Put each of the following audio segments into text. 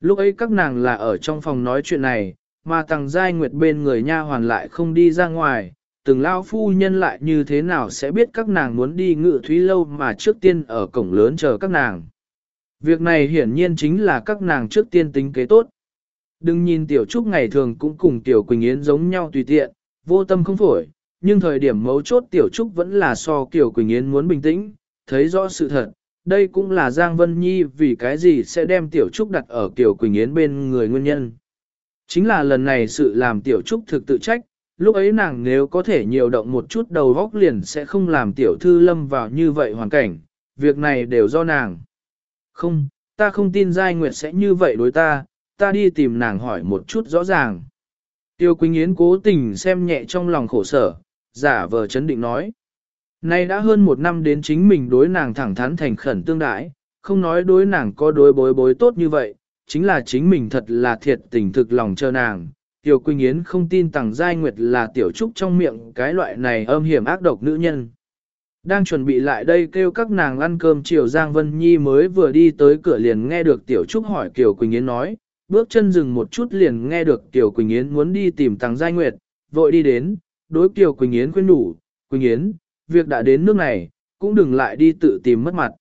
Lúc ấy các nàng là ở trong phòng nói chuyện này, mà tàng giai nguyệt bên người nha hoàn lại không đi ra ngoài, từng lao phu nhân lại như thế nào sẽ biết các nàng muốn đi ngự thúy lâu mà trước tiên ở cổng lớn chờ các nàng. Việc này hiển nhiên chính là các nàng trước tiên tính kế tốt. Đừng nhìn Tiểu Trúc ngày thường cũng cùng Tiểu Quỳnh Yến giống nhau tùy tiện, vô tâm không phổi, nhưng thời điểm mấu chốt Tiểu Trúc vẫn là so Tiểu Quỳnh Yến muốn bình tĩnh, thấy rõ sự thật. Đây cũng là Giang Vân Nhi vì cái gì sẽ đem Tiểu Trúc đặt ở Tiểu Quỳnh Yến bên người nguyên nhân. Chính là lần này sự làm Tiểu Trúc thực tự trách, lúc ấy nàng nếu có thể nhiều động một chút đầu góc liền sẽ không làm Tiểu Thư lâm vào như vậy hoàn cảnh, việc này đều do nàng. Không, ta không tin Giai Nguyệt sẽ như vậy đối ta, ta đi tìm nàng hỏi một chút rõ ràng. Tiêu Quỳnh Yến cố tình xem nhẹ trong lòng khổ sở, giả vờ chấn định nói. Nay đã hơn một năm đến chính mình đối nàng thẳng thắn thành khẩn tương đãi, không nói đối nàng có đối bối bối tốt như vậy, chính là chính mình thật là thiệt tình thực lòng chờ nàng. Tiểu Quỳnh Yến không tin Tằng giai nguyệt là tiểu trúc trong miệng cái loại này âm hiểm ác độc nữ nhân. Đang chuẩn bị lại đây kêu các nàng ăn cơm chiều Giang Vân Nhi mới vừa đi tới cửa liền nghe được tiểu trúc hỏi Kiều Quỳnh Yến nói, bước chân dừng một chút liền nghe được Tiểu Quỳnh Yến muốn đi tìm Tằng Giai Nguyệt, vội đi đến, đối Tiểu Quỳnh Yến khuyên đủ, Quỳnh Yến, việc đã đến nước này, cũng đừng lại đi tự tìm mất mặt.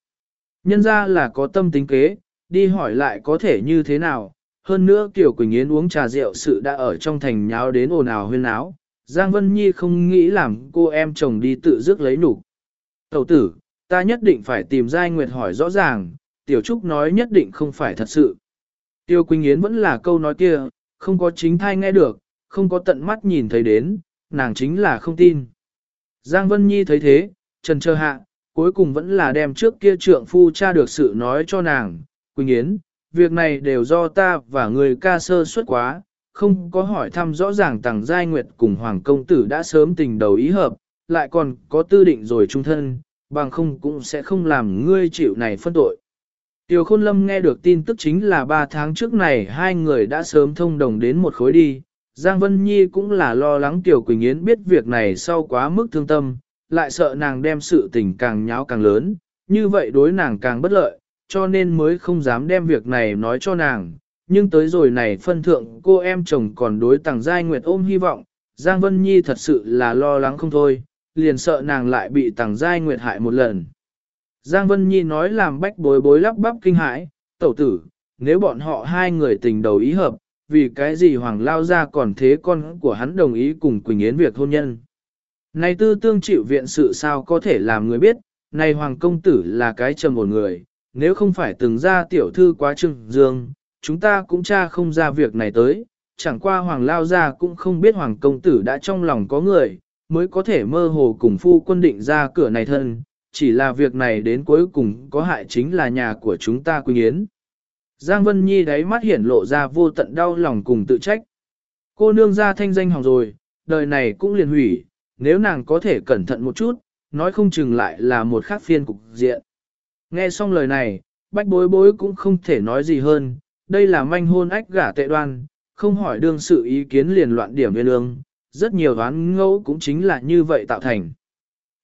Nhân ra là có tâm tính kế, đi hỏi lại có thể như thế nào, hơn nữa Tiểu Quỳnh Yến uống trà rượu sự đã ở trong thành nháo đến ồn ào huyên áo, Giang Vân Nhi không nghĩ làm cô em chồng đi tự dứt lấy nụ. Tầu tử, ta nhất định phải tìm Giai Nguyệt hỏi rõ ràng, Tiểu Trúc nói nhất định không phải thật sự. Tiêu Quỳnh Yến vẫn là câu nói kia, không có chính thai nghe được, không có tận mắt nhìn thấy đến, nàng chính là không tin. Giang Vân Nhi thấy thế, trần chờ hạ, cuối cùng vẫn là đem trước kia trượng phu cha được sự nói cho nàng, Quỳnh Yến, việc này đều do ta và người ca sơ suất quá, không có hỏi thăm rõ ràng tàng giai nguyệt cùng Hoàng Công Tử đã sớm tình đầu ý hợp, lại còn có tư định rồi trung thân, bằng không cũng sẽ không làm ngươi chịu này phân tội. Tiểu Khôn Lâm nghe được tin tức chính là 3 tháng trước này hai người đã sớm thông đồng đến một khối đi. Giang Vân Nhi cũng là lo lắng Tiểu Quỳnh Yến biết việc này sau quá mức thương tâm, lại sợ nàng đem sự tình càng nháo càng lớn, như vậy đối nàng càng bất lợi, cho nên mới không dám đem việc này nói cho nàng. Nhưng tới rồi này phân thượng cô em chồng còn đối tàng giai nguyệt ôm hy vọng, Giang Vân Nhi thật sự là lo lắng không thôi, liền sợ nàng lại bị tàng giai nguyệt hại một lần. Giang Vân Nhi nói làm bách bối bối lắp bắp kinh hãi, tẩu tử, nếu bọn họ hai người tình đầu ý hợp, vì cái gì Hoàng Lao ra còn thế con của hắn đồng ý cùng Quỳnh Yến việc hôn nhân. Này tư tương chịu viện sự sao có thể làm người biết, này Hoàng Công Tử là cái trầm một người, nếu không phải từng ra tiểu thư quá trưng dương, chúng ta cũng cha không ra việc này tới, chẳng qua Hoàng Lao ra cũng không biết Hoàng Công Tử đã trong lòng có người, mới có thể mơ hồ cùng phu quân định ra cửa này thân, chỉ là việc này đến cuối cùng có hại chính là nhà của chúng ta Quỳnh Yến. Giang Vân Nhi đáy mắt hiển lộ ra vô tận đau lòng cùng tự trách. Cô nương ra thanh danh hỏng rồi, đời này cũng liền hủy, nếu nàng có thể cẩn thận một chút, nói không chừng lại là một khác phiên cục diện. Nghe xong lời này, bách bối bối cũng không thể nói gì hơn, đây là manh hôn ách gả tệ đoan, không hỏi đương sự ý kiến liền loạn điểm viên lương, rất nhiều đoán ngẫu cũng chính là như vậy tạo thành.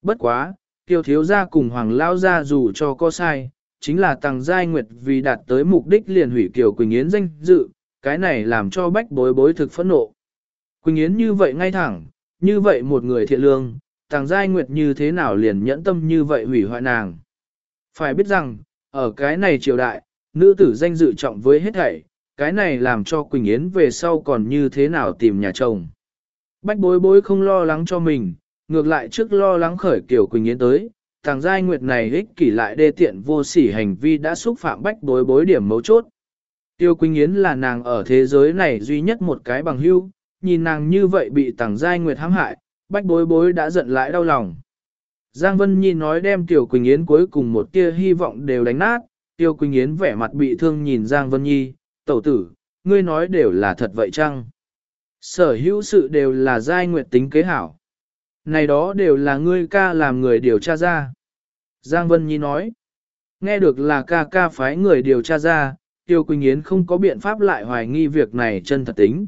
Bất quá, Tiêu thiếu gia cùng hoàng lao gia dù cho có sai, chính là Tàng giai nguyệt vì đạt tới mục đích liền hủy Kiều Quỳnh Yến danh dự, cái này làm cho bách bối bối thực phẫn nộ. Quỳnh Yến như vậy ngay thẳng, như vậy một người thiện lương, Tàng giai nguyệt như thế nào liền nhẫn tâm như vậy hủy hoại nàng. Phải biết rằng, ở cái này triều đại, nữ tử danh dự trọng với hết thảy, cái này làm cho Quỳnh Yến về sau còn như thế nào tìm nhà chồng. Bách bối bối không lo lắng cho mình, ngược lại trước lo lắng khởi Kiều Quỳnh Yến tới, thằng giai nguyệt này ích kỷ lại đê tiện vô sỉ hành vi đã xúc phạm bách bối bối điểm mấu chốt. Tiêu Quỳnh Yến là nàng ở thế giới này duy nhất một cái bằng hữu. nhìn nàng như vậy bị tàng giai nguyệt hãm hại, bách bối bối đã giận lại đau lòng. Giang Vân Nhi nói đem Tiêu Quỳnh Yến cuối cùng một tia hy vọng đều đánh nát, Tiêu Quỳnh Yến vẻ mặt bị thương nhìn Giang Vân Nhi, tẩu tử, ngươi nói đều là thật vậy chăng? Sở hữu sự đều là giai nguyệt tính kế hảo. Này đó đều là ngươi ca làm người điều tra ra. Giang Vân Nhi nói. Nghe được là ca ca phái người điều tra ra, Tiêu Quỳnh Yến không có biện pháp lại hoài nghi việc này chân thật tính.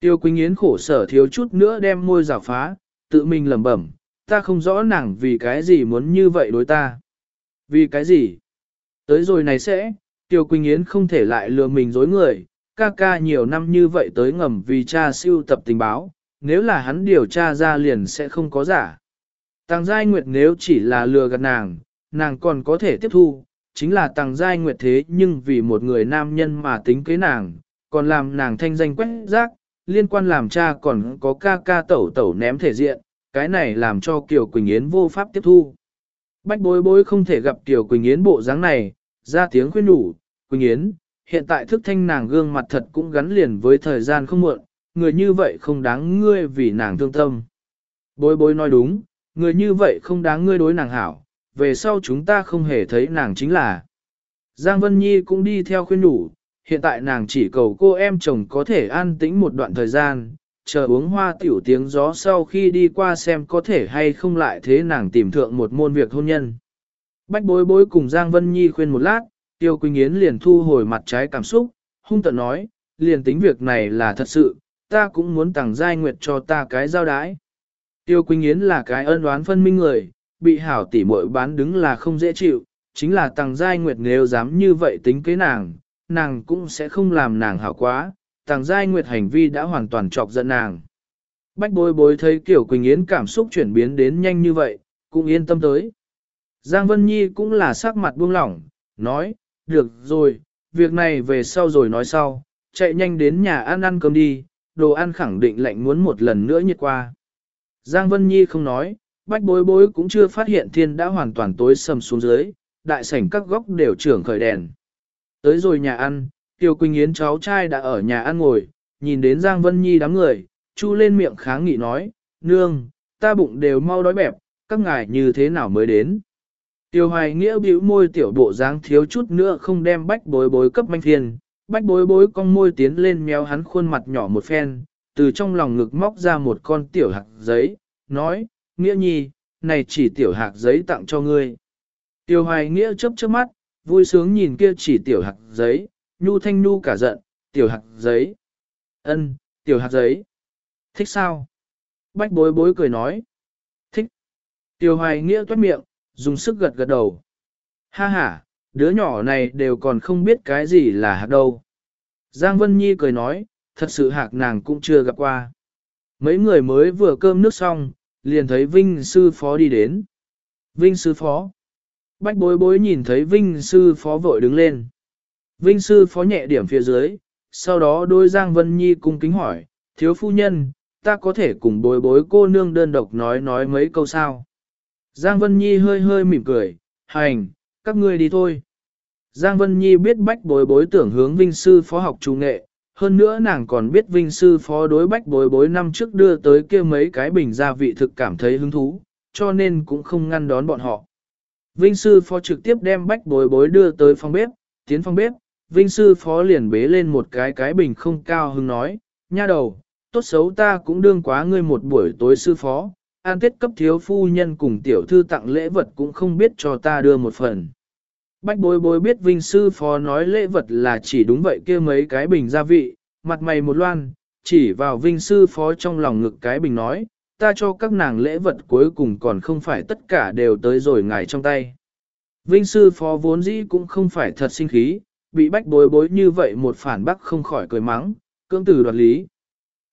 Tiêu Quỳnh Yến khổ sở thiếu chút nữa đem môi rào phá, tự mình lẩm bẩm, ta không rõ nàng vì cái gì muốn như vậy đối ta. Vì cái gì? Tới rồi này sẽ, Tiêu Quỳnh Yến không thể lại lừa mình dối người, ca ca nhiều năm như vậy tới ngầm vì cha siêu tập tình báo, nếu là hắn điều tra ra liền sẽ không có giả. Tăng Giai Nguyệt nếu chỉ là lừa gạt nàng, nàng còn có thể tiếp thu, chính là Tăng Giai Nguyệt thế nhưng vì một người nam nhân mà tính kế nàng, còn làm nàng thanh danh quét rác, liên quan làm cha còn có ca ca tẩu tẩu ném thể diện, cái này làm cho Kiều Quỳnh Yến vô pháp tiếp thu. Bách bối bối không thể gặp Kiều Quỳnh Yến bộ dáng này, ra tiếng khuyên đủ, Quỳnh Yến, hiện tại thức thanh nàng gương mặt thật cũng gắn liền với thời gian không muộn, người như vậy không đáng ngươi vì nàng thương tâm. Bối bối nói đúng, người như vậy không đáng ngươi đối nàng hảo, về sau chúng ta không hề thấy nàng chính là. Giang Vân Nhi cũng đi theo khuyên đủ, hiện tại nàng chỉ cầu cô em chồng có thể an tĩnh một đoạn thời gian, chờ uống hoa tiểu tiếng gió sau khi đi qua xem có thể hay không lại thế nàng tìm thượng một môn việc hôn nhân. Bách bối bối cùng Giang Vân Nhi khuyên một lát, Tiêu Quỳnh Yến liền thu hồi mặt trái cảm xúc, hung tận nói, liền tính việc này là thật sự, ta cũng muốn tặng giai nguyệt cho ta cái giao đái. Tiêu Quỳnh Yến là cái ân đoán phân minh người, bị hảo tỉ muội bán đứng là không dễ chịu, chính là tặng giai nguyệt nếu dám như vậy tính kế nàng, nàng cũng sẽ không làm nàng hảo quá, tàng giai nguyệt hành vi đã hoàn toàn chọc giận nàng. Bách bối bối thấy Kiều Quỳnh Yến cảm xúc chuyển biến đến nhanh như vậy, cũng yên tâm tới. Giang Vân Nhi cũng là sắc mặt buông lỏng, nói, được rồi, việc này về sau rồi nói sau, chạy nhanh đến nhà ăn ăn cơm đi, đồ ăn khẳng định lạnh muốn một lần nữa nhiệt qua. Giang Vân Nhi không nói, bách bối bối cũng chưa phát hiện thiên đã hoàn toàn tối sầm xuống dưới, đại sảnh các góc đều trưởng khởi đèn. Tới rồi nhà ăn, Tiêu Quỳnh Yến cháu trai đã ở nhà ăn ngồi, nhìn đến Giang Vân Nhi đám người, chu lên miệng kháng nghị nói, nương, ta bụng đều mau đói bẹp, các ngài như thế nào mới đến. Tiêu hoài nghĩa bĩu môi tiểu bộ dáng thiếu chút nữa không đem bách bối bối cấp manh Thiên bách bối bối con môi tiến lên méo hắn khuôn mặt nhỏ một phen, từ trong lòng ngực móc ra một con tiểu hạt giấy, nói, nghĩa nhi, này chỉ tiểu hạt giấy tặng cho ngươi. Tiêu hoài nghĩa chớp chớp mắt, vui sướng nhìn kia chỉ tiểu hạt giấy, nhu thanh nhu cả giận, tiểu hạt giấy. ân, tiểu hạt giấy. Thích sao? Bách bối bối cười nói. Thích. Tiêu hoài nghĩa toát miệng, dùng sức gật gật đầu. Ha ha, đứa nhỏ này đều còn không biết cái gì là hạt đâu. Giang Vân Nhi cười nói, thật sự hạc nàng cũng chưa gặp qua. Mấy người mới vừa cơm nước xong, liền thấy Vinh sư phó đi đến. Vinh sư phó. Bách bối bối nhìn thấy Vinh sư phó vội đứng lên. Vinh sư phó nhẹ điểm phía dưới, sau đó đôi Giang Vân Nhi cung kính hỏi, thiếu phu nhân, ta có thể cùng bối bối cô nương đơn độc nói nói mấy câu sao. Giang Vân Nhi hơi hơi mỉm cười, hành, các ngươi đi thôi. Giang Vân Nhi biết bách bối bối tưởng hướng Vinh sư phó học trung nghệ, hơn nữa nàng còn biết Vinh sư phó đối bách bối bối năm trước đưa tới kia mấy cái bình gia vị thực cảm thấy hứng thú, cho nên cũng không ngăn đón bọn họ. Vinh sư phó trực tiếp đem bách bối bối đưa tới phòng bếp, tiến phòng bếp, Vinh sư phó liền bế lên một cái cái bình không cao hứng nói, nha đầu, tốt xấu ta cũng đương quá ngươi một buổi tối sư phó, an tết cấp thiếu phu nhân cùng tiểu thư tặng lễ vật cũng không biết cho ta đưa một phần. Bách bối bối biết Vinh sư phó nói lễ vật là chỉ đúng vậy kia mấy cái bình gia vị, mặt mày một loan, chỉ vào Vinh sư phó trong lòng ngực cái bình nói, ta cho các nàng lễ vật cuối cùng còn không phải tất cả đều tới rồi ngài trong tay. Vinh sư phó vốn dĩ cũng không phải thật sinh khí, bị bách bối bối như vậy một phản bác không khỏi cười mắng, cưỡng tử đoạt lý.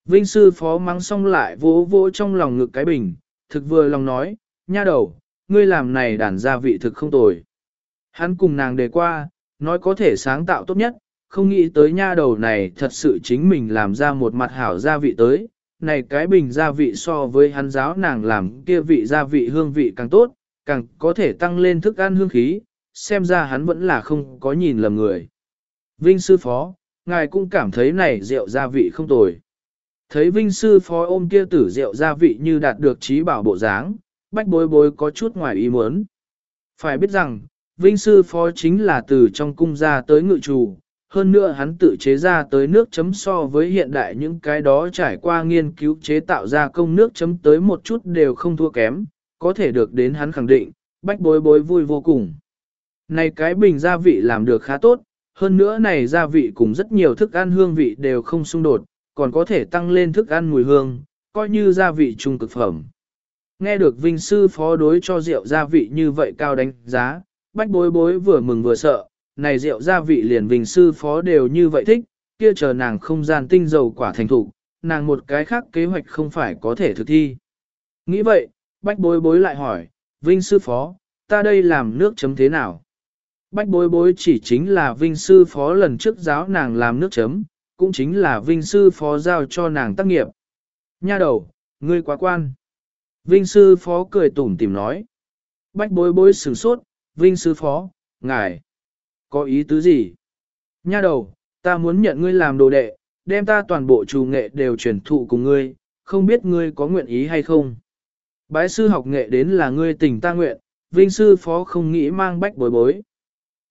Vinh sư phó mắng xong lại vỗ vỗ trong lòng ngực cái bình, thực vừa lòng nói, nha đầu, ngươi làm này đàn gia vị thực không tồi. Hắn cùng nàng đề qua, nói có thể sáng tạo tốt nhất, không nghĩ tới nha đầu này thật sự chính mình làm ra một mặt hảo gia vị tới. Này cái bình gia vị so với hắn giáo nàng làm kia vị gia vị hương vị càng tốt, càng có thể tăng lên thức ăn hương khí, xem ra hắn vẫn là không có nhìn lầm người. Vinh sư phó, ngài cũng cảm thấy này rượu gia vị không tồi. Thấy Vinh sư phó ôm kia tử rượu gia vị như đạt được trí bảo bộ dáng, bách bối bối có chút ngoài ý muốn. Phải biết rằng, Vinh sư phó chính là từ trong cung ra tới ngự trù, hơn nữa hắn tự chế ra tới nước chấm so với hiện đại những cái đó trải qua nghiên cứu chế tạo ra công nước chấm tới một chút đều không thua kém, có thể được đến hắn khẳng định, bách bối bối vui vô cùng. Này cái bình gia vị làm được khá tốt, hơn nữa này gia vị cùng rất nhiều thức ăn hương vị đều không xung đột, còn có thể tăng lên thức ăn mùi hương, coi như gia vị trung cực phẩm. Nghe được Vinh Sư phó đối cho rượu gia vị như vậy cao đánh giá, bách bối bối vừa mừng vừa sợ, này rượu gia vị liền vinh sư phó đều như vậy thích, kia chờ nàng không gian tinh dầu quả thành thủ, nàng một cái khác kế hoạch không phải có thể thực thi. Nghĩ vậy, bách bối bối lại hỏi, Vinh sư phó, ta đây làm nước chấm thế nào? Bách bối bối chỉ chính là Vinh sư phó lần trước giáo nàng làm nước chấm, cũng chính là Vinh sư phó giao cho nàng tác nghiệp. Nha đầu, ngươi quá quan. Vinh sư phó cười tủm tìm nói. Bách bối bối sửng sốt, Vinh sư phó, ngài, có ý tứ gì? Nha đầu, ta muốn nhận ngươi làm đồ đệ, đem ta toàn bộ trù nghệ đều truyền thụ cùng ngươi, không biết ngươi có nguyện ý hay không? Bái sư học nghệ đến là ngươi tình ta nguyện, Vinh sư phó không nghĩ mang bách bối bối.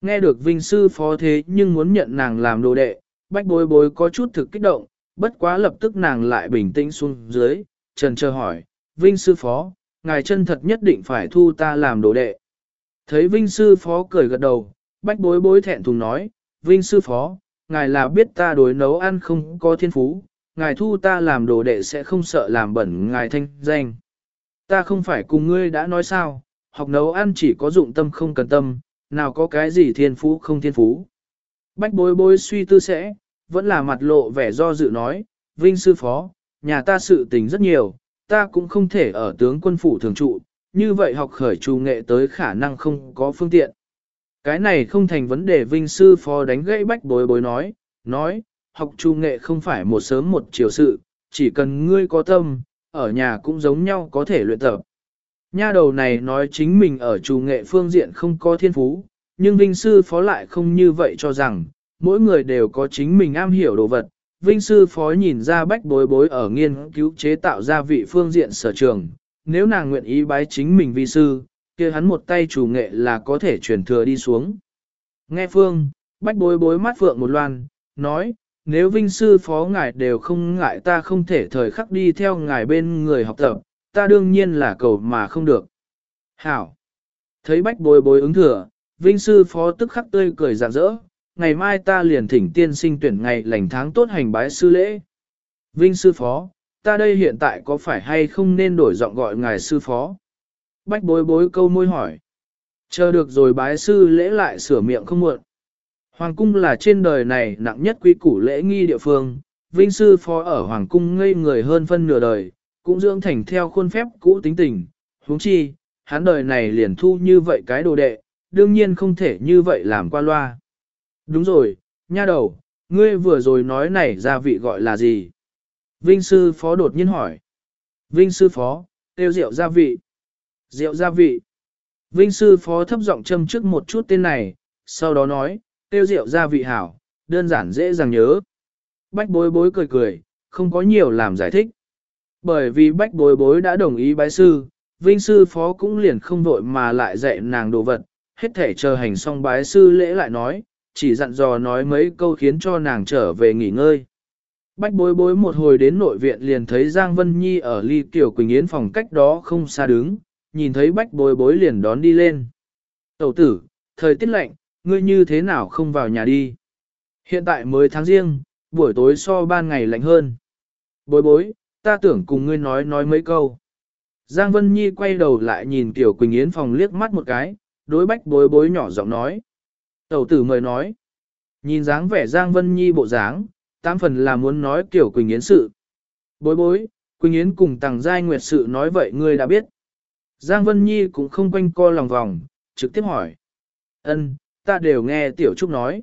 Nghe được Vinh sư phó thế nhưng muốn nhận nàng làm đồ đệ, bách bối bối có chút thực kích động, bất quá lập tức nàng lại bình tĩnh xuống dưới, trần chờ hỏi, Vinh sư phó, ngài chân thật nhất định phải thu ta làm đồ đệ. Thấy Vinh sư phó cười gật đầu, bách bối bối thẹn thùng nói, Vinh sư phó, ngài là biết ta đối nấu ăn không có thiên phú, ngài thu ta làm đồ đệ sẽ không sợ làm bẩn ngài thanh danh. Ta không phải cùng ngươi đã nói sao, học nấu ăn chỉ có dụng tâm không cần tâm, nào có cái gì thiên phú không thiên phú. Bách bối bối suy tư sẽ, vẫn là mặt lộ vẻ do dự nói, Vinh sư phó, nhà ta sự tình rất nhiều, ta cũng không thể ở tướng quân phủ thường trụ, như vậy học khởi trù nghệ tới khả năng không có phương tiện. Cái này không thành vấn đề Vinh sư phó đánh gãy bách bối bối nói, nói, học trù nghệ không phải một sớm một chiều sự, chỉ cần ngươi có tâm, ở nhà cũng giống nhau có thể luyện tập. Nha đầu này nói chính mình ở trù nghệ phương diện không có thiên phú, nhưng Vinh Sư Phó lại không như vậy cho rằng, mỗi người đều có chính mình am hiểu đồ vật. Vinh Sư Phó nhìn ra bách bối bối ở nghiên cứu chế tạo ra vị phương diện sở trường, nếu nàng nguyện ý bái chính mình vi sư, kia hắn một tay chủ nghệ là có thể truyền thừa đi xuống. Nghe Phương, bách bối bối mắt phượng một loan, nói, nếu vinh sư phó ngài đều không ngại ta không thể thời khắc đi theo ngài bên người học tập, ta đương nhiên là cầu mà không được. Hảo! Thấy bách bối bối ứng thừa, vinh sư phó tức khắc tươi cười rạng rỡ, ngày mai ta liền thỉnh tiên sinh tuyển ngày lành tháng tốt hành bái sư lễ. Vinh sư phó, ta đây hiện tại có phải hay không nên đổi giọng gọi ngài sư phó? Bách bối bối câu môi hỏi. Chờ được rồi bái sư lễ lại sửa miệng không muộn. Hoàng cung là trên đời này nặng nhất quy củ lễ nghi địa phương, vinh sư phó ở Hoàng cung ngây người hơn phân nửa đời, cũng dưỡng thành theo khuôn phép cũ tính tình, huống chi, hắn đời này liền thu như vậy cái đồ đệ, đương nhiên không thể như vậy làm qua loa. Đúng rồi, nha đầu, ngươi vừa rồi nói này gia vị gọi là gì? Vinh sư phó đột nhiên hỏi. Vinh sư phó, tiêu rượu gia vị. Rượu gia vị. Vinh sư phó thấp giọng châm trước một chút tên này, sau đó nói, tiêu rượu gia vị hảo, đơn giản dễ dàng nhớ. Bách bối bối cười cười, không có nhiều làm giải thích. Bởi vì bách bối bối đã đồng ý bái sư, vinh sư phó cũng liền không vội mà lại dạy nàng đồ vật, hết thể chờ hành xong bái sư lễ lại nói, chỉ dặn dò nói mấy câu khiến cho nàng trở về nghỉ ngơi. Bách bối bối một hồi đến nội viện liền thấy Giang Vân Nhi ở ly tiểu Quỳnh Yến phòng cách đó không xa đứng, nhìn thấy bách bối bối liền đón đi lên. Tẩu tử, thời tiết lạnh, ngươi như thế nào không vào nhà đi. Hiện tại mới tháng riêng, buổi tối so ban ngày lạnh hơn. Bối bối, ta tưởng cùng ngươi nói nói mấy câu. Giang Vân Nhi quay đầu lại nhìn Tiểu Quỳnh Yến phòng liếc mắt một cái, đối bách bối bối nhỏ giọng nói. Tẩu tử mời nói. Nhìn dáng vẻ Giang Vân Nhi bộ dáng, tam phần là muốn nói Tiểu Quỳnh Yến sự. Bối bối, Quỳnh Yến cùng Tằng Giai Nguyệt sự nói vậy ngươi đã biết. Giang Vân Nhi cũng không quanh co lòng vòng, trực tiếp hỏi. Ân, ta đều nghe Tiểu Trúc nói.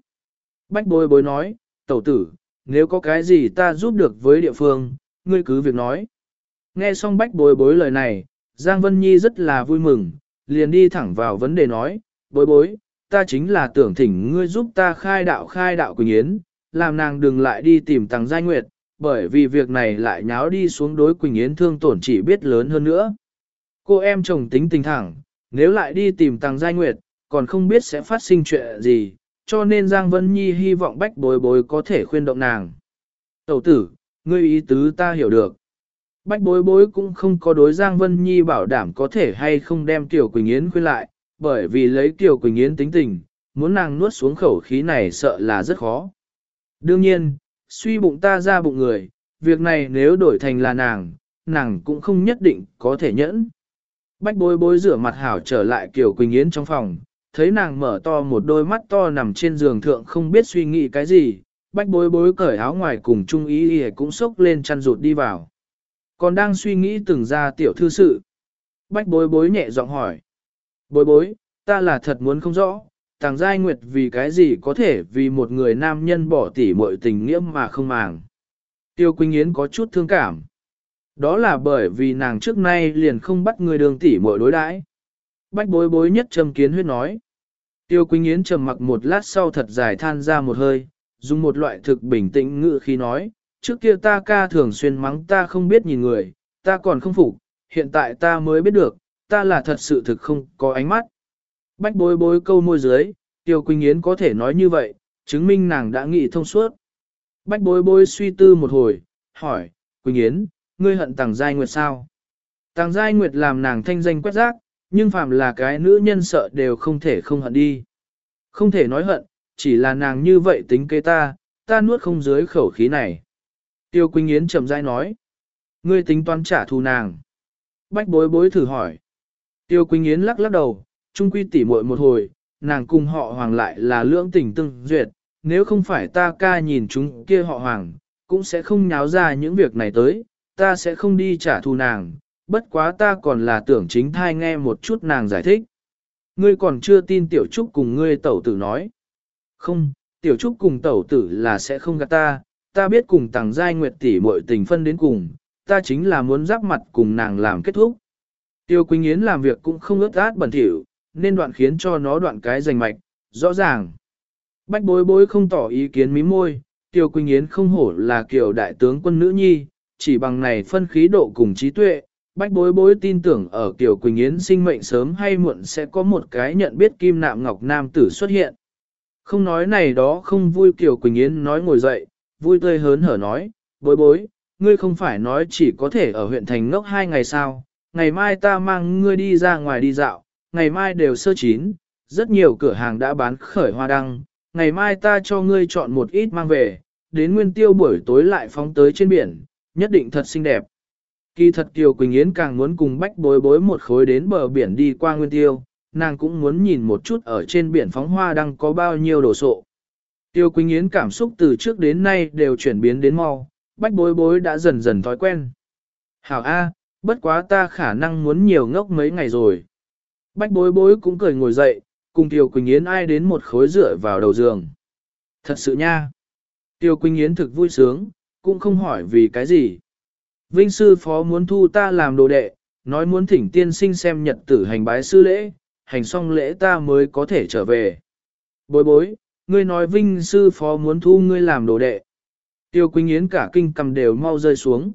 Bách bối bối nói, tẩu tử, nếu có cái gì ta giúp được với địa phương, ngươi cứ việc nói. Nghe xong bách bối bối lời này, Giang Vân Nhi rất là vui mừng, liền đi thẳng vào vấn đề nói, bối bối, ta chính là tưởng thỉnh ngươi giúp ta khai đạo khai đạo Quỳnh Yến, làm nàng đừng lại đi tìm Tăng Giai Nguyệt, bởi vì việc này lại nháo đi xuống đối Quỳnh Yến thương tổn chỉ biết lớn hơn nữa. Cô em chồng tính tình thẳng, nếu lại đi tìm Tăng Giai Nguyệt, còn không biết sẽ phát sinh chuyện gì, cho nên Giang Vân Nhi hy vọng bách bối bối có thể khuyên động nàng. Tẩu tử, ngươi ý tứ ta hiểu được. Bách bối bối cũng không có đối Giang Vân Nhi bảo đảm có thể hay không đem Tiểu Quỳnh Yến khuyên lại, bởi vì lấy Tiểu Quỳnh Yến tính tình, muốn nàng nuốt xuống khẩu khí này sợ là rất khó. Đương nhiên, suy bụng ta ra bụng người, việc này nếu đổi thành là nàng, nàng cũng không nhất định có thể nhẫn. Bách bối bối rửa mặt hảo trở lại Kiều Quỳnh Yến trong phòng, thấy nàng mở to một đôi mắt to nằm trên giường thượng không biết suy nghĩ cái gì, bách bối bối cởi áo ngoài cùng trung ý y cũng sốc lên chăn rụt đi vào. Còn đang suy nghĩ từng ra tiểu thư sự. Bách bối bối nhẹ giọng hỏi. Bối bối, ta là thật muốn không rõ, tàng giai nguyệt vì cái gì có thể vì một người nam nhân bỏ tỉ mọi tình nghĩa mà không màng. Tiêu Quỳnh Yến có chút thương cảm. Đó là bởi vì nàng trước nay liền không bắt người đường tỉ mọi đối đãi. Bách bối bối nhất trầm kiến huyết nói. Tiêu Quỳnh Yến trầm mặc một lát sau thật dài than ra một hơi, dùng một loại thực bình tĩnh ngự khi nói, trước kia ta ca thường xuyên mắng ta không biết nhìn người, ta còn không phục, hiện tại ta mới biết được, ta là thật sự thực không có ánh mắt. Bách bối bối câu môi dưới, Tiêu Quỳnh Yến có thể nói như vậy, chứng minh nàng đã nghĩ thông suốt. Bách bối bối suy tư một hồi, hỏi, Quỳnh Yến, ngươi hận Tàng Giai Nguyệt sao? Tàng Giai Nguyệt làm nàng thanh danh quét rác, nhưng phàm là cái nữ nhân sợ đều không thể không hận đi. Không thể nói hận, chỉ là nàng như vậy tính kế ta, ta nuốt không dưới khẩu khí này. Tiêu Quỳnh Yến chậm rãi nói, ngươi tính toán trả thù nàng. Bách bối bối thử hỏi. Tiêu Quỳnh Yến lắc lắc đầu, trung quy tỉ muội một hồi, nàng cùng họ hoàng lại là lưỡng tình tương duyệt, nếu không phải ta ca nhìn chúng kia họ hoàng, cũng sẽ không nháo ra những việc này tới, ta sẽ không đi trả thù nàng, bất quá ta còn là tưởng chính thai nghe một chút nàng giải thích. Ngươi còn chưa tin tiểu trúc cùng ngươi tẩu tử nói. Không, tiểu trúc cùng tẩu tử là sẽ không gạt ta, ta biết cùng tàng giai nguyệt tỷ muội tình phân đến cùng, ta chính là muốn giáp mặt cùng nàng làm kết thúc. Tiêu Quỳnh Yến làm việc cũng không ướt át bẩn thỉu, nên đoạn khiến cho nó đoạn cái rành mạch, rõ ràng. Bách bối bối không tỏ ý kiến mí môi, Tiêu Quỳnh Yến không hổ là kiểu đại tướng quân nữ nhi, chỉ bằng này phân khí độ cùng trí tuệ, bách bối bối tin tưởng ở Kiều Quỳnh Yến sinh mệnh sớm hay muộn sẽ có một cái nhận biết kim nạm ngọc nam tử xuất hiện. Không nói này đó không vui Kiều Quỳnh Yến nói ngồi dậy, vui tươi hớn hở nói, bối bối, ngươi không phải nói chỉ có thể ở huyện thành ngốc hai ngày sao, ngày mai ta mang ngươi đi ra ngoài đi dạo, ngày mai đều sơ chín, rất nhiều cửa hàng đã bán khởi hoa đăng, ngày mai ta cho ngươi chọn một ít mang về, đến nguyên tiêu buổi tối lại phóng tới trên biển, nhất định thật xinh đẹp. Kỳ thật Kiều Quỳnh Yến càng muốn cùng bách bối bối một khối đến bờ biển đi qua nguyên tiêu, nàng cũng muốn nhìn một chút ở trên biển phóng hoa đăng có bao nhiêu đồ sộ. Tiêu Quỳnh Yến cảm xúc từ trước đến nay đều chuyển biến đến mau, bách bối bối đã dần dần thói quen. Hảo A, bất quá ta khả năng muốn nhiều ngốc mấy ngày rồi. Bách bối bối cũng cười ngồi dậy, cùng Tiêu Quỳnh Yến ai đến một khối rửa vào đầu giường. Thật sự nha. Tiêu Quỳnh Yến thực vui sướng, cũng không hỏi vì cái gì. Vinh sư phó muốn thu ta làm đồ đệ, nói muốn thỉnh tiên sinh xem nhật tử hành bái sư lễ, hành xong lễ ta mới có thể trở về. Bối bối, ngươi nói Vinh sư phó muốn thu ngươi làm đồ đệ. Tiêu Quỳnh Yến cả kinh cầm đều mau rơi xuống.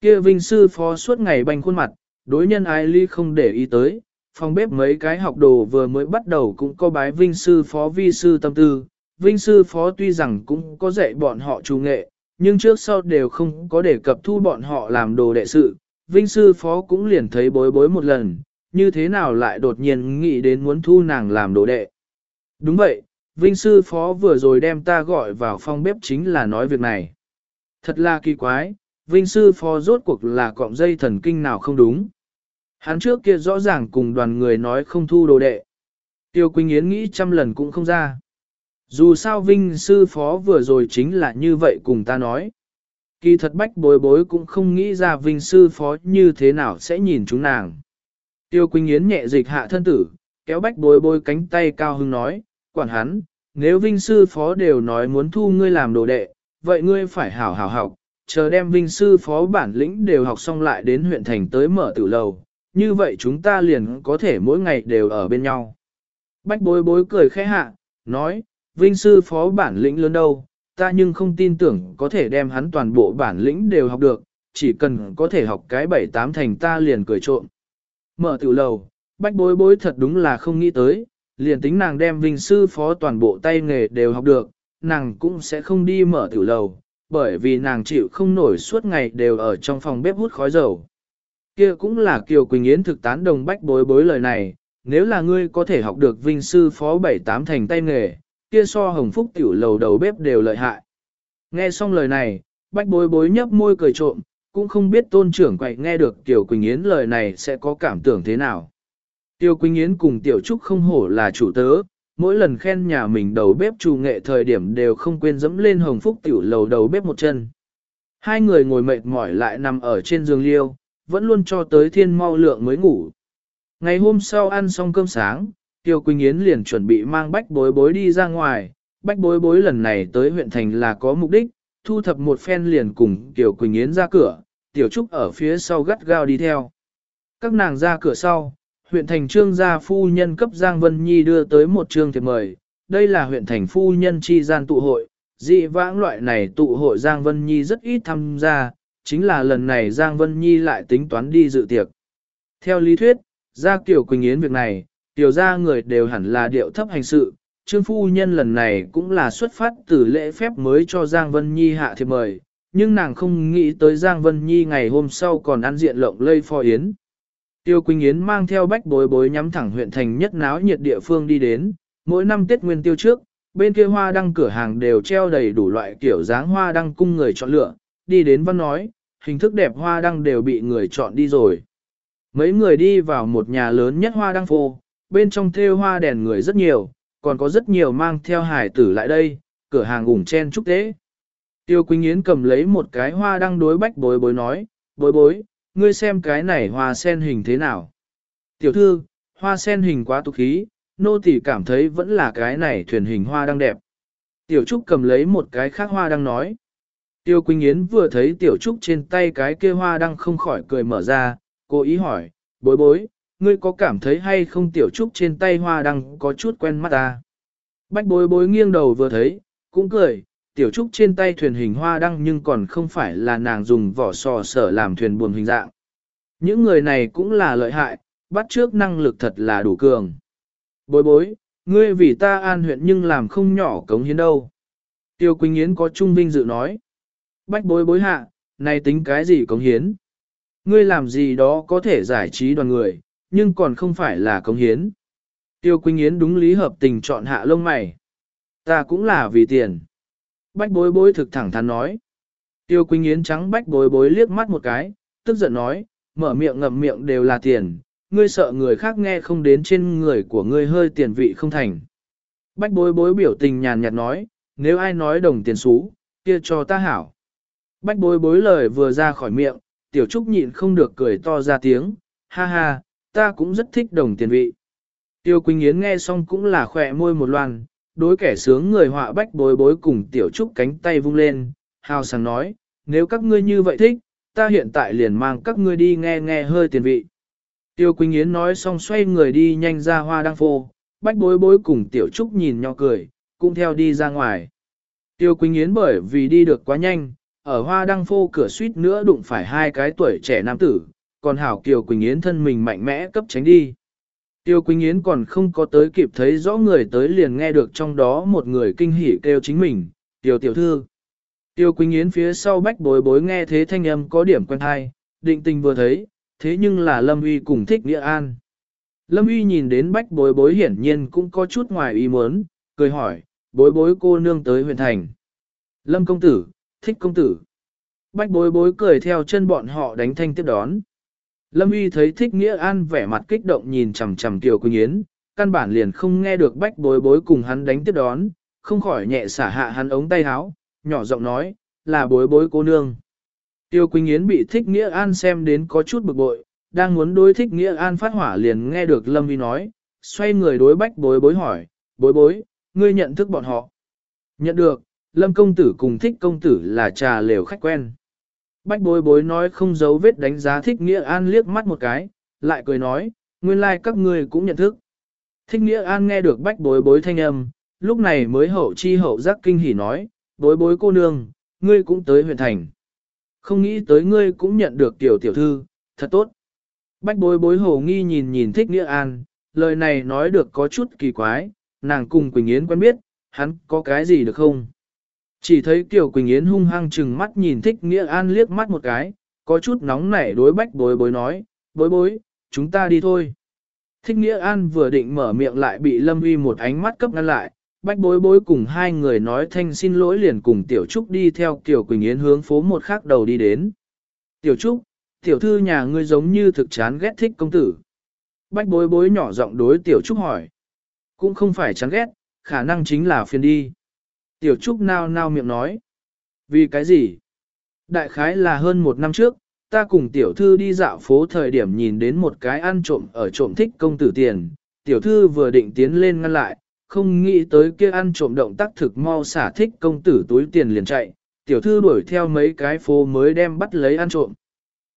Kia Vinh sư phó suốt ngày banh khuôn mặt, đối nhân ai ly không để ý tới, phòng bếp mấy cái học đồ vừa mới bắt đầu cũng có bái Vinh sư phó vi sư tâm tư. Vinh sư phó tuy rằng cũng có dạy bọn họ trù nghệ, nhưng trước sau đều không có đề cập thu bọn họ làm đồ đệ sự. Vinh sư phó cũng liền thấy bối bối một lần, như thế nào lại đột nhiên nghĩ đến muốn thu nàng làm đồ đệ. Đúng vậy, Vinh sư phó vừa rồi đem ta gọi vào phòng bếp chính là nói việc này. Thật là kỳ quái, Vinh sư phó rốt cuộc là cọng dây thần kinh nào không đúng. Hắn trước kia rõ ràng cùng đoàn người nói không thu đồ đệ. Tiêu Quỳnh Yến nghĩ trăm lần cũng không ra. Dù sao Vinh sư phó vừa rồi chính là như vậy cùng ta nói. Kỳ thật bách bối bối cũng không nghĩ ra Vinh sư phó như thế nào sẽ nhìn chúng nàng. Tiêu Quỳnh Yến nhẹ dịch hạ thân tử, kéo bách bối bối cánh tay cao hưng nói, quản hắn, nếu Vinh sư phó đều nói muốn thu ngươi làm đồ đệ, vậy ngươi phải hảo hảo học, chờ đem Vinh sư phó bản lĩnh đều học xong lại đến huyện thành tới mở tử lầu, như vậy chúng ta liền có thể mỗi ngày đều ở bên nhau. Bách bối bối cười khẽ hạ, nói, Vinh sư phó bản lĩnh lớn đâu, ta nhưng không tin tưởng có thể đem hắn toàn bộ bản lĩnh đều học được, chỉ cần có thể học cái bảy tám thành ta liền cười trộm. Mở tiểu lầu, bách bối bối thật đúng là không nghĩ tới, liền tính nàng đem vinh sư phó toàn bộ tay nghề đều học được, nàng cũng sẽ không đi mở tiểu lầu, bởi vì nàng chịu không nổi suốt ngày đều ở trong phòng bếp hút khói dầu. Kia cũng là Kiều Quỳnh Yến thực tán đồng bách bối bối lời này, nếu là ngươi có thể học được vinh sư phó bảy tám thành tay nghề, kia so hồng phúc tiểu lầu đầu bếp đều lợi hại. Nghe xong lời này, bách bối bối nhấp môi cười trộm, cũng không biết tôn trưởng quậy nghe được Kiều Quỳnh Yến lời này sẽ có cảm tưởng thế nào. Tiêu Quỳnh Yến cùng Tiểu Trúc không hổ là chủ tớ, mỗi lần khen nhà mình đầu bếp chủ nghệ thời điểm đều không quên dẫm lên hồng phúc tiểu lầu đầu bếp một chân. Hai người ngồi mệt mỏi lại nằm ở trên giường liêu, vẫn luôn cho tới thiên mau lượng mới ngủ. Ngày hôm sau ăn xong cơm sáng, Tiêu Quỳnh Yến liền chuẩn bị mang bách bối bối đi ra ngoài, bách bối bối lần này tới huyện thành là có mục đích, thu thập một phen liền cùng Tiêu Quỳnh Yến ra cửa, Tiểu Trúc ở phía sau gắt gao đi theo. Các nàng ra cửa sau, huyện thành trương gia phu nhân cấp Giang Vân Nhi đưa tới một trương thiệp mời, đây là huyện thành phu nhân chi gian tụ hội, dị vãng loại này tụ hội Giang Vân Nhi rất ít tham gia, chính là lần này Giang Vân Nhi lại tính toán đi dự tiệc. Theo lý thuyết, ra Kiều Quỳnh Yến việc này, tiểu ra người đều hẳn là điệu thấp hành sự, trương phu nhân lần này cũng là xuất phát từ lễ phép mới cho Giang Vân Nhi hạ thiệp mời, nhưng nàng không nghĩ tới Giang Vân Nhi ngày hôm sau còn ăn diện lộng lây phò yến. Tiêu Quỳnh Yến mang theo bách bối bối nhắm thẳng huyện thành nhất náo nhiệt địa phương đi đến, mỗi năm Tết Nguyên Tiêu trước, bên kia hoa đăng cửa hàng đều treo đầy đủ loại kiểu dáng hoa đăng cung người chọn lựa, đi đến văn nói, hình thức đẹp hoa đăng đều bị người chọn đi rồi. Mấy người đi vào một nhà lớn nhất hoa đăng phô, bên trong thêu hoa đèn người rất nhiều, còn có rất nhiều mang theo hải tử lại đây, cửa hàng ủng chen chúc tế. Tiêu Quỳnh Yến cầm lấy một cái hoa đăng đối bách bối bối nói, bối bối, ngươi xem cái này hoa sen hình thế nào. Tiểu thư, hoa sen hình quá tục khí, nô tỳ cảm thấy vẫn là cái này thuyền hình hoa đăng đẹp. Tiểu Trúc cầm lấy một cái khác hoa đăng nói. Tiêu Quỳnh Yến vừa thấy Tiểu Trúc trên tay cái kia hoa đăng không khỏi cười mở ra, cô ý hỏi, bối bối, ngươi có cảm thấy hay không Tiểu Trúc trên tay hoa đăng có chút quen mắt ta? Bách bối bối nghiêng đầu vừa thấy, cũng cười, Tiểu Trúc trên tay thuyền hình hoa đăng nhưng còn không phải là nàng dùng vỏ sò sở làm thuyền buồm hình dạng. Những người này cũng là lợi hại, bắt trước năng lực thật là đủ cường. Bối bối, ngươi vì ta an huyện nhưng làm không nhỏ cống hiến đâu. Tiêu Quỳnh Yến có trung vinh dự nói. Bách bối bối hạ, này tính cái gì cống hiến? Ngươi làm gì đó có thể giải trí đoàn người, nhưng còn không phải là cống hiến. Tiêu Quỳnh Yến đúng lý hợp tình chọn hạ lông mày. Ta cũng là vì tiền. Bách bối bối thực thẳng thắn nói. Tiêu Quỳnh Yến trắng bách bối bối liếc mắt một cái, tức giận nói, mở miệng ngậm miệng đều là tiền, ngươi sợ người khác nghe không đến trên người của ngươi hơi tiền vị không thành. Bách bối bối biểu tình nhàn nhạt nói, nếu ai nói đồng tiền xú, kia cho ta hảo. Bách bối bối lời vừa ra khỏi miệng, tiểu trúc nhịn không được cười to ra tiếng, ha ha, ta cũng rất thích đồng tiền vị. Tiêu Quỳnh Yến nghe xong cũng là khỏe môi một loan, đối kẻ sướng người họa bách bối bối cùng tiểu trúc cánh tay vung lên, hào sảng nói, nếu các ngươi như vậy thích, ta hiện tại liền mang các ngươi đi nghe nghe hơi tiền vị. Tiêu Quỳnh Yến nói xong xoay người đi nhanh ra hoa đăng phô, bách bối bối cùng tiểu trúc nhìn nhau cười, cũng theo đi ra ngoài. Tiêu Quỳnh Yến bởi vì đi được quá nhanh, ở hoa đăng phô cửa suýt nữa đụng phải hai cái tuổi trẻ nam tử, còn hảo Kiều Quỳnh Yến thân mình mạnh mẽ cấp tránh đi. Tiêu Quỳnh Yến còn không có tới kịp thấy rõ người tới liền nghe được trong đó một người kinh hỉ kêu chính mình, Tiêu Tiểu Thư. Tiêu Quỳnh Yến phía sau bách bối bối nghe thế thanh âm có điểm quen thai, định tình vừa thấy, thế nhưng là Lâm Uy cùng thích Nghĩa An. Lâm Uy nhìn đến bách bối bối hiển nhiên cũng có chút ngoài ý muốn, cười hỏi, bối bối cô nương tới huyện thành. Lâm công tử, thích công tử. Bách bối bối cười theo chân bọn họ đánh thanh tiếp đón. Lâm Uy thấy thích Nghĩa An vẻ mặt kích động nhìn chằm chằm Kiều Quỳnh Yến, căn bản liền không nghe được bách bối bối cùng hắn đánh tiếp đón, không khỏi nhẹ xả hạ hắn ống tay áo, nhỏ giọng nói, là bối bối cô nương. Tiêu Quỳnh Yến bị thích Nghĩa An xem đến có chút bực bội, đang muốn đối thích Nghĩa An phát hỏa liền nghe được Lâm uy nói, xoay người đối bách bối bối hỏi, bối bối, ngươi nhận thức bọn họ. Nhận được, Lâm công tử cùng thích công tử là trà lều khách quen. Bách bối bối nói không giấu vết đánh giá thích Nghĩa An liếc mắt một cái, lại cười nói, nguyên lai like các ngươi cũng nhận thức. Thích Nghĩa An nghe được bách bối bối thanh âm, lúc này mới hậu chi hậu giác kinh hỉ nói, bối bối cô nương, ngươi cũng tới huyện thành. Không nghĩ tới ngươi cũng nhận được tiểu tiểu thư, thật tốt. Bách bối bối hồ nghi nhìn nhìn thích nghĩa an, lời này nói được có chút kỳ quái, nàng cùng Quỳnh Yến quen biết, hắn có cái gì được không? Chỉ thấy Tiểu Quỳnh Yến hung hăng chừng mắt nhìn thích nghĩa an liếc mắt một cái, có chút nóng nảy đối bách bối bối nói, bối bối, chúng ta đi thôi. Thích nghĩa an vừa định mở miệng lại bị Lâm Uy một ánh mắt cấp ngăn lại, Bách bối bối cùng hai người nói thanh xin lỗi liền cùng Tiểu Trúc đi theo Kiều Quỳnh Yến hướng phố một khác đầu đi đến. Tiểu Trúc, tiểu thư nhà ngươi giống như thực chán ghét thích công tử. bách bối bối nhỏ giọng đối tiểu trúc hỏi. Cũng không phải chán ghét, khả năng chính là phiền đi. Tiểu trúc nao nao miệng nói. Vì cái gì? Đại khái là hơn một năm trước, ta cùng tiểu thư đi dạo phố thời điểm nhìn đến một cái ăn trộm ở trộm thích công tử tiền. Tiểu thư vừa định tiến lên ngăn lại, không nghĩ tới kia ăn trộm động tác thực mau xả thích công tử túi tiền liền chạy. Tiểu thư đuổi theo mấy cái phố mới đem bắt lấy ăn trộm.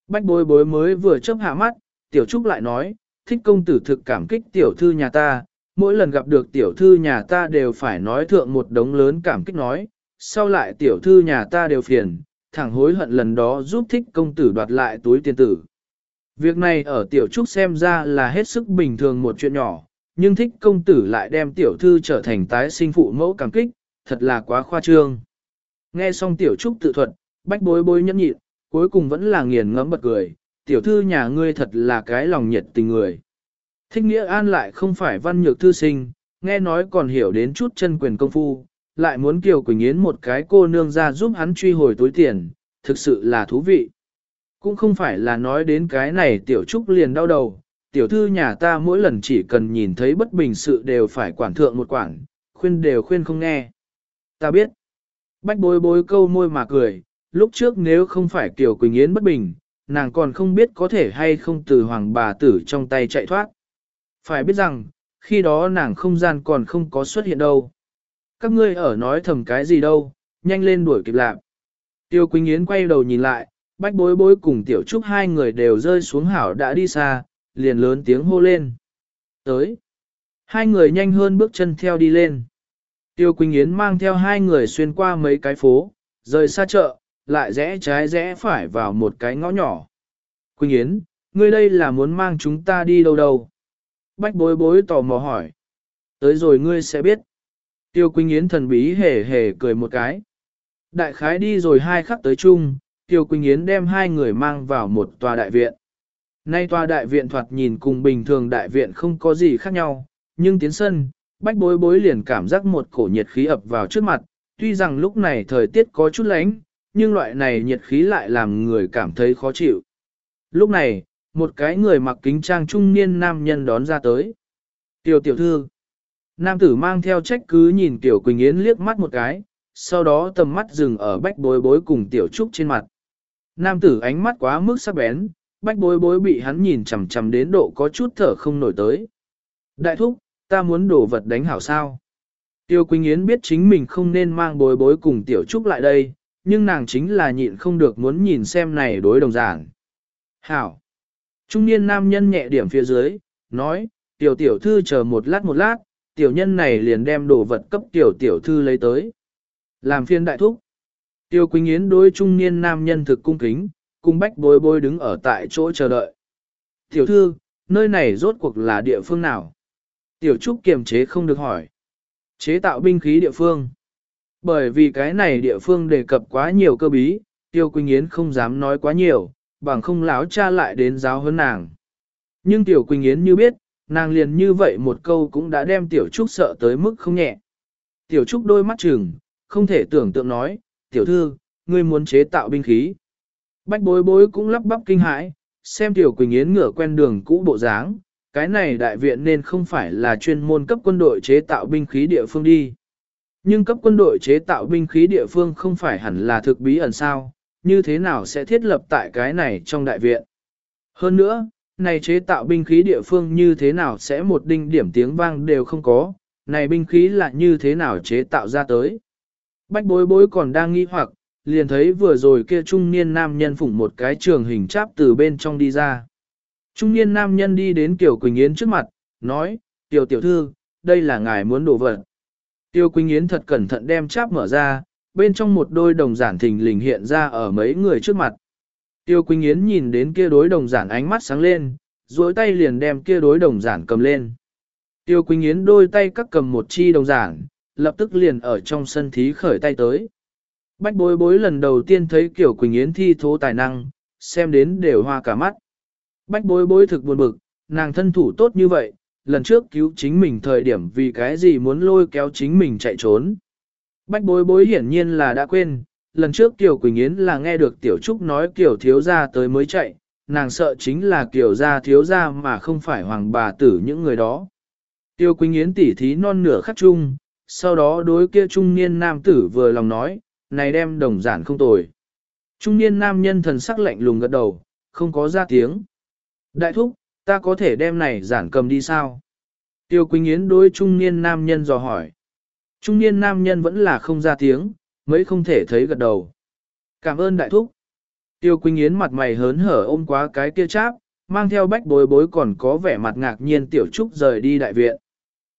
Bách bối bối mới vừa chớp hạ mắt, tiểu trúc lại nói, thích công tử thực cảm kích tiểu thư nhà ta, mỗi lần gặp được tiểu thư nhà ta đều phải nói thượng một đống lớn cảm kích nói, sau lại tiểu thư nhà ta đều phiền, thẳng hối hận lần đó giúp thích công tử đoạt lại túi tiền tử. Việc này ở tiểu trúc xem ra là hết sức bình thường một chuyện nhỏ, nhưng thích công tử lại đem tiểu thư trở thành tái sinh phụ mẫu cảm kích, thật là quá khoa trương. Nghe xong tiểu trúc tự thuật, bách bối bối nhẫn nhịn, cuối cùng vẫn là nghiền ngẫm bật cười, tiểu thư nhà ngươi thật là cái lòng nhiệt tình người. Thích nghĩa an lại không phải văn nhược thư sinh, nghe nói còn hiểu đến chút chân quyền công phu, lại muốn Kiều Quỳnh Yến một cái cô nương ra giúp hắn truy hồi túi tiền, thực sự là thú vị. Cũng không phải là nói đến cái này tiểu trúc liền đau đầu, tiểu thư nhà ta mỗi lần chỉ cần nhìn thấy bất bình sự đều phải quản thượng một quản, khuyên đều khuyên không nghe. Ta biết. Bách bối bối câu môi mà cười, lúc trước nếu không phải Kiều Quỳnh Yến bất bình, nàng còn không biết có thể hay không từ hoàng bà tử trong tay chạy thoát. Phải biết rằng, khi đó nàng không gian còn không có xuất hiện đâu. Các ngươi ở nói thầm cái gì đâu, nhanh lên đuổi kịp lạc. Tiêu Quỳnh Yến quay đầu nhìn lại, bách bối bối cùng tiểu trúc hai người đều rơi xuống hảo đã đi xa, liền lớn tiếng hô lên. Tới. Hai người nhanh hơn bước chân theo đi lên. Tiêu Quỳnh Yến mang theo hai người xuyên qua mấy cái phố, rời xa chợ, lại rẽ trái rẽ phải vào một cái ngõ nhỏ. Quỳnh Yến, ngươi đây là muốn mang chúng ta đi đâu đâu? Bách bối bối tò mò hỏi. Tới rồi ngươi sẽ biết. Tiêu Quỳnh Yến thần bí hề hề cười một cái. Đại khái đi rồi hai khắc tới chung, Tiêu Quỳnh Yến đem hai người mang vào một tòa đại viện. Nay tòa đại viện thoạt nhìn cùng bình thường đại viện không có gì khác nhau, nhưng tiến sân, bách bối bối liền cảm giác một cổ nhiệt khí ập vào trước mặt, tuy rằng lúc này thời tiết có chút lánh, nhưng loại này nhiệt khí lại làm người cảm thấy khó chịu. Lúc này, một cái người mặc kính trang trung niên nam nhân đón ra tới. Tiểu tiểu thư. Nam tử mang theo trách cứ nhìn Tiểu Quỳnh Yến liếc mắt một cái, sau đó tầm mắt dừng ở bách bối bối cùng Tiểu Trúc trên mặt. Nam tử ánh mắt quá mức sắc bén, bách bối bối bị hắn nhìn chằm chằm đến độ có chút thở không nổi tới. Đại thúc, ta muốn đổ vật đánh hảo sao. Tiêu Quỳnh Yến biết chính mình không nên mang bối bối cùng Tiểu Trúc lại đây, nhưng nàng chính là nhịn không được muốn nhìn xem này đối đồng giảng. Hảo. Trung niên nam nhân nhẹ điểm phía dưới, nói, tiểu tiểu thư chờ một lát một lát, tiểu nhân này liền đem đồ vật cấp tiểu tiểu thư lấy tới. Làm phiên đại thúc. Tiêu Quỳnh Yến đối trung niên nam nhân thực cung kính, cung bách bối bối đứng ở tại chỗ chờ đợi. Tiểu thư, nơi này rốt cuộc là địa phương nào? Tiểu Trúc kiềm chế không được hỏi. Chế tạo binh khí địa phương. Bởi vì cái này địa phương đề cập quá nhiều cơ bí, Tiêu Quỳnh Yến không dám nói quá nhiều, bằng không láo cha lại đến giáo hơn nàng. Nhưng Tiểu Quỳnh Yến như biết, nàng liền như vậy một câu cũng đã đem Tiểu Trúc sợ tới mức không nhẹ. Tiểu Trúc đôi mắt trừng, không thể tưởng tượng nói, Tiểu Thư, ngươi muốn chế tạo binh khí. Bách bối bối cũng lắp bắp kinh hãi, xem Tiểu Quỳnh Yến ngửa quen đường cũ bộ dáng, cái này đại viện nên không phải là chuyên môn cấp quân đội chế tạo binh khí địa phương đi. Nhưng cấp quân đội chế tạo binh khí địa phương không phải hẳn là thực bí ẩn sao, như thế nào sẽ thiết lập tại cái này trong đại viện. Hơn nữa, này chế tạo binh khí địa phương như thế nào sẽ một đinh điểm tiếng vang đều không có, này binh khí là như thế nào chế tạo ra tới. Bách bối bối còn đang nghi hoặc, liền thấy vừa rồi kia trung niên nam nhân phủng một cái trường hình cháp từ bên trong đi ra. Trung niên nam nhân đi đến Tiểu Quỳnh Yến trước mặt, nói, Tiểu tiểu thư, đây là ngài muốn đổ vật. Tiêu Quỳnh Yến thật cẩn thận đem cháp mở ra, bên trong một đôi đồng giản thình lình hiện ra ở mấy người trước mặt. Tiêu Quỳnh Yến nhìn đến kia đối đồng giản ánh mắt sáng lên, duỗi tay liền đem kia đối đồng giản cầm lên. Tiêu Quỳnh Yến đôi tay cắt cầm một chi đồng giản, lập tức liền ở trong sân thí khởi tay tới. Bách bối bối lần đầu tiên thấy kiểu Quỳnh Yến thi thố tài năng, xem đến đều hoa cả mắt. Bách bối bối thực buồn bực, nàng thân thủ tốt như vậy, lần trước cứu chính mình thời điểm vì cái gì muốn lôi kéo chính mình chạy trốn. Bách bối bối hiển nhiên là đã quên, lần trước Tiểu Quỳnh Yến là nghe được Tiểu Trúc nói Tiểu thiếu gia tới mới chạy, nàng sợ chính là Kiều gia thiếu gia mà không phải hoàng bà tử những người đó. Tiêu Quỳnh Yến tỉ thí non nửa khắc chung, sau đó đối kia trung niên nam tử vừa lòng nói, này đem đồng giản không tồi. Trung niên nam nhân thần sắc lạnh lùng gật đầu, không có ra tiếng. Đại thúc, ta có thể đem này giản cầm đi sao? Tiêu Quỳnh Yến đối trung niên nam nhân dò hỏi. Trung niên nam nhân vẫn là không ra tiếng, mấy không thể thấy gật đầu. Cảm ơn đại thúc. Tiêu Quỳnh Yến mặt mày hớn hở ôm quá cái kia cháp, mang theo bách bối bối còn có vẻ mặt ngạc nhiên tiểu trúc rời đi đại viện.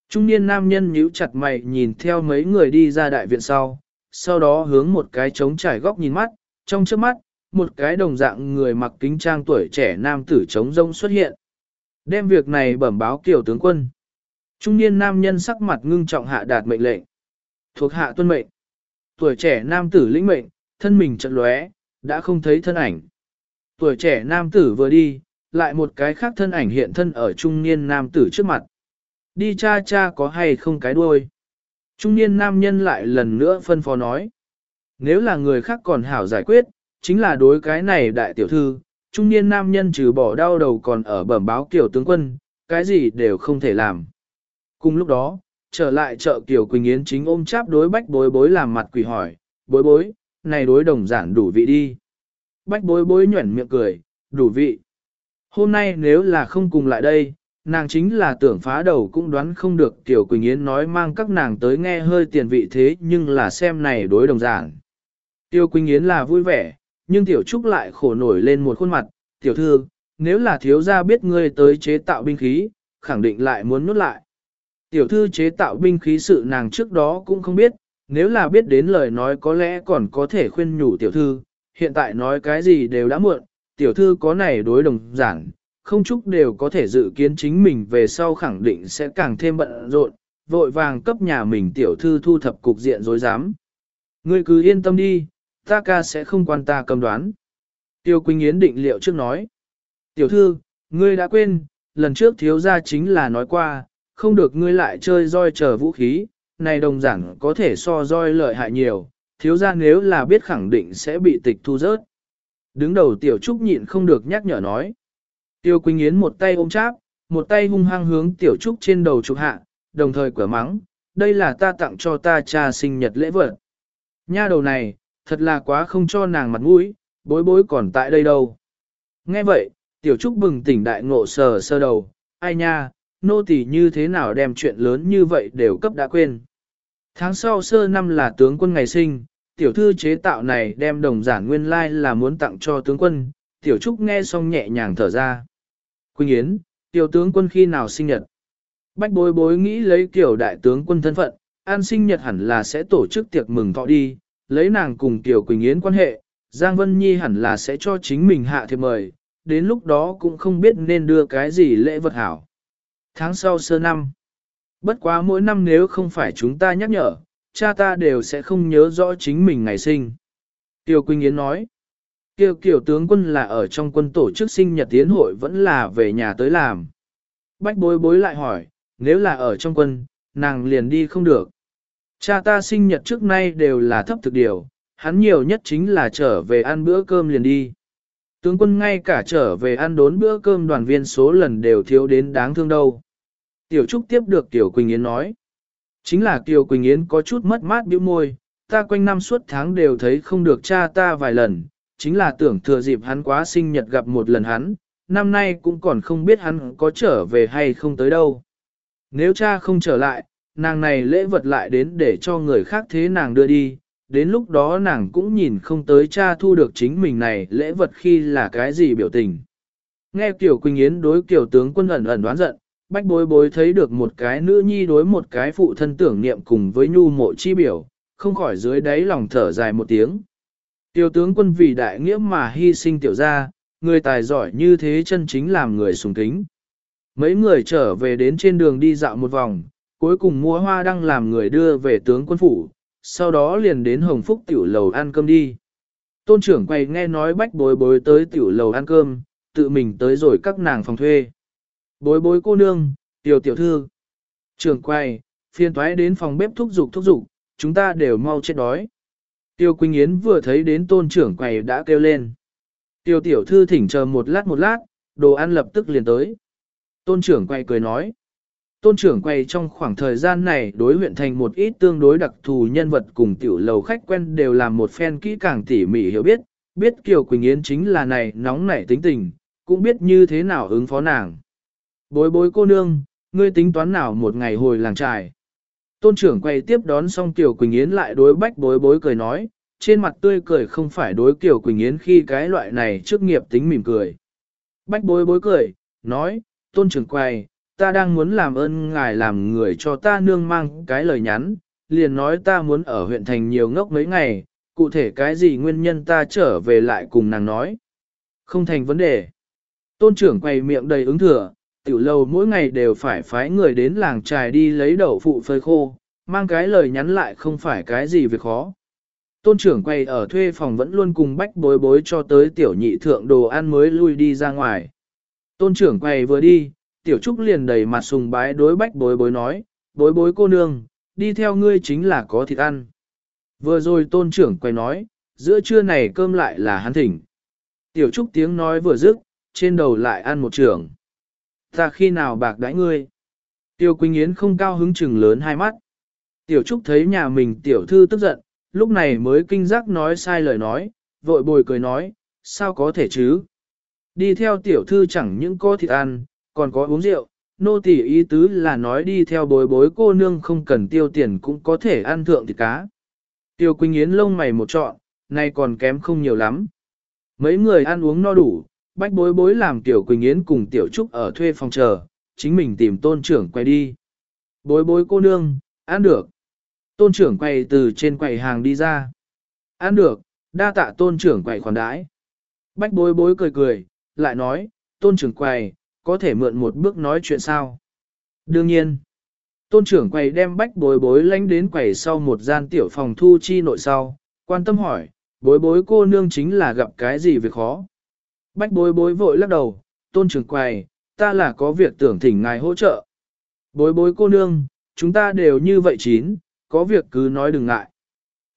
Trung niên nam nhân nhíu chặt mày nhìn theo mấy người đi ra đại viện sau, sau đó hướng một cái trống trải góc nhìn mắt, trong trước mắt, một cái đồng dạng người mặc kính trang tuổi trẻ nam tử trống rông xuất hiện. Đem việc này bẩm báo kiểu tướng quân. Trung niên nam nhân sắc mặt ngưng trọng hạ đạt mệnh lệnh. Thuộc hạ tuân mệnh. Tuổi trẻ nam tử lĩnh mệnh, thân mình chợt lóe, đã không thấy thân ảnh. Tuổi trẻ nam tử vừa đi, lại một cái khác thân ảnh hiện thân ở trung niên nam tử trước mặt. Đi cha cha có hay không cái đuôi. Trung niên nam nhân lại lần nữa phân phó nói. Nếu là người khác còn hảo giải quyết, chính là đối cái này đại tiểu thư, trung niên nam nhân trừ bỏ đau đầu còn ở bẩm báo kiểu tướng quân, cái gì đều không thể làm. Cùng lúc đó, trở lại chợ Kiều Quỳnh Yến chính ôm cháp đối bách bối bối làm mặt quỷ hỏi, bối bối, này đối đồng giản đủ vị đi. Bách bối bối nhuẩn miệng cười, đủ vị. Hôm nay nếu là không cùng lại đây, nàng chính là tưởng phá đầu cũng đoán không được Tiểu Quỳnh Yến nói mang các nàng tới nghe hơi tiền vị thế nhưng là xem này đối đồng giản. Tiêu Quỳnh Yến là vui vẻ, nhưng Tiểu Trúc lại khổ nổi lên một khuôn mặt, Tiểu Thư, nếu là thiếu gia biết ngươi tới chế tạo binh khí, khẳng định lại muốn nuốt lại. Tiểu thư chế tạo binh khí sự nàng trước đó cũng không biết, nếu là biết đến lời nói có lẽ còn có thể khuyên nhủ tiểu thư, hiện tại nói cái gì đều đã muộn, tiểu thư có này đối đồng giản, không chúc đều có thể dự kiến chính mình về sau khẳng định sẽ càng thêm bận rộn, vội vàng cấp nhà mình tiểu thư thu thập cục diện dối dám. Ngươi cứ yên tâm đi, ta ca sẽ không quan ta cầm đoán. Tiêu Quỳnh Yến định liệu trước nói. Tiểu thư, ngươi đã quên, lần trước thiếu gia chính là nói qua, không được ngươi lại chơi roi chờ vũ khí, này đồng giản có thể so roi lợi hại nhiều, thiếu gia nếu là biết khẳng định sẽ bị tịch thu rớt. Đứng đầu tiểu trúc nhịn không được nhắc nhở nói. Tiêu Quỳnh Yến một tay ôm cháp, một tay hung hăng hướng tiểu trúc trên đầu trục hạ, đồng thời quả mắng, đây là ta tặng cho ta cha sinh nhật lễ vật. Nha đầu này, thật là quá không cho nàng mặt mũi, bối bối còn tại đây đâu. Nghe vậy, tiểu trúc bừng tỉnh đại ngộ sờ sơ đầu, ai nha, nô tỳ như thế nào đem chuyện lớn như vậy đều cấp đã quên. Tháng sau sơ năm là tướng quân ngày sinh, tiểu thư chế tạo này đem đồng giản nguyên lai là muốn tặng cho tướng quân, tiểu trúc nghe xong nhẹ nhàng thở ra. Quỳnh Yến, tiểu tướng quân khi nào sinh nhật? Bách bối bối nghĩ lấy kiểu đại tướng quân thân phận, an sinh nhật hẳn là sẽ tổ chức tiệc mừng thọ đi, lấy nàng cùng tiểu Quỳnh Yến quan hệ, Giang Vân Nhi hẳn là sẽ cho chính mình hạ thiệp mời, đến lúc đó cũng không biết nên đưa cái gì lễ vật hảo. Tháng sau sơ năm. Bất quá mỗi năm nếu không phải chúng ta nhắc nhở, cha ta đều sẽ không nhớ rõ chính mình ngày sinh. Tiêu Quỳnh Yến nói. Kiều kiểu tướng quân là ở trong quân tổ chức sinh nhật tiến hội vẫn là về nhà tới làm. Bách bối bối lại hỏi, nếu là ở trong quân, nàng liền đi không được. Cha ta sinh nhật trước nay đều là thấp thực điều, hắn nhiều nhất chính là trở về ăn bữa cơm liền đi. Tướng quân ngay cả trở về ăn đốn bữa cơm đoàn viên số lần đều thiếu đến đáng thương đâu. Tiểu Trúc tiếp được Tiểu Quỳnh Yến nói. Chính là Tiểu Quỳnh Yến có chút mất mát bĩu môi, ta quanh năm suốt tháng đều thấy không được cha ta vài lần, chính là tưởng thừa dịp hắn quá sinh nhật gặp một lần hắn, năm nay cũng còn không biết hắn có trở về hay không tới đâu. Nếu cha không trở lại, nàng này lễ vật lại đến để cho người khác thế nàng đưa đi, đến lúc đó nàng cũng nhìn không tới cha thu được chính mình này lễ vật khi là cái gì biểu tình. Nghe Kiều Quỳnh Yến đối Kiều tướng quân ẩn ẩn đoán giận, bách bối bối thấy được một cái nữ nhi đối một cái phụ thân tưởng niệm cùng với nhu mộ chi biểu, không khỏi dưới đáy lòng thở dài một tiếng. Tiểu tướng quân vì đại nghĩa mà hy sinh tiểu gia, người tài giỏi như thế chân chính làm người sùng kính. Mấy người trở về đến trên đường đi dạo một vòng, cuối cùng mua hoa đăng làm người đưa về tướng quân phủ, sau đó liền đến Hồng Phúc tiểu lầu ăn cơm đi. Tôn trưởng quay nghe nói bách bối bối tới tiểu lầu ăn cơm, tự mình tới rồi các nàng phòng thuê. Bối bối cô nương, tiểu tiểu thư. Trưởng quay, phiên toái đến phòng bếp thúc dục thúc dục, chúng ta đều mau chết đói. Tiêu Quỳnh Yến vừa thấy đến tôn trưởng quầy đã kêu lên. Tiêu tiểu thư thỉnh chờ một lát một lát, đồ ăn lập tức liền tới. Tôn trưởng quay cười nói. Tôn trưởng quay trong khoảng thời gian này đối huyện thành một ít tương đối đặc thù nhân vật cùng tiểu lầu khách quen đều làm một phen kỹ càng tỉ mỉ hiểu biết, biết Kiều Quỳnh Yến chính là này nóng nảy tính tình, cũng biết như thế nào ứng phó nàng. Bối bối cô nương, ngươi tính toán nào một ngày hồi làng trài. Tôn trưởng quay tiếp đón xong Kiều Quỳnh Yến lại đối bách bối bối cười nói, trên mặt tươi cười không phải đối Kiều Quỳnh Yến khi cái loại này trước nghiệp tính mỉm cười. Bách bối bối cười, nói, tôn trưởng quay, ta đang muốn làm ơn ngài làm người cho ta nương mang cái lời nhắn, liền nói ta muốn ở huyện thành nhiều ngốc mấy ngày, cụ thể cái gì nguyên nhân ta trở về lại cùng nàng nói. Không thành vấn đề. Tôn trưởng quay miệng đầy ứng thừa, tiểu lâu mỗi ngày đều phải phái người đến làng trài đi lấy đậu phụ phơi khô, mang cái lời nhắn lại không phải cái gì việc khó. Tôn trưởng quay ở thuê phòng vẫn luôn cùng bách bối bối cho tới tiểu nhị thượng đồ ăn mới lui đi ra ngoài. Tôn trưởng quay vừa đi, tiểu trúc liền đầy mặt sùng bái đối bách bối bối nói, bối bối cô nương, đi theo ngươi chính là có thịt ăn. Vừa rồi tôn trưởng quay nói, giữa trưa này cơm lại là hắn thỉnh. Tiểu trúc tiếng nói vừa dứt, trên đầu lại ăn một trưởng. Ta khi nào bạc đãi ngươi? Tiêu Quỳnh Yến không cao hứng chừng lớn hai mắt. Tiểu Trúc thấy nhà mình tiểu thư tức giận, lúc này mới kinh giác nói sai lời nói, vội bồi cười nói, sao có thể chứ? Đi theo tiểu thư chẳng những có thịt ăn, còn có uống rượu, nô tỳ ý tứ là nói đi theo bối bối cô nương không cần tiêu tiền cũng có thể ăn thượng thịt cá. Tiêu Quỳnh Yến lông mày một trọn, nay còn kém không nhiều lắm. Mấy người ăn uống no đủ, bách bối bối làm Tiểu Quỳnh Yến cùng Tiểu Trúc ở thuê phòng chờ, chính mình tìm tôn trưởng quay đi. Bối bối cô nương, ăn được. Tôn trưởng quay từ trên quầy hàng đi ra. Ăn được, đa tạ tôn trưởng quầy khoản đãi. Bách bối bối cười cười, lại nói, tôn trưởng quầy, có thể mượn một bước nói chuyện sao? Đương nhiên, tôn trưởng quầy đem bách bối bối lánh đến quầy sau một gian tiểu phòng thu chi nội sau, quan tâm hỏi, bối bối cô nương chính là gặp cái gì việc khó? Bách bối bối vội lắc đầu, tôn trưởng quầy, ta là có việc tưởng thỉnh ngài hỗ trợ. Bối bối cô nương, chúng ta đều như vậy chín, có việc cứ nói đừng ngại.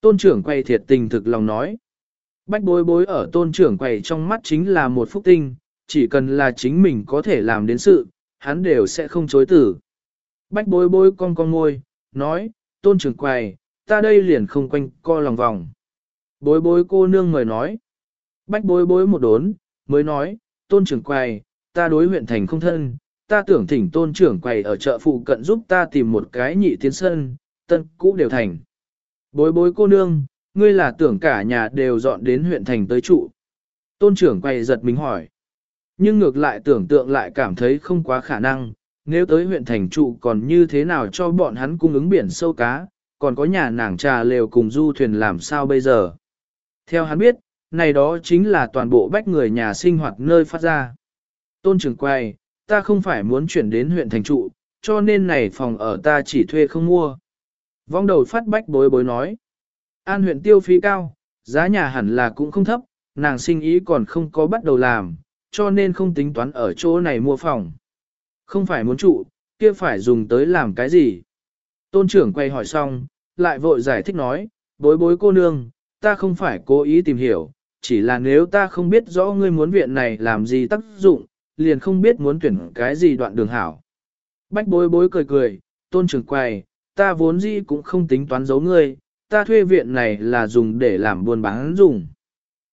Tôn trưởng quầy thiệt tình thực lòng nói. Bách bối bối ở tôn trưởng quầy trong mắt chính là một phúc tinh, chỉ cần là chính mình có thể làm đến sự, hắn đều sẽ không chối tử. Bách bối bối con con ngôi, nói, tôn trưởng quầy, ta đây liền không quanh co lòng vòng. Bối bối cô nương người nói. Bách bối bối một đốn, mới nói, tôn trưởng quầy, ta đối huyện thành không thân, ta tưởng thỉnh tôn trưởng quầy ở chợ phụ cận giúp ta tìm một cái nhị tiến sân, tân cũ đều thành. Bối bối cô nương, ngươi là tưởng cả nhà đều dọn đến huyện thành tới trụ. Tôn trưởng quầy giật mình hỏi. Nhưng ngược lại tưởng tượng lại cảm thấy không quá khả năng, nếu tới huyện thành trụ còn như thế nào cho bọn hắn cung ứng biển sâu cá, còn có nhà nàng trà lều cùng du thuyền làm sao bây giờ. Theo hắn biết, này đó chính là toàn bộ bách người nhà sinh hoạt nơi phát ra. Tôn trưởng quay, ta không phải muốn chuyển đến huyện thành trụ, cho nên này phòng ở ta chỉ thuê không mua. Vong đầu phát bách bối bối nói. An huyện tiêu phí cao, giá nhà hẳn là cũng không thấp, nàng sinh ý còn không có bắt đầu làm, cho nên không tính toán ở chỗ này mua phòng. Không phải muốn trụ, kia phải dùng tới làm cái gì? Tôn trưởng quay hỏi xong, lại vội giải thích nói, bối bối cô nương, ta không phải cố ý tìm hiểu, chỉ là nếu ta không biết rõ ngươi muốn viện này làm gì tác dụng, liền không biết muốn tuyển cái gì đoạn đường hảo. Bách bối bối cười cười, tôn trưởng quay, ta vốn gì cũng không tính toán giấu ngươi, ta thuê viện này là dùng để làm buôn bán dùng.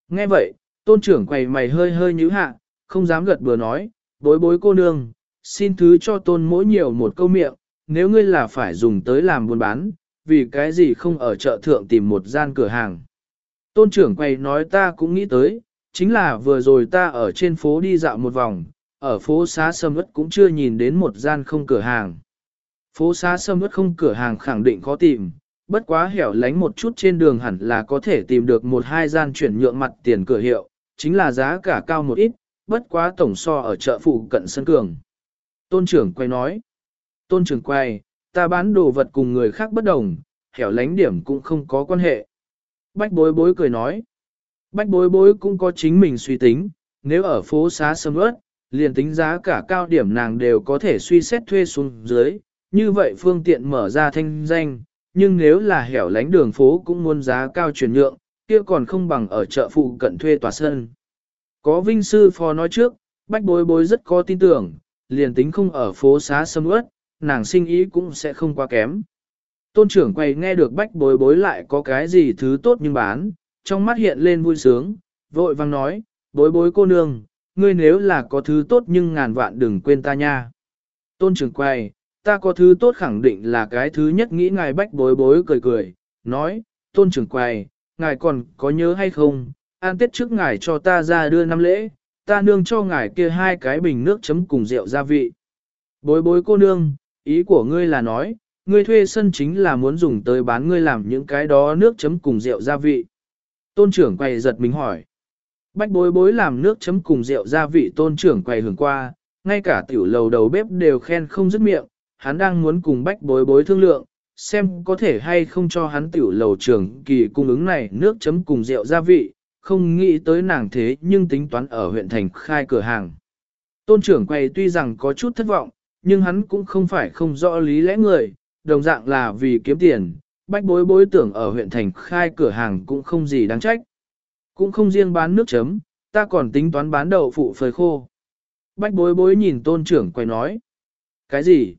Nghe vậy, tôn trưởng quầy mày hơi hơi nhíu hạ, không dám gật bừa nói, bối bối cô nương, xin thứ cho tôn mỗi nhiều một câu miệng, nếu ngươi là phải dùng tới làm buôn bán, vì cái gì không ở chợ thượng tìm một gian cửa hàng. Tôn trưởng quầy nói ta cũng nghĩ tới, chính là vừa rồi ta ở trên phố đi dạo một vòng, ở phố xá sâm ất cũng chưa nhìn đến một gian không cửa hàng. Phố xá sâm ất không cửa hàng khẳng định khó tìm, bất quá hẻo lánh một chút trên đường hẳn là có thể tìm được một hai gian chuyển nhượng mặt tiền cửa hiệu, chính là giá cả cao một ít, bất quá tổng so ở chợ phụ cận sân cường. Tôn trưởng quay nói, tôn trưởng quay, ta bán đồ vật cùng người khác bất đồng, hẻo lánh điểm cũng không có quan hệ. Bách bối bối cười nói, bách bối bối cũng có chính mình suy tính, nếu ở phố xá sâm ớt, liền tính giá cả cao điểm nàng đều có thể suy xét thuê xuống dưới, như vậy phương tiện mở ra thanh danh, nhưng nếu là hẻo lánh đường phố cũng muốn giá cao chuyển nhượng, kia còn không bằng ở chợ phụ cận thuê tòa sân. Có vinh sư phó nói trước, bách bối bối rất có tin tưởng, liền tính không ở phố xá sâm ướt, nàng sinh ý cũng sẽ không quá kém. Tôn trưởng quay nghe được bách bối bối lại có cái gì thứ tốt nhưng bán, trong mắt hiện lên vui sướng, vội vang nói, bối bối cô nương, ngươi nếu là có thứ tốt nhưng ngàn vạn đừng quên ta nha. Tôn trưởng quay, ta có thứ tốt khẳng định là cái thứ nhất nghĩ ngài bách bối bối cười cười, nói, tôn trưởng quay, ngài còn có nhớ hay không, an tết trước ngài cho ta ra đưa năm lễ, ta nương cho ngài kia hai cái bình nước chấm cùng rượu gia vị. Bối bối cô nương, ý của ngươi là nói, ngươi thuê sân chính là muốn dùng tới bán ngươi làm những cái đó nước chấm cùng rượu gia vị. Tôn trưởng quầy giật mình hỏi. Bách bối bối làm nước chấm cùng rượu gia vị tôn trưởng quầy hưởng qua, ngay cả tiểu lầu đầu bếp đều khen không dứt miệng, hắn đang muốn cùng bách bối bối thương lượng, xem có thể hay không cho hắn tiểu lầu trưởng kỳ cung ứng này nước chấm cùng rượu gia vị, không nghĩ tới nàng thế nhưng tính toán ở huyện thành khai cửa hàng. Tôn trưởng quầy tuy rằng có chút thất vọng, nhưng hắn cũng không phải không rõ lý lẽ người, đồng dạng là vì kiếm tiền, bách bối bối tưởng ở huyện thành khai cửa hàng cũng không gì đáng trách. Cũng không riêng bán nước chấm, ta còn tính toán bán đậu phụ phơi khô. Bách bối bối nhìn tôn trưởng quầy nói. Cái gì?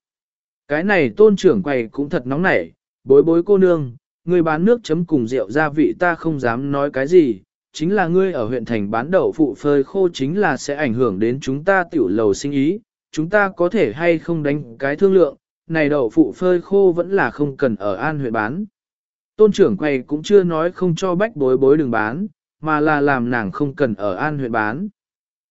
Cái này tôn trưởng quầy cũng thật nóng nảy, bối bối cô nương, người bán nước chấm cùng rượu gia vị ta không dám nói cái gì, chính là ngươi ở huyện thành bán đậu phụ phơi khô chính là sẽ ảnh hưởng đến chúng ta tiểu lầu sinh ý, chúng ta có thể hay không đánh cái thương lượng, này đậu phụ phơi khô vẫn là không cần ở an huyện bán. Tôn trưởng quay cũng chưa nói không cho bách bối bối đừng bán, mà là làm nàng không cần ở an huyện bán.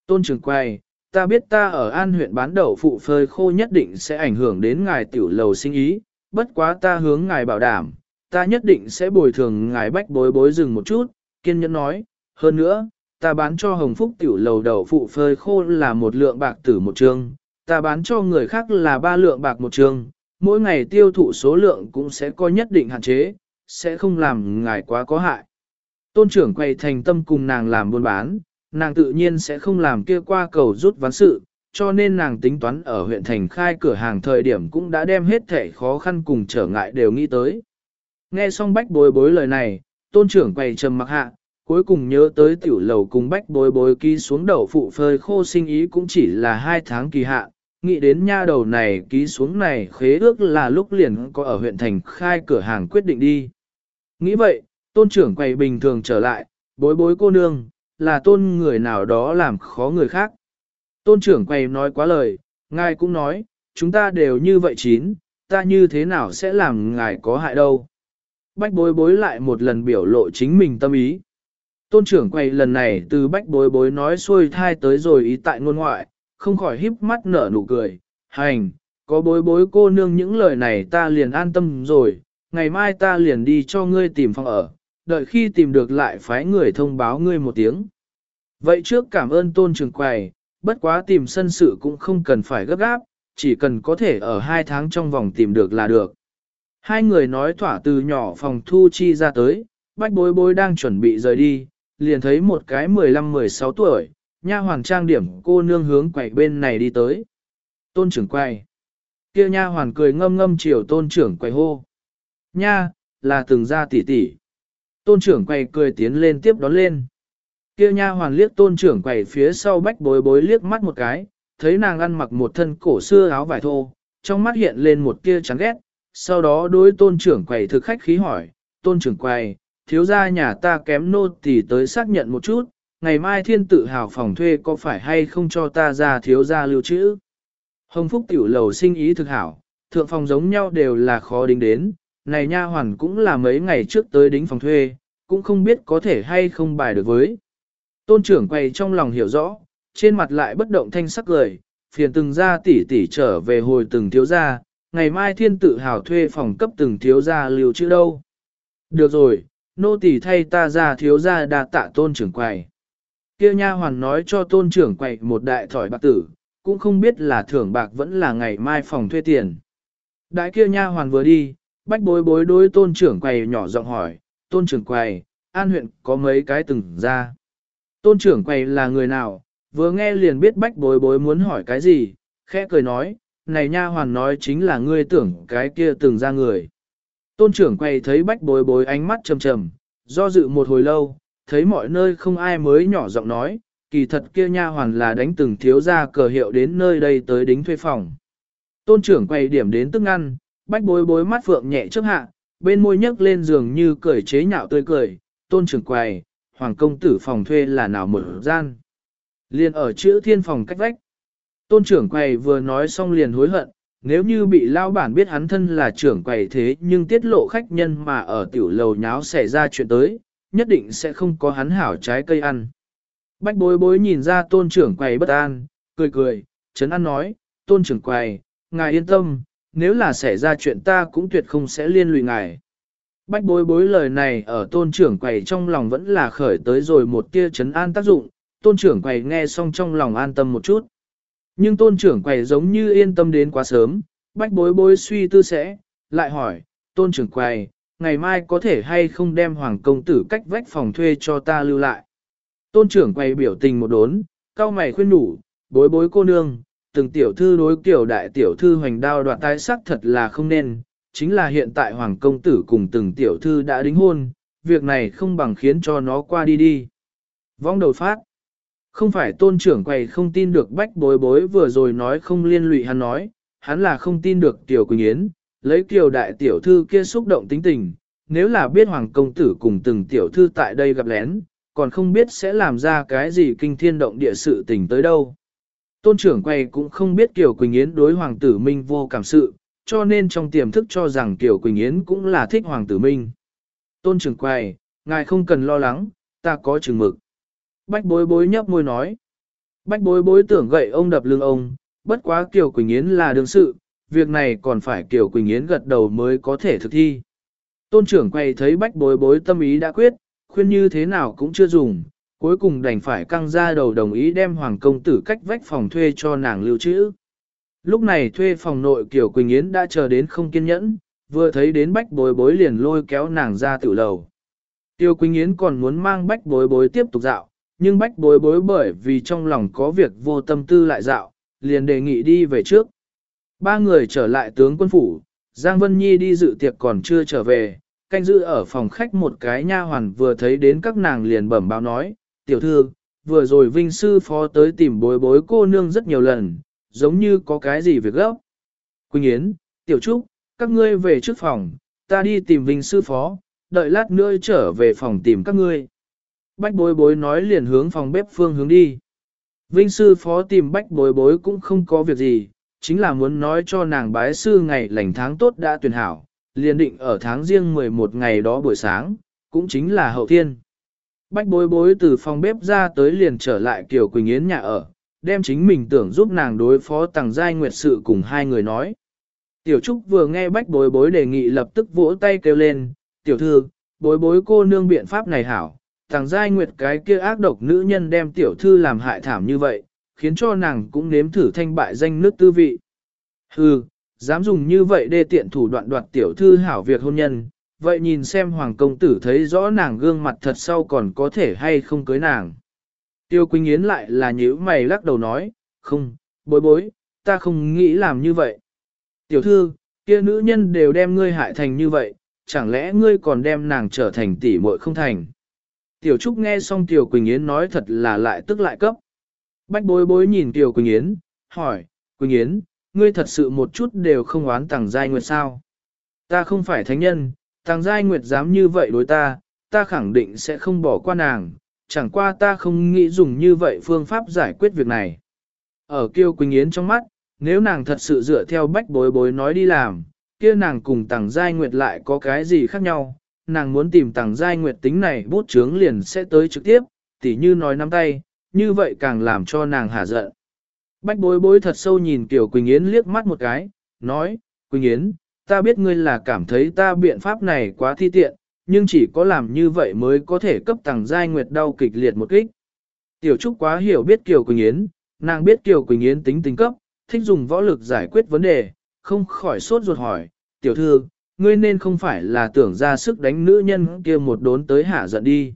Tôn trưởng quay, ta biết ta ở an huyện bán đậu phụ phơi khô nhất định sẽ ảnh hưởng đến ngài tiểu lầu sinh ý, bất quá ta hướng ngài bảo đảm, ta nhất định sẽ bồi thường ngài bách bối bối dừng một chút, kiên nhẫn nói, hơn nữa, ta bán cho Hồng Phúc tiểu lầu đầu phụ phơi khô là một lượng bạc tử một trương, ta bán cho người khác là ba lượng bạc một trương, mỗi ngày tiêu thụ số lượng cũng sẽ có nhất định hạn chế, sẽ không làm ngài quá có hại. Tôn trưởng quay thành tâm cùng nàng làm buôn bán, nàng tự nhiên sẽ không làm kia qua cầu rút ván sự, cho nên nàng tính toán ở huyện thành khai cửa hàng thời điểm cũng đã đem hết thể khó khăn cùng trở ngại đều nghĩ tới. Nghe xong bách bối bối lời này, tôn trưởng quay trầm mặc hạ, cuối cùng nhớ tới tiểu lầu cùng bách bối bối ký xuống đầu phụ phơi khô sinh ý cũng chỉ là hai tháng kỳ hạn, nghĩ đến nha đầu này ký xuống này khế ước là lúc liền có ở huyện thành khai cửa hàng quyết định đi. Nghĩ vậy, tôn trưởng quầy bình thường trở lại, bối bối cô nương, là tôn người nào đó làm khó người khác. Tôn trưởng quầy nói quá lời, ngài cũng nói, chúng ta đều như vậy chín, ta như thế nào sẽ làm ngài có hại đâu. Bách bối bối lại một lần biểu lộ chính mình tâm ý. Tôn trưởng quầy lần này từ bách bối bối nói xuôi thai tới rồi ý tại ngôn ngoại, không khỏi híp mắt nở nụ cười. Hành, có bối bối cô nương những lời này ta liền an tâm rồi, ngày mai ta liền đi cho ngươi tìm phòng ở, đợi khi tìm được lại phái người thông báo ngươi một tiếng. Vậy trước cảm ơn tôn trưởng quầy, bất quá tìm sân sự cũng không cần phải gấp gáp, chỉ cần có thể ở hai tháng trong vòng tìm được là được. Hai người nói thỏa từ nhỏ phòng thu chi ra tới, bách bối bối đang chuẩn bị rời đi, liền thấy một cái 15-16 tuổi, nha hoàng trang điểm cô nương hướng quầy bên này đi tới. Tôn trưởng quầy, Kia nha hoàn cười ngâm ngâm chiều tôn trưởng quầy hô. Nha, là từng ra tỷ tỷ. Tôn trưởng quầy cười tiến lên tiếp đón lên. Kia nha hoàn liếc tôn trưởng quầy phía sau bách bối bối liếc mắt một cái, thấy nàng ăn mặc một thân cổ xưa áo vải thô, trong mắt hiện lên một tia chán ghét, sau đó đối tôn trưởng quầy thực khách khí hỏi, tôn trưởng quầy, thiếu gia nhà ta kém nô thì tới xác nhận một chút, ngày mai thiên tự hào phòng thuê có phải hay không cho ta ra thiếu gia lưu trữ. Hồng Phúc tiểu lầu sinh ý thực hảo, thượng phòng giống nhau đều là khó đính đến, này nha hoàn cũng là mấy ngày trước tới đính phòng thuê, cũng không biết có thể hay không bài được với. Tôn trưởng quay trong lòng hiểu rõ, trên mặt lại bất động thanh sắc lời phiền từng gia tỷ tỷ trở về hồi từng thiếu gia, ngày mai thiên tự hào thuê phòng cấp từng thiếu gia lưu trữ đâu. Được rồi, nô tỳ thay ta ra thiếu gia đa tạ tôn trưởng quầy. Kia nha hoàn nói cho tôn trưởng quầy một đại thỏi bạc tử, cũng không biết là thưởng bạc vẫn là ngày mai phòng thuê tiền. Đại kia nha hoàn vừa đi, bách bối bối đối tôn trưởng quầy nhỏ giọng hỏi, tôn trưởng quầy, an huyện có mấy cái từng ra. Tôn trưởng quầy là người nào, vừa nghe liền biết bách bối bối muốn hỏi cái gì, khẽ cười nói, này nha hoàn nói chính là ngươi tưởng cái kia từng ra người. Tôn trưởng quay thấy bách bối bối ánh mắt trầm trầm, do dự một hồi lâu, thấy mọi nơi không ai mới nhỏ giọng nói, kỳ thật kia nha hoàn là đánh từng thiếu ra cờ hiệu đến nơi đây tới đính thuê phòng. Tôn trưởng quay điểm đến tức ngăn, bách bối bối mắt phượng nhẹ trước hạ, bên môi nhấc lên giường như cười chế nhạo tươi cười, tôn trưởng quầy, hoàng công tử phòng thuê là nào mở gian. Liền ở chữ thiên phòng cách vách. Tôn trưởng quầy vừa nói xong liền hối hận, nếu như bị lao bản biết hắn thân là trưởng quầy thế nhưng tiết lộ khách nhân mà ở tiểu lầu nháo xảy ra chuyện tới, nhất định sẽ không có hắn hảo trái cây ăn. Bách bối bối nhìn ra tôn trưởng quầy bất an, cười cười, Trấn an nói, tôn trưởng quầy, ngài yên tâm, nếu là xảy ra chuyện ta cũng tuyệt không sẽ liên lụy ngài. Bách bối bối lời này ở tôn trưởng quầy trong lòng vẫn là khởi tới rồi một tia Trấn an tác dụng, tôn trưởng quầy nghe xong trong lòng an tâm một chút. Nhưng tôn trưởng quầy giống như yên tâm đến quá sớm, bách bối bối suy tư sẽ, lại hỏi, tôn trưởng quầy, ngày mai có thể hay không đem hoàng công tử cách vách phòng thuê cho ta lưu lại. Tôn trưởng quầy biểu tình một đốn, cao mày khuyên đủ, bối bối cô nương, từng tiểu thư đối kiểu đại tiểu thư hoành đao đoạn tái sắc thật là không nên, chính là hiện tại hoàng công tử cùng từng tiểu thư đã đính hôn, việc này không bằng khiến cho nó qua đi đi. Vong đầu phát. Không phải tôn trưởng quầy không tin được bách bối bối vừa rồi nói không liên lụy hắn nói, hắn là không tin được tiểu quỳnh yến, lấy kiều đại tiểu thư kia xúc động tính tình, nếu là biết hoàng công tử cùng từng tiểu thư tại đây gặp lén, còn không biết sẽ làm ra cái gì kinh thiên động địa sự tình tới đâu. Tôn trưởng quay cũng không biết Kiều Quỳnh Yến đối Hoàng tử Minh vô cảm sự, cho nên trong tiềm thức cho rằng Kiều Quỳnh Yến cũng là thích Hoàng tử Minh. Tôn trưởng quay, ngài không cần lo lắng, ta có chừng mực. Bách bối bối nhấp môi nói. Bách bối bối tưởng gậy ông đập lưng ông, bất quá Kiều Quỳnh Yến là đương sự, việc này còn phải Kiều Quỳnh Yến gật đầu mới có thể thực thi. Tôn trưởng quay thấy bách bối bối tâm ý đã quyết, khuyên như thế nào cũng chưa dùng, cuối cùng đành phải căng ra đầu đồng ý đem hoàng công tử cách vách phòng thuê cho nàng lưu trữ. Lúc này thuê phòng nội Kiều Quỳnh Yến đã chờ đến không kiên nhẫn, vừa thấy đến bách bối bối liền lôi kéo nàng ra tiểu lầu. Tiêu Quỳnh Yến còn muốn mang bách bối bối tiếp tục dạo, nhưng bách bối bối bởi vì trong lòng có việc vô tâm tư lại dạo, liền đề nghị đi về trước. Ba người trở lại tướng quân phủ, Giang Vân Nhi đi dự tiệc còn chưa trở về, canh giữ ở phòng khách một cái nha hoàn vừa thấy đến các nàng liền bẩm báo nói, tiểu thư, vừa rồi vinh sư phó tới tìm bối bối cô nương rất nhiều lần, giống như có cái gì việc gấp. Quỳnh Yến, tiểu trúc, các ngươi về trước phòng, ta đi tìm vinh sư phó, đợi lát nữa trở về phòng tìm các ngươi. Bách bối bối nói liền hướng phòng bếp phương hướng đi. Vinh sư phó tìm bách bối bối cũng không có việc gì, chính là muốn nói cho nàng bái sư ngày lành tháng tốt đã tuyển hảo, liền định ở tháng riêng 11 ngày đó buổi sáng, cũng chính là hậu thiên. Bách bối bối từ phòng bếp ra tới liền trở lại Kiều Quỳnh Yến nhà ở, đem chính mình tưởng giúp nàng đối phó tàng giai nguyệt sự cùng hai người nói. Tiểu Trúc vừa nghe bách bối bối đề nghị lập tức vỗ tay kêu lên, tiểu thư, bối bối cô nương biện pháp này hảo, Thằng giai nguyệt cái kia ác độc nữ nhân đem tiểu thư làm hại thảm như vậy, khiến cho nàng cũng nếm thử thanh bại danh nước tư vị. Hừ, dám dùng như vậy để tiện thủ đoạn đoạt tiểu thư hảo việc hôn nhân, vậy nhìn xem hoàng công tử thấy rõ nàng gương mặt thật sau còn có thể hay không cưới nàng. Tiêu Quỳnh Yến lại là nhíu mày lắc đầu nói, không, bối bối, ta không nghĩ làm như vậy. Tiểu thư, kia nữ nhân đều đem ngươi hại thành như vậy, chẳng lẽ ngươi còn đem nàng trở thành tỷ muội không thành. Tiểu Trúc nghe xong Tiểu Quỳnh Yến nói thật là lại tức lại cấp. Bách bối bối nhìn Tiểu Quỳnh Yến, hỏi, Quỳnh Yến, ngươi thật sự một chút đều không oán tàng giai nguyệt sao? Ta không phải thánh nhân, tàng giai nguyệt dám như vậy đối ta, ta khẳng định sẽ không bỏ qua nàng, chẳng qua ta không nghĩ dùng như vậy phương pháp giải quyết việc này. Ở kiêu Quỳnh Yến trong mắt, nếu nàng thật sự dựa theo bách bối bối nói đi làm, kia nàng cùng tàng giai nguyệt lại có cái gì khác nhau, nàng muốn tìm tàng giai nguyệt tính này bút chướng liền sẽ tới trực tiếp, tỉ như nói nắm tay, như vậy càng làm cho nàng hả giận. Bách bối bối thật sâu nhìn Kiều Quỳnh Yến liếc mắt một cái, nói, Quỳnh Yến, ta biết ngươi là cảm thấy ta biện pháp này quá thi tiện, nhưng chỉ có làm như vậy mới có thể cấp tàng giai nguyệt đau kịch liệt một kích. Tiểu Trúc quá hiểu biết Kiều Quỳnh Yến, nàng biết Kiều Quỳnh Yến tính tính cấp, thích dùng võ lực giải quyết vấn đề, không khỏi sốt ruột hỏi, tiểu thư, ngươi nên không phải là tưởng ra sức đánh nữ nhân kia một đốn tới hạ giận đi.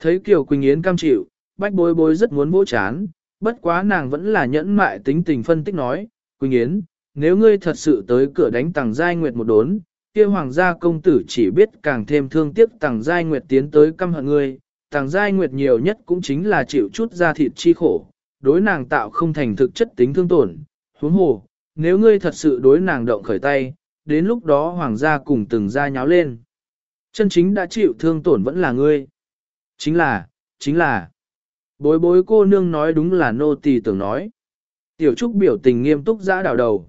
Thấy Kiều Quỳnh Yến cam chịu, bách bối bối rất muốn vỗ chán, bất quá nàng vẫn là nhẫn mại tính tình phân tích nói, Quỳnh Yến, nếu ngươi thật sự tới cửa đánh tàng giai nguyệt một đốn, kia hoàng gia công tử chỉ biết càng thêm thương tiếc tàng giai nguyệt tiến tới căm hận ngươi, tàng giai nguyệt nhiều nhất cũng chính là chịu chút ra thịt chi khổ, đối nàng tạo không thành thực chất tính thương tổn. Huống hồ, nếu ngươi thật sự đối nàng động khởi tay, đến lúc đó hoàng gia cùng từng gia nháo lên. Chân chính đã chịu thương tổn vẫn là ngươi. Chính là, chính là. Bối bối cô nương nói đúng là nô tỳ tưởng nói. Tiểu Trúc biểu tình nghiêm túc giã đảo đầu.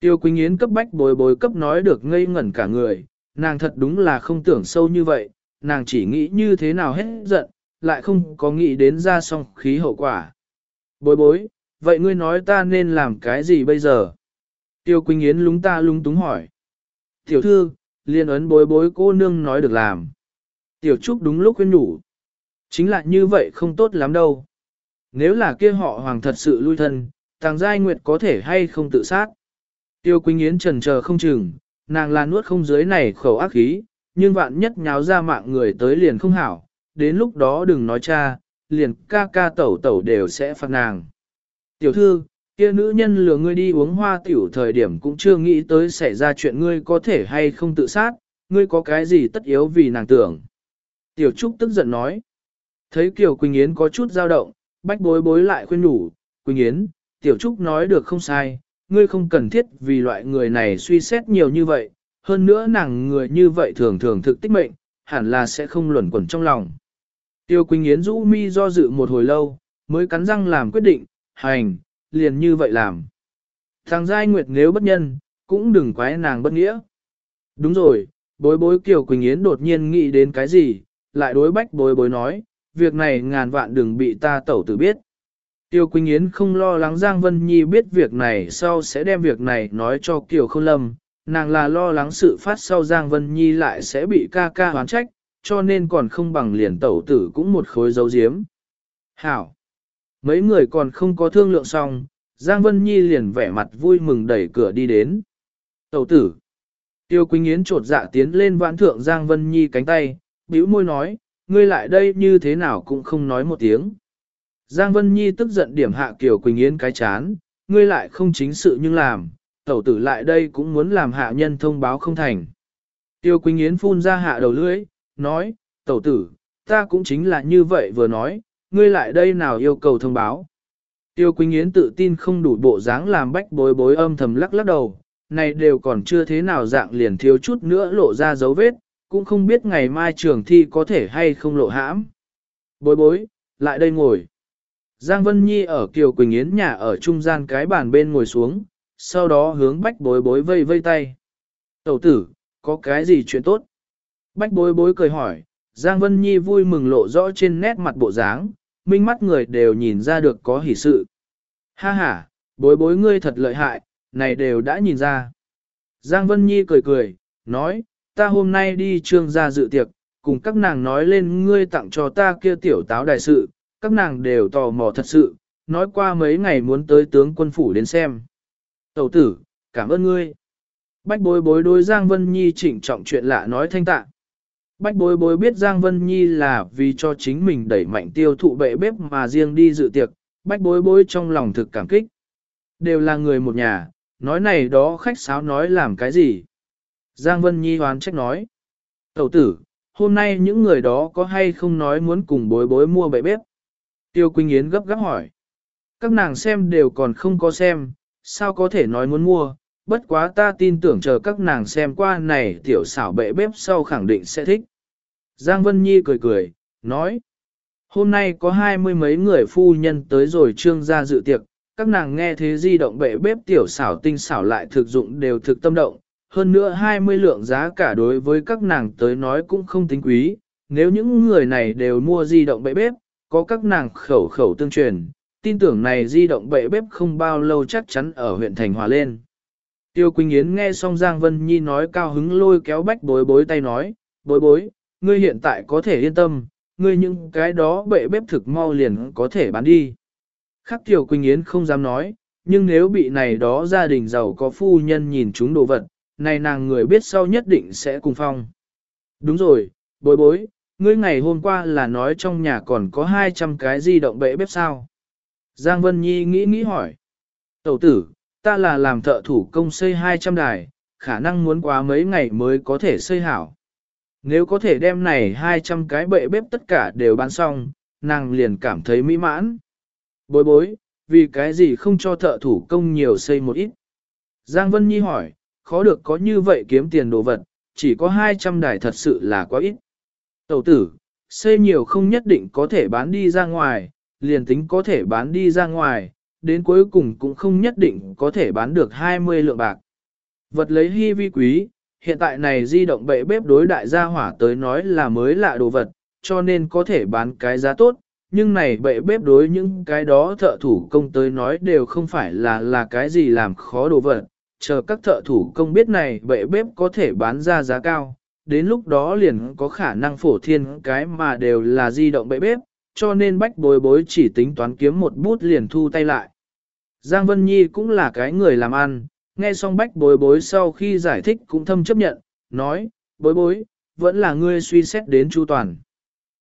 Tiêu Quỳnh Yến cấp bách bối bối cấp nói được ngây ngẩn cả người, nàng thật đúng là không tưởng sâu như vậy, nàng chỉ nghĩ như thế nào hết giận, lại không có nghĩ đến ra song khí hậu quả. Bối bối, vậy ngươi nói ta nên làm cái gì bây giờ? Tiêu Quỳnh Yến lúng ta lúng túng hỏi. Tiểu thư, liên ấn bối bối cô nương nói được làm. Tiểu Trúc đúng lúc khuyên nhủ. Chính là như vậy không tốt lắm đâu. Nếu là kia họ hoàng thật sự lui thân, tàng giai nguyệt có thể hay không tự sát. Tiêu Quỳnh Yến trần chờ không chừng, nàng là nuốt không dưới này khẩu ác khí, nhưng vạn nhất nháo ra mạng người tới liền không hảo, đến lúc đó đừng nói cha, liền ca ca tẩu tẩu đều sẽ phạt nàng. Tiểu thư, kia nữ nhân lừa ngươi đi uống hoa tiểu thời điểm cũng chưa nghĩ tới xảy ra chuyện ngươi có thể hay không tự sát, ngươi có cái gì tất yếu vì nàng tưởng. Tiểu Trúc tức giận nói. Thấy Kiều Quỳnh Yến có chút dao động, bách bối bối lại khuyên nhủ, Quỳnh Yến, Tiểu Trúc nói được không sai, ngươi không cần thiết vì loại người này suy xét nhiều như vậy, hơn nữa nàng người như vậy thường thường thực tích mệnh, hẳn là sẽ không luẩn quẩn trong lòng. Tiêu Quỳnh Yến rũ mi do dự một hồi lâu, mới cắn răng làm quyết định, hành, liền như vậy làm. Thằng Giai Nguyệt nếu bất nhân, cũng đừng quái nàng bất nghĩa. Đúng rồi, bối bối Kiều Quỳnh Yến đột nhiên nghĩ đến cái gì, lại đối bách bối bối nói, việc này ngàn vạn đừng bị ta tẩu tử biết. Tiêu Quỳnh Yến không lo lắng Giang Vân Nhi biết việc này sau sẽ đem việc này nói cho Kiều Khâu Lâm, nàng là lo lắng sự phát sau Giang Vân Nhi lại sẽ bị ca ca hoán trách, cho nên còn không bằng liền tẩu tử cũng một khối dấu diếm. Hảo! Mấy người còn không có thương lượng xong, Giang Vân Nhi liền vẻ mặt vui mừng đẩy cửa đi đến. Tẩu tử! Tiêu Quỳnh Yến trột dạ tiến lên vãn thượng Giang Vân Nhi cánh tay, bĩu môi nói, ngươi lại đây như thế nào cũng không nói một tiếng. Giang Vân Nhi tức giận điểm hạ Kiều Quỳnh Yến cái chán, ngươi lại không chính sự nhưng làm, tẩu tử lại đây cũng muốn làm hạ nhân thông báo không thành. Tiêu Quỳnh Yến phun ra hạ đầu lưỡi, nói, tẩu tử, ta cũng chính là như vậy vừa nói, ngươi lại đây nào yêu cầu thông báo. Tiêu Quỳnh Yến tự tin không đủ bộ dáng làm bách bối bối âm thầm lắc lắc đầu, này đều còn chưa thế nào dạng liền thiếu chút nữa lộ ra dấu vết, cũng không biết ngày mai trường thi có thể hay không lộ hãm. Bối bối, lại đây ngồi. Giang Vân Nhi ở Kiều Quỳnh Yến nhà ở trung gian cái bàn bên ngồi xuống, sau đó hướng bách bối bối vây vây tay. Tẩu tử, có cái gì chuyện tốt? Bách bối bối cười hỏi, Giang Vân Nhi vui mừng lộ rõ trên nét mặt bộ dáng, minh mắt người đều nhìn ra được có hỷ sự. Ha ha, bối bối ngươi thật lợi hại, này đều đã nhìn ra. Giang Vân Nhi cười cười, nói, ta hôm nay đi trương gia dự tiệc, cùng các nàng nói lên ngươi tặng cho ta kia tiểu táo đại sự, các nàng đều tò mò thật sự, nói qua mấy ngày muốn tới tướng quân phủ đến xem. Tẩu tử, cảm ơn ngươi. Bách bối bối đối Giang Vân Nhi chỉnh trọng chuyện lạ nói thanh tạ. Bách bối bối biết Giang Vân Nhi là vì cho chính mình đẩy mạnh tiêu thụ bệ bếp mà riêng đi dự tiệc, bách bối bối trong lòng thực cảm kích. Đều là người một nhà, nói này đó khách sáo nói làm cái gì. Giang Vân Nhi hoán trách nói. Tẩu tử, hôm nay những người đó có hay không nói muốn cùng bối bối mua bệ bếp? Tiêu Quỳnh Yến gấp gáp hỏi. Các nàng xem đều còn không có xem, sao có thể nói muốn mua, bất quá ta tin tưởng chờ các nàng xem qua này tiểu xảo bệ bếp sau khẳng định sẽ thích. Giang Vân Nhi cười cười, nói. Hôm nay có hai mươi mấy người phu nhân tới rồi trương gia dự tiệc, các nàng nghe thế di động bệ bếp tiểu xảo tinh xảo lại thực dụng đều thực tâm động, hơn nữa 20 lượng giá cả đối với các nàng tới nói cũng không tính quý, nếu những người này đều mua di động bệ bếp, có các nàng khẩu khẩu tương truyền, tin tưởng này di động bệ bếp không bao lâu chắc chắn ở huyện Thành Hòa lên. Tiêu Quỳnh Yến nghe xong Giang Vân Nhi nói cao hứng lôi kéo bách bối bối tay nói, bối bối, ngươi hiện tại có thể yên tâm, ngươi những cái đó bệ bếp thực mau liền có thể bán đi. Khắc Tiêu Quỳnh Yến không dám nói, nhưng nếu bị này đó gia đình giàu có phu nhân nhìn chúng đồ vật, này nàng người biết sau nhất định sẽ cùng phong. Đúng rồi, bối bối, ngươi ngày hôm qua là nói trong nhà còn có 200 cái di động bệ bếp sao. Giang Vân Nhi nghĩ nghĩ hỏi. Tẩu tử, ta là làm thợ thủ công xây 200 đài, khả năng muốn quá mấy ngày mới có thể xây hảo. Nếu có thể đem này 200 cái bệ bếp tất cả đều bán xong, nàng liền cảm thấy mỹ mãn. Bối bối, vì cái gì không cho thợ thủ công nhiều xây một ít? Giang Vân Nhi hỏi, khó được có như vậy kiếm tiền đồ vật, chỉ có 200 đài thật sự là quá ít. Tẩu tử, xây nhiều không nhất định có thể bán đi ra ngoài, liền tính có thể bán đi ra ngoài, đến cuối cùng cũng không nhất định có thể bán được 20 lượng bạc. Vật lấy hy vi quý, hiện tại này di động bệ bếp đối đại gia hỏa tới nói là mới lạ đồ vật, cho nên có thể bán cái giá tốt, nhưng này bệ bếp đối những cái đó thợ thủ công tới nói đều không phải là là cái gì làm khó đồ vật, chờ các thợ thủ công biết này bệ bếp có thể bán ra giá cao, đến lúc đó liền có khả năng phổ thiên cái mà đều là di động bệ bếp, cho nên bách bối bối chỉ tính toán kiếm một bút liền thu tay lại. Giang Vân Nhi cũng là cái người làm ăn, nghe xong bách bối bối sau khi giải thích cũng thâm chấp nhận, nói, bối bối, vẫn là ngươi suy xét đến chu toàn.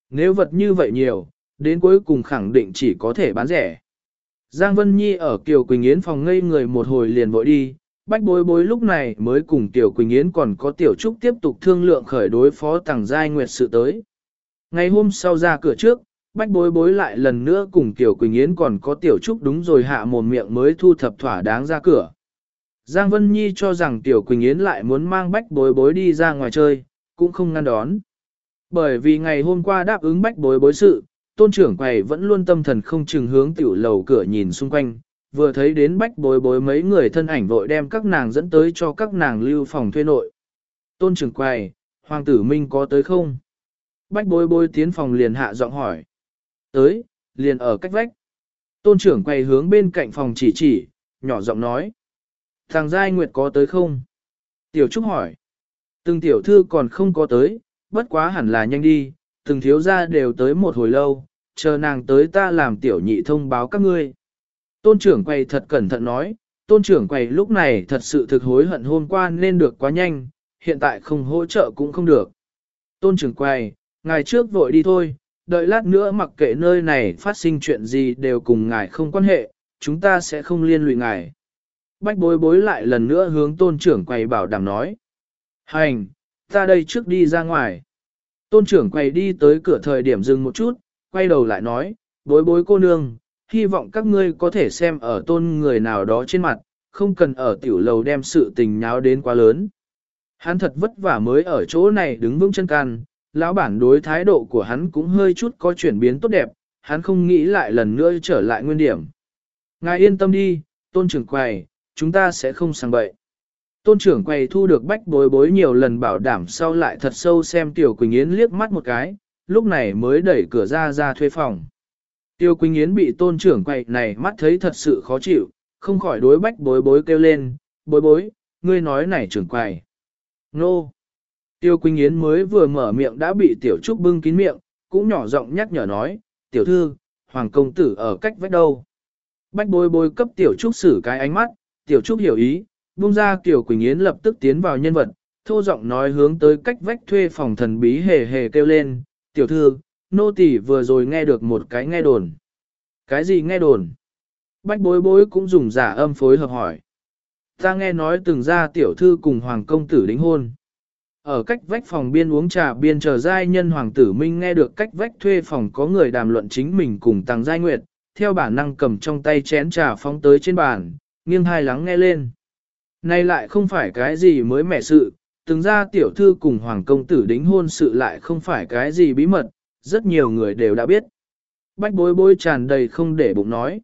Nếu vật như vậy nhiều, đến cuối cùng khẳng định chỉ có thể bán rẻ. Giang Vân Nhi ở Kiều Quỳnh Yến phòng ngây người một hồi liền vội đi, bách bối bối lúc này mới cùng Tiểu Quỳnh Yến còn có Tiểu Trúc tiếp tục thương lượng khởi đối phó tàng giai nguyệt sự tới. Ngày hôm sau ra cửa trước, bách bối bối lại lần nữa cùng Tiểu Quỳnh Yến còn có Tiểu Trúc đúng rồi hạ mồm miệng mới thu thập thỏa đáng ra cửa. Giang Vân Nhi cho rằng Tiểu Quỳnh Yến lại muốn mang bách bối bối đi ra ngoài chơi, cũng không ngăn đón. Bởi vì ngày hôm qua đáp ứng bách bối bối sự, tôn trưởng quầy vẫn luôn tâm thần không chừng hướng tiểu lầu cửa nhìn xung quanh, vừa thấy đến bách bối bối mấy người thân ảnh vội đem các nàng dẫn tới cho các nàng lưu phòng thuê nội. Tôn trưởng quầy, Hoàng tử Minh có tới không? Bách bối bối tiến phòng liền hạ giọng hỏi. Tới, liền ở cách vách. Tôn trưởng quay hướng bên cạnh phòng chỉ chỉ, nhỏ giọng nói. Thằng Giai Nguyệt có tới không? Tiểu Trúc hỏi. Từng tiểu thư còn không có tới, bất quá hẳn là nhanh đi, từng thiếu gia đều tới một hồi lâu, chờ nàng tới ta làm tiểu nhị thông báo các ngươi. Tôn trưởng quay thật cẩn thận nói, tôn trưởng quay lúc này thật sự thực hối hận hôm qua nên được quá nhanh, hiện tại không hỗ trợ cũng không được. Tôn trưởng quay, ngài trước vội đi thôi, đợi lát nữa mặc kệ nơi này phát sinh chuyện gì đều cùng ngài không quan hệ, chúng ta sẽ không liên lụy ngài. Bách bối bối lại lần nữa hướng tôn trưởng quầy bảo đảm nói. Hành, ta đây trước đi ra ngoài. Tôn trưởng quầy đi tới cửa thời điểm dừng một chút, quay đầu lại nói, bối bối cô nương, hy vọng các ngươi có thể xem ở tôn người nào đó trên mặt, không cần ở tiểu lầu đem sự tình nháo đến quá lớn. Hắn thật vất vả mới ở chỗ này đứng vững chân can, lão bản đối thái độ của hắn cũng hơi chút có chuyển biến tốt đẹp, hắn không nghĩ lại lần nữa trở lại nguyên điểm. Ngài yên tâm đi, tôn trưởng quầy, chúng ta sẽ không sang bậy. Tôn trưởng quầy thu được bách bối bối nhiều lần bảo đảm sau lại thật sâu xem Tiểu Quỳnh Yến liếc mắt một cái, lúc này mới đẩy cửa ra ra thuê phòng. Tiêu Quỳnh Yến bị tôn trưởng quầy này mắt thấy thật sự khó chịu, không khỏi đối bách bối bối kêu lên, bối bối, ngươi nói này trưởng quầy. Nô! Tiêu Quỳnh Yến mới vừa mở miệng đã bị Tiểu Trúc bưng kín miệng, cũng nhỏ giọng nhắc nhở nói, Tiểu Thư, Hoàng Công Tử ở cách vách đâu. Bách bối bối cấp Tiểu Trúc xử cái ánh mắt, Tiểu Trúc hiểu ý, buông ra Tiểu Quỳnh Yến lập tức tiến vào nhân vật, thô giọng nói hướng tới cách vách thuê phòng thần bí hề hề kêu lên, Tiểu Thư, nô tỳ vừa rồi nghe được một cái nghe đồn. Cái gì nghe đồn? Bách bối bối cũng dùng giả âm phối hợp hỏi. Ta nghe nói từng ra tiểu thư cùng hoàng công tử đính hôn. Ở cách vách phòng biên uống trà biên chờ giai nhân hoàng tử minh nghe được cách vách thuê phòng có người đàm luận chính mình cùng tàng giai nguyệt, theo bản năng cầm trong tay chén trà phóng tới trên bàn, nghiêng hai lắng nghe lên. Này lại không phải cái gì mới mẻ sự, từng ra tiểu thư cùng hoàng công tử đính hôn sự lại không phải cái gì bí mật, rất nhiều người đều đã biết. Bách bối bối tràn đầy không để bụng nói.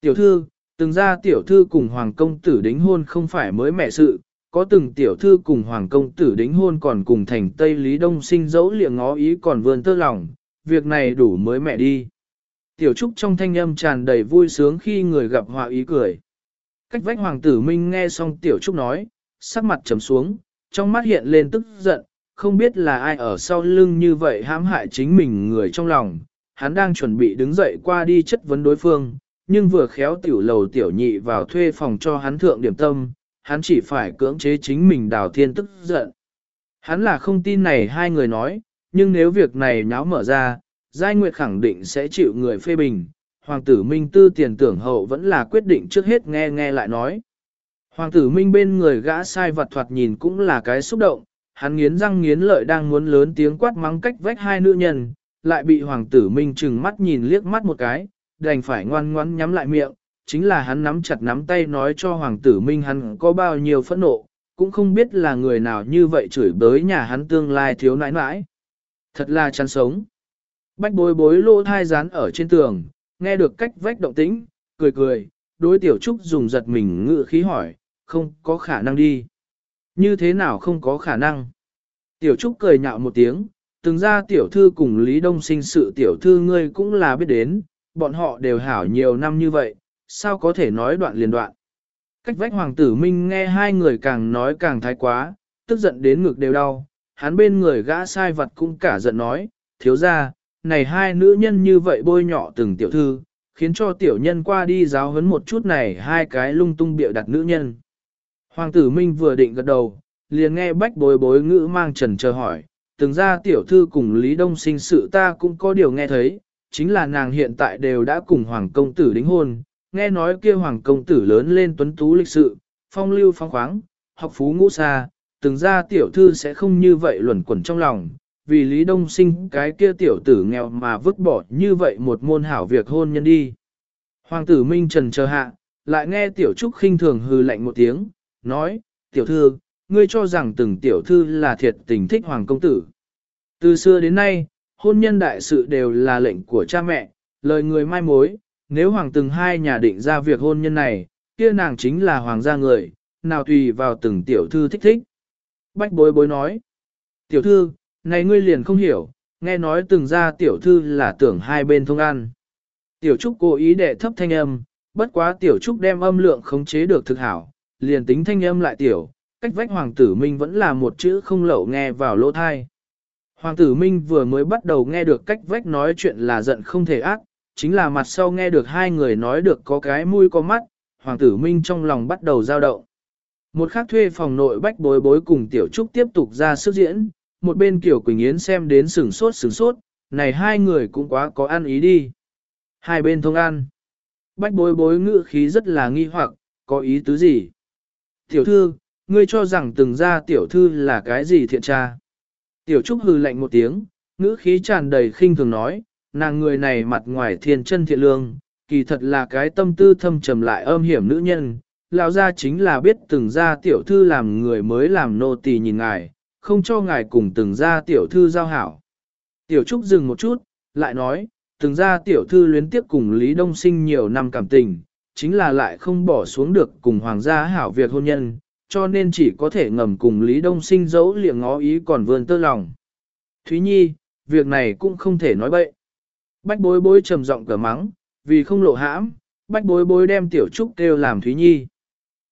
Tiểu thư, từng ra tiểu thư cùng hoàng công tử đính hôn không phải mới mẹ sự, có từng tiểu thư cùng hoàng công tử đính hôn còn cùng thành Tây Lý Đông sinh dẫu liệng ngó ý còn vươn tơ lòng, việc này đủ mới mẹ đi. Tiểu Trúc trong thanh âm tràn đầy vui sướng khi người gặp họa ý cười. Cách vách hoàng tử Minh nghe xong Tiểu Trúc nói, sắc mặt trầm xuống, trong mắt hiện lên tức giận, không biết là ai ở sau lưng như vậy hãm hại chính mình người trong lòng. Hắn đang chuẩn bị đứng dậy qua đi chất vấn đối phương, nhưng vừa khéo tiểu lầu tiểu nhị vào thuê phòng cho hắn thượng điểm tâm, hắn chỉ phải cưỡng chế chính mình đào thiên tức giận. Hắn là không tin này hai người nói, nhưng nếu việc này nháo mở ra, Giai Nguyệt khẳng định sẽ chịu người phê bình. Hoàng tử Minh tư tiền tưởng hậu vẫn là quyết định trước hết nghe nghe lại nói. Hoàng tử Minh bên người gã sai vật thoạt nhìn cũng là cái xúc động, hắn nghiến răng nghiến lợi đang muốn lớn tiếng quát mắng cách vách hai nữ nhân, lại bị hoàng tử minh chừng mắt nhìn liếc mắt một cái, đành phải ngoan ngoãn nhắm lại miệng, chính là hắn nắm chặt nắm tay nói cho hoàng tử minh hắn có bao nhiêu phẫn nộ, cũng không biết là người nào như vậy chửi bới nhà hắn tương lai thiếu nãi nãi. Thật là chán sống. Bách bối bối lô thai rán ở trên tường, nghe được cách vách động tĩnh, cười cười, đối tiểu trúc dùng giật mình ngự khí hỏi, không có khả năng đi. Như thế nào không có khả năng? Tiểu trúc cười nhạo một tiếng, từng ra tiểu thư cùng Lý Đông sinh sự tiểu thư ngươi cũng là biết đến, bọn họ đều hảo nhiều năm như vậy, sao có thể nói đoạn liền đoạn. Cách vách hoàng tử Minh nghe hai người càng nói càng thái quá, tức giận đến ngực đều đau, hắn bên người gã sai vật cũng cả giận nói, thiếu ra, này hai nữ nhân như vậy bôi nhọ từng tiểu thư, khiến cho tiểu nhân qua đi giáo huấn một chút này hai cái lung tung bịa đặt nữ nhân. Hoàng tử Minh vừa định gật đầu, liền nghe bách bối bối ngữ mang trần chờ hỏi, từng ra tiểu thư cùng Lý Đông sinh sự ta cũng có điều nghe thấy, chính là nàng hiện tại đều đã cùng Hoàng công tử đính hôn, nghe nói kia Hoàng công tử lớn lên tuấn tú lịch sự, phong lưu phong khoáng, học phú ngũ xa, từng ra tiểu thư sẽ không như vậy luẩn quẩn trong lòng, vì Lý Đông sinh cái kia tiểu tử nghèo mà vứt bỏ như vậy một môn hảo việc hôn nhân đi. Hoàng tử Minh Trần chờ hạ, lại nghe tiểu trúc khinh thường hư lạnh một tiếng, nói, tiểu thư, ngươi cho rằng từng tiểu thư là thiệt tình thích hoàng công tử. Từ xưa đến nay, hôn nhân đại sự đều là lệnh của cha mẹ, lời người mai mối, nếu hoàng từng hai nhà định ra việc hôn nhân này, kia nàng chính là hoàng gia người, nào tùy vào từng tiểu thư thích thích. Bách bối bối nói, tiểu thư, này ngươi liền không hiểu, nghe nói từng ra tiểu thư là tưởng hai bên thông ăn. Tiểu trúc cố ý để thấp thanh âm, bất quá tiểu trúc đem âm lượng khống chế được thực hảo, liền tính thanh âm lại tiểu, cách vách hoàng tử minh vẫn là một chữ không lậu nghe vào lỗ thai. Hoàng tử minh vừa mới bắt đầu nghe được cách vách nói chuyện là giận không thể ác, chính là mặt sau nghe được hai người nói được có cái mũi có mắt, hoàng tử minh trong lòng bắt đầu dao động. Một khắc thuê phòng nội bách bối bối cùng tiểu trúc tiếp tục ra sức diễn, một bên kiểu Quỳnh Yến xem đến sừng sốt sừng sốt, này hai người cũng quá có ăn ý đi. Hai bên thông ăn. Bách bối bối ngữ khí rất là nghi hoặc, có ý tứ gì? Tiểu thư, ngươi cho rằng từng ra tiểu thư là cái gì thiện tra? Tiểu Trúc hừ lạnh một tiếng, ngữ khí tràn đầy khinh thường nói, nàng người này mặt ngoài thiên chân thiện lương, kỳ thật là cái tâm tư thâm trầm lại âm hiểm nữ nhân. Lão gia chính là biết từng gia tiểu thư làm người mới làm nô tỳ nhìn ngài, không cho ngài cùng từng gia tiểu thư giao hảo. Tiểu Trúc dừng một chút, lại nói, từng gia tiểu thư luyến tiếp cùng Lý Đông Sinh nhiều năm cảm tình, chính là lại không bỏ xuống được cùng hoàng gia hảo việc hôn nhân, cho nên chỉ có thể ngầm cùng Lý Đông Sinh dấu liệng ngó ý còn vươn tơ lòng. Thúy Nhi, việc này cũng không thể nói bậy. Bách bối bối trầm giọng cờ mắng, vì không lộ hãm, bách bối bối đem tiểu trúc kêu làm Thúy Nhi.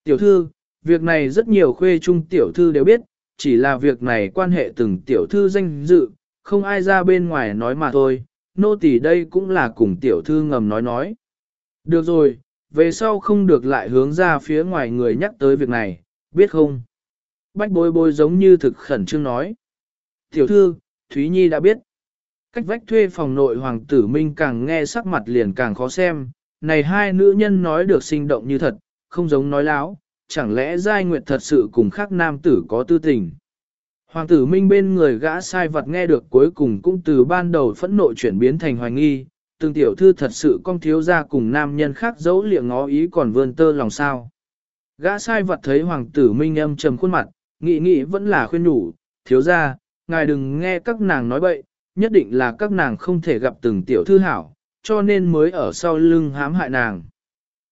Tiểu thư, việc này rất nhiều khuê trung tiểu thư đều biết, chỉ là việc này quan hệ từng tiểu thư danh dự, không ai ra bên ngoài nói mà thôi, nô tỳ đây cũng là cùng tiểu thư ngầm nói nói. Được rồi, về sau không được lại hướng ra phía ngoài người nhắc tới việc này, biết không? Bách bối bối giống như thực khẩn trương nói. Tiểu thư, Thúy Nhi đã biết. Cách vách thuê phòng nội hoàng tử Minh càng nghe sắc mặt liền càng khó xem, này hai nữ nhân nói được sinh động như thật, không giống nói láo, chẳng lẽ giai nguyệt thật sự cùng khác nam tử có tư tình. Hoàng tử Minh bên người gã sai vật nghe được cuối cùng cũng từ ban đầu phẫn nộ chuyển biến thành hoài nghi, từng tiểu thư thật sự con thiếu ra cùng nam nhân khác dấu liệng ngó ý còn vươn tơ lòng sao. Gã sai vật thấy hoàng tử minh âm trầm khuôn mặt, nghĩ nghĩ vẫn là khuyên nhủ, thiếu ra, ngài đừng nghe các nàng nói bậy, nhất định là các nàng không thể gặp từng tiểu thư hảo, cho nên mới ở sau lưng hãm hại nàng.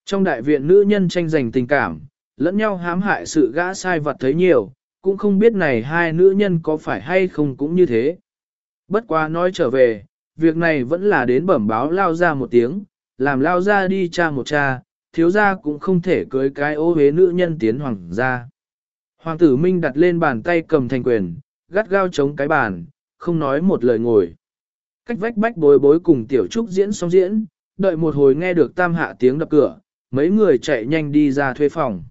Trong đại viện nữ nhân tranh giành tình cảm, lẫn nhau hãm hại sự gã sai vật thấy nhiều, cũng không biết này hai nữ nhân có phải hay không cũng như thế. Bất quá nói trở về, việc này vẫn là đến bẩm báo lao ra một tiếng, làm lao ra đi cha một cha, thiếu gia cũng không thể cưới cái ô hế nữ nhân tiến hoàng gia. Hoàng tử Minh đặt lên bàn tay cầm thành quyền, gắt gao chống cái bàn, không nói một lời ngồi. Cách vách bách bối bối cùng tiểu trúc diễn xong diễn, đợi một hồi nghe được tam hạ tiếng đập cửa, mấy người chạy nhanh đi ra thuê phòng.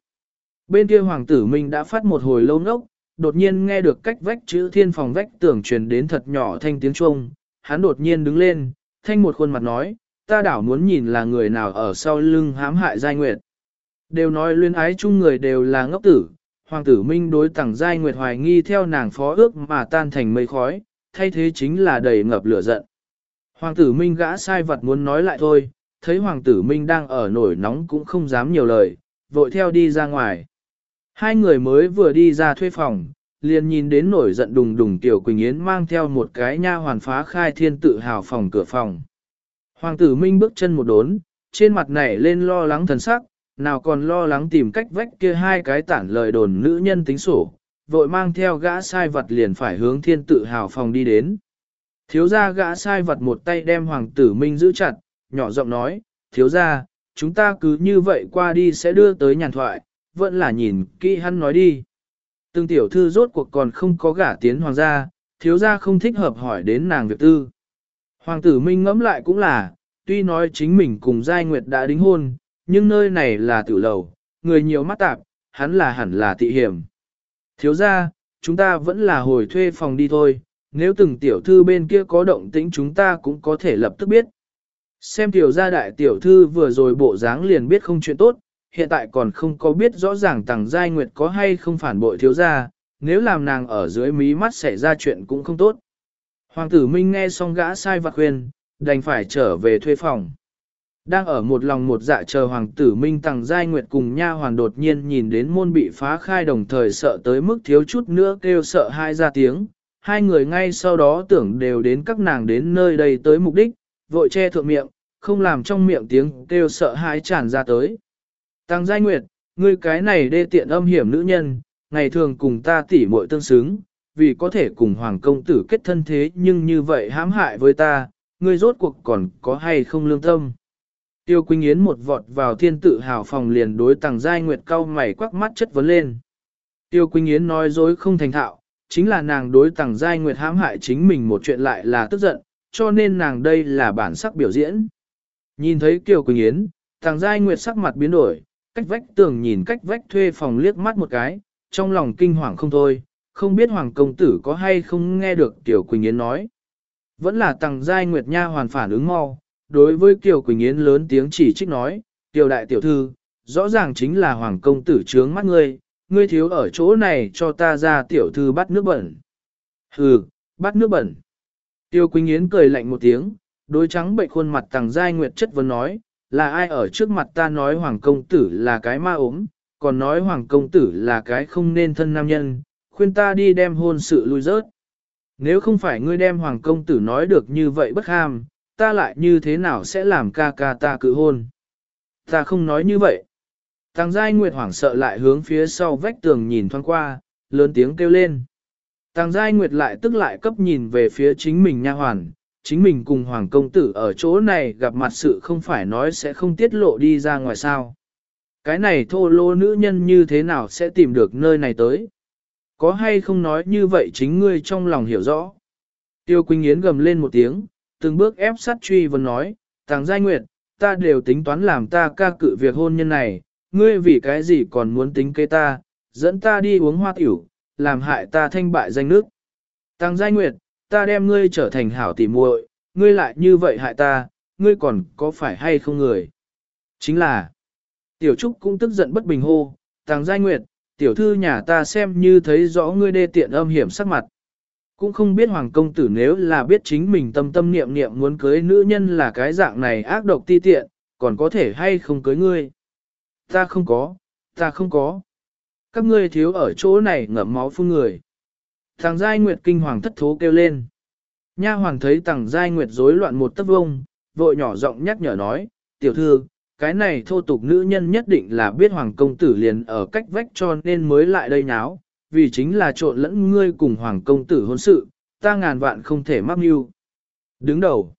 Bên kia hoàng tử Minh đã phát một hồi lâu ngốc, đột nhiên nghe được cách vách chữ thiên phòng vách tưởng truyền đến thật nhỏ thanh tiếng chuông, hắn đột nhiên đứng lên, thanh một khuôn mặt nói, ta đảo muốn nhìn là người nào ở sau lưng hãm hại giai nguyệt. Đều nói luyến ái chung người đều là ngốc tử, Hoàng tử Minh đối tẳng giai nguyệt hoài nghi theo nàng phó ước mà tan thành mây khói, thay thế chính là đầy ngập lửa giận. Hoàng tử Minh gã sai vật muốn nói lại thôi, thấy Hoàng tử Minh đang ở nổi nóng cũng không dám nhiều lời, vội theo đi ra ngoài. Hai người mới vừa đi ra thuê phòng, liền nhìn đến nổi giận đùng đùng Tiểu Quỳnh Yến mang theo một cái nha hoàn phá khai thiên tự hào phòng cửa phòng. Hoàng tử Minh bước chân một đốn, trên mặt nảy lên lo lắng thần sắc, nào còn lo lắng tìm cách vách kia hai cái tản lời đồn nữ nhân tính sổ, vội mang theo gã sai vật liền phải hướng thiên tự hào phòng đi đến. Thiếu gia gã sai vật một tay đem hoàng tử Minh giữ chặt, nhỏ giọng nói, thiếu gia, chúng ta cứ như vậy qua đi sẽ đưa tới nhàn thoại, vẫn là nhìn kỹ hắn nói đi. Từng tiểu thư rốt cuộc còn không có gả tiến hoàng gia, thiếu gia không thích hợp hỏi đến nàng việc tư. Hoàng tử Minh ngẫm lại cũng là, tuy nói chính mình cùng Giai Nguyệt đã đính hôn, nhưng nơi này là tử lầu, người nhiều mắt tạp, hắn là hẳn là tị hiểm. Thiếu gia, chúng ta vẫn là hồi thuê phòng đi thôi, nếu từng tiểu thư bên kia có động tĩnh chúng ta cũng có thể lập tức biết. Xem tiểu gia đại tiểu thư vừa rồi bộ dáng liền biết không chuyện tốt, hiện tại còn không có biết rõ ràng tàng giai nguyệt có hay không phản bội thiếu gia, nếu làm nàng ở dưới mí mắt xảy ra chuyện cũng không tốt. Hoàng tử Minh nghe xong gã sai vặt khuyên, đành phải trở về thuê phòng. Đang ở một lòng một dạ chờ hoàng tử Minh Tằng Giai Nguyệt cùng nha hoàn đột nhiên nhìn đến môn bị phá khai đồng thời sợ tới mức thiếu chút nữa kêu sợ hai ra tiếng. Hai người ngay sau đó tưởng đều đến các nàng đến nơi đây tới mục đích, vội che thượng miệng, không làm trong miệng tiếng kêu sợ hãi tràn ra tới. Tăng Giai Nguyệt, ngươi cái này đê tiện âm hiểm nữ nhân, ngày thường cùng ta tỉ muội tương xứng, vì có thể cùng hoàng công tử kết thân thế nhưng như vậy hãm hại với ta, ngươi rốt cuộc còn có hay không lương tâm. Tiêu Quỳnh Yến một vọt vào thiên tự hào phòng liền đối tàng giai nguyệt cao mày quắc mắt chất vấn lên. Tiêu Quỳnh Yến nói dối không thành thạo, chính là nàng đối tàng giai nguyệt hãm hại chính mình một chuyện lại là tức giận, cho nên nàng đây là bản sắc biểu diễn. Nhìn thấy Tiêu Quỳnh Yến, tàng giai nguyệt sắc mặt biến đổi, cách vách tường nhìn cách vách thuê phòng liếc mắt một cái, trong lòng kinh hoàng không thôi, không biết hoàng công tử có hay không nghe được Tiêu Quỳnh Yến nói. Vẫn là tàng giai nguyệt nha hoàn phản ứng mau, đối với Kiều Quỳnh Yến lớn tiếng chỉ trích nói, Kiều đại tiểu thư, rõ ràng chính là hoàng công tử trướng mắt ngươi, ngươi thiếu ở chỗ này cho ta ra tiểu thư bắt nước bẩn. Hừ, bắt nước bẩn. Tiêu Quỳnh Yến cười lạnh một tiếng, đôi trắng bệnh khuôn mặt tàng giai nguyệt chất vấn nói, là ai ở trước mặt ta nói hoàng công tử là cái ma ốm, còn nói hoàng công tử là cái không nên thân nam nhân, khuyên ta đi đem hôn sự lui rớt. Nếu không phải ngươi đem hoàng công tử nói được như vậy bất ham, ta lại như thế nào sẽ làm ca ca ta cự hôn? Ta không nói như vậy. Thằng Giai Nguyệt hoảng sợ lại hướng phía sau vách tường nhìn thoáng qua, lớn tiếng kêu lên. Thằng Giai Nguyệt lại tức lại cấp nhìn về phía chính mình nha hoàn, chính mình cùng Hoàng Công Tử ở chỗ này gặp mặt sự không phải nói sẽ không tiết lộ đi ra ngoài sao. Cái này thô lô nữ nhân như thế nào sẽ tìm được nơi này tới? Có hay không nói như vậy chính ngươi trong lòng hiểu rõ? Tiêu Quỳnh Yến gầm lên một tiếng, từng bước ép sát truy vấn nói, Tàng Giai Nguyệt, ta đều tính toán làm ta ca cự việc hôn nhân này, ngươi vì cái gì còn muốn tính kế ta, dẫn ta đi uống hoa tiểu, làm hại ta thanh bại danh nước. Tàng Giai Nguyệt, ta đem ngươi trở thành hảo tỉ muội, ngươi lại như vậy hại ta, ngươi còn có phải hay không người? Chính là, Tiểu Trúc cũng tức giận bất bình hô, Tàng Giai Nguyệt, tiểu thư nhà ta xem như thấy rõ ngươi đê tiện âm hiểm sắc mặt. Cũng không biết hoàng công tử nếu là biết chính mình tâm tâm niệm niệm muốn cưới nữ nhân là cái dạng này ác độc ti tiện, còn có thể hay không cưới ngươi. Ta không có, ta không có. Các ngươi thiếu ở chỗ này ngậm máu phun người. Thằng Giai Nguyệt kinh hoàng thất thố kêu lên. Nha hoàng thấy thằng Giai Nguyệt rối loạn một tấc vông, vội nhỏ giọng nhắc nhở nói, tiểu thư, cái này thô tục nữ nhân nhất định là biết hoàng công tử liền ở cách vách cho nên mới lại đây nháo, vì chính là trộn lẫn ngươi cùng hoàng công tử hôn sự, ta ngàn vạn không thể mắc mưu. Đứng đầu.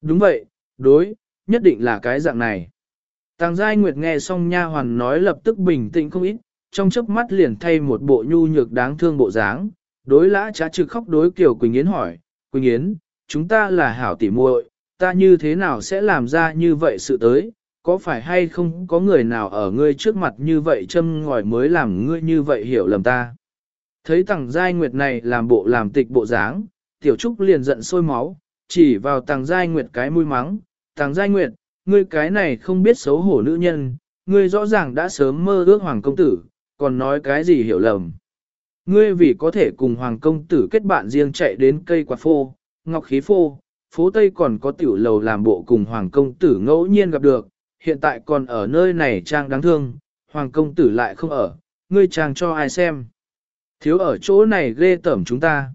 Đúng vậy, đối, nhất định là cái dạng này. Tàng Giai Nguyệt nghe xong nha hoàn nói lập tức bình tĩnh không ít, trong chớp mắt liền thay một bộ nhu nhược đáng thương bộ dáng, đối lã trá trực khóc đối Kiều Quỳnh Yến hỏi, Quỳnh Yến, chúng ta là hảo tỉ muội, ta như thế nào sẽ làm ra như vậy sự tới, có phải hay không có người nào ở ngươi trước mặt như vậy châm ngòi mới làm ngươi như vậy hiểu lầm ta. Thấy tàng giai nguyệt này làm bộ làm tịch bộ dáng, tiểu trúc liền giận sôi máu, chỉ vào tàng giai nguyệt cái mũi mắng, tàng giai nguyệt, ngươi cái này không biết xấu hổ nữ nhân, ngươi rõ ràng đã sớm mơ ước hoàng công tử, còn nói cái gì hiểu lầm. Ngươi vì có thể cùng hoàng công tử kết bạn riêng chạy đến cây quạt phô, ngọc khí phô, phố Tây còn có tiểu lầu làm bộ cùng hoàng công tử ngẫu nhiên gặp được, hiện tại còn ở nơi này trang đáng thương, hoàng công tử lại không ở, ngươi trang cho ai xem. Thiếu ở chỗ này ghê tẩm chúng ta.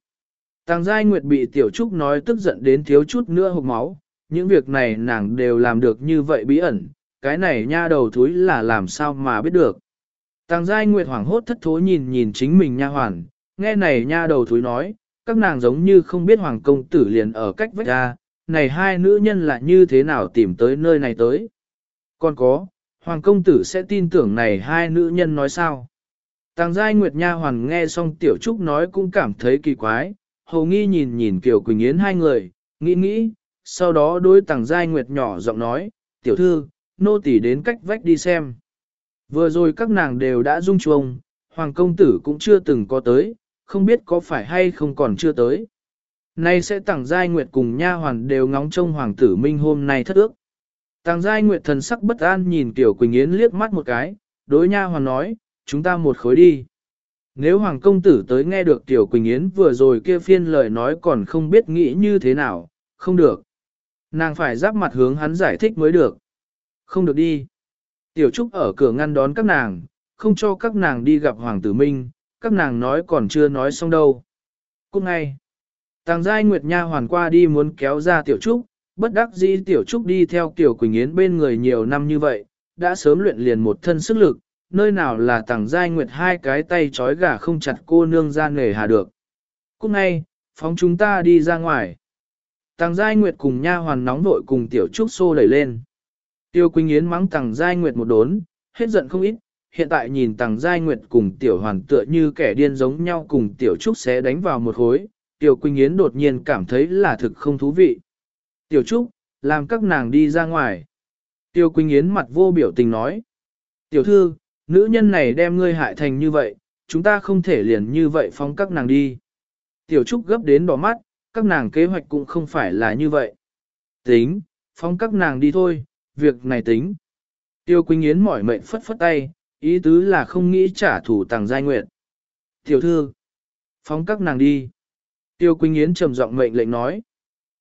Tàng Giai Nguyệt bị Tiểu Trúc nói tức giận đến thiếu chút nữa hộp máu, những việc này nàng đều làm được như vậy bí ẩn, cái này nha đầu thúi là làm sao mà biết được. Tàng Giai Nguyệt hoảng hốt thất thố nhìn nhìn chính mình nha hoàn, nghe này nha đầu thúi nói, các nàng giống như không biết hoàng công tử liền ở cách vách ra, này hai nữ nhân là như thế nào tìm tới nơi này tới. Còn có, hoàng công tử sẽ tin tưởng này hai nữ nhân nói sao. Tàng Giai Nguyệt nha hoàn nghe xong Tiểu Trúc nói cũng cảm thấy kỳ quái, hầu nghi nhìn nhìn Kiều Quỳnh Yến hai người, nghĩ nghĩ, sau đó đối Tàng Giai Nguyệt nhỏ giọng nói, Tiểu thư, nô tỳ đến cách vách đi xem. Vừa rồi các nàng đều đã rung chuông, hoàng công tử cũng chưa từng có tới, không biết có phải hay không còn chưa tới. Nay sẽ Tàng giai nguyệt cùng nha hoàn đều ngóng trông hoàng tử minh hôm nay thất ước. Tàng giai nguyệt thần sắc bất an nhìn Tiểu Quỳnh Yến liếc mắt một cái, đối nha hoàn nói, chúng ta một khối đi. Nếu hoàng công tử tới nghe được Tiểu Quỳnh Yến vừa rồi kia phiên lời nói còn không biết nghĩ như thế nào, không được. Nàng phải giáp mặt hướng hắn giải thích mới được. Không được đi. Tiểu Trúc ở cửa ngăn đón các nàng, không cho các nàng đi gặp Hoàng tử Minh, các nàng nói còn chưa nói xong đâu. Cũng ngay, Tàng Giai Nguyệt Nha hoàn qua đi muốn kéo ra Tiểu Trúc, bất đắc dĩ Tiểu Trúc đi theo Tiểu Quỳnh Yến bên người nhiều năm như vậy, đã sớm luyện liền một thân sức lực, nơi nào là Tàng Giai Nguyệt hai cái tay trói gà không chặt cô nương ra nghề hà được. Cũng ngay, phóng chúng ta đi ra ngoài. Tàng Giai Nguyệt cùng Nha hoàn nóng vội cùng Tiểu Trúc xô đẩy lên. Tiêu Quỳnh Yến mắng Tằng Giai Nguyệt một đốn, hết giận không ít, hiện tại nhìn Tằng Giai Nguyệt cùng Tiểu Hoàn tựa như kẻ điên giống nhau cùng Tiểu Trúc sẽ đánh vào một khối, Tiêu Quỳnh Yến đột nhiên cảm thấy là thực không thú vị. Tiểu Trúc, làm các nàng đi ra ngoài. Tiêu Quỳnh Yến mặt vô biểu tình nói. Tiểu thư, nữ nhân này đem ngươi hại thành như vậy, chúng ta không thể liền như vậy phóng các nàng đi. Tiểu Trúc gấp đến đỏ mắt, các nàng kế hoạch cũng không phải là như vậy. Tính, phóng các nàng đi thôi, việc này tính. Tiêu Quỳnh Yến mỏi mệnh phất phất tay, ý tứ là không nghĩ trả thù tàng giai nguyện. Tiểu thư, phóng các nàng đi. Tiêu Quỳnh Yến trầm giọng mệnh lệnh nói.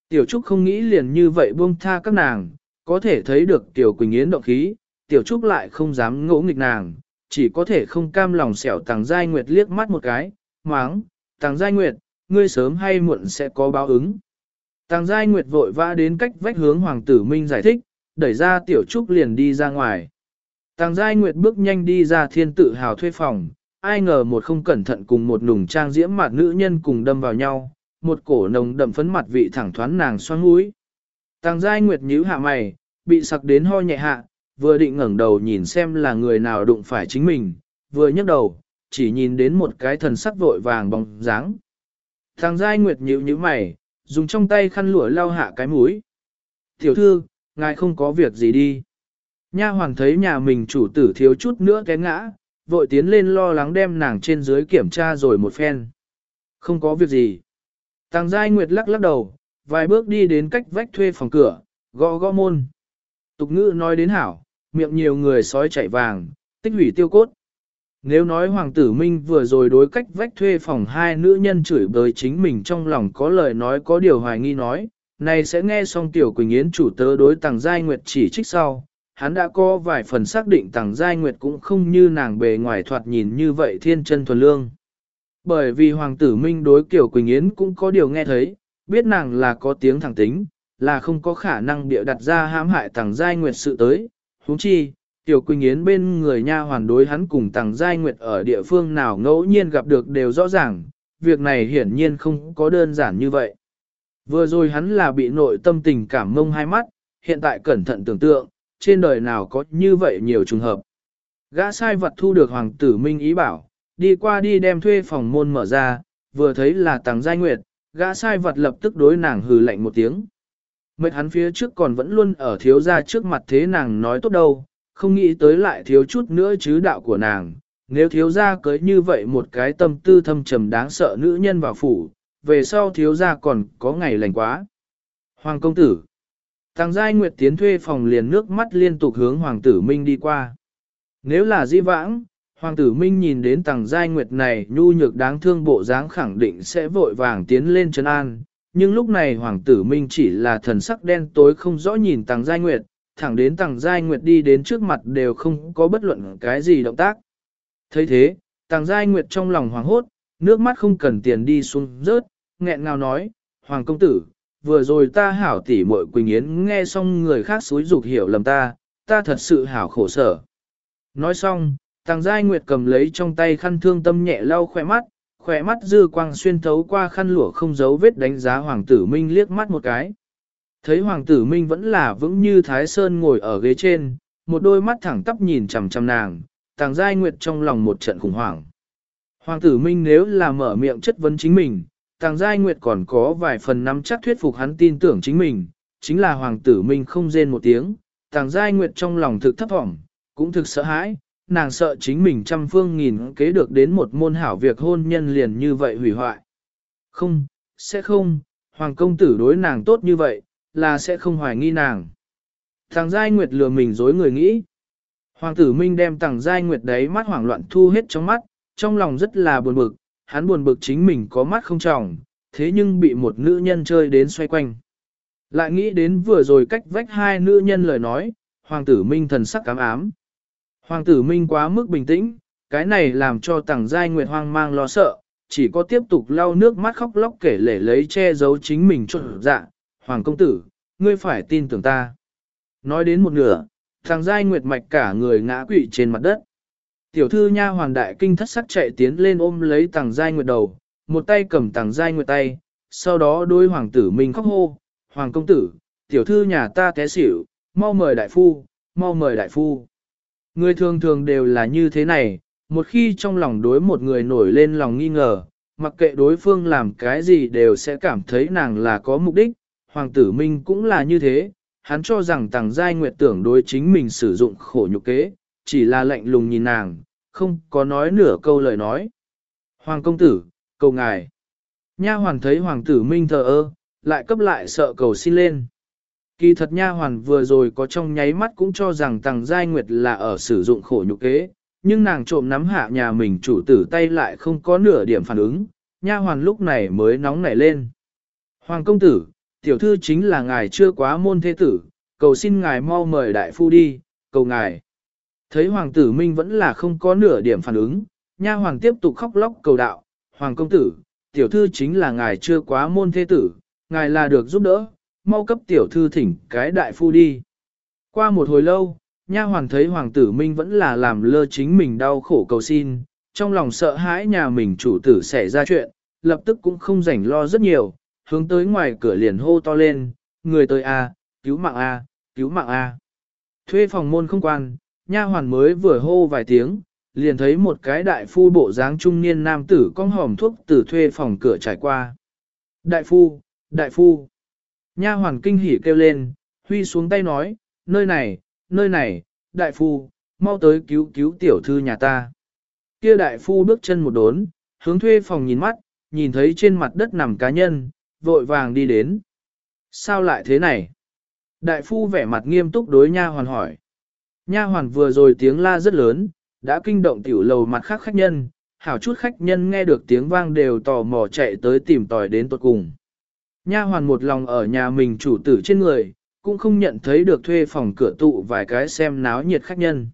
Tiểu Trúc không nghĩ liền như vậy buông tha các nàng, có thể thấy được Tiểu Quỳnh Yến động khí, Tiểu Trúc lại không dám ngỗ nghịch nàng, chỉ có thể không cam lòng xẻo tàng giai nguyệt liếc mắt một cái, máng, tàng giai nguyệt, ngươi sớm hay muộn sẽ có báo ứng. Tàng giai nguyệt vội vã đến cách vách hướng Hoàng tử Minh giải thích, đẩy ra tiểu trúc liền đi ra ngoài. Tàng Giai Nguyệt bước nhanh đi ra thiên tự hào thuê phòng, ai ngờ một không cẩn thận cùng một nùng trang diễm mặt nữ nhân cùng đâm vào nhau, một cổ nồng đậm phấn mặt vị thẳng thoán nàng xoan mũi. Tàng Giai Nguyệt nhíu hạ mày, bị sặc đến ho nhẹ hạ, vừa định ngẩng đầu nhìn xem là người nào đụng phải chính mình, vừa nhấc đầu, chỉ nhìn đến một cái thần sắc vội vàng bóng dáng. Thằng Giai Nguyệt nhíu nhíu mày, dùng trong tay khăn lụa lau hạ cái mũi. Tiểu thư, ngài không có việc gì đi. Nha hoàng thấy nhà mình chủ tử thiếu chút nữa té ngã, vội tiến lên lo lắng đem nàng trên dưới kiểm tra rồi một phen. Không có việc gì. Tàng Giai Nguyệt lắc lắc đầu, vài bước đi đến cách vách thuê phòng cửa, gõ gõ môn. Tục ngữ nói đến hảo, miệng nhiều người sói chạy vàng, tích hủy tiêu cốt. Nếu nói Hoàng tử Minh vừa rồi đối cách vách thuê phòng hai nữ nhân chửi bới chính mình trong lòng có lời nói có điều hoài nghi nói, này sẽ nghe xong Tiểu Quỳnh Yến chủ tớ đối tàng Giai Nguyệt chỉ trích sau, hắn đã có vài phần xác định tàng Giai Nguyệt cũng không như nàng bề ngoài thoạt nhìn như vậy thiên chân thuần lương. Bởi vì Hoàng tử Minh đối Tiểu Quỳnh Yến cũng có điều nghe thấy, biết nàng là có tiếng thẳng tính, là không có khả năng bịa đặt ra hãm hại tàng Giai Nguyệt sự tới huống chi, Tiểu Quỳnh Yến bên người nha hoàn đối hắn cùng Tằng Giai Nguyệt ở địa phương nào ngẫu nhiên gặp được đều rõ ràng, việc này hiển nhiên không có đơn giản như vậy. Vừa rồi hắn là bị nội tâm tình cảm mông hai mắt, hiện tại cẩn thận tưởng tượng, trên đời nào có như vậy nhiều trùng hợp. Gã sai vật thu được hoàng tử minh ý bảo, đi qua đi đem thuê phòng môn mở ra, vừa thấy là tàng giai nguyệt, gã sai vật lập tức đối nàng hừ lạnh một tiếng. Mệt hắn phía trước còn vẫn luôn ở thiếu ra trước mặt thế nàng nói tốt đâu, không nghĩ tới lại thiếu chút nữa chứ đạo của nàng. Nếu thiếu ra cưới như vậy một cái tâm tư thâm trầm đáng sợ nữ nhân vào phủ, về sau thiếu gia còn có ngày lành quá. Hoàng công tử. Tàng giai nguyệt tiến thuê phòng liền nước mắt liên tục hướng hoàng tử Minh đi qua. Nếu là di vãng, Hoàng tử Minh nhìn đến tàng giai nguyệt này nhu nhược đáng thương bộ dáng khẳng định sẽ vội vàng tiến lên chân an, nhưng lúc này Hoàng tử Minh chỉ là thần sắc đen tối không rõ nhìn tàng giai nguyệt, thẳng đến tàng giai nguyệt đi đến trước mặt đều không có bất luận cái gì động tác. thấy thế, tàng giai nguyệt trong lòng hoảng hốt, nước mắt không cần tiền đi xuống rớt, nghẹn ngào nói, Hoàng công tử, vừa rồi ta hảo tỉ muội Quỳnh Yến nghe xong người khác xúi dục hiểu lầm ta, ta thật sự hảo khổ sở. Nói xong, Tàng Giai Nguyệt cầm lấy trong tay khăn thương tâm nhẹ lau khỏe mắt, khỏe mắt dư quang xuyên thấu qua khăn lụa không giấu vết đánh giá Hoàng tử Minh liếc mắt một cái. Thấy Hoàng tử Minh vẫn là vững như Thái Sơn ngồi ở ghế trên, một đôi mắt thẳng tắp nhìn chằm chằm nàng, Tàng Giai Nguyệt trong lòng một trận khủng hoảng. Hoàng tử Minh nếu là mở miệng chất vấn chính mình, Tàng Giai Nguyệt còn có vài phần nắm chắc thuyết phục hắn tin tưởng chính mình, chính là Hoàng tử Minh không rên một tiếng, Tàng Giai Nguyệt trong lòng thực thấp thỏm, cũng thực sợ hãi, nàng sợ chính mình trăm phương nghìn kế được đến một môn hảo việc hôn nhân liền như vậy hủy hoại. Không, sẽ không, Hoàng công tử đối nàng tốt như vậy, là sẽ không hoài nghi nàng. thằng Giai Nguyệt lừa mình dối người nghĩ. Hoàng tử Minh đem thằng Giai Nguyệt đấy mắt hoảng loạn thu hết trong mắt, trong lòng rất là buồn bực, hắn buồn bực chính mình có mắt không trọng, thế nhưng bị một nữ nhân chơi đến xoay quanh. Lại nghĩ đến vừa rồi cách vách hai nữ nhân lời nói, hoàng tử minh thần sắc cám ám. Hoàng tử minh quá mức bình tĩnh, cái này làm cho tàng giai nguyệt hoang mang lo sợ, chỉ có tiếp tục lau nước mắt khóc lóc kể lể lấy che giấu chính mình cho dạ. Hoàng công tử, ngươi phải tin tưởng ta. Nói đến một nửa, thằng giai nguyệt mạch cả người ngã quỵ trên mặt đất. Tiểu thư nha hoàng đại kinh thất sắc chạy tiến lên ôm lấy tàng giai nguyệt đầu, một tay cầm tàng giai nguyệt tay, sau đó đôi hoàng tử mình khóc hô, hoàng công tử, tiểu thư nhà ta té xỉu, mau mời đại phu, mau mời đại phu. Người thường thường đều là như thế này, một khi trong lòng đối một người nổi lên lòng nghi ngờ, mặc kệ đối phương làm cái gì đều sẽ cảm thấy nàng là có mục đích, hoàng tử minh cũng là như thế, hắn cho rằng tàng giai nguyệt tưởng đối chính mình sử dụng khổ nhục kế, chỉ là lạnh lùng nhìn nàng, không có nói nửa câu lời nói. Hoàng công tử, cầu ngài. Nha hoàng thấy hoàng tử minh thờ ơ, lại cấp lại sợ cầu xin lên. Kỳ thật nha hoàn vừa rồi có trong nháy mắt cũng cho rằng tàng giai nguyệt là ở sử dụng khổ nhục kế, nhưng nàng trộm nắm hạ nhà mình chủ tử tay lại không có nửa điểm phản ứng, nha hoàn lúc này mới nóng nảy lên. Hoàng công tử, tiểu thư chính là ngài chưa quá môn thế tử, cầu xin ngài mau mời đại phu đi, cầu ngài. Thấy hoàng tử Minh vẫn là không có nửa điểm phản ứng, nha hoàng tiếp tục khóc lóc cầu đạo, hoàng công tử, tiểu thư chính là ngài chưa quá môn thế tử, ngài là được giúp đỡ, mau cấp tiểu thư thỉnh cái đại phu đi. Qua một hồi lâu, nha hoàng thấy hoàng tử Minh vẫn là làm lơ chính mình đau khổ cầu xin, trong lòng sợ hãi nhà mình chủ tử xảy ra chuyện, lập tức cũng không rảnh lo rất nhiều, hướng tới ngoài cửa liền hô to lên, người tới a, cứu mạng a, cứu mạng a. Thuê phòng môn không quan, nha hoàn mới vừa hô vài tiếng, liền thấy một cái đại phu bộ dáng trung niên nam tử con hòm thuốc từ thuê phòng cửa trải qua. Đại phu, đại phu. Nha hoàn kinh hỉ kêu lên, huy xuống tay nói, nơi này, nơi này, đại phu, mau tới cứu cứu tiểu thư nhà ta. Kia đại phu bước chân một đốn, hướng thuê phòng nhìn mắt, nhìn thấy trên mặt đất nằm cá nhân, vội vàng đi đến. Sao lại thế này? Đại phu vẻ mặt nghiêm túc đối nha hoàn hỏi. Nha hoàn vừa rồi tiếng la rất lớn, đã kinh động tiểu lầu mặt khác khách nhân, hảo chút khách nhân nghe được tiếng vang đều tò mò chạy tới tìm tòi đến tuột cùng. Nha hoàn một lòng ở nhà mình chủ tử trên người, cũng không nhận thấy được thuê phòng cửa tụ vài cái xem náo nhiệt khách nhân.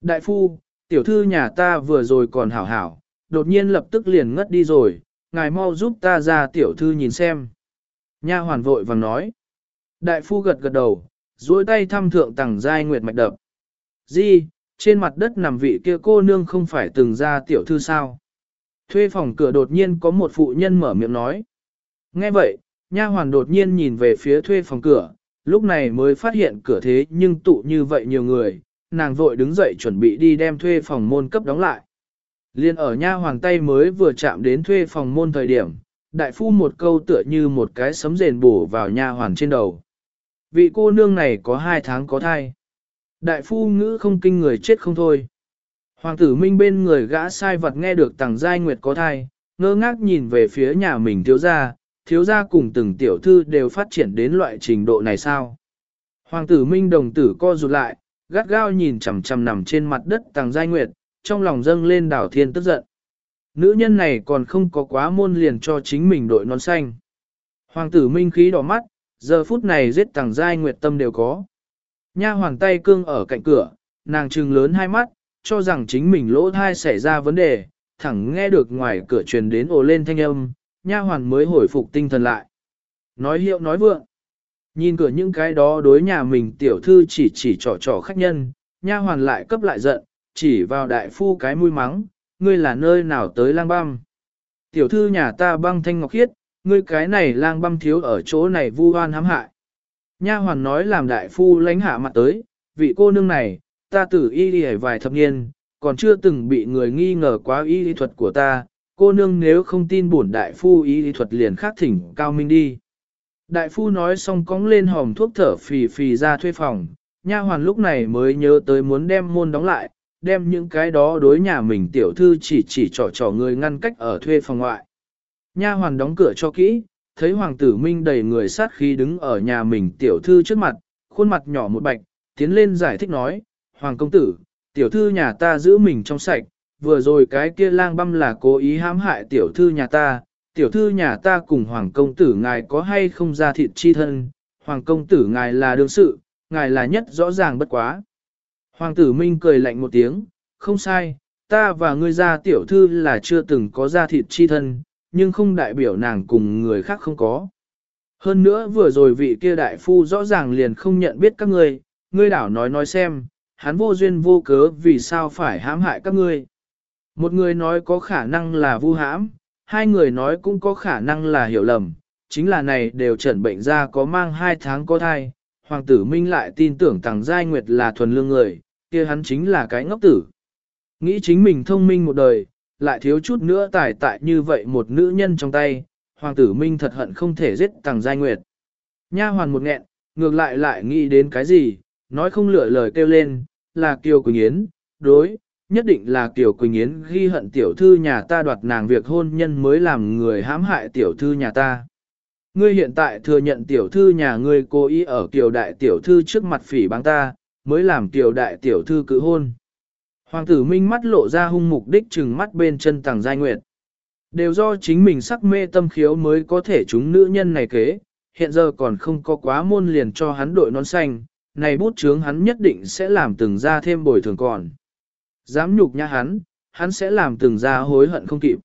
Đại phu, tiểu thư nhà ta vừa rồi còn hảo hảo, đột nhiên lập tức liền ngất đi rồi, ngài mau giúp ta ra tiểu thư nhìn xem. Nha hoàn vội vàng nói. Đại phu gật gật đầu, duỗi tay thăm thượng tầng giai nguyệt mạch đập. Di, trên mặt đất nằm vị kia cô nương không phải từng ra tiểu thư sao. Thuê phòng cửa đột nhiên có một phụ nhân mở miệng nói. Nghe vậy, nha hoàn đột nhiên nhìn về phía thuê phòng cửa, lúc này mới phát hiện cửa thế nhưng tụ như vậy nhiều người, nàng vội đứng dậy chuẩn bị đi đem thuê phòng môn cấp đóng lại. Liên ở nha hoàng tay mới vừa chạm đến thuê phòng môn thời điểm, đại phu một câu tựa như một cái sấm rền bổ vào nha hoàn trên đầu. Vị cô nương này có hai tháng có thai. Đại phu ngữ không kinh người chết không thôi. Hoàng tử minh bên người gã sai vật nghe được tàng giai nguyệt có thai, ngơ ngác nhìn về phía nhà mình thiếu gia, thiếu gia cùng từng tiểu thư đều phát triển đến loại trình độ này sao. Hoàng tử minh đồng tử co rụt lại, gắt gao nhìn chằm chằm nằm trên mặt đất tàng giai nguyệt, trong lòng dâng lên đảo thiên tức giận. Nữ nhân này còn không có quá môn liền cho chính mình đội nón xanh. Hoàng tử minh khí đỏ mắt, giờ phút này giết tàng giai nguyệt tâm đều có. Nha hoàng tay cương ở cạnh cửa, nàng trừng lớn hai mắt, cho rằng chính mình lỗ thai xảy ra vấn đề, thẳng nghe được ngoài cửa truyền đến ồ lên thanh âm, nha hoàn mới hồi phục tinh thần lại. Nói hiệu nói vượng. Nhìn cửa những cái đó đối nhà mình tiểu thư chỉ chỉ trò trò khách nhân, nha hoàn lại cấp lại giận, chỉ vào đại phu cái mũi mắng, ngươi là nơi nào tới lang băm. Tiểu thư nhà ta băng thanh ngọc khiết, ngươi cái này lang băm thiếu ở chỗ này vu oan hãm hại. Nha hoàn nói làm đại phu lánh hạ mặt tới, vị cô nương này, ta tử y đi vài thập niên, còn chưa từng bị người nghi ngờ quá y lý thuật của ta, cô nương nếu không tin bổn đại phu y lý thuật liền khác thỉnh cao minh đi. Đại phu nói xong cóng lên hòm thuốc thở phì phì ra thuê phòng, nha hoàn lúc này mới nhớ tới muốn đem môn đóng lại, đem những cái đó đối nhà mình tiểu thư chỉ chỉ trò trò người ngăn cách ở thuê phòng ngoại. Nha hoàn đóng cửa cho kỹ, thấy hoàng tử minh đầy người sát khí đứng ở nhà mình tiểu thư trước mặt, khuôn mặt nhỏ một bạch, tiến lên giải thích nói, hoàng công tử, tiểu thư nhà ta giữ mình trong sạch, vừa rồi cái kia lang băm là cố ý hãm hại tiểu thư nhà ta, tiểu thư nhà ta cùng hoàng công tử ngài có hay không ra thịt chi thân, hoàng công tử ngài là đương sự, ngài là nhất rõ ràng bất quá. Hoàng tử Minh cười lạnh một tiếng, không sai, ta và ngươi gia tiểu thư là chưa từng có ra thịt chi thân, nhưng không đại biểu nàng cùng người khác không có. Hơn nữa vừa rồi vị kia đại phu rõ ràng liền không nhận biết các ngươi, ngươi đảo nói nói xem, hắn vô duyên vô cớ vì sao phải hãm hại các ngươi. Một người nói có khả năng là vu hãm, hai người nói cũng có khả năng là hiểu lầm, chính là này đều trần bệnh ra có mang hai tháng có thai, hoàng tử minh lại tin tưởng tàng giai nguyệt là thuần lương người, kia hắn chính là cái ngốc tử. Nghĩ chính mình thông minh một đời, lại thiếu chút nữa tài tại như vậy một nữ nhân trong tay, hoàng tử minh thật hận không thể giết tàng giai nguyệt. Nha hoàn một nghẹn, ngược lại lại nghĩ đến cái gì, nói không lựa lời kêu lên, là Kiều Quỳnh Yến, đối, nhất định là Kiều Quỳnh Yến ghi hận tiểu thư nhà ta đoạt nàng việc hôn nhân mới làm người hãm hại tiểu thư nhà ta. Ngươi hiện tại thừa nhận tiểu thư nhà ngươi cố ý ở Kiều đại tiểu thư trước mặt phỉ báng ta, mới làm Kiều đại tiểu thư cự hôn. Hoàng tử minh mắt lộ ra hung mục đích trừng mắt bên chân tàng giai nguyệt. Đều do chính mình sắc mê tâm khiếu mới có thể chúng nữ nhân này kế, hiện giờ còn không có quá môn liền cho hắn đội nón xanh, này bút chướng hắn nhất định sẽ làm từng ra thêm bồi thường còn. Dám nhục nhã hắn, hắn sẽ làm từng ra hối hận không kịp.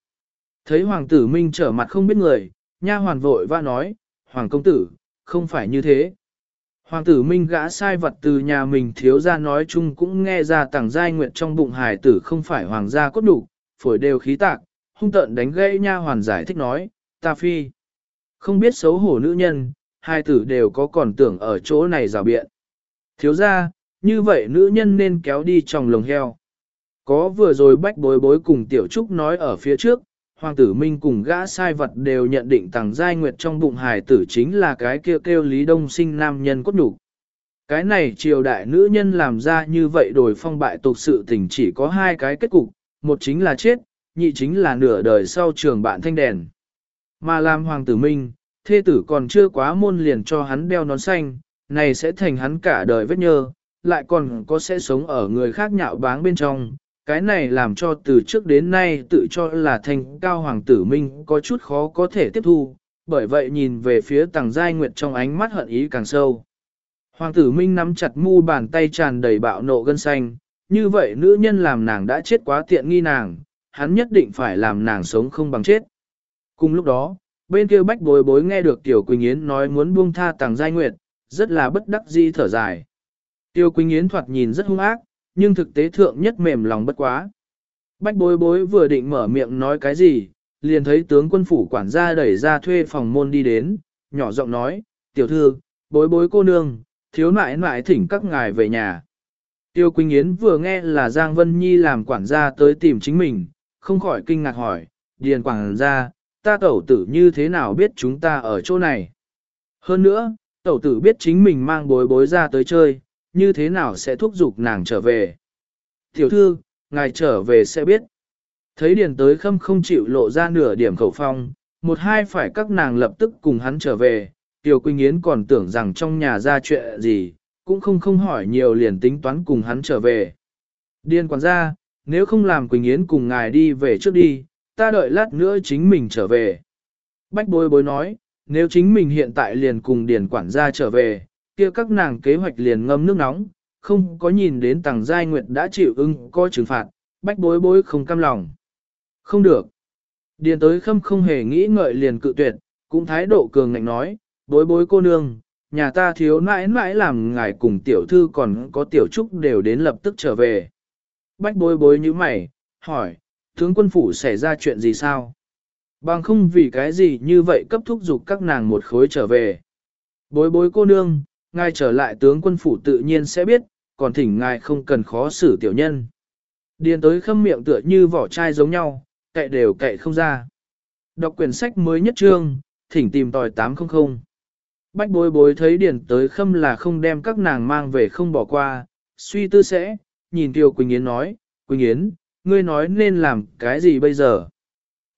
Thấy hoàng tử minh trở mặt không biết người, nha hoàn vội và nói, hoàng công tử, không phải như thế. Hoàng tử minh gã sai vật từ nhà mình thiếu ra nói chung cũng nghe ra tàng giai nguyện trong bụng hải tử không phải hoàng gia cốt đủ, phổi đều khí tạc, hung tận đánh gãy nha hoàn giải thích nói, ta phi. Không biết xấu hổ nữ nhân, hai tử đều có còn tưởng ở chỗ này rào biện. Thiếu ra, như vậy nữ nhân nên kéo đi trong lồng heo. Có vừa rồi bách bối bối cùng tiểu trúc nói ở phía trước, hoàng tử minh cùng gã sai vật đều nhận định tàng giai nguyệt trong bụng hài tử chính là cái kêu kêu lý đông sinh nam nhân cốt nhục. Cái này triều đại nữ nhân làm ra như vậy đổi phong bại tục sự tình chỉ có hai cái kết cục, một chính là chết, nhị chính là nửa đời sau trường bạn thanh đèn. Mà làm hoàng tử minh, thê tử còn chưa quá môn liền cho hắn đeo nón xanh, này sẽ thành hắn cả đời vết nhơ, lại còn có sẽ sống ở người khác nhạo báng bên trong. Cái này làm cho từ trước đến nay tự cho là thành cao hoàng tử minh có chút khó có thể tiếp thu, bởi vậy nhìn về phía tàng giai nguyệt trong ánh mắt hận ý càng sâu. Hoàng tử minh nắm chặt mu bàn tay tràn đầy bạo nộ gân xanh, như vậy nữ nhân làm nàng đã chết quá tiện nghi nàng, hắn nhất định phải làm nàng sống không bằng chết. Cùng lúc đó, bên kia bách bối bối nghe được Tiểu Quỳnh Yến nói muốn buông tha tàng giai nguyệt, rất là bất đắc di thở dài. Tiêu Quỳnh Yến thoạt nhìn rất hung ác, nhưng thực tế thượng nhất mềm lòng bất quá. Bách bối bối vừa định mở miệng nói cái gì, liền thấy tướng quân phủ quản gia đẩy ra thuê phòng môn đi đến, nhỏ giọng nói, tiểu thư, bối bối cô nương, thiếu nại nại thỉnh các ngài về nhà. Tiêu Quỳnh Yến vừa nghe là Giang Vân Nhi làm quản gia tới tìm chính mình, không khỏi kinh ngạc hỏi, điền quản gia, ta tẩu tử như thế nào biết chúng ta ở chỗ này. Hơn nữa, tẩu tử biết chính mình mang bối bối ra tới chơi, như thế nào sẽ thúc giục nàng trở về. Tiểu thư, ngài trở về sẽ biết. Thấy điền tới khâm không chịu lộ ra nửa điểm khẩu phong, một hai phải các nàng lập tức cùng hắn trở về. Tiểu Quỳnh Yến còn tưởng rằng trong nhà ra chuyện gì, cũng không không hỏi nhiều liền tính toán cùng hắn trở về. Điền quản gia, nếu không làm Quỳnh Yến cùng ngài đi về trước đi, ta đợi lát nữa chính mình trở về. Bách bối bối nói, nếu chính mình hiện tại liền cùng điền quản gia trở về, kia các nàng kế hoạch liền ngâm nước nóng, không có nhìn đến tàng giai nguyệt đã chịu ưng coi trừng phạt, bách bối bối không cam lòng. Không được. Điền tới khâm không hề nghĩ ngợi liền cự tuyệt, cũng thái độ cường ngạnh nói, bối bối cô nương, nhà ta thiếu nãi nãi làm ngài cùng tiểu thư còn có tiểu trúc đều đến lập tức trở về. Bách bối bối như mày, hỏi, tướng quân phủ xảy ra chuyện gì sao? Bằng không vì cái gì như vậy cấp thúc giục các nàng một khối trở về. Bối bối cô nương, ngài trở lại tướng quân phủ tự nhiên sẽ biết, còn thỉnh ngài không cần khó xử tiểu nhân. Điền tới khâm miệng tựa như vỏ chai giống nhau, cậy đều cậy không ra. Đọc quyển sách mới nhất trương, thỉnh tìm tòi 800. Bách bối bối thấy điền tới khâm là không đem các nàng mang về không bỏ qua, suy tư sẽ, nhìn Tiêu Quỳnh Yến nói, Quỳnh Yến, ngươi nói nên làm cái gì bây giờ?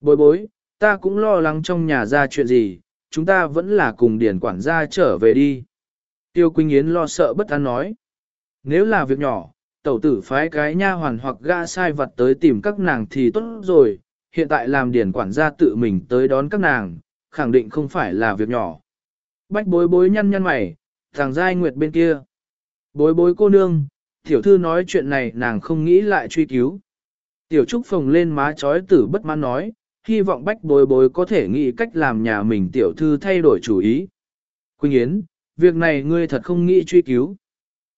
Bối bối, ta cũng lo lắng trong nhà ra chuyện gì, chúng ta vẫn là cùng điền quản gia trở về đi. Tiêu Quỳnh Yến lo sợ bất an nói. Nếu là việc nhỏ, tẩu tử phái cái nha hoàn hoặc ga sai vật tới tìm các nàng thì tốt rồi, hiện tại làm điển quản gia tự mình tới đón các nàng, khẳng định không phải là việc nhỏ. Bách bối bối nhăn nhăn mày, thằng giai nguyệt bên kia. Bối bối cô nương, tiểu thư nói chuyện này nàng không nghĩ lại truy cứu. Tiểu trúc phồng lên má chói tử bất mãn nói, hy vọng bách bối bối có thể nghĩ cách làm nhà mình tiểu thư thay đổi chủ ý. Quỳnh Yến, việc này ngươi thật không nghĩ truy cứu.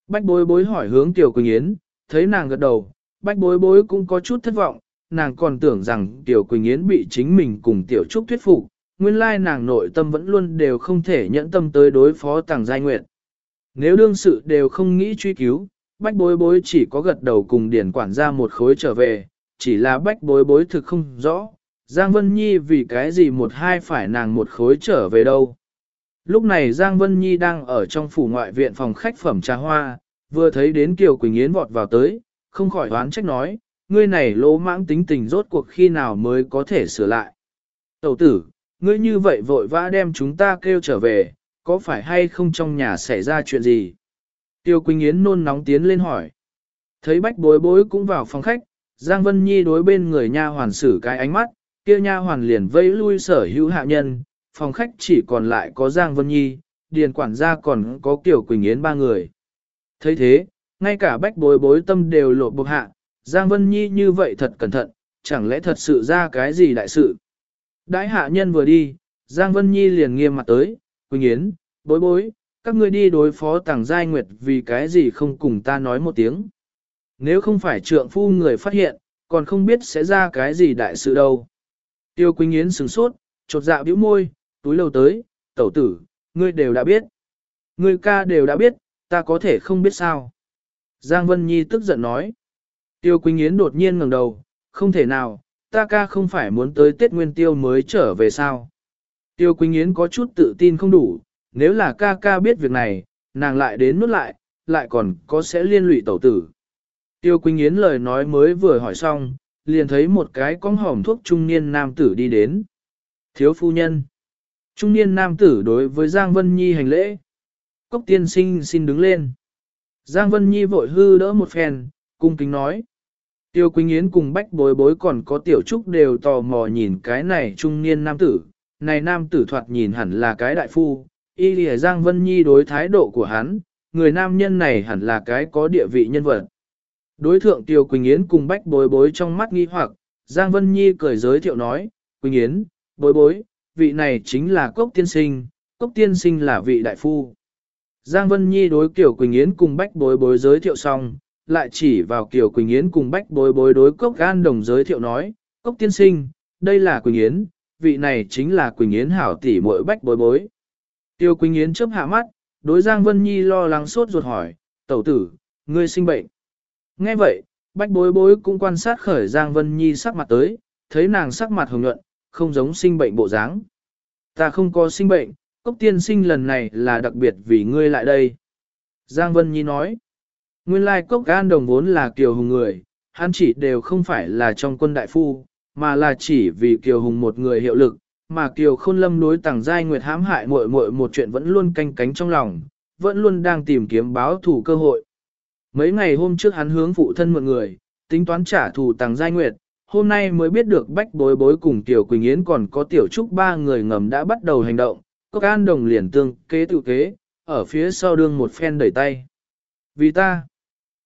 Bách bối bối hỏi hướng tiểu Quỳnh Yến, thấy nàng gật đầu, bách bối bối cũng có chút thất vọng, nàng còn tưởng rằng tiểu Quỳnh Yến bị chính mình cùng tiểu trúc thuyết phục, nguyên lai nàng nội tâm vẫn luôn đều không thể nhẫn tâm tới đối phó tàng giai nguyện Nếu đương sự đều không nghĩ truy cứu, bách bối bối chỉ có gật đầu cùng điển quản gia một khối trở về, chỉ là bách bối bối thực không rõ, Giang Vân Nhi vì cái gì một hai phải nàng một khối trở về đâu. Lúc này Giang Vân Nhi đang ở trong phủ ngoại viện phòng khách phẩm trà hoa, vừa thấy đến Kiều Quỳnh Yến vọt vào tới, không khỏi đoán trách nói, ngươi này lỗ mãng tính tình rốt cuộc khi nào mới có thể sửa lại. Tẩu tử, ngươi như vậy vội vã đem chúng ta kêu trở về, có phải hay không trong nhà xảy ra chuyện gì? Tiêu Quỳnh Yến nôn nóng tiến lên hỏi. Thấy bách bối bối cũng vào phòng khách, Giang Vân Nhi đối bên người nha hoàn xử cái ánh mắt, kia nha hoàn liền vây lui sở hữu hạ nhân, phòng khách chỉ còn lại có Giang Vân Nhi, điền quản gia còn có Kiều Quỳnh Yến ba người. thấy thế, ngay cả bách bối bối tâm đều lộ bộc hạ, Giang Vân Nhi như vậy thật cẩn thận, chẳng lẽ thật sự ra cái gì đại sự. Đãi hạ nhân vừa đi, Giang Vân Nhi liền nghiêm mặt tới, Quỳnh Yến, bối bối, các ngươi đi đối phó tàng giai nguyệt vì cái gì không cùng ta nói một tiếng. Nếu không phải trượng phu người phát hiện, còn không biết sẽ ra cái gì đại sự đâu. Tiêu Quỳnh Yến sừng sốt, chột dạ bĩu môi, túi lâu tới, tẩu tử, ngươi đều đã biết. Ngươi ca đều đã biết, ta có thể không biết sao. Giang Vân Nhi tức giận nói. Tiêu Quỳnh Yến đột nhiên ngẩng đầu, không thể nào, ta ca không phải muốn tới Tết Nguyên Tiêu mới trở về sao. Tiêu Quỳnh Yến có chút tự tin không đủ, nếu là ca ca biết việc này, nàng lại đến nuốt lại, lại còn có sẽ liên lụy tẩu tử. Tiêu Quỳnh Yến lời nói mới vừa hỏi xong, liền thấy một cái con hỏng thuốc trung niên nam tử đi đến. Thiếu phu nhân. Trung niên nam tử đối với Giang Vân Nhi hành lễ. Cốc tiên sinh xin đứng lên. Giang Vân Nhi vội hư đỡ một phen, cung kính nói. Tiêu Quỳnh Yến cùng bách bối bối còn có tiểu trúc đều tò mò nhìn cái này trung niên nam tử. Này nam tử thoạt nhìn hẳn là cái đại phu, y lìa Giang Vân Nhi đối thái độ của hắn, người nam nhân này hẳn là cái có địa vị nhân vật. Đối thượng Tiêu Quỳnh Yến cùng bách bối bối trong mắt nghi hoặc, Giang Vân Nhi cười giới thiệu nói, Quỳnh Yến, bối bối, vị này chính là Cốc Tiên Sinh, Cốc Tiên Sinh là vị đại phu. Giang Vân Nhi đối Kiều Quỳnh Yến cùng bách bối bối giới thiệu xong, lại chỉ vào Kiều Quỳnh Yến cùng bách bối bối đối Cốc Gan Đồng giới thiệu nói, Cốc Tiên Sinh, đây là Quỳnh Yến, vị này chính là Quỳnh Yến hảo tỷ muội bách bối bối. Tiêu Quỳnh Yến chớp hạ mắt, đối Giang Vân Nhi lo lắng sốt ruột hỏi, tẩu tử, ngươi sinh bệnh. Nghe vậy, bách bối bối cũng quan sát khởi Giang Vân Nhi sắc mặt tới, thấy nàng sắc mặt hồng nhuận, không giống sinh bệnh bộ dáng. Ta không có sinh bệnh, cốc tiên sinh lần này là đặc biệt vì ngươi lại đây. Giang Vân Nhi nói, nguyên lai cốc gan đồng vốn là kiều hùng người, hắn chỉ đều không phải là trong quân đại phu, mà là chỉ vì kiều hùng một người hiệu lực, mà kiều khôn lâm đối tàng giai nguyệt hãm hại muội muội một chuyện vẫn luôn canh cánh trong lòng, vẫn luôn đang tìm kiếm báo thủ cơ hội. Mấy ngày hôm trước hắn hướng phụ thân mượn người, tính toán trả thù tàng Giai Nguyệt, hôm nay mới biết được Bách Bối Bối cùng Tiểu Quỳnh Yến còn có Tiểu Trúc ba người ngầm đã bắt đầu hành động, Cốc An Đồng liền tương kế tự kế, ở phía sau đương một phen đẩy tay. Vì ta,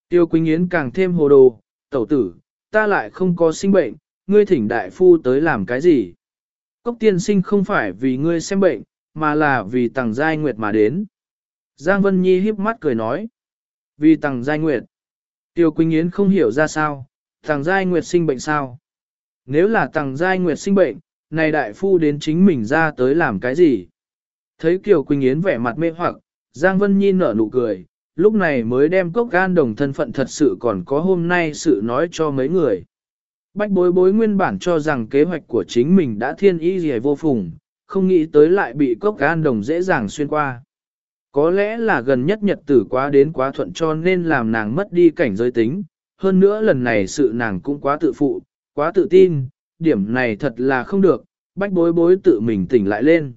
Tiểu Quỳnh Yến càng thêm hồ đồ, tẩu tử, ta lại không có sinh bệnh, ngươi thỉnh đại phu tới làm cái gì? Cốc tiên sinh không phải vì ngươi xem bệnh, mà là vì Tằng Giai Nguyệt mà đến. Giang Vân Nhi híp mắt cười nói. Vì Tằng Giai Nguyệt. Tiêu Quỳnh Yến không hiểu ra sao, Tàng Giai Nguyệt sinh bệnh sao? Nếu là Tàng Giai Nguyệt sinh bệnh, này đại phu đến chính mình ra tới làm cái gì? Thấy Kiều Quỳnh Yến vẻ mặt mê hoặc, Giang Vân Nhi nở nụ cười, lúc này mới đem cốc gan đồng thân phận thật sự còn có hôm nay sự nói cho mấy người. Bách bối bối nguyên bản cho rằng kế hoạch của chính mình đã thiên ý gì vô phùng, không nghĩ tới lại bị cốc gan đồng dễ dàng xuyên qua. Có lẽ là gần nhất nhật tử quá đến quá thuận cho nên làm nàng mất đi cảnh giới tính, hơn nữa lần này sự nàng cũng quá tự phụ, quá tự tin, điểm này thật là không được, bách bối bối tự mình tỉnh lại lên.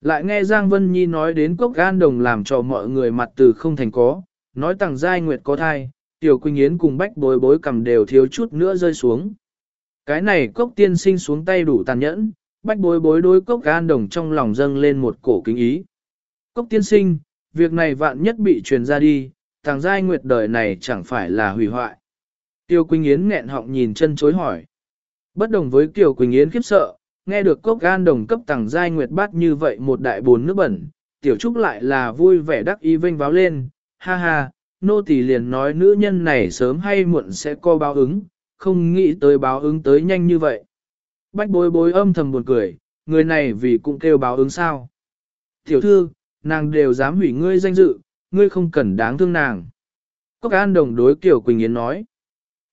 Lại nghe Giang Vân Nhi nói đến cốc gan đồng làm cho mọi người mặt từ không thành có, nói tặng giai nguyệt có thai, tiểu quỳnh yến cùng bách bối bối cầm đều thiếu chút nữa rơi xuống. Cái này cốc tiên sinh xuống tay đủ tàn nhẫn, bách bối bối đối cốc gan đồng trong lòng dâng lên một cổ kính ý. Cốc tiên sinh, việc này vạn nhất bị truyền ra đi, tàng giai nguyệt đời này chẳng phải là hủy hoại. Tiêu Quỳnh Yến nghẹn họng nhìn chân chối hỏi. Bất đồng với Tiêu Quỳnh Yến khiếp sợ, nghe được cốc gan đồng cấp tàng giai nguyệt bát như vậy một đại bồn nước bẩn, tiểu trúc lại là vui vẻ đắc ý vinh báo lên, ha ha, nô tỳ liền nói nữ nhân này sớm hay muộn sẽ co báo ứng, không nghĩ tới báo ứng tới nhanh như vậy. Bách bối bối âm thầm buồn cười, người này vì cũng kêu báo ứng sao. Tiểu thư, nàng đều dám hủy ngươi danh dự, ngươi không cần đáng thương nàng. Cốc An Đồng đối Kiều Quỳnh Yến nói.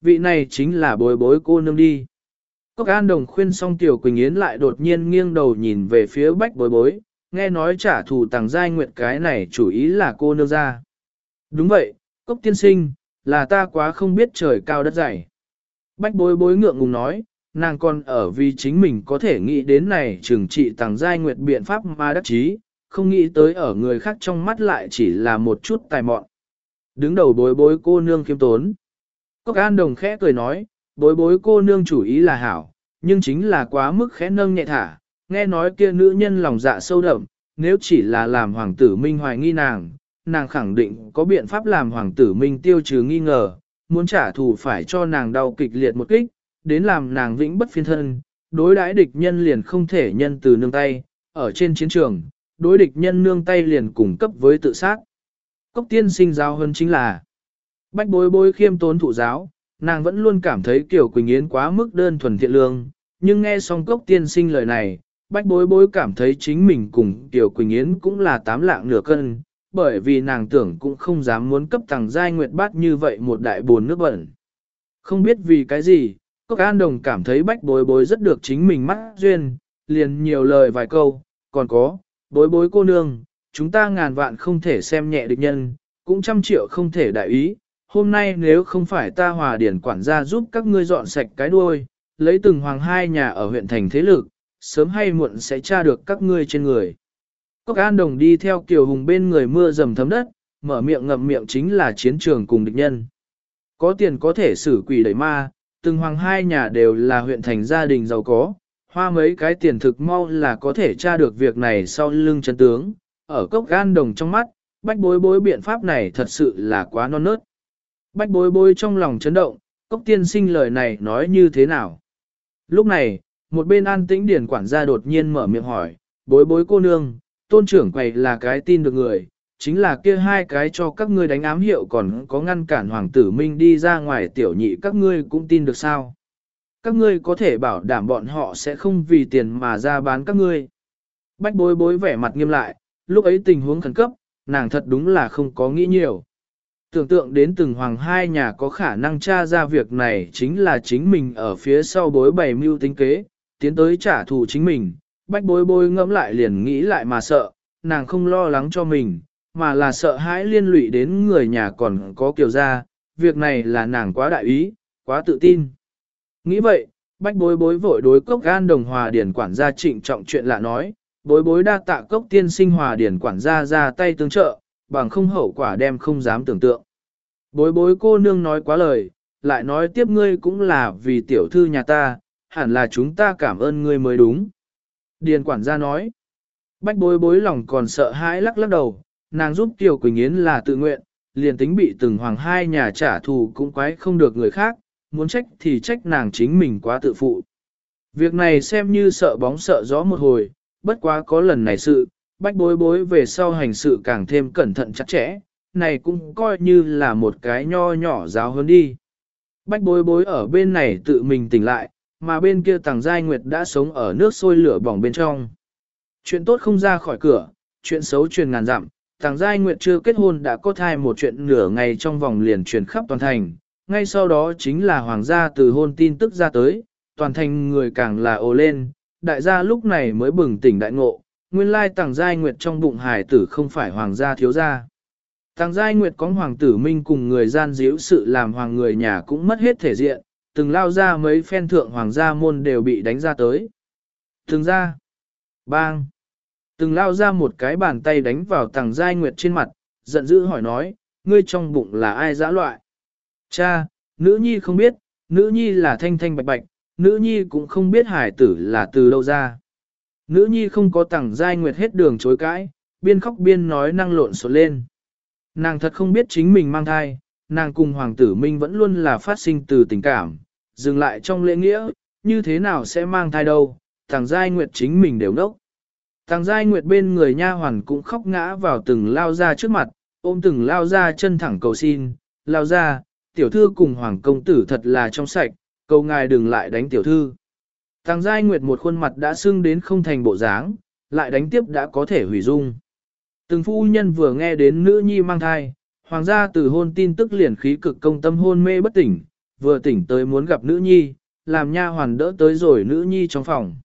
Vị này chính là bối bối cô nương đi. Cốc An Đồng khuyên xong tiểu Quỳnh Yến lại đột nhiên nghiêng đầu nhìn về phía bách bối bối, nghe nói trả thù tàng giai nguyệt cái này chủ ý là cô nương ra. Đúng vậy, Cốc Tiên Sinh, là ta quá không biết trời cao đất dày. Bách bối bối ngượng ngùng nói, nàng còn ở vì chính mình có thể nghĩ đến này trừng trị tàng giai nguyệt biện pháp mà đắc chí, không nghĩ tới ở người khác trong mắt lại chỉ là một chút tài mọn. Đứng đầu bối bối cô nương kiếm tốn. Cốc an đồng khẽ cười nói, bối bối cô nương chủ ý là hảo, nhưng chính là quá mức khẽ nâng nhẹ thả, nghe nói kia nữ nhân lòng dạ sâu đậm, nếu chỉ là làm hoàng tử minh hoài nghi nàng, nàng khẳng định có biện pháp làm hoàng tử minh tiêu trừ nghi ngờ, muốn trả thù phải cho nàng đau kịch liệt một kích, đến làm nàng vĩnh bất phiên thân, đối đãi địch nhân liền không thể nhân từ nương tay, ở trên chiến trường, đối địch nhân nương tay liền cùng cấp với tự sát. Cốc tiên sinh giao hơn chính là bách bối bối khiêm tốn thụ giáo, nàng vẫn luôn cảm thấy Kiều Quỳnh Yến quá mức đơn thuần thiện lương, nhưng nghe xong cốc tiên sinh lời này, bách bối bối cảm thấy chính mình cùng Kiều Quỳnh Yến cũng là tám lạng nửa cân, bởi vì nàng tưởng cũng không dám muốn cấp tàng giai nguyệt bát như vậy một đại bồn nước bẩn. Không biết vì cái gì, Cốc An Đồng cảm thấy bách bối bối rất được chính mình mắt duyên, liền nhiều lời vài câu, còn có, bối bối cô nương, chúng ta ngàn vạn không thể xem nhẹ địch nhân, cũng trăm triệu không thể đại ý. Hôm nay nếu không phải ta hòa điển quản gia giúp các ngươi dọn sạch cái đuôi, lấy từng hoàng hai nhà ở huyện thành thế lực, sớm hay muộn sẽ tra được các ngươi trên người. Cốc An Đồng đi theo Kiều Hùng bên người mưa dầm thấm đất, mở miệng ngậm miệng chính là chiến trường cùng địch nhân. Có tiền có thể xử quỷ đẩy ma, từng hoàng hai nhà đều là huyện thành gia đình giàu có, hoa mấy cái tiền thực mau là có thể tra được việc này sau lưng chân tướng, ở cốc gan đồng trong mắt, bách bối bối biện pháp này thật sự là quá non nớt. Bách bối bối trong lòng chấn động, cốc tiên sinh lời này nói như thế nào? Lúc này, một bên an tĩnh điển quản gia đột nhiên mở miệng hỏi, bối bối cô nương, tôn trưởng quầy là cái tin được người, chính là kia hai cái cho các ngươi đánh ám hiệu còn có ngăn cản hoàng tử minh đi ra ngoài tiểu nhị các ngươi cũng tin được sao? Các ngươi có thể bảo đảm bọn họ sẽ không vì tiền mà ra bán các ngươi. Bách bối bối vẻ mặt nghiêm lại, lúc ấy tình huống khẩn cấp, nàng thật đúng là không có nghĩ nhiều. Tưởng tượng đến từng hoàng hai nhà có khả năng tra ra việc này chính là chính mình ở phía sau bối bày mưu tính kế, tiến tới trả thù chính mình. Bách bối bối ngẫm lại liền nghĩ lại mà sợ, nàng không lo lắng cho mình, mà là sợ hãi liên lụy đến người nhà còn có kiều gia, việc này là nàng quá đại ý, quá tự tin. Nghĩ vậy, bách bối bối vội đối cốc gan đồng hòa điển quản gia trịnh trọng chuyện lạ nói, bối bối đa tạ cốc tiên sinh hòa điển quản gia ra tay tương trợ, bằng không hậu quả đem không dám tưởng tượng. Bối bối cô nương nói quá lời, lại nói tiếp ngươi cũng là vì tiểu thư nhà ta, hẳn là chúng ta cảm ơn ngươi mới đúng. Điền quản gia nói, bách bối bối lòng còn sợ hãi lắc lắc đầu, nàng giúp Tiểu Quỳnh Yến là tự nguyện, liền tính bị từng hoàng hai nhà trả thù cũng quái không được người khác, muốn trách thì trách nàng chính mình quá tự phụ. Việc này xem như sợ bóng sợ gió một hồi, bất quá có lần này sự, bách bối bối về sau hành sự càng thêm cẩn thận chặt chẽ, này cũng coi như là một cái nho nhỏ giáo hơn đi. Bách bối bối ở bên này tự mình tỉnh lại, mà bên kia tàng giai nguyệt đã sống ở nước sôi lửa bỏng bên trong. Chuyện tốt không ra khỏi cửa, chuyện xấu truyền ngàn dặm, tàng giai nguyệt chưa kết hôn đã có thai một chuyện nửa ngày trong vòng liền truyền khắp toàn thành, ngay sau đó chính là hoàng gia từ hôn tin tức ra tới, toàn thành người càng là ồ lên, đại gia lúc này mới bừng tỉnh đại ngộ, nguyên lai tàng giai nguyệt trong bụng hải tử không phải hoàng gia thiếu gia. Tàng giai nguyệt có hoàng tử minh cùng người gian díu sự làm hoàng người nhà cũng mất hết thể diện, từng lao ra mấy phen thượng hoàng gia môn đều bị đánh ra tới. Từng ra, bang, từng lao ra một cái bàn tay đánh vào tàng giai nguyệt trên mặt, giận dữ hỏi nói, ngươi trong bụng là ai dã loại? Cha, nữ nhi không biết, nữ nhi là thanh thanh bạch bạch, nữ nhi cũng không biết hải tử là từ đâu ra. Nữ nhi không có tẳng giai nguyệt hết đường chối cãi, biên khóc biên nói năng lộn xộn lên. Nàng thật không biết chính mình mang thai, nàng cùng hoàng tử Minh vẫn luôn là phát sinh từ tình cảm, dừng lại trong lễ nghĩa, như thế nào sẽ mang thai đâu, thằng giai nguyệt chính mình đều đốc. Thằng giai nguyệt bên người nha hoàn cũng khóc ngã vào từng lao ra trước mặt, ôm từng lao ra chân thẳng cầu xin, lao ra, tiểu thư cùng hoàng công tử thật là trong sạch, cầu ngài đừng lại đánh tiểu thư. Thằng giai nguyệt một khuôn mặt đã sưng đến không thành bộ dáng, lại đánh tiếp đã có thể hủy dung. Từng phu nhân vừa nghe đến nữ nhi mang thai, hoàng gia từ hôn tin tức liền khí cực công tâm hôn mê bất tỉnh, vừa tỉnh tới muốn gặp nữ nhi, làm nha hoàn đỡ tới rồi nữ nhi trong phòng.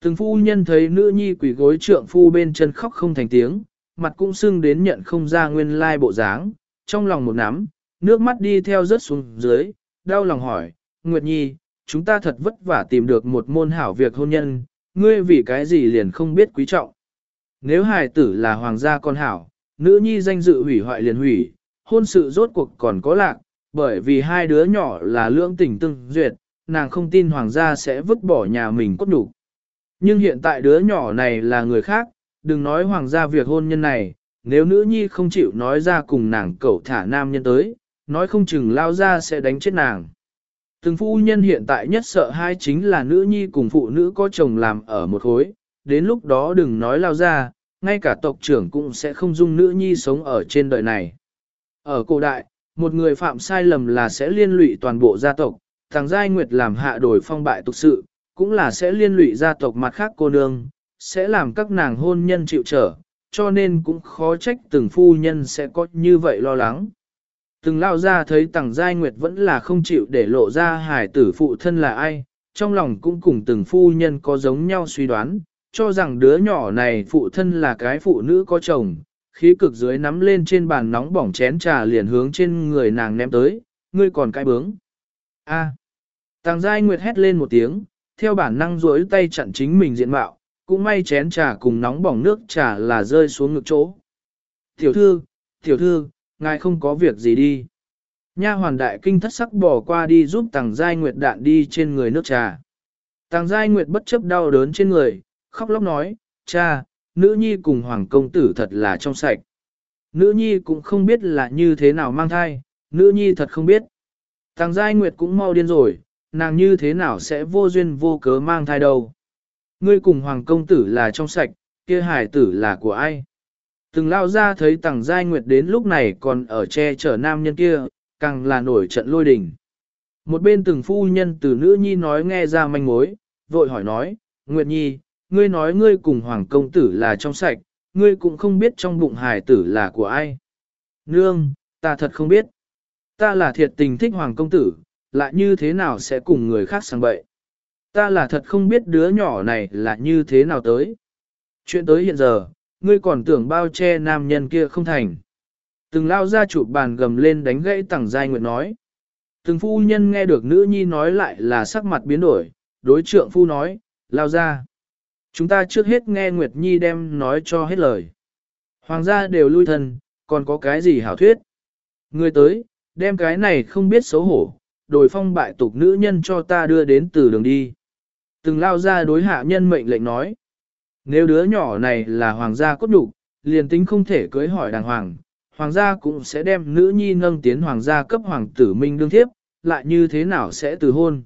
Từng phu nhân thấy nữ nhi quỷ gối trượng phu bên chân khóc không thành tiếng, mặt cũng sưng đến nhận không ra nguyên lai bộ dáng, trong lòng một nắm, nước mắt đi theo rớt xuống dưới, đau lòng hỏi, Nguyệt Nhi, chúng ta thật vất vả tìm được một môn hảo việc hôn nhân, ngươi vì cái gì liền không biết quý trọng. Nếu hài tử là hoàng gia con hảo, nữ nhi danh dự hủy hoại liền hủy, hôn sự rốt cuộc còn có lạc, bởi vì hai đứa nhỏ là lưỡng tình tương duyệt, nàng không tin hoàng gia sẽ vứt bỏ nhà mình cốt đủ. Nhưng hiện tại đứa nhỏ này là người khác, đừng nói hoàng gia việc hôn nhân này, nếu nữ nhi không chịu nói ra cùng nàng cậu thả nam nhân tới, nói không chừng lao ra sẽ đánh chết nàng. Từng phu nhân hiện tại nhất sợ hai chính là nữ nhi cùng phụ nữ có chồng làm ở một khối, đến lúc đó đừng nói lao ra, ngay cả tộc trưởng cũng sẽ không dung nữ nhi sống ở trên đời này. Ở cổ đại, một người phạm sai lầm là sẽ liên lụy toàn bộ gia tộc, thằng Giai Nguyệt làm hạ đổi phong bại tục sự, cũng là sẽ liên lụy gia tộc mặt khác cô nương, sẽ làm các nàng hôn nhân chịu trở, cho nên cũng khó trách từng phu nhân sẽ có như vậy lo lắng. Từng lao ra thấy tàng Giai Nguyệt vẫn là không chịu để lộ ra hải tử phụ thân là ai, trong lòng cũng cùng từng phu nhân có giống nhau suy đoán, cho rằng đứa nhỏ này phụ thân là cái phụ nữ có chồng, khí cực dưới nắm lên trên bàn nóng bỏng chén trà liền hướng trên người nàng ném tới, ngươi còn cái bướng. A. Tàng Giai Nguyệt hét lên một tiếng, theo bản năng duỗi tay chặn chính mình diện mạo, cũng may chén trà cùng nóng bỏng nước trà là rơi xuống ngực chỗ. Tiểu thư, tiểu thư, ngài không có việc gì đi. Nha hoàn đại kinh thất sắc bỏ qua đi giúp Tàng Giai Nguyệt đạn đi trên người nước trà. Tàng Giai Nguyệt bất chấp đau đớn trên người, khóc lóc nói, cha, nữ nhi cùng hoàng công tử thật là trong sạch. Nữ nhi cũng không biết là như thế nào mang thai, nữ nhi thật không biết. Tàng Giai Nguyệt cũng mau điên rồi, nàng như thế nào sẽ vô duyên vô cớ mang thai đâu. Ngươi cùng hoàng công tử là trong sạch, kia hải tử là của ai? Từng lao ra thấy tàng Giai Nguyệt đến lúc này còn ở che chở nam nhân kia, càng là nổi trận lôi đình. Một bên từng phu nhân từ nữ nhi nói nghe ra manh mối, vội hỏi nói, Nguyệt Nhi, ngươi nói ngươi cùng hoàng công tử là trong sạch, ngươi cũng không biết trong bụng hài tử là của ai. Nương, ta thật không biết. Ta là thiệt tình thích hoàng công tử, lại như thế nào sẽ cùng người khác sang bậy. Ta là thật không biết đứa nhỏ này là như thế nào tới. Chuyện tới hiện giờ, ngươi còn tưởng bao che nam nhân kia không thành. Từng lao ra chụp bàn gầm lên đánh gãy tẳng giai Nguyệt nói. Từng phu nhân nghe được nữ nhi nói lại là sắc mặt biến đổi, đối trượng phu nói, lao ra. Chúng ta trước hết nghe Nguyệt Nhi đem nói cho hết lời. Hoàng gia đều lui thân, còn có cái gì hảo thuyết. Người tới, đem cái này không biết xấu hổ, đổi phong bại tục nữ nhân cho ta đưa đến từ đường đi. Từng lao ra đối hạ nhân mệnh lệnh nói, nếu đứa nhỏ này là hoàng gia cốt đủ, liền tính không thể cưới hỏi đàng hoàng, hoàng gia cũng sẽ đem nữ nhi nâng tiến hoàng gia cấp hoàng tử minh đương thiếp, lại như thế nào sẽ từ hôn.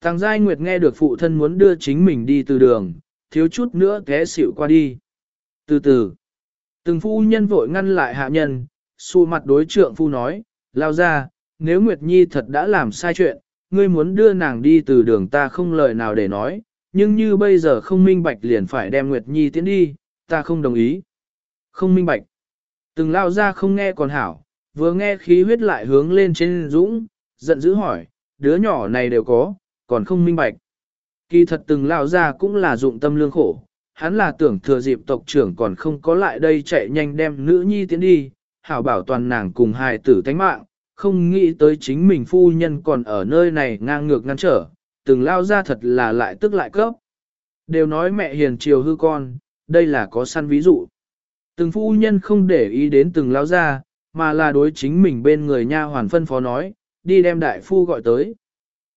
Tàng Giai Nguyệt nghe được phụ thân muốn đưa chính mình đi từ đường, thiếu chút nữa té xỉu qua đi. Từ từ, từng phu nhân vội ngăn lại hạ nhân, xu mặt đối trượng phu nói, lao ra, nếu Nguyệt Nhi thật đã làm sai chuyện, ngươi muốn đưa nàng đi từ đường ta không lời nào để nói, nhưng như bây giờ không minh bạch liền phải đem Nguyệt Nhi tiến đi, ta không đồng ý. Không minh bạch. Từng lao ra không nghe còn hảo, vừa nghe khí huyết lại hướng lên trên dũng, giận dữ hỏi, đứa nhỏ này đều có, còn không minh bạch. Kỳ thật từng lao ra cũng là dụng tâm lương khổ, hắn là tưởng thừa dịp tộc trưởng còn không có lại đây chạy nhanh đem nữ nhi tiến đi, hảo bảo toàn nàng cùng hài tử tánh mạng, không nghĩ tới chính mình phu nhân còn ở nơi này ngang ngược ngăn trở, từng lao ra thật là lại tức lại cấp. Đều nói mẹ hiền chiều hư con, đây là có săn ví dụ. Từng phu nhân không để ý đến từng lao ra, mà là đối chính mình bên người nha hoàn phân phó nói, đi đem đại phu gọi tới.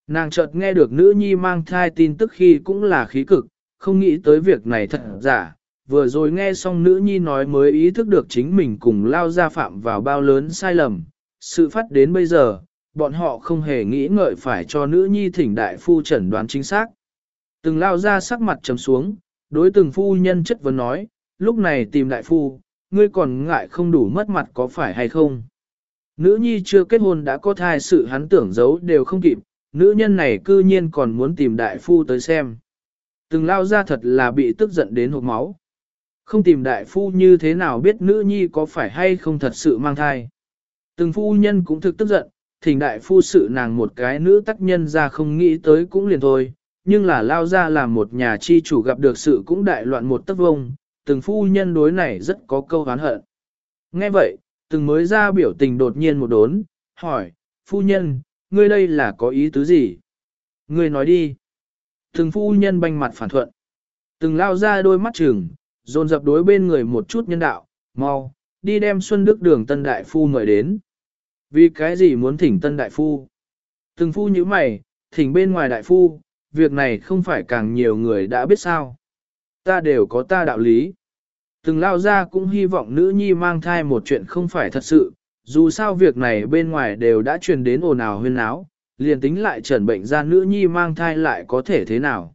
Nàng chợt nghe được nữ nhi mang thai tin tức khi cũng là khí cực, không nghĩ tới việc này thật giả. Vừa rồi nghe xong nữ nhi nói mới ý thức được chính mình cùng lao ra phạm vào bao lớn sai lầm. Sự phát đến bây giờ, bọn họ không hề nghĩ ngợi phải cho nữ nhi thỉnh đại phu chẩn đoán chính xác. Từng lao ra sắc mặt trầm xuống, đối từng phu nhân chất vấn nói, lúc này tìm đại phu, ngươi còn ngại không đủ mất mặt có phải hay không? Nữ nhi chưa kết hôn đã có thai sự hắn tưởng giấu đều không kịp, nữ nhân này cư nhiên còn muốn tìm đại phu tới xem. Từng lao ra thật là bị tức giận đến hộp máu. Không tìm đại phu như thế nào biết nữ nhi có phải hay không thật sự mang thai. Từng phu nhân cũng thực tức giận, thỉnh đại phu sự nàng một cái nữ tác nhân ra không nghĩ tới cũng liền thôi, nhưng là lao ra làm một nhà chi chủ gặp được sự cũng đại loạn một tấc vông, từng phu nhân đối này rất có câu hán hận. Nghe vậy, từng mới ra biểu tình đột nhiên một đốn, hỏi, phu nhân, ngươi đây là có ý tứ gì? Ngươi nói đi. Từng phu nhân banh mặt phản thuận. Từng lao ra đôi mắt trừng, dồn dập đối bên người một chút nhân đạo, mau, đi đem Xuân Đức đường Tân Đại Phu mời đến. Vì cái gì muốn thỉnh Tân Đại Phu? Từng phu như mày, thỉnh bên ngoài Đại Phu, việc này không phải càng nhiều người đã biết sao. Ta đều có ta đạo lý. Từng lao ra cũng hy vọng nữ nhi mang thai một chuyện không phải thật sự, dù sao việc này bên ngoài đều đã truyền đến ồn ào huyên áo, liền tính lại trần bệnh ra nữ nhi mang thai lại có thể thế nào.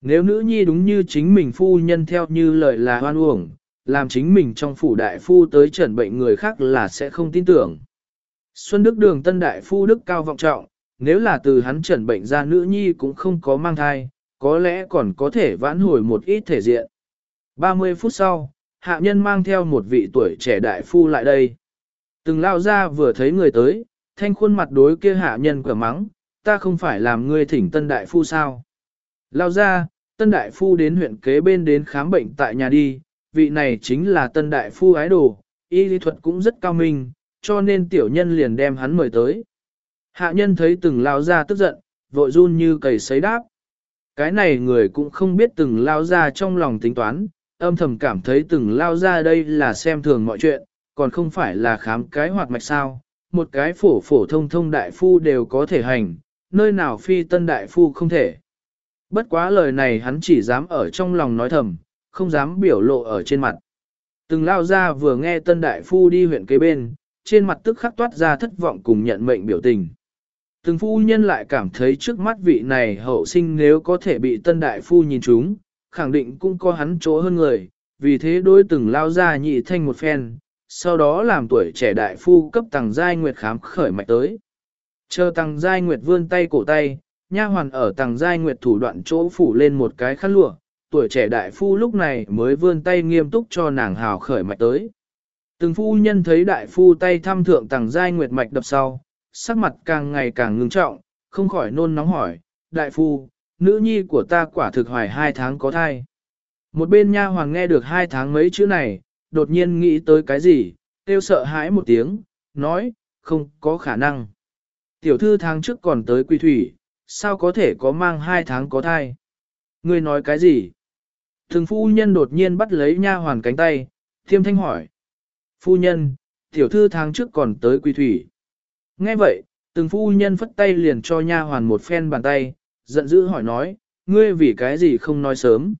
Nếu nữ nhi đúng như chính mình phu nhân theo như lời là hoan uổng, làm chính mình trong phủ đại phu tới trần bệnh người khác là sẽ không tin tưởng. Xuân Đức Đường Tân Đại Phu Đức cao vọng trọng, nếu là từ hắn trần bệnh ra nữ nhi cũng không có mang thai, có lẽ còn có thể vãn hồi một ít thể diện. 30 phút sau, hạ nhân mang theo một vị tuổi trẻ đại phu lại đây. Từng lao ra vừa thấy người tới, thanh khuôn mặt đối kia hạ nhân quả mắng, ta không phải làm ngươi thỉnh tân đại phu sao. Lao ra, tân đại phu đến huyện kế bên đến khám bệnh tại nhà đi, vị này chính là tân đại phu ái đồ, y lý thuật cũng rất cao minh, cho nên tiểu nhân liền đem hắn mời tới. Hạ nhân thấy từng lao ra tức giận, vội run như cầy sấy đáp. Cái này người cũng không biết từng lao ra trong lòng tính toán, âm thầm cảm thấy từng lao ra đây là xem thường mọi chuyện, còn không phải là khám cái hoạt mạch sao, một cái phổ phổ thông thông đại phu đều có thể hành, nơi nào phi tân đại phu không thể. Bất quá lời này hắn chỉ dám ở trong lòng nói thầm, không dám biểu lộ ở trên mặt. Từng lao ra vừa nghe tân đại phu đi huyện kế bên, trên mặt tức khắc toát ra thất vọng cùng nhận mệnh biểu tình. Từng phu nhân lại cảm thấy trước mắt vị này hậu sinh nếu có thể bị tân đại phu nhìn chúng, khẳng định cũng có hắn chỗ hơn người, vì thế đối từng lao ra nhị thanh một phen, sau đó làm tuổi trẻ đại phu cấp tàng giai nguyệt khám khởi mạch tới. Chờ tàng giai nguyệt vươn tay cổ tay, nha hoàn ở tàng giai nguyệt thủ đoạn chỗ phủ lên một cái khăn lụa, tuổi trẻ đại phu lúc này mới vươn tay nghiêm túc cho nàng hào khởi mạch tới. Từng phu nhân thấy đại phu tay thăm thượng tàng giai nguyệt mạch đập sau, sắc mặt càng ngày càng ngưng trọng, không khỏi nôn nóng hỏi, đại phu, nữ nhi của ta quả thực hoài hai tháng có thai. Một bên nha hoàng nghe được hai tháng mấy chữ này, đột nhiên nghĩ tới cái gì, kêu sợ hãi một tiếng, nói, không có khả năng. Tiểu thư tháng trước còn tới quy thủy, sao có thể có mang hai tháng có thai? Ngươi nói cái gì? Thường phu nhân đột nhiên bắt lấy nha hoàn cánh tay, thiêm thanh hỏi. Phu nhân, tiểu thư tháng trước còn tới quy thủy. Nghe vậy, Từng phu nhân phất tay liền cho nha hoàn một phen bàn tay, giận dữ hỏi nói, ngươi vì cái gì không nói sớm.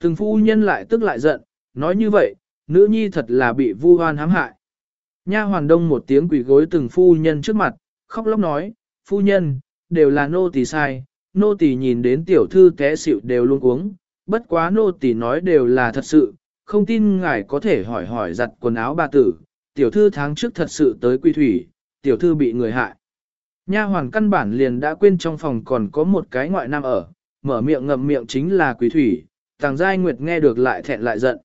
Từng phu nhân lại tức lại giận, nói như vậy, nữ nhi thật là bị vu hoan hãm hại. Nha hoàn đông một tiếng quỳ gối từng phu nhân trước mặt, khóc lóc nói, phu nhân, đều là nô tỳ sai, nô tỳ nhìn đến tiểu thư té xịu đều luôn uống, bất quá nô tỳ nói đều là thật sự, không tin ngài có thể hỏi hỏi giặt quần áo bà tử, tiểu thư tháng trước thật sự tới quy thủy, tiểu thư bị người hại. Nha hoàn căn bản liền đã quên trong phòng còn có một cái ngoại nam ở, mở miệng ngậm miệng chính là quý thủy, tàng giai nguyệt nghe được lại thẹn lại giận.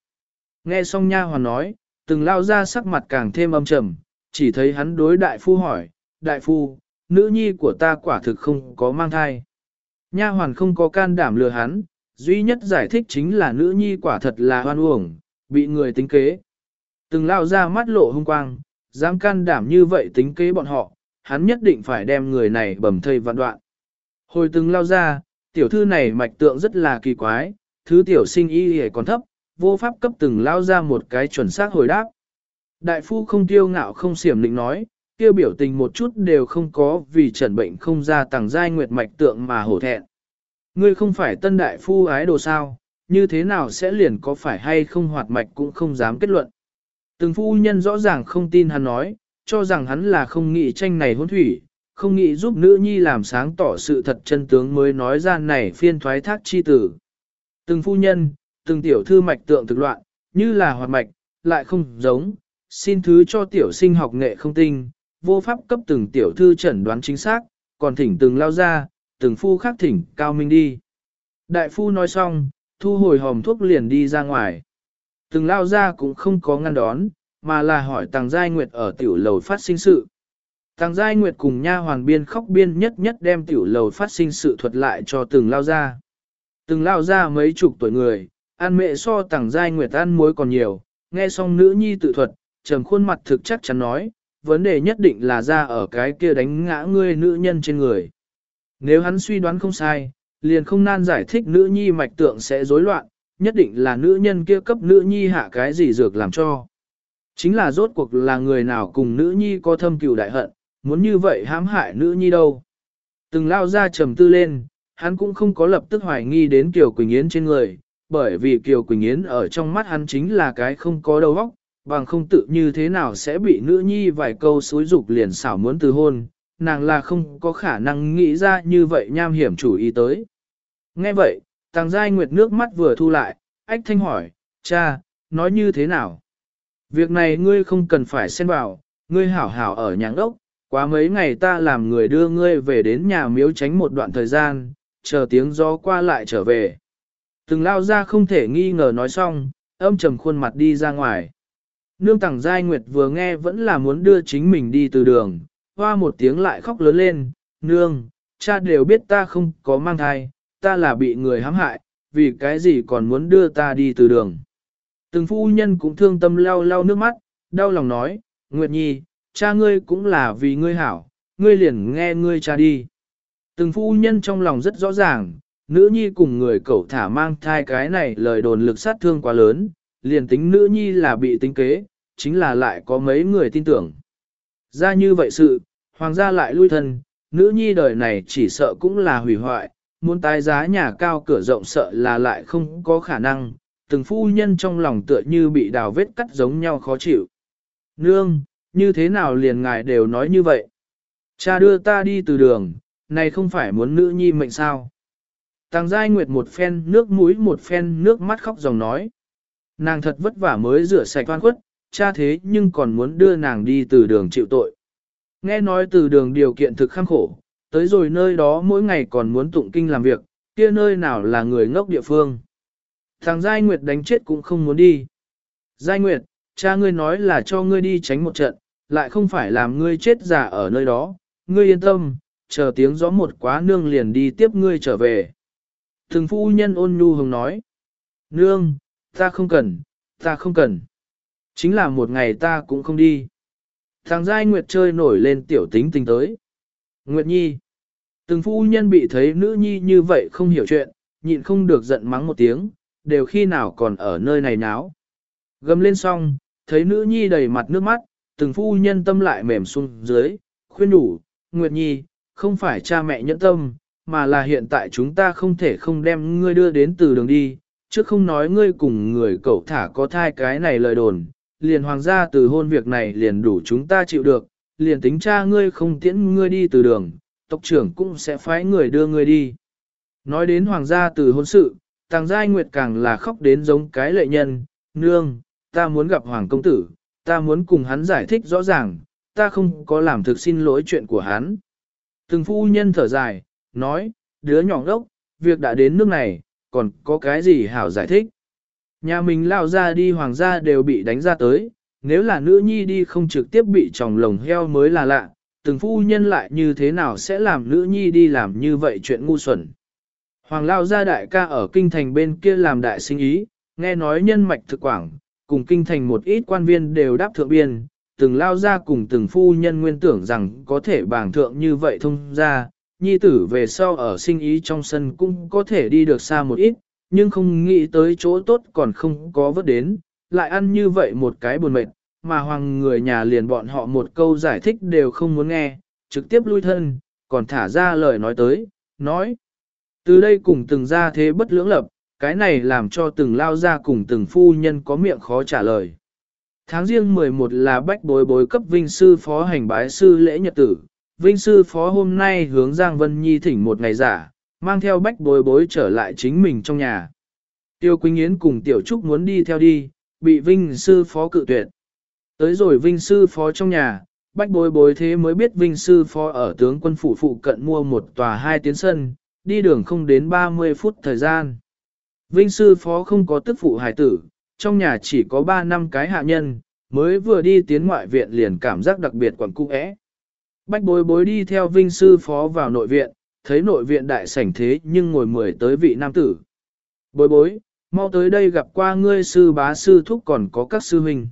Nghe xong nha hoàn nói, từng lao ra sắc mặt càng thêm âm trầm, chỉ thấy hắn đối đại phu hỏi, đại phu, nữ nhi của ta quả thực không có mang thai. Nha hoàn không có can đảm lừa hắn, duy nhất giải thích chính là nữ nhi quả thật là hoan uổng, bị người tính kế. Từng lao ra mắt lộ hung quang, dám can đảm như vậy tính kế bọn họ, hắn nhất định phải đem người này bầm thây vạn đoạn. Hồi từng lao ra, tiểu thư này mạch tượng rất là kỳ quái, thứ tiểu sinh y hề còn thấp, vô pháp cấp từng lao ra một cái chuẩn xác hồi đáp. Đại phu không tiêu ngạo không xiểm định nói, tiêu biểu tình một chút đều không có vì trần bệnh không ra tàng giai nguyệt mạch tượng mà hổ thẹn. Ngươi không phải tân đại phu ái đồ sao, như thế nào sẽ liền có phải hay không hoạt mạch cũng không dám kết luận. Từng phu nhân rõ ràng không tin hắn nói, cho rằng hắn là không nghĩ tranh này hôn thủy, không nghĩ giúp nữ nhi làm sáng tỏ sự thật chân tướng mới nói ra này phiên thoái thác chi tử. Từng phu nhân, từng tiểu thư mạch tượng thực loạn, như là hoạt mạch, lại không giống, xin thứ cho tiểu sinh học nghệ không tinh, vô pháp cấp từng tiểu thư chẩn đoán chính xác, còn thỉnh từng lao ra, từng phu khác thỉnh cao minh đi. Đại phu nói xong, thu hồi hòm thuốc liền đi ra ngoài. Từng lao ra cũng không có ngăn đón, mà là hỏi Tàng Giai Nguyệt ở tiểu lầu phát sinh sự. Tàng Giai Nguyệt cùng nha hoàn biên khóc biên nhất nhất đem tiểu lầu phát sinh sự thuật lại cho từng lao ra. Từng lao ra mấy chục tuổi người, ăn mẹ so Tàng Giai Nguyệt ăn muối còn nhiều, nghe xong nữ nhi tự thuật, trầm khuôn mặt thực chắc chắn nói, vấn đề nhất định là ra ở cái kia đánh ngã ngươi nữ nhân trên người. Nếu hắn suy đoán không sai, liền không nan giải thích nữ nhi mạch tượng sẽ rối loạn, nhất định là nữ nhân kia cấp nữ nhi hạ cái gì dược làm cho. Chính là rốt cuộc là người nào cùng nữ nhi có thâm cừu đại hận, muốn như vậy hãm hại nữ nhi đâu. Từng lao ra trầm tư lên, hắn cũng không có lập tức hoài nghi đến Kiều Quỳnh Yến trên người, bởi vì Kiều Quỳnh Yến ở trong mắt hắn chính là cái không có đầu óc, bằng không tự như thế nào sẽ bị nữ nhi vài câu xối dục liền xảo muốn từ hôn, nàng là không có khả năng nghĩ ra như vậy nham hiểm chủ ý tới. Nghe vậy, Tàng Giai Nguyệt nước mắt vừa thu lại, ách thanh hỏi, cha, nói như thế nào? Việc này ngươi không cần phải xen vào, ngươi hảo hảo ở nhà ốc, quá mấy ngày ta làm người đưa ngươi về đến nhà miếu tránh một đoạn thời gian, chờ tiếng gió qua lại trở về. Từng lao ra không thể nghi ngờ nói xong, âm trầm khuôn mặt đi ra ngoài. Nương tàng giai nguyệt vừa nghe vẫn là muốn đưa chính mình đi từ đường, hoa một tiếng lại khóc lớn lên, nương, cha đều biết ta không có mang thai, ta là bị người hãm hại, vì cái gì còn muốn đưa ta đi từ đường. Từng phu nhân cũng thương tâm lau lau nước mắt, đau lòng nói, Nguyệt Nhi, cha ngươi cũng là vì ngươi hảo, ngươi liền nghe ngươi cha đi. Từng phu nhân trong lòng rất rõ ràng, nữ nhi cùng người cậu thả mang thai cái này lời đồn lực sát thương quá lớn, liền tính nữ nhi là bị tính kế, chính là lại có mấy người tin tưởng. Ra như vậy sự, hoàng gia lại lui thân, nữ nhi đời này chỉ sợ cũng là hủy hoại, muốn tái giá nhà cao cửa rộng sợ là lại không có khả năng, từng phu nhân trong lòng tựa như bị đào vết cắt giống nhau khó chịu. Nương, như thế nào liền ngài đều nói như vậy? Cha đưa ta đi từ đường, này không phải muốn nữ nhi mệnh sao? Tàng Giai Nguyệt một phen nước mũi một phen nước mắt khóc dòng nói. Nàng thật vất vả mới rửa sạch oan khuất, cha thế nhưng còn muốn đưa nàng đi từ đường chịu tội. Nghe nói từ đường điều kiện thực khăng khổ, tới rồi nơi đó mỗi ngày còn muốn tụng kinh làm việc, kia nơi nào là người ngốc địa phương. Thằng Giai Nguyệt đánh chết cũng không muốn đi. Giai Nguyệt, cha ngươi nói là cho ngươi đi tránh một trận, lại không phải làm ngươi chết giả ở nơi đó, ngươi yên tâm, chờ tiếng gió một quá nương liền đi tiếp ngươi trở về. Thường phu nhân ôn nhu hồng nói, nương, ta không cần, ta không cần. Chính là một ngày ta cũng không đi. Thằng Giai Nguyệt chơi nổi lên tiểu tính tình tới. Nguyệt Nhi. Từng phu nhân bị thấy nữ nhi như vậy không hiểu chuyện, nhịn không được giận mắng một tiếng, đều khi nào còn ở nơi này náo. Gầm lên xong, thấy nữ nhi đầy mặt nước mắt, từng phu nhân tâm lại mềm xuống dưới, khuyên đủ, Nguyệt Nhi, không phải cha mẹ nhẫn tâm, mà là hiện tại chúng ta không thể không đem ngươi đưa đến từ đường đi, chứ không nói ngươi cùng người cậu thả có thai cái này lời đồn, liền hoàng gia từ hôn việc này liền đủ chúng ta chịu được, liền tính cha ngươi không tiễn ngươi đi từ đường, tộc trưởng cũng sẽ phái người đưa ngươi đi. Nói đến hoàng gia từ hôn sự, tàng giai nguyệt càng là khóc đến giống cái lệ nhân, nương, ta muốn gặp hoàng công tử, ta muốn cùng hắn giải thích rõ ràng, ta không có làm thực xin lỗi chuyện của hắn. Từng phu nhân thở dài, nói, đứa nhỏ ngốc, việc đã đến nước này, còn có cái gì hảo giải thích. Nhà mình lao ra đi hoàng gia đều bị đánh ra tới, nếu là nữ nhi đi không trực tiếp bị tròng lồng heo mới là lạ, từng phu nhân lại như thế nào sẽ làm nữ nhi đi làm như vậy chuyện ngu xuẩn. Hoàng lao gia đại ca ở kinh thành bên kia làm đại sinh ý, nghe nói nhân mạch thực quảng, cùng kinh thành một ít quan viên đều đáp thượng biên, từng lao ra cùng từng phu nhân nguyên tưởng rằng có thể bảng thượng như vậy thông ra, nhi tử về sau ở sinh ý trong sân cũng có thể đi được xa một ít, nhưng không nghĩ tới chỗ tốt còn không có vớt đến, lại ăn như vậy một cái buồn mệt, mà hoàng người nhà liền bọn họ một câu giải thích đều không muốn nghe, trực tiếp lui thân, còn thả ra lời nói tới, nói. Từ đây cùng từng ra thế bất lưỡng lập, cái này làm cho từng lao ra cùng từng phu nhân có miệng khó trả lời. Tháng riêng 11 là bách bối bối cấp vinh sư phó hành bái sư lễ nhật tử, vinh sư phó hôm nay hướng Giang Vân Nhi thỉnh một ngày giả, mang theo bách bối bối trở lại chính mình trong nhà. Tiêu Quỳnh Yến cùng Tiểu Trúc muốn đi theo đi, bị vinh sư phó cự tuyệt. Tới rồi vinh sư phó trong nhà, bách bối bối thế mới biết vinh sư phó ở tướng quân phủ phụ cận mua một tòa hai tiến sân, đi đường không đến 30 phút thời gian. Vinh sư phó không có tức phụ hài tử, trong nhà chỉ có 3 năm cái hạ nhân, mới vừa đi tiến ngoại viện liền cảm giác đặc biệt quẩn cung ẽ. Bách bối bối đi theo vinh sư phó vào nội viện, thấy nội viện đại sảnh thế nhưng ngồi mười tới vị nam tử. Bối bối, mau tới đây gặp qua ngươi sư bá sư thúc còn có các sư huynh.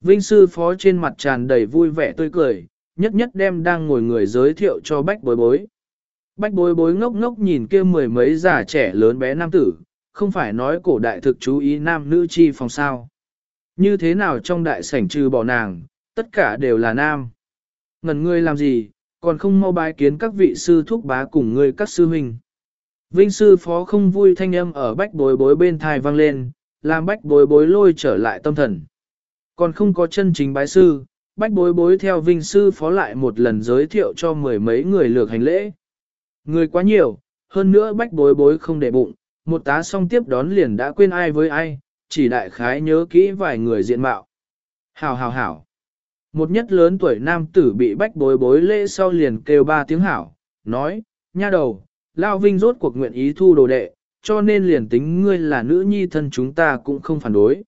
Vinh sư phó trên mặt tràn đầy vui vẻ tươi cười, nhất nhất đem đang ngồi người giới thiệu cho bách bối bối. Bách bối bối ngốc ngốc nhìn kia mười mấy già trẻ lớn bé nam tử, không phải nói cổ đại thực chú ý nam nữ chi phòng sao. Như thế nào trong đại sảnh trừ bỏ nàng, tất cả đều là nam. Ngần ngươi làm gì, còn không mau bái kiến các vị sư thúc bá cùng người các sư huynh. Vinh sư phó không vui thanh âm ở bách bối bối bên thai vang lên, làm bách bối bối lôi trở lại tâm thần. Còn không có chân chính bái sư, bách bối bối theo vinh sư phó lại một lần giới thiệu cho mười mấy người lược hành lễ. Người quá nhiều, hơn nữa bách bối bối không để bụng, một tá xong tiếp đón liền đã quên ai với ai, chỉ đại khái nhớ kỹ vài người diện mạo. Hảo hảo hảo. Một nhất lớn tuổi nam tử bị bách bối bối lễ sau liền kêu ba tiếng hảo, nói, nha đầu, Lao Vinh rốt cuộc nguyện ý thu đồ đệ, cho nên liền tính ngươi là nữ nhi thân chúng ta cũng không phản đối.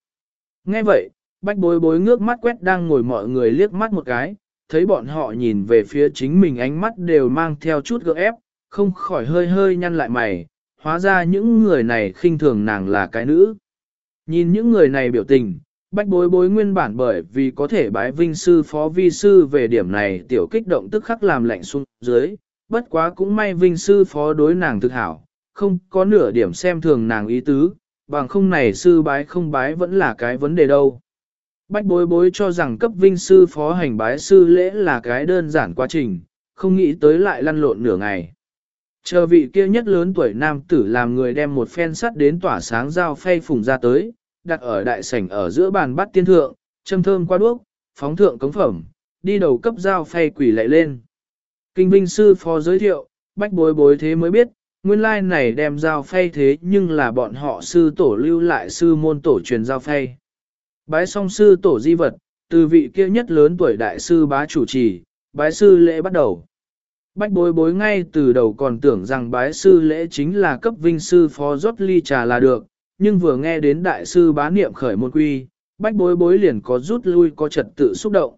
Nghe vậy, bách bối bối ngước mắt quét đang ngồi mọi người liếc mắt một cái, thấy bọn họ nhìn về phía chính mình ánh mắt đều mang theo chút gỡ ép, không khỏi hơi hơi nhăn lại mày, hóa ra những người này khinh thường nàng là cái nữ. Nhìn những người này biểu tình, bách bối bối nguyên bản bởi vì có thể bái vinh sư phó vi sư về điểm này tiểu kích động tức khắc làm lạnh xuống dưới, bất quá cũng may vinh sư phó đối nàng thực hảo, không có nửa điểm xem thường nàng ý tứ, bằng không này sư bái không bái vẫn là cái vấn đề đâu. Bách bối bối cho rằng cấp vinh sư phó hành bái sư lễ là cái đơn giản quá trình, không nghĩ tới lại lăn lộn nửa ngày. Chờ vị kia nhất lớn tuổi nam tử làm người đem một phen sắt đến tỏa sáng dao phay phùng ra tới, đặt ở đại sảnh ở giữa bàn bát tiên thượng, châm thơm qua đuốc, phóng thượng cống phẩm, đi đầu cấp giao phay quỷ lệ lên. Kinh vinh sư phó giới thiệu, bách bối bối thế mới biết, nguyên lai này đem giao phay thế nhưng là bọn họ sư tổ lưu lại sư môn tổ truyền giao phay. Bái song sư tổ di vật, từ vị kia nhất lớn tuổi đại sư bá chủ trì, bái sư lễ bắt đầu. Bách bối bối ngay từ đầu còn tưởng rằng bái sư lễ chính là cấp vinh sư phó rót ly trà là được, nhưng vừa nghe đến đại sư bá niệm khởi môn quy, bách bối bối liền có rút lui có trật tự xúc động.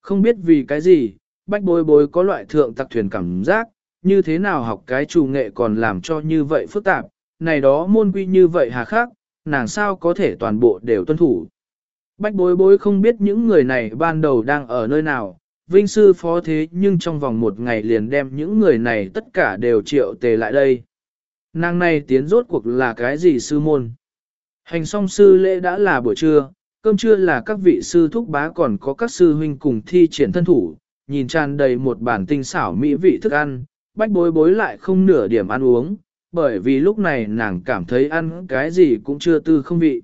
Không biết vì cái gì, bách bối bối có loại thượng tặc thuyền cảm giác, như thế nào học cái chủ nghệ còn làm cho như vậy phức tạp, này đó môn quy như vậy hà khắc, nàng sao có thể toàn bộ đều tuân thủ. Bách bối bối không biết những người này ban đầu đang ở nơi nào, vinh sư phó thế nhưng trong vòng một ngày liền đem những người này tất cả đều triệu tề lại đây. Nàng này tiến rốt cuộc là cái gì sư môn? Hành song sư lễ đã là buổi trưa, cơm trưa là các vị sư thúc bá còn có các sư huynh cùng thi triển thân thủ, nhìn tràn đầy một bản tinh xảo mỹ vị thức ăn, bách bối bối lại không nửa điểm ăn uống, bởi vì lúc này nàng cảm thấy ăn cái gì cũng chưa tư không vị.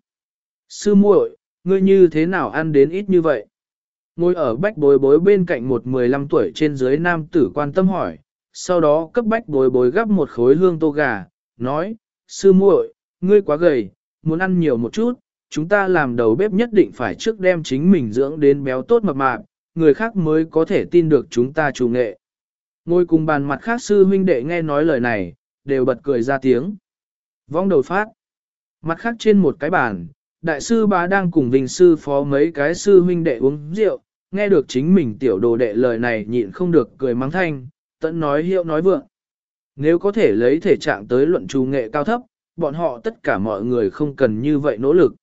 Sư muội, ngươi như thế nào ăn đến ít như vậy? Ngồi ở bách bối bối bên cạnh một 15 tuổi trên dưới nam tử quan tâm hỏi, sau đó cấp bách bối bối gắp một khối hương tô gà, nói, sư muội, ngươi quá gầy, muốn ăn nhiều một chút, chúng ta làm đầu bếp nhất định phải trước đem chính mình dưỡng đến béo tốt mập mạp, người khác mới có thể tin được chúng ta chủ nghệ. Ngồi cùng bàn mặt khác sư huynh đệ nghe nói lời này, đều bật cười ra tiếng. Vong đầu phát. Mặt khác trên một cái bàn, đại sư bá đang cùng vinh sư phó mấy cái sư huynh đệ uống rượu, nghe được chính mình tiểu đồ đệ lời này nhịn không được cười mắng thanh, tận nói hiệu nói vượng. Nếu có thể lấy thể trạng tới luận trù nghệ cao thấp, bọn họ tất cả mọi người không cần như vậy nỗ lực.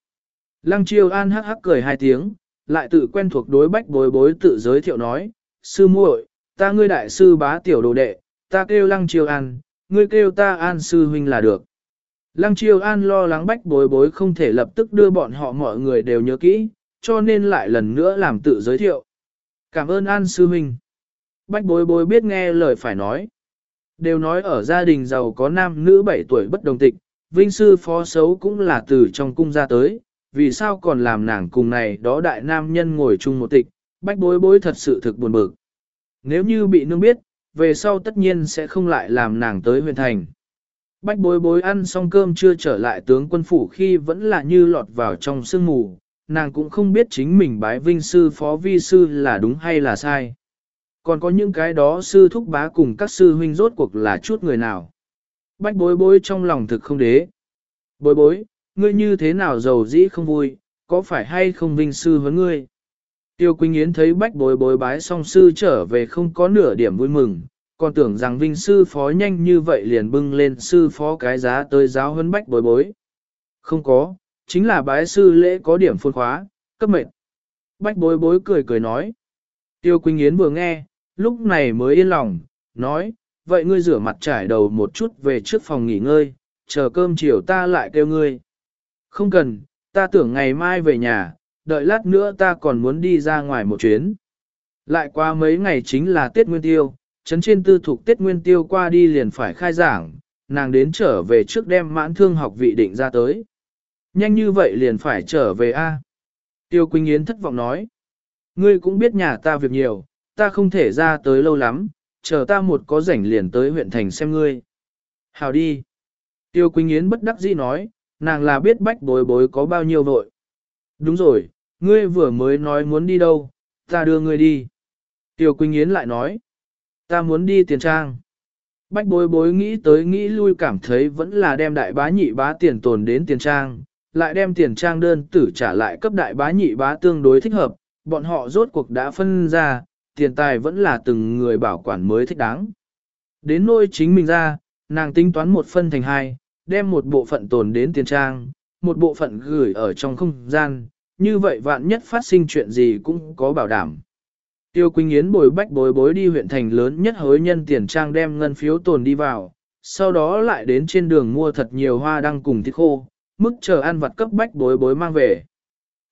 Lăng chiêu an hắc hắc cười hai tiếng, lại tự quen thuộc đối bách bối bối tự giới thiệu nói, sư muội, ta ngươi đại sư bá tiểu đồ đệ, ta kêu lăng chiêu an, ngươi kêu ta an sư huynh là được. Lăng chiêu an lo lắng bách bối bối không thể lập tức đưa bọn họ mọi người đều nhớ kỹ, cho nên lại lần nữa làm tự giới thiệu. Cảm ơn an sư huynh. Bách bối bối biết nghe lời phải nói. Đều nói ở gia đình giàu có nam nữ 7 tuổi bất đồng tịch, vinh sư phó xấu cũng là từ trong cung ra tới, vì sao còn làm nàng cùng này đó đại nam nhân ngồi chung một tịch, bách bối bối thật sự thực buồn bực. Nếu như bị nương biết, về sau tất nhiên sẽ không lại làm nàng tới huyền thành. Bách bối bối ăn xong cơm chưa trở lại tướng quân phủ khi vẫn là như lọt vào trong sương mù, nàng cũng không biết chính mình bái vinh sư phó vi sư là đúng hay là sai. Còn có những cái đó sư thúc bá cùng các sư huynh rốt cuộc là chút người nào. Bách bối bối trong lòng thực không đế. Bối bối, ngươi như thế nào giàu dĩ không vui, có phải hay không vinh sư với ngươi? Tiêu Quỳnh Yến thấy bách bối bối bái song sư trở về không có nửa điểm vui mừng, còn tưởng rằng vinh sư phó nhanh như vậy liền bưng lên sư phó cái giá tới giáo hơn bách bối bối. Không có, chính là bái sư lễ có điểm phôn khóa, cấp mệnh. Bách bối bối cười cười nói. Tiêu Quỳnh Yến vừa nghe, lúc này mới yên lòng, nói, vậy ngươi rửa mặt trải đầu một chút về trước phòng nghỉ ngơi, chờ cơm chiều ta lại kêu ngươi. Không cần, ta tưởng ngày mai về nhà, đợi lát nữa ta còn muốn đi ra ngoài một chuyến. Lại qua mấy ngày chính là Tết Nguyên Tiêu, chấn trên tư thuộc Tết Nguyên Tiêu qua đi liền phải khai giảng, nàng đến trở về trước đem mãn thương học vị định ra tới. Nhanh như vậy liền phải trở về A. Tiêu Quỳnh Yến thất vọng nói. Ngươi cũng biết nhà ta việc nhiều, ta không thể ra tới lâu lắm, chờ ta một có rảnh liền tới huyện thành xem ngươi. Hào đi. Tiêu Quỳnh Yến bất đắc dĩ nói, nàng là biết bách bối bối có bao nhiêu vội. Đúng rồi, ngươi vừa mới nói muốn đi đâu, ta đưa ngươi đi. Tiêu Quỳnh Yến lại nói, ta muốn đi tiền trang. Bách bối bối nghĩ tới nghĩ lui cảm thấy vẫn là đem đại bá nhị bá tiền tồn đến tiền trang, lại đem tiền trang đơn tử trả lại cấp đại bá nhị bá tương đối thích hợp, bọn họ rốt cuộc đã phân ra, tiền tài vẫn là từng người bảo quản mới thích đáng. Đến nôi chính mình ra, nàng tính toán một phân thành hai, đem một bộ phận tồn đến tiền trang, một bộ phận gửi ở trong không gian, như vậy vạn nhất phát sinh chuyện gì cũng có bảo đảm. Tiêu Quỳnh Yến bồi bách bối bối đi huyện thành lớn nhất hối nhân tiền trang đem ngân phiếu tồn đi vào, sau đó lại đến trên đường mua thật nhiều hoa đăng cùng thịt khô, mức chờ ăn vặt cấp bách bối bối mang về.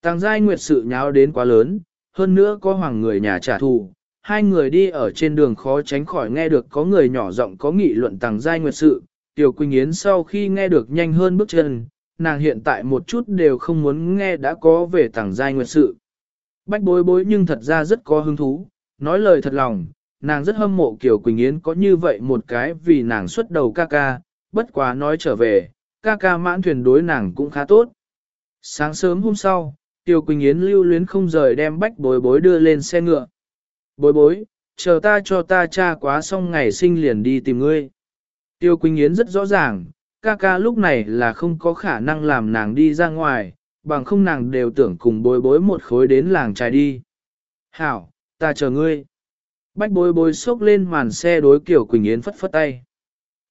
Tàng giai nguyệt sự nháo đến quá lớn, hơn nữa có hoàng người nhà trả thù, hai người đi ở trên đường khó tránh khỏi nghe được có người nhỏ giọng có nghị luận tàng giai nguyệt sự, Tiểu Quỳnh Yến sau khi nghe được nhanh hơn bước chân, nàng hiện tại một chút đều không muốn nghe đã có về tàng giai nguyệt sự. Bách bối bối nhưng thật ra rất có hứng thú, nói lời thật lòng, nàng rất hâm mộ Kiều Quỳnh Yến có như vậy một cái vì nàng xuất đầu ca ca, bất quá nói trở về, ca ca mãn thuyền đối nàng cũng khá tốt. Sáng sớm hôm sau, Tiêu Quỳnh Yến lưu luyến không rời đem bách bối bối đưa lên xe ngựa. Bối bối, chờ ta cho ta cha quá xong ngày sinh liền đi tìm ngươi. Tiêu Quỳnh Yến rất rõ ràng, ca ca lúc này là không có khả năng làm nàng đi ra ngoài, bằng không nàng đều tưởng cùng bối bối một khối đến làng trài đi. Hảo, ta chờ ngươi. Bách bối bối xốc lên màn xe đối kiểu Quỳnh Yến phất phất tay.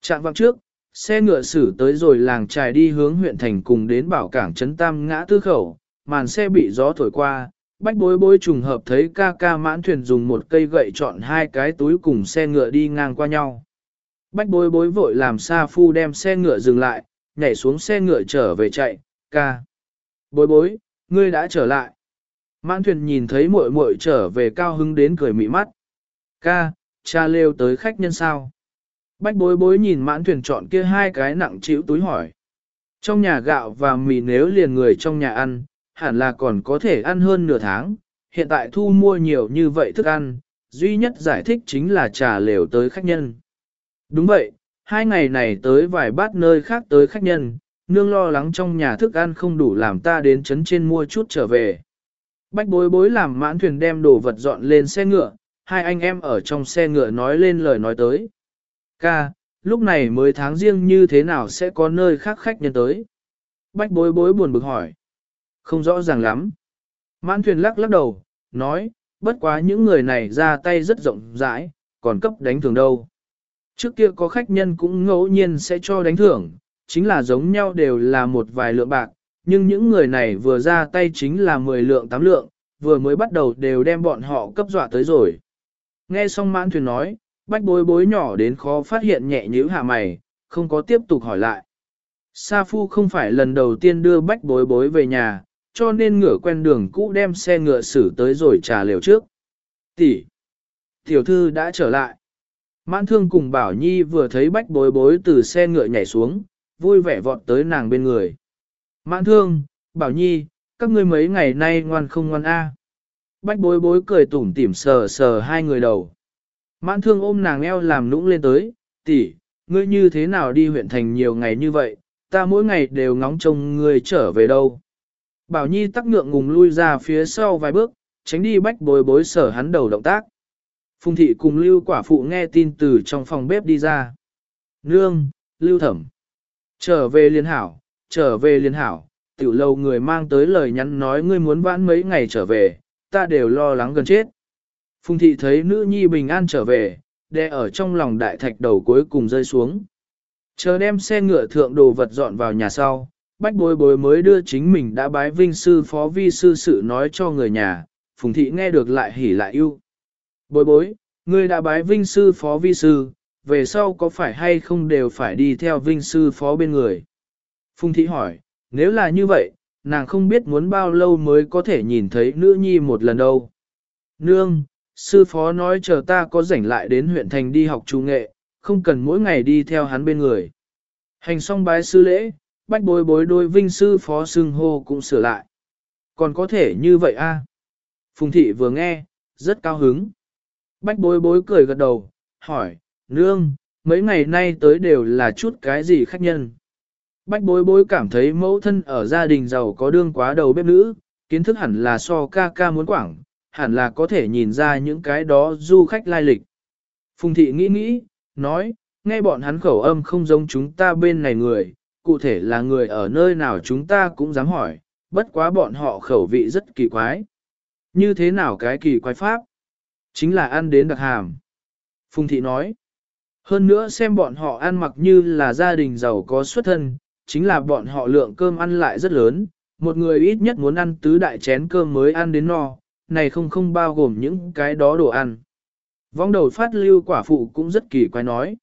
Chạm vào trước, xe ngựa xử tới rồi làng trài đi hướng huyện thành cùng đến bảo cảng trấn tam ngã tư khẩu, màn xe bị gió thổi qua, bách bối bối trùng hợp thấy ca ca mãn thuyền dùng một cây gậy chọn hai cái túi cùng xe ngựa đi ngang qua nhau. Bách bối bối vội làm xa Phu đem xe ngựa dừng lại, nhảy xuống xe ngựa trở về chạy, ca. Bối bối, ngươi đã trở lại. Mãn thuyền nhìn thấy muội muội trở về cao hứng đến cười mị mắt. Ca, cha lêu tới khách nhân sao? Bách bối bối nhìn mãn thuyền chọn kia hai cái nặng chịu túi hỏi. Trong nhà gạo và mì nếu liền người trong nhà ăn, hẳn là còn có thể ăn hơn nửa tháng. Hiện tại thu mua nhiều như vậy thức ăn, duy nhất giải thích chính là trà lều tới khách nhân. Đúng vậy, hai ngày này tới vài bát nơi khác tới khách nhân, nương lo lắng trong nhà thức ăn không đủ làm ta đến trấn trên mua chút trở về. Bách bối bối làm mãn thuyền đem đồ vật dọn lên xe ngựa, hai anh em ở trong xe ngựa nói lên lời nói tới. Ca, lúc này mới tháng riêng như thế nào sẽ có nơi khác khách nhân tới? Bách bối bối buồn bực hỏi. Không rõ ràng lắm. Mãn thuyền lắc lắc đầu, nói, bất quá những người này ra tay rất rộng rãi, còn cấp đánh thưởng đâu. Trước kia có khách nhân cũng ngẫu nhiên sẽ cho đánh thưởng, chính là giống nhau đều là một vài lượng bạc, nhưng những người này vừa ra tay chính là 10 lượng 8 lượng, vừa mới bắt đầu đều đem bọn họ cấp dọa tới rồi. Nghe xong mãn thuyền nói, bách bối bối nhỏ đến khó phát hiện nhẹ nhữ hạ mày, không có tiếp tục hỏi lại. Sa Phu không phải lần đầu tiên đưa bách bối bối về nhà, cho nên ngựa quen đường cũ đem xe ngựa xử tới rồi trà liều trước. Tỷ, tiểu thư đã trở lại. Mãn thương cùng Bảo Nhi vừa thấy bách bối bối từ xe ngựa nhảy xuống, vui vẻ vọt tới nàng bên người. Mãn thương, Bảo Nhi, các ngươi mấy ngày nay ngoan không ngoan a? Bách bối bối cười tủm tỉm sờ sờ hai người đầu. Mãn thương ôm nàng eo làm nũng lên tới, tỷ, ngươi như thế nào đi huyện thành nhiều ngày như vậy, ta mỗi ngày đều ngóng trông ngươi trở về đâu. Bảo Nhi tắc ngượng ngùng lui ra phía sau vài bước, tránh đi bách bối bối sở hắn đầu động tác. Phùng thị cùng lưu quả phụ nghe tin từ trong phòng bếp đi ra. Nương, lưu thẩm. Trở về liên hảo, trở về liên hảo, tiểu lâu người mang tới lời nhắn nói ngươi muốn vãn mấy ngày trở về, ta đều lo lắng gần chết. Phùng thị thấy nữ nhi bình an trở về, đè ở trong lòng đại thạch đầu cuối cùng rơi xuống. Chờ đem xe ngựa thượng đồ vật dọn vào nhà sau, bách bối bối mới đưa chính mình đã bái vinh sư phó vi sư sự nói cho người nhà, phùng thị nghe được lại hỉ lại yêu. Bối bối, ngươi đã bái vinh sư phó vi sư, về sau có phải hay không đều phải đi theo vinh sư phó bên người? Phùng thị hỏi, nếu là như vậy, nàng không biết muốn bao lâu mới có thể nhìn thấy nữ nhi một lần đâu. Nương, sư phó nói chờ ta có rảnh lại đến huyện thành đi học trung nghệ, không cần mỗi ngày đi theo hắn bên người. Hành xong bái sư lễ, bách bối bối đôi vinh sư phó xưng hô cũng sửa lại. Còn có thể như vậy a? Phùng thị vừa nghe, rất cao hứng. Bách bối bối cười gật đầu, hỏi, nương, mấy ngày nay tới đều là chút cái gì khách nhân. Bách bối bối cảm thấy mẫu thân ở gia đình giàu có đương quá đầu bếp nữ, kiến thức hẳn là so ca ca muốn quảng, hẳn là có thể nhìn ra những cái đó du khách lai lịch. Phùng thị nghĩ nghĩ, nói, nghe bọn hắn khẩu âm không giống chúng ta bên này người, cụ thể là người ở nơi nào chúng ta cũng dám hỏi, bất quá bọn họ khẩu vị rất kỳ quái. Như thế nào cái kỳ quái pháp? Chính là ăn đến đặc hàm. Phùng thị nói, hơn nữa xem bọn họ ăn mặc như là gia đình giàu có xuất thân, chính là bọn họ lượng cơm ăn lại rất lớn, một người ít nhất muốn ăn tứ đại chén cơm mới ăn đến no, này không không bao gồm những cái đó đồ ăn. Vong đầu phát lưu quả phụ cũng rất kỳ quái nói.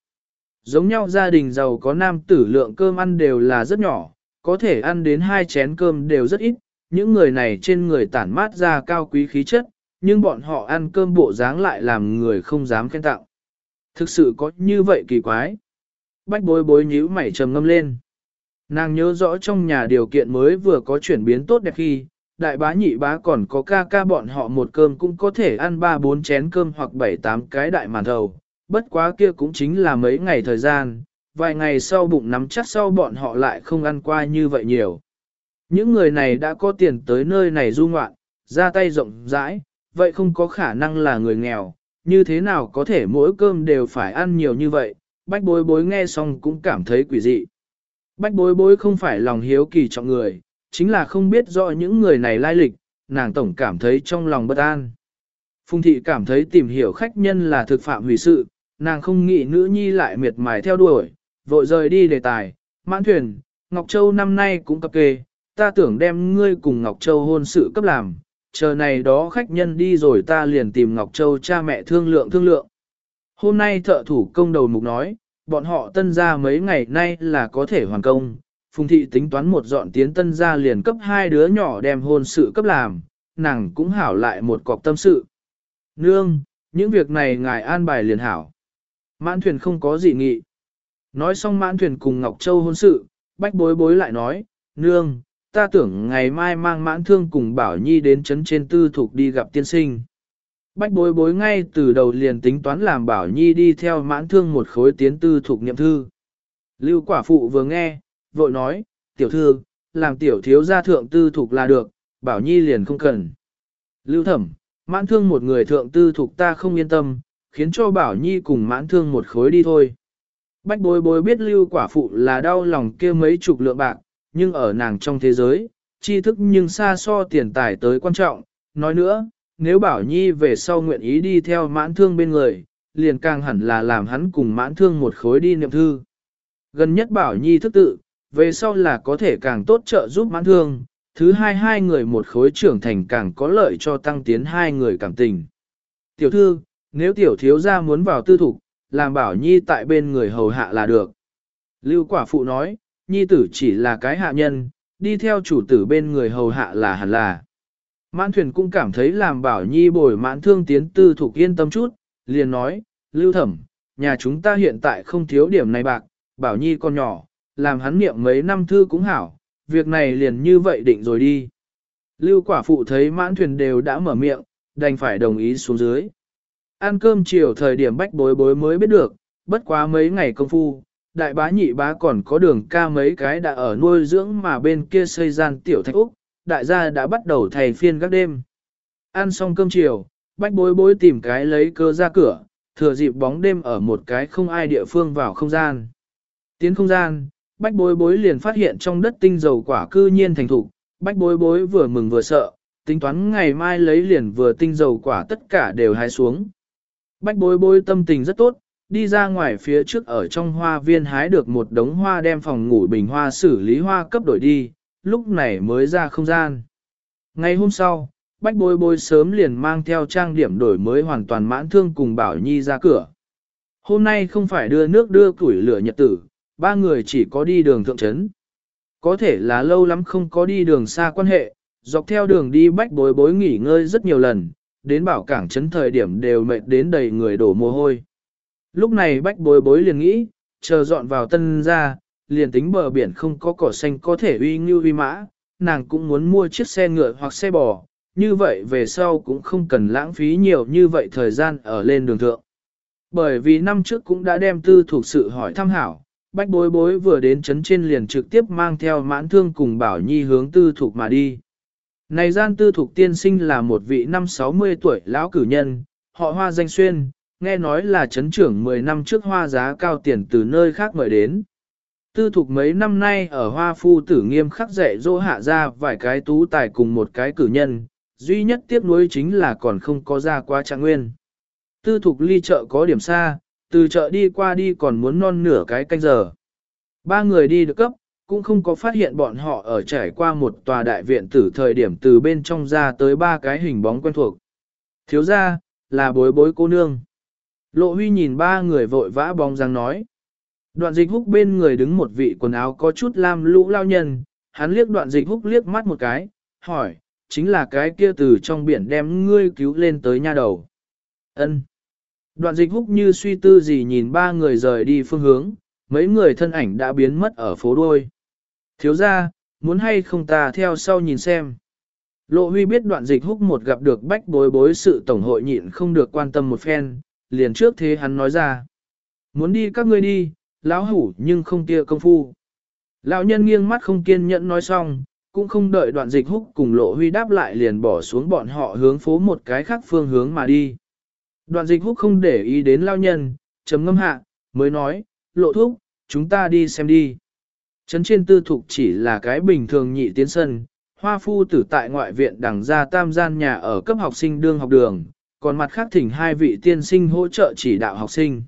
Giống nhau gia đình giàu có nam tử lượng cơm ăn đều là rất nhỏ, có thể ăn đến hai chén cơm đều rất ít, những người này trên người tản mát ra cao quý khí chất, nhưng bọn họ ăn cơm bộ dáng lại làm người không dám khen tặng. Thực sự có như vậy kỳ quái. Bách bối bối nhíu mày trầm ngâm lên. Nàng nhớ rõ trong nhà điều kiện mới vừa có chuyển biến tốt đẹp khi, đại bá nhị bá còn có ca ca bọn họ một cơm cũng có thể ăn ba bốn chén cơm hoặc bảy tám cái đại màn thầu, bất quá kia cũng chính là mấy ngày thời gian, vài ngày sau bụng nắm chắc sau bọn họ lại không ăn qua như vậy nhiều. Những người này đã có tiền tới nơi này du ngoạn, ra tay rộng rãi, vậy không có khả năng là người nghèo, như thế nào có thể mỗi cơm đều phải ăn nhiều như vậy, bách bối bối nghe xong cũng cảm thấy quỷ dị. Bách bối bối không phải lòng hiếu kỳ trọng người, chính là không biết rõ những người này lai lịch, nàng tổng cảm thấy trong lòng bất an. Phùng thị cảm thấy tìm hiểu khách nhân là thực phạm hủy sự, nàng không nghĩ nữ nhi lại miệt mài theo đuổi, vội rời đi đề tài, mãn thuyền, Ngọc Châu năm nay cũng cập kê, ta tưởng đem ngươi cùng Ngọc Châu hôn sự cấp làm, chờ này đó khách nhân đi rồi ta liền tìm Ngọc Châu cha mẹ thương lượng thương lượng. Hôm nay thợ thủ công đầu mục nói, bọn họ tân ra mấy ngày nay là có thể hoàn công, Phùng thị tính toán một dọn tiến tân ra liền cấp hai đứa nhỏ đem hôn sự cấp làm, nàng cũng hảo lại một cọc tâm sự. Nương, những việc này ngài an bài liền hảo. Mãn thuyền không có gì nghị. Nói xong mãn thuyền cùng Ngọc Châu hôn sự, bách bối bối lại nói, nương, ta tưởng ngày mai mang mãn thương cùng Bảo Nhi đến chấn trên tư thuộc đi gặp tiên sinh. Bách bối bối ngay từ đầu liền tính toán làm Bảo Nhi đi theo mãn thương một khối tiến tư thuộc niệm thư. Lưu quả phụ vừa nghe, vội nói, tiểu thư, làm tiểu thiếu gia thượng tư thuộc là được, Bảo Nhi liền không cần. Lưu thẩm, mãn thương một người thượng tư thuộc ta không yên tâm, khiến cho Bảo Nhi cùng mãn thương một khối đi thôi. Bách bối bối biết lưu quả phụ là đau lòng kia mấy chục lượng bạc, nhưng ở nàng trong thế giới, tri thức nhưng xa so tiền tài tới quan trọng. Nói nữa, nếu Bảo Nhi về sau nguyện ý đi theo mãn thương bên người, liền càng hẳn là làm hắn cùng mãn thương một khối đi niệm thư. Gần nhất Bảo Nhi thức tự, về sau là có thể càng tốt trợ giúp mãn thương, thứ hai hai người một khối trưởng thành càng có lợi cho tăng tiến hai người cảm tình. Tiểu thư, nếu tiểu thiếu gia muốn vào tư thục, làm Bảo Nhi tại bên người hầu hạ là được. Lưu quả phụ nói, Nhi tử chỉ là cái hạ nhân, đi theo chủ tử bên người hầu hạ là hẳn là. Mãn thuyền cũng cảm thấy làm bảo nhi bồi mãn thương tiến tư thục yên tâm chút, liền nói, lưu thẩm, nhà chúng ta hiện tại không thiếu điểm này bạc, bảo nhi con nhỏ, làm hắn niệm mấy năm thư cũng hảo, việc này liền như vậy định rồi đi. Lưu quả phụ thấy mãn thuyền đều đã mở miệng, đành phải đồng ý xuống dưới. Ăn cơm chiều thời điểm bách bối bối mới biết được, bất quá mấy ngày công phu, đại bá nhị bá còn có đường ca mấy cái đã ở nuôi dưỡng mà bên kia xây gian tiểu thạch Úc, đại gia đã bắt đầu thầy phiên các đêm. Ăn xong cơm chiều, bách bối bối tìm cái lấy cơ ra cửa, thừa dịp bóng đêm ở một cái không ai địa phương vào không gian. Tiến không gian, bách bối bối liền phát hiện trong đất tinh dầu quả cư nhiên thành thục, bách bối bối vừa mừng vừa sợ, tính toán ngày mai lấy liền vừa tinh dầu quả tất cả đều hái xuống. Bách bối bối tâm tình rất tốt, đi ra ngoài phía trước ở trong hoa viên hái được một đống hoa đem phòng ngủ bình hoa xử lý hoa cấp đổi đi, lúc này mới ra không gian. Ngày hôm sau, bách bối bối sớm liền mang theo trang điểm đổi mới hoàn toàn mãn thương cùng Bảo Nhi ra cửa. Hôm nay không phải đưa nước đưa củi lửa nhật tử, ba người chỉ có đi đường thượng trấn. Có thể là lâu lắm không có đi đường xa quan hệ, dọc theo đường đi bách bối bối nghỉ ngơi rất nhiều lần, đến bảo cảng trấn thời điểm đều mệt đến đầy người đổ mồ hôi. Lúc này bách bối bối liền nghĩ, chờ dọn vào tân ra, liền tính bờ biển không có cỏ xanh có thể uy như uy mã, nàng cũng muốn mua chiếc xe ngựa hoặc xe bò, như vậy về sau cũng không cần lãng phí nhiều như vậy thời gian ở lên đường thượng. Bởi vì năm trước cũng đã đem tư thuộc sự hỏi thăm hảo, bách bối bối vừa đến chấn trên liền trực tiếp mang theo mãn thương cùng bảo nhi hướng tư thuộc mà đi. Này gian tư thuộc tiên sinh là một vị năm 60 tuổi lão cử nhân, họ hoa danh xuyên, nghe nói là chấn trưởng 10 năm trước hoa giá cao tiền từ nơi khác mời đến. Tư thục mấy năm nay ở hoa phu tử nghiêm khắc dạy dỗ hạ ra vài cái tú tài cùng một cái cử nhân, duy nhất tiếc nuối chính là còn không có ra qua trạng nguyên. Tư thục ly chợ có điểm xa, từ chợ đi qua đi còn muốn non nửa cái canh giờ. Ba người đi được cấp, cũng không có phát hiện bọn họ ở trải qua một tòa đại viện tử thời điểm từ bên trong ra tới ba cái hình bóng quen thuộc. Thiếu ra, là bối bối cô nương. Lộ huy nhìn ba người vội vã bóng dáng nói. Đoạn dịch húc bên người đứng một vị quần áo có chút lam lũ lao nhân, hắn liếc đoạn dịch húc liếc mắt một cái, hỏi, chính là cái kia từ trong biển đem ngươi cứu lên tới nha đầu. ân Đoạn dịch húc như suy tư gì nhìn ba người rời đi phương hướng, mấy người thân ảnh đã biến mất ở phố đôi. Thiếu ra, muốn hay không ta theo sau nhìn xem. Lộ huy biết đoạn dịch húc một gặp được bách bối bối sự tổng hội nhịn không được quan tâm một phen, liền trước thế hắn nói ra. Muốn đi các ngươi đi, lão hủ nhưng không tia công phu. Lão nhân nghiêng mắt không kiên nhẫn nói xong, cũng không đợi đoạn dịch húc cùng lộ huy đáp lại liền bỏ xuống bọn họ hướng phố một cái khác phương hướng mà đi. Đoạn dịch húc không để ý đến lão nhân, chấm ngâm hạ, mới nói, lộ thúc, chúng ta đi xem đi. Trấn trên tư thục chỉ là cái bình thường nhị tiến sân, hoa phu tử tại ngoại viện đằng ra tam gian nhà ở cấp học sinh đương học đường, còn mặt khác thỉnh hai vị tiên sinh hỗ trợ chỉ đạo học sinh.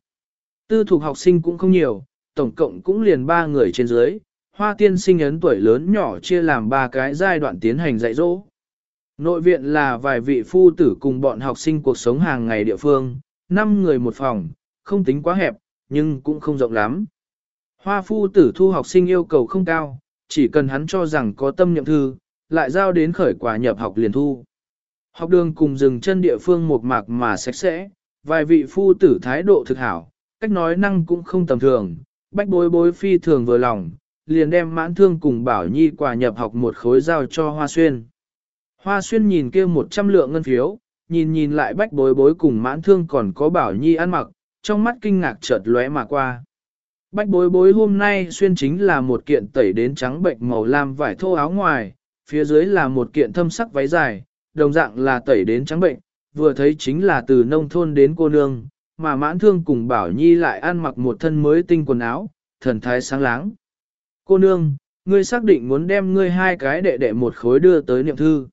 Tư thục học sinh cũng không nhiều, tổng cộng cũng liền ba người trên dưới, hoa tiên sinh ấn tuổi lớn nhỏ chia làm ba cái giai đoạn tiến hành dạy dỗ. Nội viện là vài vị phu tử cùng bọn học sinh cuộc sống hàng ngày địa phương, năm người một phòng, không tính quá hẹp, nhưng cũng không rộng lắm. Hoa phu tử thu học sinh yêu cầu không cao, chỉ cần hắn cho rằng có tâm nhậm thư, lại giao đến khởi quả nhập học liền thu. Học đường cùng dừng chân địa phương một mạc mà sạch sẽ, vài vị phu tử thái độ thực hảo, cách nói năng cũng không tầm thường, bách bối bối phi thường vừa lòng, liền đem mãn thương cùng bảo nhi quà nhập học một khối giao cho Hoa Xuyên. Hoa Xuyên nhìn kia một trăm lượng ngân phiếu, nhìn nhìn lại bách bối bối cùng mãn thương còn có bảo nhi ăn mặc, trong mắt kinh ngạc chợt lóe mà qua. Bách bối bối hôm nay xuyên chính là một kiện tẩy đến trắng bệnh màu lam vải thô áo ngoài, phía dưới là một kiện thâm sắc váy dài, đồng dạng là tẩy đến trắng bệnh, vừa thấy chính là từ nông thôn đến cô nương, mà mãn thương cùng bảo nhi lại ăn mặc một thân mới tinh quần áo, thần thái sáng láng. Cô nương, ngươi xác định muốn đem ngươi hai cái đệ đệ một khối đưa tới niệm thư.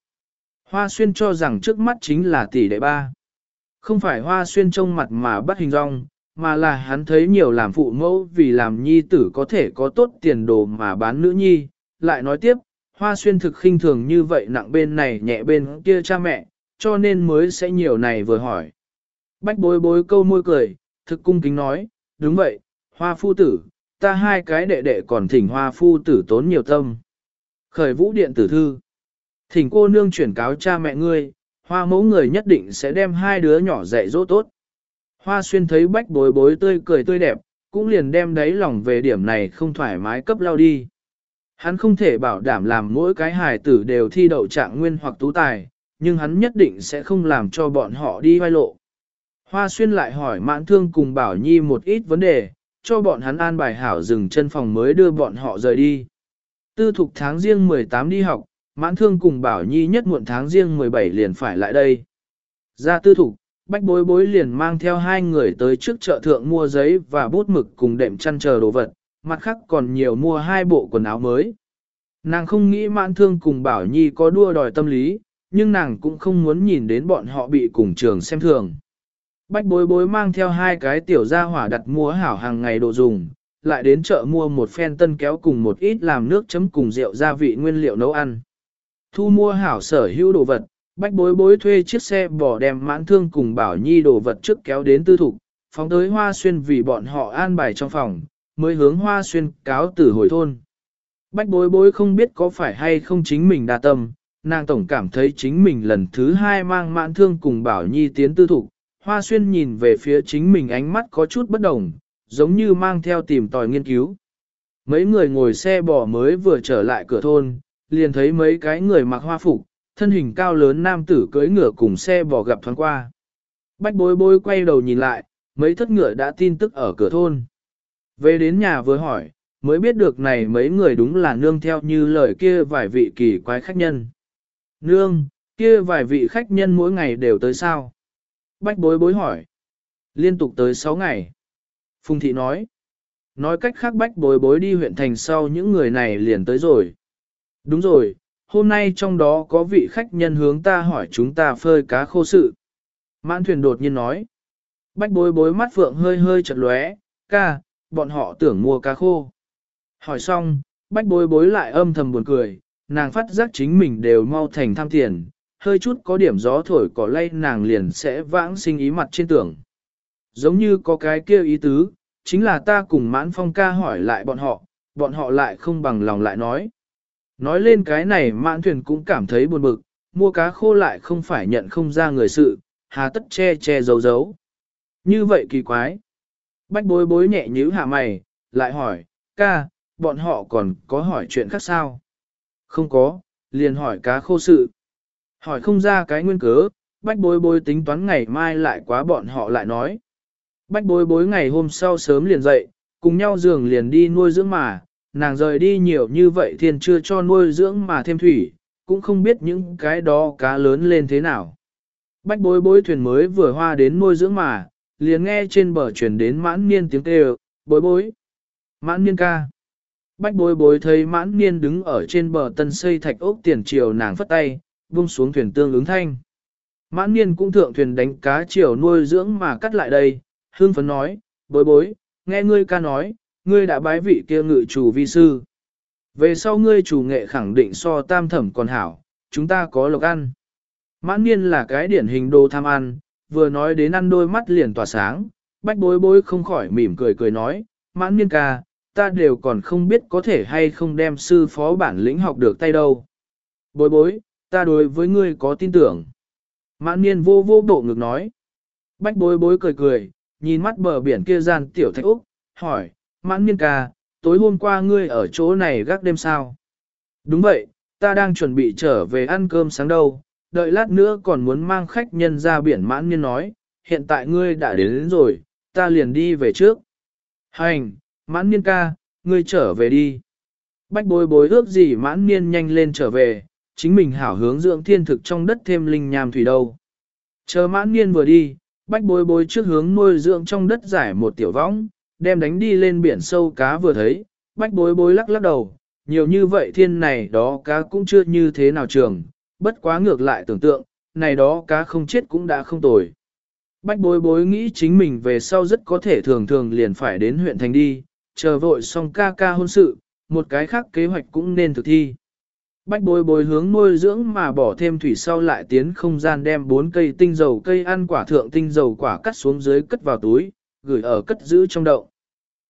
Hoa xuyên cho rằng trước mắt chính là tỷ đệ ba. Không phải hoa xuyên trông mặt mà bắt hình rong, mà là hắn thấy nhiều làm phụ mẫu vì làm nhi tử có thể có tốt tiền đồ mà bán nữ nhi. Lại nói tiếp, hoa xuyên thực khinh thường như vậy nặng bên này nhẹ bên kia cha mẹ, cho nên mới sẽ nhiều này vừa hỏi. Bách bối bối câu môi cười, thực cung kính nói, đúng vậy, hoa phu tử, ta hai cái đệ đệ còn thỉnh hoa phu tử tốn nhiều tâm. Khởi vũ điện tử thư. Thỉnh cô nương chuyển cáo cha mẹ ngươi, hoa mẫu người nhất định sẽ đem hai đứa nhỏ dạy dỗ tốt. Hoa xuyên thấy bách bối bối tươi cười tươi đẹp, cũng liền đem đáy lòng về điểm này không thoải mái cấp lao đi. Hắn không thể bảo đảm làm mỗi cái hài tử đều thi đậu trạng nguyên hoặc tú tài, nhưng hắn nhất định sẽ không làm cho bọn họ đi vai lộ. Hoa xuyên lại hỏi mãn thương cùng bảo nhi một ít vấn đề, cho bọn hắn an bài hảo dừng chân phòng mới đưa bọn họ rời đi. Tư thục tháng riêng 18 đi học, mãn thương cùng bảo nhi nhất muộn tháng riêng 17 liền phải lại đây. Ra tư thục, bách bối bối liền mang theo hai người tới trước chợ thượng mua giấy và bút mực cùng đệm chăn chờ đồ vật, mặt khác còn nhiều mua hai bộ quần áo mới. Nàng không nghĩ mãn thương cùng bảo nhi có đua đòi tâm lý, nhưng nàng cũng không muốn nhìn đến bọn họ bị cùng trường xem thường. Bách bối bối mang theo hai cái tiểu gia hỏa đặt mua hảo hàng ngày đồ dùng, lại đến chợ mua một phen tân kéo cùng một ít làm nước chấm cùng rượu gia vị nguyên liệu nấu ăn. Thu mua hảo sở hữu đồ vật, bách bối bối thuê chiếc xe bỏ đem mãn thương cùng bảo nhi đồ vật trước kéo đến tư thục, phóng tới hoa xuyên vì bọn họ an bài trong phòng, mới hướng hoa xuyên cáo từ hồi thôn. Bách bối bối không biết có phải hay không chính mình đa tâm, nàng tổng cảm thấy chính mình lần thứ hai mang mãn thương cùng bảo nhi tiến tư thục, hoa xuyên nhìn về phía chính mình ánh mắt có chút bất đồng, giống như mang theo tìm tòi nghiên cứu. Mấy người ngồi xe bò mới vừa trở lại cửa thôn, liền thấy mấy cái người mặc hoa phục, thân hình cao lớn nam tử cưỡi ngựa cùng xe bò gặp thoáng qua. Bách bối bối quay đầu nhìn lại, mấy thất ngựa đã tin tức ở cửa thôn. Về đến nhà vừa hỏi, mới biết được này mấy người đúng là nương theo như lời kia vài vị kỳ quái khách nhân. Nương, kia vài vị khách nhân mỗi ngày đều tới sao? Bách bối bối hỏi. Liên tục tới 6 ngày. Phùng thị nói. Nói cách khác bách bối bối đi huyện thành sau những người này liền tới rồi. Đúng rồi, hôm nay trong đó có vị khách nhân hướng ta hỏi chúng ta phơi cá khô sự. Mãn thuyền đột nhiên nói. Bách bối bối mắt phượng hơi hơi chật lóe, ca, bọn họ tưởng mua cá khô. Hỏi xong, bách bối bối lại âm thầm buồn cười, nàng phát giác chính mình đều mau thành tham tiền, hơi chút có điểm gió thổi cỏ lay nàng liền sẽ vãng sinh ý mặt trên tường. Giống như có cái kia ý tứ, chính là ta cùng mãn phong ca hỏi lại bọn họ, bọn họ lại không bằng lòng lại nói. Nói lên cái này mãn thuyền cũng cảm thấy buồn bực, mua cá khô lại không phải nhận không ra người sự, hà tất che che giấu giấu. Như vậy kỳ quái. Bách bối bối nhẹ nhíu hạ mày, lại hỏi, ca, bọn họ còn có hỏi chuyện khác sao? Không có, liền hỏi cá khô sự. Hỏi không ra cái nguyên cớ, bách bối bối tính toán ngày mai lại quá bọn họ lại nói. Bách bối bối ngày hôm sau sớm liền dậy, cùng nhau giường liền đi nuôi dưỡng mà, nàng rời đi nhiều như vậy thiên chưa cho nuôi dưỡng mà thêm thủy, cũng không biết những cái đó cá lớn lên thế nào. Bách bối bối thuyền mới vừa hoa đến nuôi dưỡng mà, liền nghe trên bờ chuyển đến mãn niên tiếng kêu, bối bối. Mãn niên ca. Bách bối bối thấy mãn niên đứng ở trên bờ tân xây thạch ốc tiền chiều nàng phất tay, buông xuống thuyền tương ứng thanh. Mãn niên cũng thượng thuyền đánh cá chiều nuôi dưỡng mà cắt lại đây, hương phấn nói, bối bối, nghe ngươi ca nói, ngươi đã bái vị kia ngự chủ vi sư. Về sau ngươi chủ nghệ khẳng định so tam thẩm còn hảo, chúng ta có lộc ăn. Mãn niên là cái điển hình đồ tham ăn, vừa nói đến ăn đôi mắt liền tỏa sáng, bách bối bối không khỏi mỉm cười cười nói, mãn niên ca, ta đều còn không biết có thể hay không đem sư phó bản lĩnh học được tay đâu. Bối bối, ta đối với ngươi có tin tưởng. Mãn niên vô vô bộ ngực nói. Bách bối bối cười cười, nhìn mắt bờ biển kia gian tiểu thạch Úc, hỏi, mãn niên ca, tối hôm qua ngươi ở chỗ này gác đêm sao? Đúng vậy, ta đang chuẩn bị trở về ăn cơm sáng đâu, đợi lát nữa còn muốn mang khách nhân ra biển mãn niên nói, hiện tại ngươi đã đến, đến rồi, ta liền đi về trước. Hành, mãn niên ca, ngươi trở về đi. Bách bối bối ước gì mãn niên nhanh lên trở về, chính mình hảo hướng dưỡng thiên thực trong đất thêm linh nham thủy đâu. Chờ mãn niên vừa đi, bách bối bối trước hướng nuôi dưỡng trong đất giải một tiểu võng, đem đánh đi lên biển sâu cá vừa thấy, bách bối bối lắc lắc đầu, nhiều như vậy thiên này đó cá cũng chưa như thế nào trường, bất quá ngược lại tưởng tượng, này đó cá không chết cũng đã không tồi. Bách bối bối nghĩ chính mình về sau rất có thể thường thường liền phải đến huyện thành đi, chờ vội xong ca ca hôn sự, một cái khác kế hoạch cũng nên thực thi. Bách bối bối hướng nuôi dưỡng mà bỏ thêm thủy sau lại tiến không gian đem bốn cây tinh dầu cây ăn quả thượng tinh dầu quả cắt xuống dưới cất vào túi, gửi ở cất giữ trong đậu.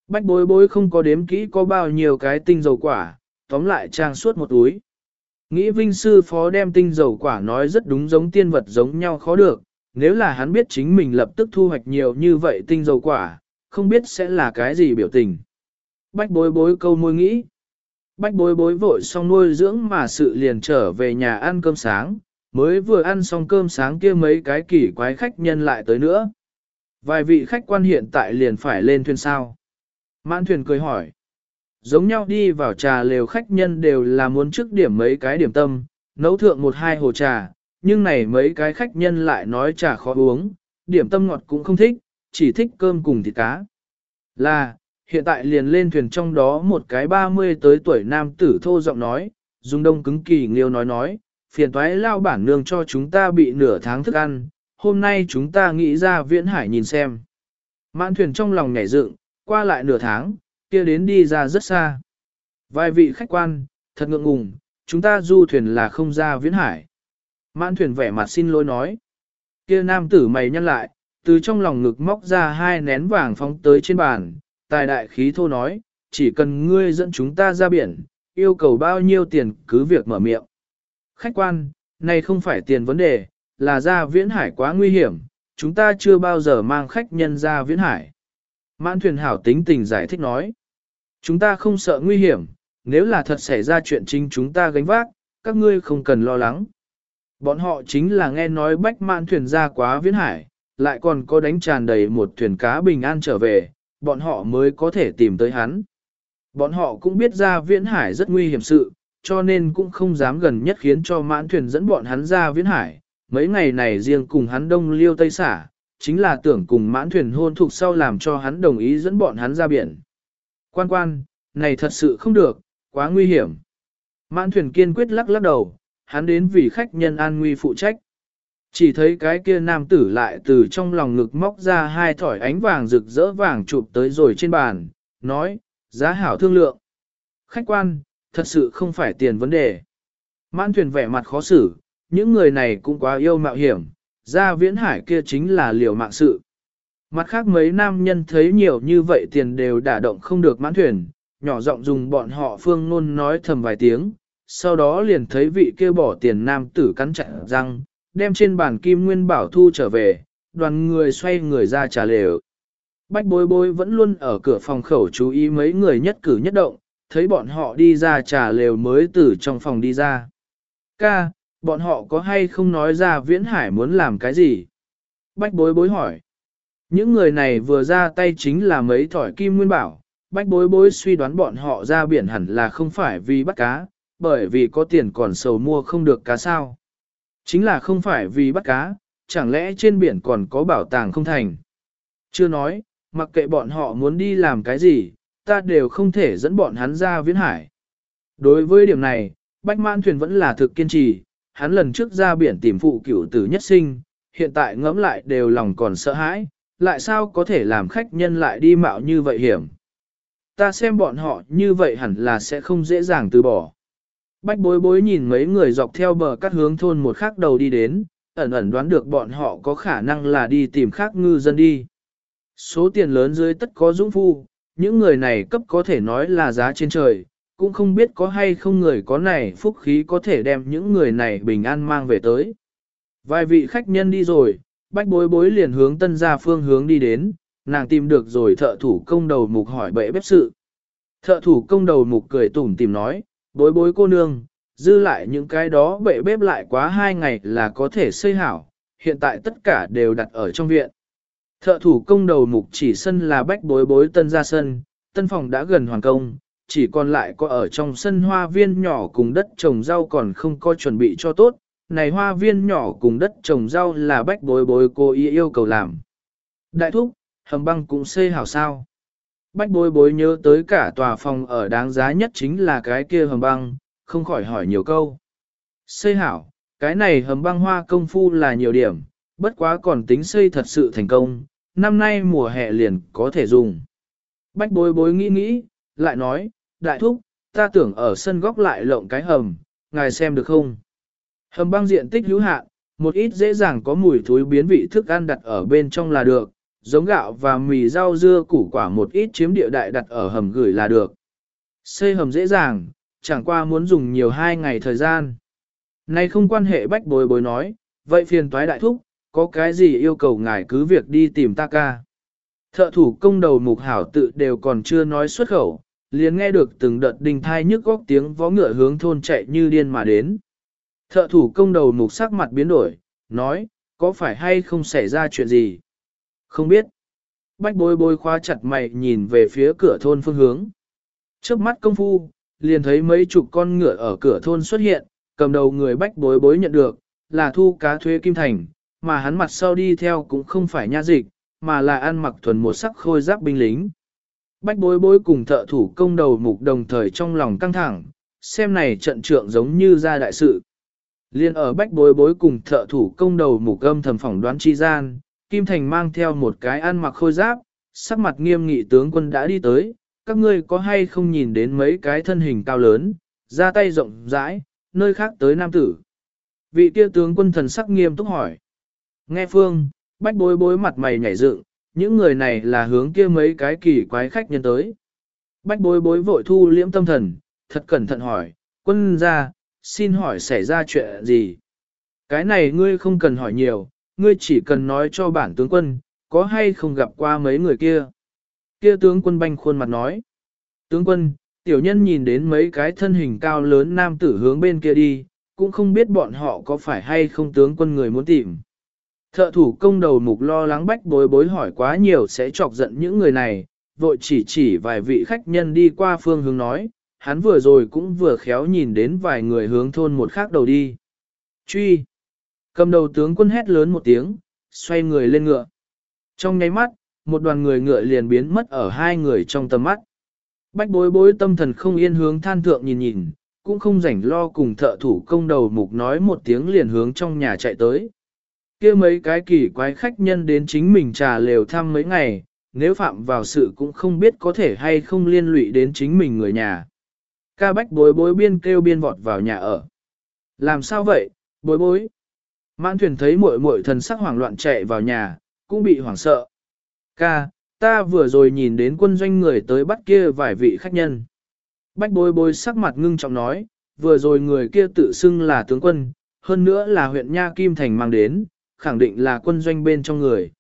Bách bối bối không có đếm kỹ có bao nhiêu cái tinh dầu quả, tóm lại trang suốt một túi. Nghĩ vinh sư phó đem tinh dầu quả nói rất đúng giống tiên vật giống nhau khó được, nếu là hắn biết chính mình lập tức thu hoạch nhiều như vậy tinh dầu quả, không biết sẽ là cái gì biểu tình. Bách bối bối câu môi nghĩ. Bách bối bối vội xong nuôi dưỡng mà sự liền trở về nhà ăn cơm sáng, mới vừa ăn xong cơm sáng kia mấy cái kỳ quái khách nhân lại tới nữa. Vài vị khách quan hiện tại liền phải lên thuyền sao. Mãn thuyền cười hỏi. Giống nhau đi vào trà lều khách nhân đều là muốn trước điểm mấy cái điểm tâm, nấu thượng một hai hồ trà, nhưng này mấy cái khách nhân lại nói trà khó uống, điểm tâm ngọt cũng không thích, chỉ thích cơm cùng thịt cá. Là, hiện tại liền lên thuyền trong đó một cái 30 tới tuổi nam tử thô giọng nói, dùng đông cứng kỳ nghiêu nói nói, phiền toái lao bản nương cho chúng ta bị nửa tháng thức ăn, hôm nay chúng ta nghĩ ra viễn hải nhìn xem. Mãn thuyền trong lòng nhảy dựng, qua lại nửa tháng, kia đến đi ra rất xa. Vài vị khách quan, thật ngượng ngùng, chúng ta du thuyền là không ra viễn hải. Mãn thuyền vẻ mặt xin lỗi nói. Kia nam tử mày nhăn lại, từ trong lòng ngực móc ra hai nén vàng phóng tới trên bàn, tài đại khí thô nói, chỉ cần ngươi dẫn chúng ta ra biển, yêu cầu bao nhiêu tiền cứ việc mở miệng. Khách quan, này không phải tiền vấn đề, là ra viễn hải quá nguy hiểm, chúng ta chưa bao giờ mang khách nhân ra viễn hải. Mãn thuyền hảo tính tình giải thích nói, chúng ta không sợ nguy hiểm, nếu là thật xảy ra chuyện chính chúng ta gánh vác, các ngươi không cần lo lắng. Bọn họ chính là nghe nói bách mãn thuyền ra quá viễn hải, lại còn có đánh tràn đầy một thuyền cá bình an trở về, bọn họ mới có thể tìm tới hắn. Bọn họ cũng biết ra viễn hải rất nguy hiểm sự, cho nên cũng không dám gần nhất khiến cho mãn thuyền dẫn bọn hắn ra viễn hải. Mấy ngày này riêng cùng hắn đông liêu tây xả, chính là tưởng cùng mãn thuyền hôn thuộc sau làm cho hắn đồng ý dẫn bọn hắn ra biển. Quan quan, này thật sự không được, quá nguy hiểm. Mãn thuyền kiên quyết lắc lắc đầu, hắn đến vì khách nhân an nguy phụ trách. Chỉ thấy cái kia nam tử lại từ trong lòng ngực móc ra hai thỏi ánh vàng rực rỡ vàng chụp tới rồi trên bàn, nói, giá hảo thương lượng. Khách quan, thật sự không phải tiền vấn đề. Mãn thuyền vẻ mặt khó xử, những người này cũng quá yêu mạo hiểm, ra viễn hải kia chính là liều mạng sự. Mặt khác mấy nam nhân thấy nhiều như vậy tiền đều đả động không được mãn thuyền, nhỏ giọng dùng bọn họ phương ngôn nói thầm vài tiếng, sau đó liền thấy vị kia bỏ tiền nam tử cắn chặt răng, đem trên bàn kim nguyên bảo thu trở về, đoàn người xoay người ra trả lều. Bách bối bối vẫn luôn ở cửa phòng khẩu chú ý mấy người nhất cử nhất động, thấy bọn họ đi ra trả lều mới từ trong phòng đi ra. Ca, bọn họ có hay không nói ra viễn hải muốn làm cái gì? Bách bối bối hỏi. Những người này vừa ra tay chính là mấy thỏi kim nguyên bảo, bách bối bối suy đoán bọn họ ra biển hẳn là không phải vì bắt cá, bởi vì có tiền còn sầu mua không được cá sao. Chính là không phải vì bắt cá, chẳng lẽ trên biển còn có bảo tàng không thành. Chưa nói, mặc kệ bọn họ muốn đi làm cái gì, ta đều không thể dẫn bọn hắn ra viễn hải. Đối với điểm này, Bách Mãn Thuyền vẫn là thực kiên trì, hắn lần trước ra biển tìm phụ cửu tử nhất sinh, hiện tại ngẫm lại đều lòng còn sợ hãi, lại sao có thể làm khách nhân lại đi mạo như vậy hiểm. Ta xem bọn họ như vậy hẳn là sẽ không dễ dàng từ bỏ. Bách bối bối nhìn mấy người dọc theo bờ cắt hướng thôn một khắc đầu đi đến, ẩn ẩn đoán được bọn họ có khả năng là đi tìm khác ngư dân đi. Số tiền lớn dưới tất có dũng phu, những người này cấp có thể nói là giá trên trời, cũng không biết có hay không người có này phúc khí có thể đem những người này bình an mang về tới. Vài vị khách nhân đi rồi, bách bối bối liền hướng tân gia phương hướng đi đến, nàng tìm được rồi thợ thủ công đầu mục hỏi bệ bếp sự. Thợ thủ công đầu mục cười tủm tìm nói, bối bối cô nương, dư lại những cái đó bệ bếp lại quá hai ngày là có thể xây hảo, hiện tại tất cả đều đặt ở trong viện. Thợ thủ công đầu mục chỉ sân là bách bối bối tân ra sân, tân phòng đã gần hoàn công, chỉ còn lại có ở trong sân hoa viên nhỏ cùng đất trồng rau còn không có chuẩn bị cho tốt, này hoa viên nhỏ cùng đất trồng rau là bách bối bối cô ý yêu cầu làm. Đại thúc, hầm băng cũng xây hảo sao. Bách bối bối nhớ tới cả tòa phòng ở đáng giá nhất chính là cái kia hầm băng, không khỏi hỏi nhiều câu. Xây hảo, cái này hầm băng hoa công phu là nhiều điểm, bất quá còn tính xây thật sự thành công, năm nay mùa hè liền có thể dùng. Bách bối bối nghĩ nghĩ, lại nói, đại thúc, ta tưởng ở sân góc lại lộng cái hầm, ngài xem được không? Hầm băng diện tích hữu hạn, một ít dễ dàng có mùi thối biến vị thức ăn đặt ở bên trong là được, giống gạo và mì rau dưa củ quả một ít chiếm địa đại đặt ở hầm gửi là được. Xây hầm dễ dàng, chẳng qua muốn dùng nhiều hai ngày thời gian. Nay không quan hệ bách bối bối nói, vậy phiền toái đại thúc, có cái gì yêu cầu ngài cứ việc đi tìm ta ca. Thợ thủ công đầu mục hảo tự đều còn chưa nói xuất khẩu, liền nghe được từng đợt đình thai nhức góc tiếng vó ngựa hướng thôn chạy như điên mà đến. Thợ thủ công đầu mục sắc mặt biến đổi, nói, có phải hay không xảy ra chuyện gì? Không biết. Bách bối bối khóa chặt mày nhìn về phía cửa thôn phương hướng. Trước mắt công phu, liền thấy mấy chục con ngựa ở cửa thôn xuất hiện, cầm đầu người bách bối bối nhận được, là thu cá thuế kim thành, mà hắn mặt sau đi theo cũng không phải nha dịch, mà là ăn mặc thuần một sắc khôi giáp binh lính. Bách bối bối cùng thợ thủ công đầu mục đồng thời trong lòng căng thẳng, xem này trận trượng giống như ra đại sự. Liên ở bách bối bối cùng thợ thủ công đầu mục âm thầm phỏng đoán chi gian, Kim Thành mang theo một cái ăn mặc khôi giáp, sắc mặt nghiêm nghị tướng quân đã đi tới, các ngươi có hay không nhìn đến mấy cái thân hình cao lớn, ra tay rộng rãi, nơi khác tới nam tử. Vị kia tướng quân thần sắc nghiêm túc hỏi. Nghe phương, bách bối bối mặt mày nhảy dựng, những người này là hướng kia mấy cái kỳ quái khách nhân tới. Bách bối bối vội thu liễm tâm thần, thật cẩn thận hỏi, quân ra, xin hỏi xảy ra chuyện gì? Cái này ngươi không cần hỏi nhiều, ngươi chỉ cần nói cho bản tướng quân, có hay không gặp qua mấy người kia. Kia tướng quân banh khuôn mặt nói. Tướng quân, tiểu nhân nhìn đến mấy cái thân hình cao lớn nam tử hướng bên kia đi, cũng không biết bọn họ có phải hay không tướng quân người muốn tìm. Thợ thủ công đầu mục lo lắng bách bối bối hỏi quá nhiều sẽ chọc giận những người này, vội chỉ chỉ vài vị khách nhân đi qua phương hướng nói, hắn vừa rồi cũng vừa khéo nhìn đến vài người hướng thôn một khác đầu đi. Truy! Cầm đầu tướng quân hét lớn một tiếng, xoay người lên ngựa. Trong nháy mắt, một đoàn người ngựa liền biến mất ở hai người trong tầm mắt. Bách bối bối tâm thần không yên hướng than thượng nhìn nhìn, cũng không rảnh lo cùng thợ thủ công đầu mục nói một tiếng liền hướng trong nhà chạy tới kia mấy cái kỳ quái khách nhân đến chính mình trà lều thăm mấy ngày, nếu phạm vào sự cũng không biết có thể hay không liên lụy đến chính mình người nhà. Ca bách bối bối biên kêu biên vọt vào nhà ở. Làm sao vậy, bối bối? Mãn thuyền thấy muội muội thần sắc hoảng loạn chạy vào nhà, cũng bị hoảng sợ. Ca, ta vừa rồi nhìn đến quân doanh người tới bắt kia vài vị khách nhân. Bách bối bối sắc mặt ngưng trọng nói, vừa rồi người kia tự xưng là tướng quân, hơn nữa là huyện Nha Kim Thành mang đến, khẳng định là quân doanh bên trong người.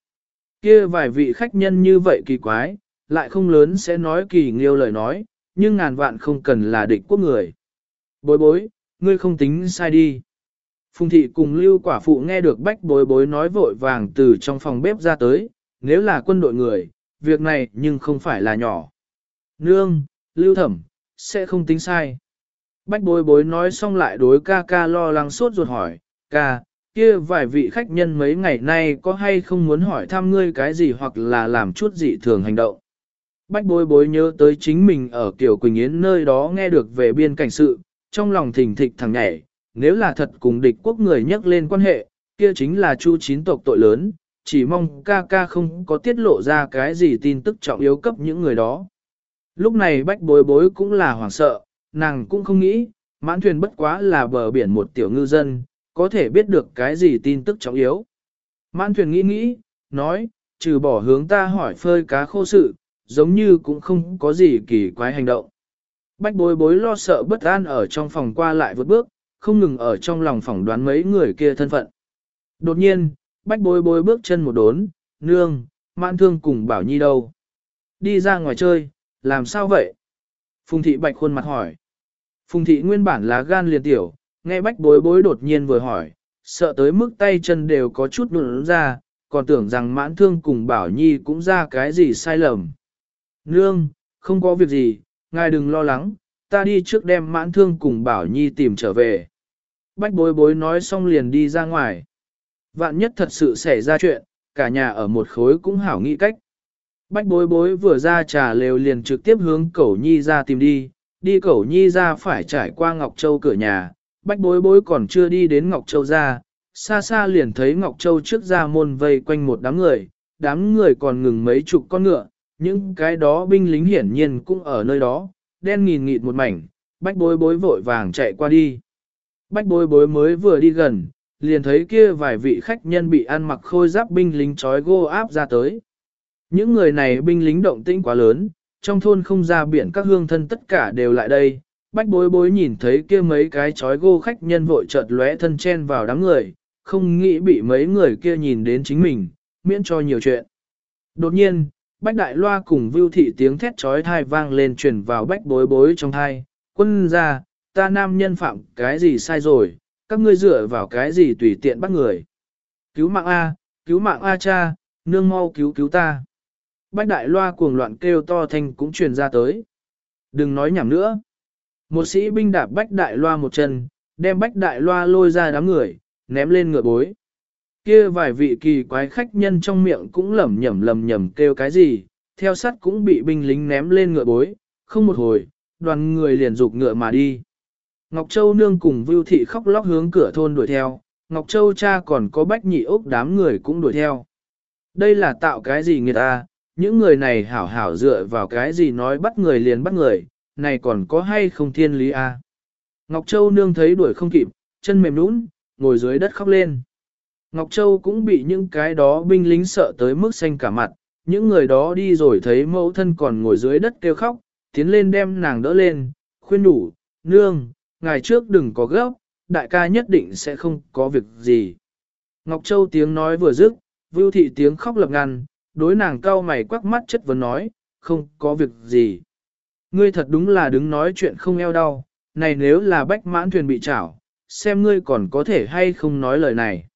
Kia vài vị khách nhân như vậy kỳ quái, lại không lớn sẽ nói kỳ nghiêu lời nói, nhưng ngàn vạn không cần là địch quốc người. Bối bối, ngươi không tính sai đi. Phùng thị cùng lưu quả phụ nghe được bách bối bối nói vội vàng từ trong phòng bếp ra tới, nếu là quân đội người, việc này nhưng không phải là nhỏ. Nương, lưu thẩm, sẽ không tính sai. Bách bối bối nói xong lại đối ca ca lo lắng suốt ruột hỏi, ca, kia vài vị khách nhân mấy ngày nay có hay không muốn hỏi thăm ngươi cái gì hoặc là làm chút gì thường hành động. Bách bối bối nhớ tới chính mình ở Kiều Quỳnh Yến nơi đó nghe được về biên cảnh sự, trong lòng thỉnh thịch thằng nhảy, nếu là thật cùng địch quốc người nhắc lên quan hệ, kia chính là chu chín tộc tội lớn, chỉ mong ca ca không có tiết lộ ra cái gì tin tức trọng yếu cấp những người đó. Lúc này bách bối bối cũng là hoảng sợ, nàng cũng không nghĩ, mãn thuyền bất quá là bờ biển một tiểu ngư dân, có thể biết được cái gì tin tức trọng yếu. Mãn thuyền nghĩ nghĩ, nói, trừ bỏ hướng ta hỏi phơi cá khô sự, giống như cũng không có gì kỳ quái hành động. Bách bối bối lo sợ bất an ở trong phòng qua lại vượt bước, không ngừng ở trong lòng phỏng đoán mấy người kia thân phận. Đột nhiên, Bách bối bối bước chân một đốn, nương, mãn thương cùng bảo nhi đâu. Đi ra ngoài chơi, làm sao vậy? Phùng thị bạch khuôn mặt hỏi. Phùng thị nguyên bản lá gan liền tiểu, nghe bách bối bối đột nhiên vừa hỏi, sợ tới mức tay chân đều có chút nụn ra, còn tưởng rằng mãn thương cùng bảo nhi cũng ra cái gì sai lầm. Nương, không có việc gì, ngài đừng lo lắng, ta đi trước đem mãn thương cùng bảo nhi tìm trở về. Bách bối bối nói xong liền đi ra ngoài. Vạn nhất thật sự xảy ra chuyện, cả nhà ở một khối cũng hảo nghĩ cách. Bách bối bối vừa ra trà lều liền trực tiếp hướng cẩu nhi ra tìm đi, đi cẩu nhi ra phải trải qua Ngọc Châu cửa nhà, bách bối bối còn chưa đi đến Ngọc Châu ra, xa xa liền thấy Ngọc Châu trước ra môn vây quanh một đám người, đám người còn ngừng mấy chục con ngựa, những cái đó binh lính hiển nhiên cũng ở nơi đó, đen nghìn nghịt một mảnh, bách bối bối vội vàng chạy qua đi. Bách bối bối mới vừa đi gần, liền thấy kia vài vị khách nhân bị ăn mặc khôi giáp binh lính trói gô áp ra tới. Những người này binh lính động tĩnh quá lớn, trong thôn không ra biển các hương thân tất cả đều lại đây. Bách bối bối nhìn thấy kia mấy cái chói gô khách nhân vội chợt lóe thân chen vào đám người, không nghĩ bị mấy người kia nhìn đến chính mình, miễn cho nhiều chuyện. Đột nhiên, bách đại loa cùng vưu thị tiếng thét chói thai vang lên truyền vào bách bối bối trong thai, quân ra, ta nam nhân phạm cái gì sai rồi, các ngươi dựa vào cái gì tùy tiện bắt người. Cứu mạng A, cứu mạng A cha, nương mau cứu cứu ta. Bách đại loa cuồng loạn kêu to thanh cũng truyền ra tới. Đừng nói nhảm nữa. Một sĩ binh đạp bách đại loa một chân, đem bách đại loa lôi ra đám người, ném lên ngựa bối. Kia vài vị kỳ quái khách nhân trong miệng cũng lẩm nhẩm lẩm nhẩm kêu cái gì, theo sắt cũng bị binh lính ném lên ngựa bối, không một hồi, đoàn người liền dục ngựa mà đi. Ngọc Châu nương cùng Vưu Thị khóc lóc hướng cửa thôn đuổi theo, Ngọc Châu cha còn có bách nhị ốc đám người cũng đuổi theo. Đây là tạo cái gì người ta, những người này hảo hảo dựa vào cái gì nói bắt người liền bắt người, này còn có hay không thiên lý a? À? Ngọc Châu nương thấy đuổi không kịp, chân mềm nũng, ngồi dưới đất khóc lên. Ngọc Châu cũng bị những cái đó binh lính sợ tới mức xanh cả mặt, những người đó đi rồi thấy mẫu thân còn ngồi dưới đất kêu khóc, tiến lên đem nàng đỡ lên, khuyên đủ, nương, ngày trước đừng có gấp, đại ca nhất định sẽ không có việc gì. Ngọc Châu tiếng nói vừa dứt, Vưu Thị tiếng khóc lập ngăn, đối nàng cau mày quắc mắt chất vấn nói, không có việc gì. Ngươi thật đúng là đứng nói chuyện không eo đau, này nếu là bách mãn thuyền bị chảo, xem ngươi còn có thể hay không nói lời này.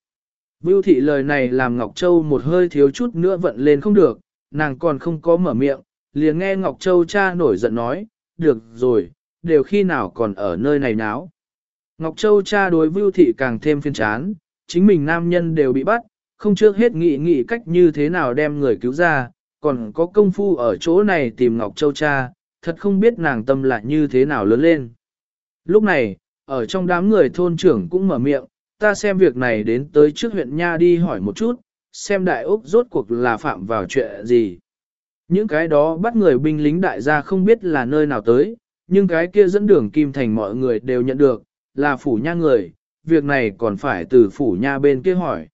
Vưu thị lời này làm Ngọc Châu một hơi thiếu chút nữa vận lên không được, nàng còn không có mở miệng, liền nghe Ngọc Châu cha nổi giận nói, được rồi, đều khi nào còn ở nơi này náo. Ngọc Châu cha đối Vưu thị càng thêm phiên chán, chính mình nam nhân đều bị bắt, không trước hết nghĩ nghĩ cách như thế nào đem người cứu ra, còn có công phu ở chỗ này tìm Ngọc Châu cha, thật không biết nàng tâm lại như thế nào lớn lên. Lúc này, ở trong đám người thôn trưởng cũng mở miệng, ta xem việc này đến tới trước huyện Nha đi hỏi một chút, xem đại úc rốt cuộc là phạm vào chuyện gì. Những cái đó bắt người binh lính đại gia không biết là nơi nào tới, nhưng cái kia dẫn đường Kim Thành mọi người đều nhận được, là phủ nha người, việc này còn phải từ phủ nha bên kia hỏi.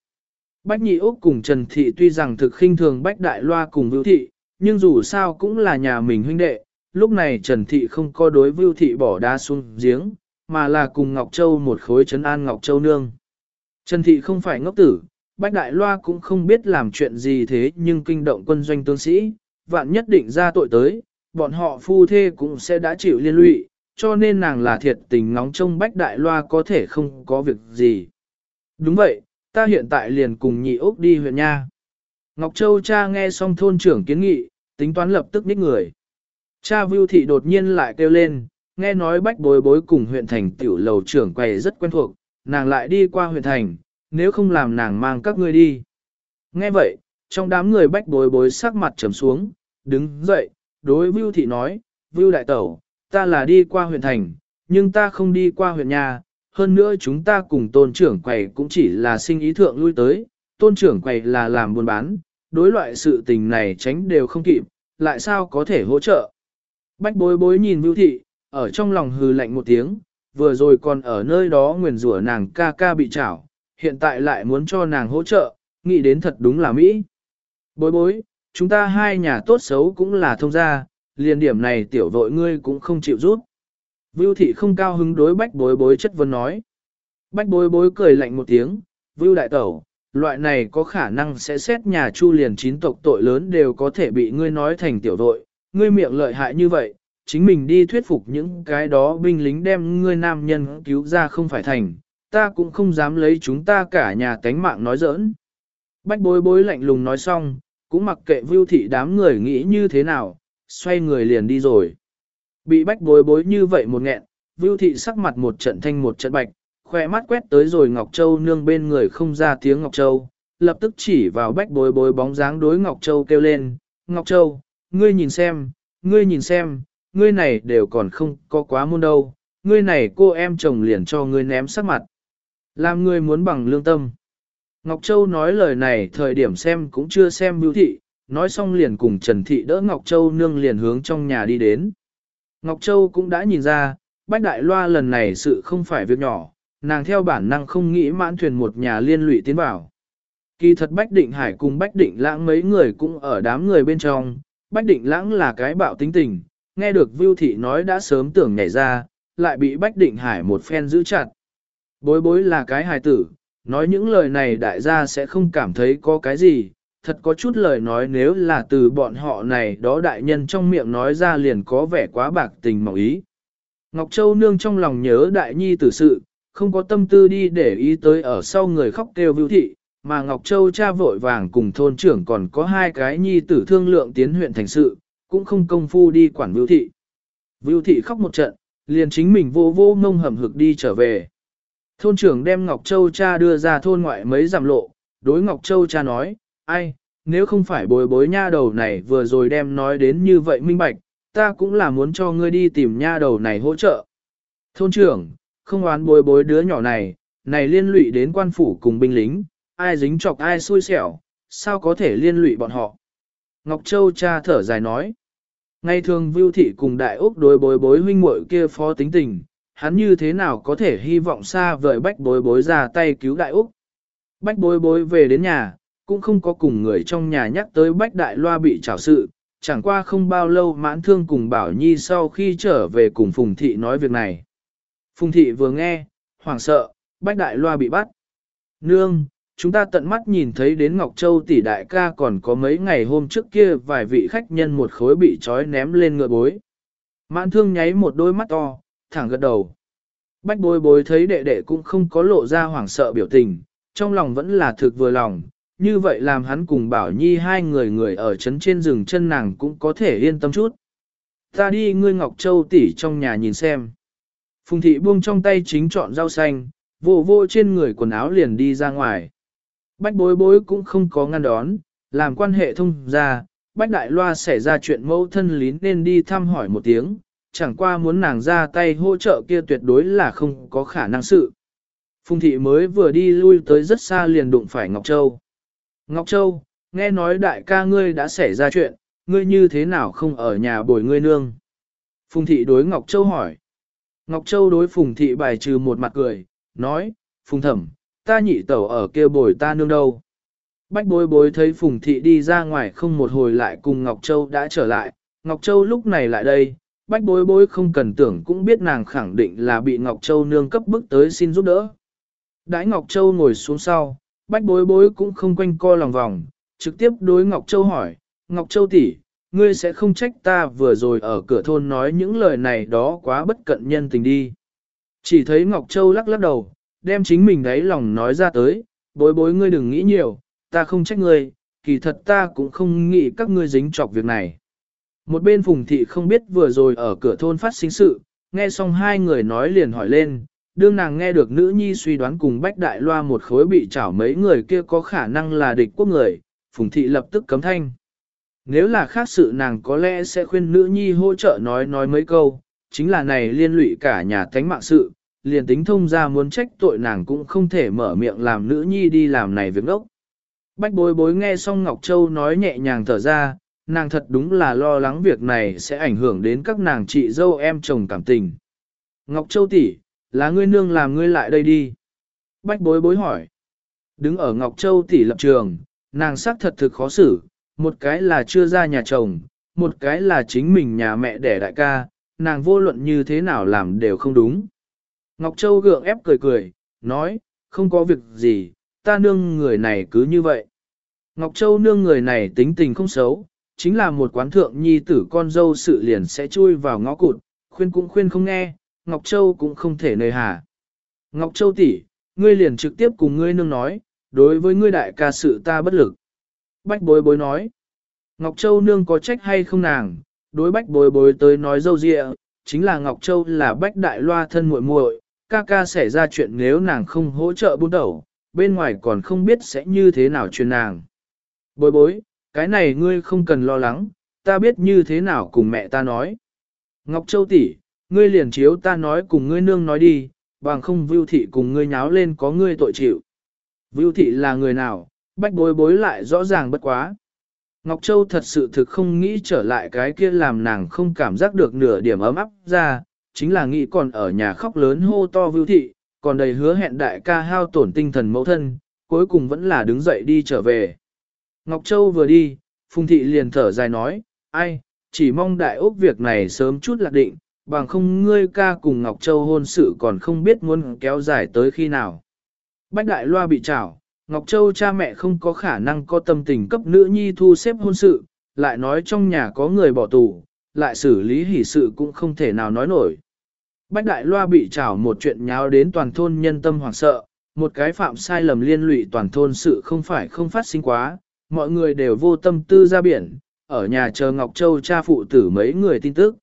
Bách Nhị Úc cùng Trần Thị tuy rằng thực khinh thường Bách Đại Loa cùng Vưu Thị, nhưng dù sao cũng là nhà mình huynh đệ, lúc này Trần Thị không có đối Vưu Thị bỏ đá xuống giếng, mà là cùng Ngọc Châu một khối trấn an Ngọc Châu nương. Trần Thị không phải ngốc tử, Bách Đại Loa cũng không biết làm chuyện gì thế nhưng kinh động quân doanh tướng sĩ, vạn nhất định ra tội tới, bọn họ phu thê cũng sẽ đã chịu liên lụy, cho nên nàng là thiệt tình ngóng trông Bách Đại Loa có thể không có việc gì. Đúng vậy, ta hiện tại liền cùng nhị ốc đi huyện nha. Ngọc Châu cha nghe xong thôn trưởng kiến nghị, tính toán lập tức ních người. Cha Vưu Thị đột nhiên lại kêu lên, nghe nói bách bối bối cùng huyện thành tiểu lầu trưởng quầy rất quen thuộc, nàng lại đi qua huyện thành, nếu không làm nàng mang các ngươi đi. Nghe vậy, trong đám người bách bối bối sắc mặt trầm xuống, đứng dậy, đối Vưu Thị nói, Vưu Đại Tẩu, ta là đi qua huyện thành, nhưng ta không đi qua huyện nhà, hơn nữa chúng ta cùng tôn trưởng quầy cũng chỉ là sinh ý thượng lui tới, tôn trưởng quầy là làm buôn bán, đối loại sự tình này tránh đều không kịp, lại sao có thể hỗ trợ. Bách bối bối nhìn Vưu Thị, ở trong lòng hừ lạnh một tiếng, vừa rồi còn ở nơi đó nguyền rủa nàng ca ca bị chảo, hiện tại lại muốn cho nàng hỗ trợ, nghĩ đến thật đúng là Mỹ. Bối bối, chúng ta hai nhà tốt xấu cũng là thông gia, liền điểm này tiểu vội ngươi cũng không chịu rút. Vưu thị không cao hứng đối bách bối bối chất vấn nói. Bách bối bối cười lạnh một tiếng, Vưu đại tẩu, loại này có khả năng sẽ xét nhà chu liền chín tộc tội lớn đều có thể bị ngươi nói thành tiểu vội ngươi miệng lợi hại như vậy, chính mình đi thuyết phục những cái đó binh lính đem ngươi nam nhân cứu ra không phải thành, ta cũng không dám lấy chúng ta cả nhà tánh mạng nói giỡn. Bách bối bối lạnh lùng nói xong, cũng mặc kệ vưu thị đám người nghĩ như thế nào, xoay người liền đi rồi. Bị bách bối bối như vậy một nghẹn, vưu thị sắc mặt một trận thanh một trận bạch, khoe mắt quét tới rồi Ngọc Châu nương bên người không ra tiếng Ngọc Châu, lập tức chỉ vào bách bối bối bóng dáng đối Ngọc Châu kêu lên, Ngọc Châu, ngươi nhìn xem, ngươi nhìn xem, ngươi này đều còn không có quá môn đâu, ngươi này cô em chồng liền cho ngươi ném sắc mặt. Làm ngươi muốn bằng lương tâm. Ngọc Châu nói lời này thời điểm xem cũng chưa xem bưu thị, nói xong liền cùng Trần Thị đỡ Ngọc Châu nương liền hướng trong nhà đi đến. Ngọc Châu cũng đã nhìn ra, Bách Đại Loa lần này sự không phải việc nhỏ, nàng theo bản năng không nghĩ mãn thuyền một nhà liên lụy tiến vào. Kỳ thật Bách Định Hải cùng Bách Định Lãng mấy người cũng ở đám người bên trong, Bách Định Lãng là cái bạo tính tình, nghe được Vưu Thị nói đã sớm tưởng nhảy ra, lại bị Bách Định Hải một phen giữ chặt. Bối bối là cái hài tử, nói những lời này đại gia sẽ không cảm thấy có cái gì, thật có chút lời nói nếu là từ bọn họ này đó đại nhân trong miệng nói ra liền có vẻ quá bạc tình mỏng ý. Ngọc Châu nương trong lòng nhớ đại nhi tử sự, không có tâm tư đi để ý tới ở sau người khóc kêu vưu thị, mà Ngọc Châu cha vội vàng cùng thôn trưởng còn có hai cái nhi tử thương lượng tiến huyện thành sự, cũng không công phu đi quản vưu thị. Vưu thị khóc một trận, liền chính mình vô vô ngông hầm hực đi trở về. Thôn trưởng đem Ngọc Châu cha đưa ra thôn ngoại mấy giảm lộ, đối Ngọc Châu cha nói, ai, nếu không phải bồi bối nha đầu này vừa rồi đem nói đến như vậy minh bạch, ta cũng là muốn cho ngươi đi tìm nha đầu này hỗ trợ. Thôn trưởng, không oán bồi bối đứa nhỏ này, này liên lụy đến quan phủ cùng binh lính, ai dính chọc ai xui xẻo, sao có thể liên lụy bọn họ. Ngọc Châu cha thở dài nói, ngày thường Vưu Thị cùng Đại Úc đối bối bối huynh muội kia phó tính tình, hắn như thế nào có thể hy vọng xa vời bách bối bối ra tay cứu Đại Úc. Bách bối bối về đến nhà, cũng không có cùng người trong nhà nhắc tới bách đại loa bị trảo sự, chẳng qua không bao lâu mãn thương cùng Bảo Nhi sau khi trở về cùng Phùng Thị nói việc này. Phùng Thị vừa nghe, hoảng sợ, bách đại loa bị bắt. Nương, chúng ta tận mắt nhìn thấy đến Ngọc Châu tỷ đại ca còn có mấy ngày hôm trước kia vài vị khách nhân một khối bị trói ném lên ngựa bối. Mãn thương nháy một đôi mắt to, thẳng gật đầu. Bách bối bối thấy đệ đệ cũng không có lộ ra hoảng sợ biểu tình, trong lòng vẫn là thực vừa lòng, như vậy làm hắn cùng Bảo Nhi hai người người ở trấn trên rừng chân nàng cũng có thể yên tâm chút. Ta đi ngươi Ngọc Châu tỷ trong nhà nhìn xem. Phùng thị buông trong tay chính chọn rau xanh, vô vô trên người quần áo liền đi ra ngoài. Bách bối bối cũng không có ngăn đón, làm quan hệ thông ra, bách đại loa xảy ra chuyện mẫu thân lín nên đi thăm hỏi một tiếng, chẳng qua muốn nàng ra tay hỗ trợ kia tuyệt đối là không có khả năng sự. Phùng thị mới vừa đi lui tới rất xa liền đụng phải Ngọc Châu. Ngọc Châu, nghe nói đại ca ngươi đã xảy ra chuyện, ngươi như thế nào không ở nhà bồi ngươi nương? Phùng thị đối Ngọc Châu hỏi. Ngọc Châu đối Phùng thị bài trừ một mặt cười, nói, Phùng thẩm, ta nhị tẩu ở kia bồi ta nương đâu. Bách bối bối thấy Phùng thị đi ra ngoài không một hồi lại cùng Ngọc Châu đã trở lại, Ngọc Châu lúc này lại đây, bách bối bối không cần tưởng cũng biết nàng khẳng định là bị Ngọc Châu nương cấp bức tới xin giúp đỡ. Đãi Ngọc Châu ngồi xuống sau, bách bối bối cũng không quanh co lòng vòng, trực tiếp đối Ngọc Châu hỏi, Ngọc Châu tỷ, ngươi sẽ không trách ta vừa rồi ở cửa thôn nói những lời này đó quá bất cận nhân tình đi. Chỉ thấy Ngọc Châu lắc lắc đầu, đem chính mình đáy lòng nói ra tới, bối bối ngươi đừng nghĩ nhiều, ta không trách ngươi, kỳ thật ta cũng không nghĩ các ngươi dính chọc việc này. Một bên phùng thị không biết vừa rồi ở cửa thôn phát sinh sự, nghe xong hai người nói liền hỏi lên, đương nàng nghe được nữ nhi suy đoán cùng bách đại loa một khối bị chảo mấy người kia có khả năng là địch quốc người, phùng thị lập tức cấm thanh. Nếu là khác sự nàng có lẽ sẽ khuyên nữ nhi hỗ trợ nói nói mấy câu, chính là này liên lụy cả nhà Thánh mạng sự, liền tính thông ra muốn trách tội nàng cũng không thể mở miệng làm nữ nhi đi làm này việc ốc. Bách bối bối nghe xong Ngọc Châu nói nhẹ nhàng thở ra, nàng thật đúng là lo lắng việc này sẽ ảnh hưởng đến các nàng chị dâu em chồng cảm tình. Ngọc Châu tỷ, là ngươi nương làm ngươi lại đây đi. Bách bối bối hỏi. Đứng ở Ngọc Châu tỷ lập trường, nàng sắc thật thực khó xử, một cái là chưa ra nhà chồng, một cái là chính mình nhà mẹ đẻ đại ca, nàng vô luận như thế nào làm đều không đúng. Ngọc Châu gượng ép cười cười, nói, không có việc gì, ta nương người này cứ như vậy. Ngọc Châu nương người này tính tình không xấu, chính là một quán thượng nhi tử con dâu sự liền sẽ chui vào ngõ cụt, khuyên cũng khuyên không nghe, Ngọc Châu cũng không thể nơi hà. Ngọc Châu tỷ, ngươi liền trực tiếp cùng ngươi nương nói, đối với ngươi đại ca sự ta bất lực. Bách bối bối nói, Ngọc Châu nương có trách hay không nàng, đối bách bối bối tới nói dâu dịa, chính là Ngọc Châu là bách đại loa thân muội muội, ca ca xảy ra chuyện nếu nàng không hỗ trợ buôn đầu, bên ngoài còn không biết sẽ như thế nào truyền nàng. Bối bối, cái này ngươi không cần lo lắng, ta biết như thế nào cùng mẹ ta nói. Ngọc Châu tỷ, ngươi liền chiếu ta nói cùng ngươi nương nói đi, bằng không vưu thị cùng ngươi nháo lên có ngươi tội chịu. Vưu thị là người nào, bách bối bối lại rõ ràng bất quá. Ngọc Châu thật sự thực không nghĩ trở lại cái kia làm nàng không cảm giác được nửa điểm ấm áp ra, chính là nghĩ còn ở nhà khóc lớn hô to vưu thị, còn đầy hứa hẹn đại ca hao tổn tinh thần mẫu thân, cuối cùng vẫn là đứng dậy đi trở về. Ngọc Châu vừa đi, Phùng Thị liền thở dài nói, ai, chỉ mong đại ốc việc này sớm chút lạc định, bằng không ngươi ca cùng Ngọc Châu hôn sự còn không biết muốn kéo dài tới khi nào. Bách đại loa bị trảo, Ngọc Châu cha mẹ không có khả năng có tâm tình cấp nữ nhi thu xếp hôn sự, lại nói trong nhà có người bỏ tù, lại xử lý hỷ sự cũng không thể nào nói nổi. Bách đại loa bị trảo một chuyện nháo đến toàn thôn nhân tâm hoảng sợ, một cái phạm sai lầm liên lụy toàn thôn sự không phải không phát sinh quá, mọi người đều vô tâm tư ra biển, ở nhà chờ Ngọc Châu cha phụ tử mấy người tin tức.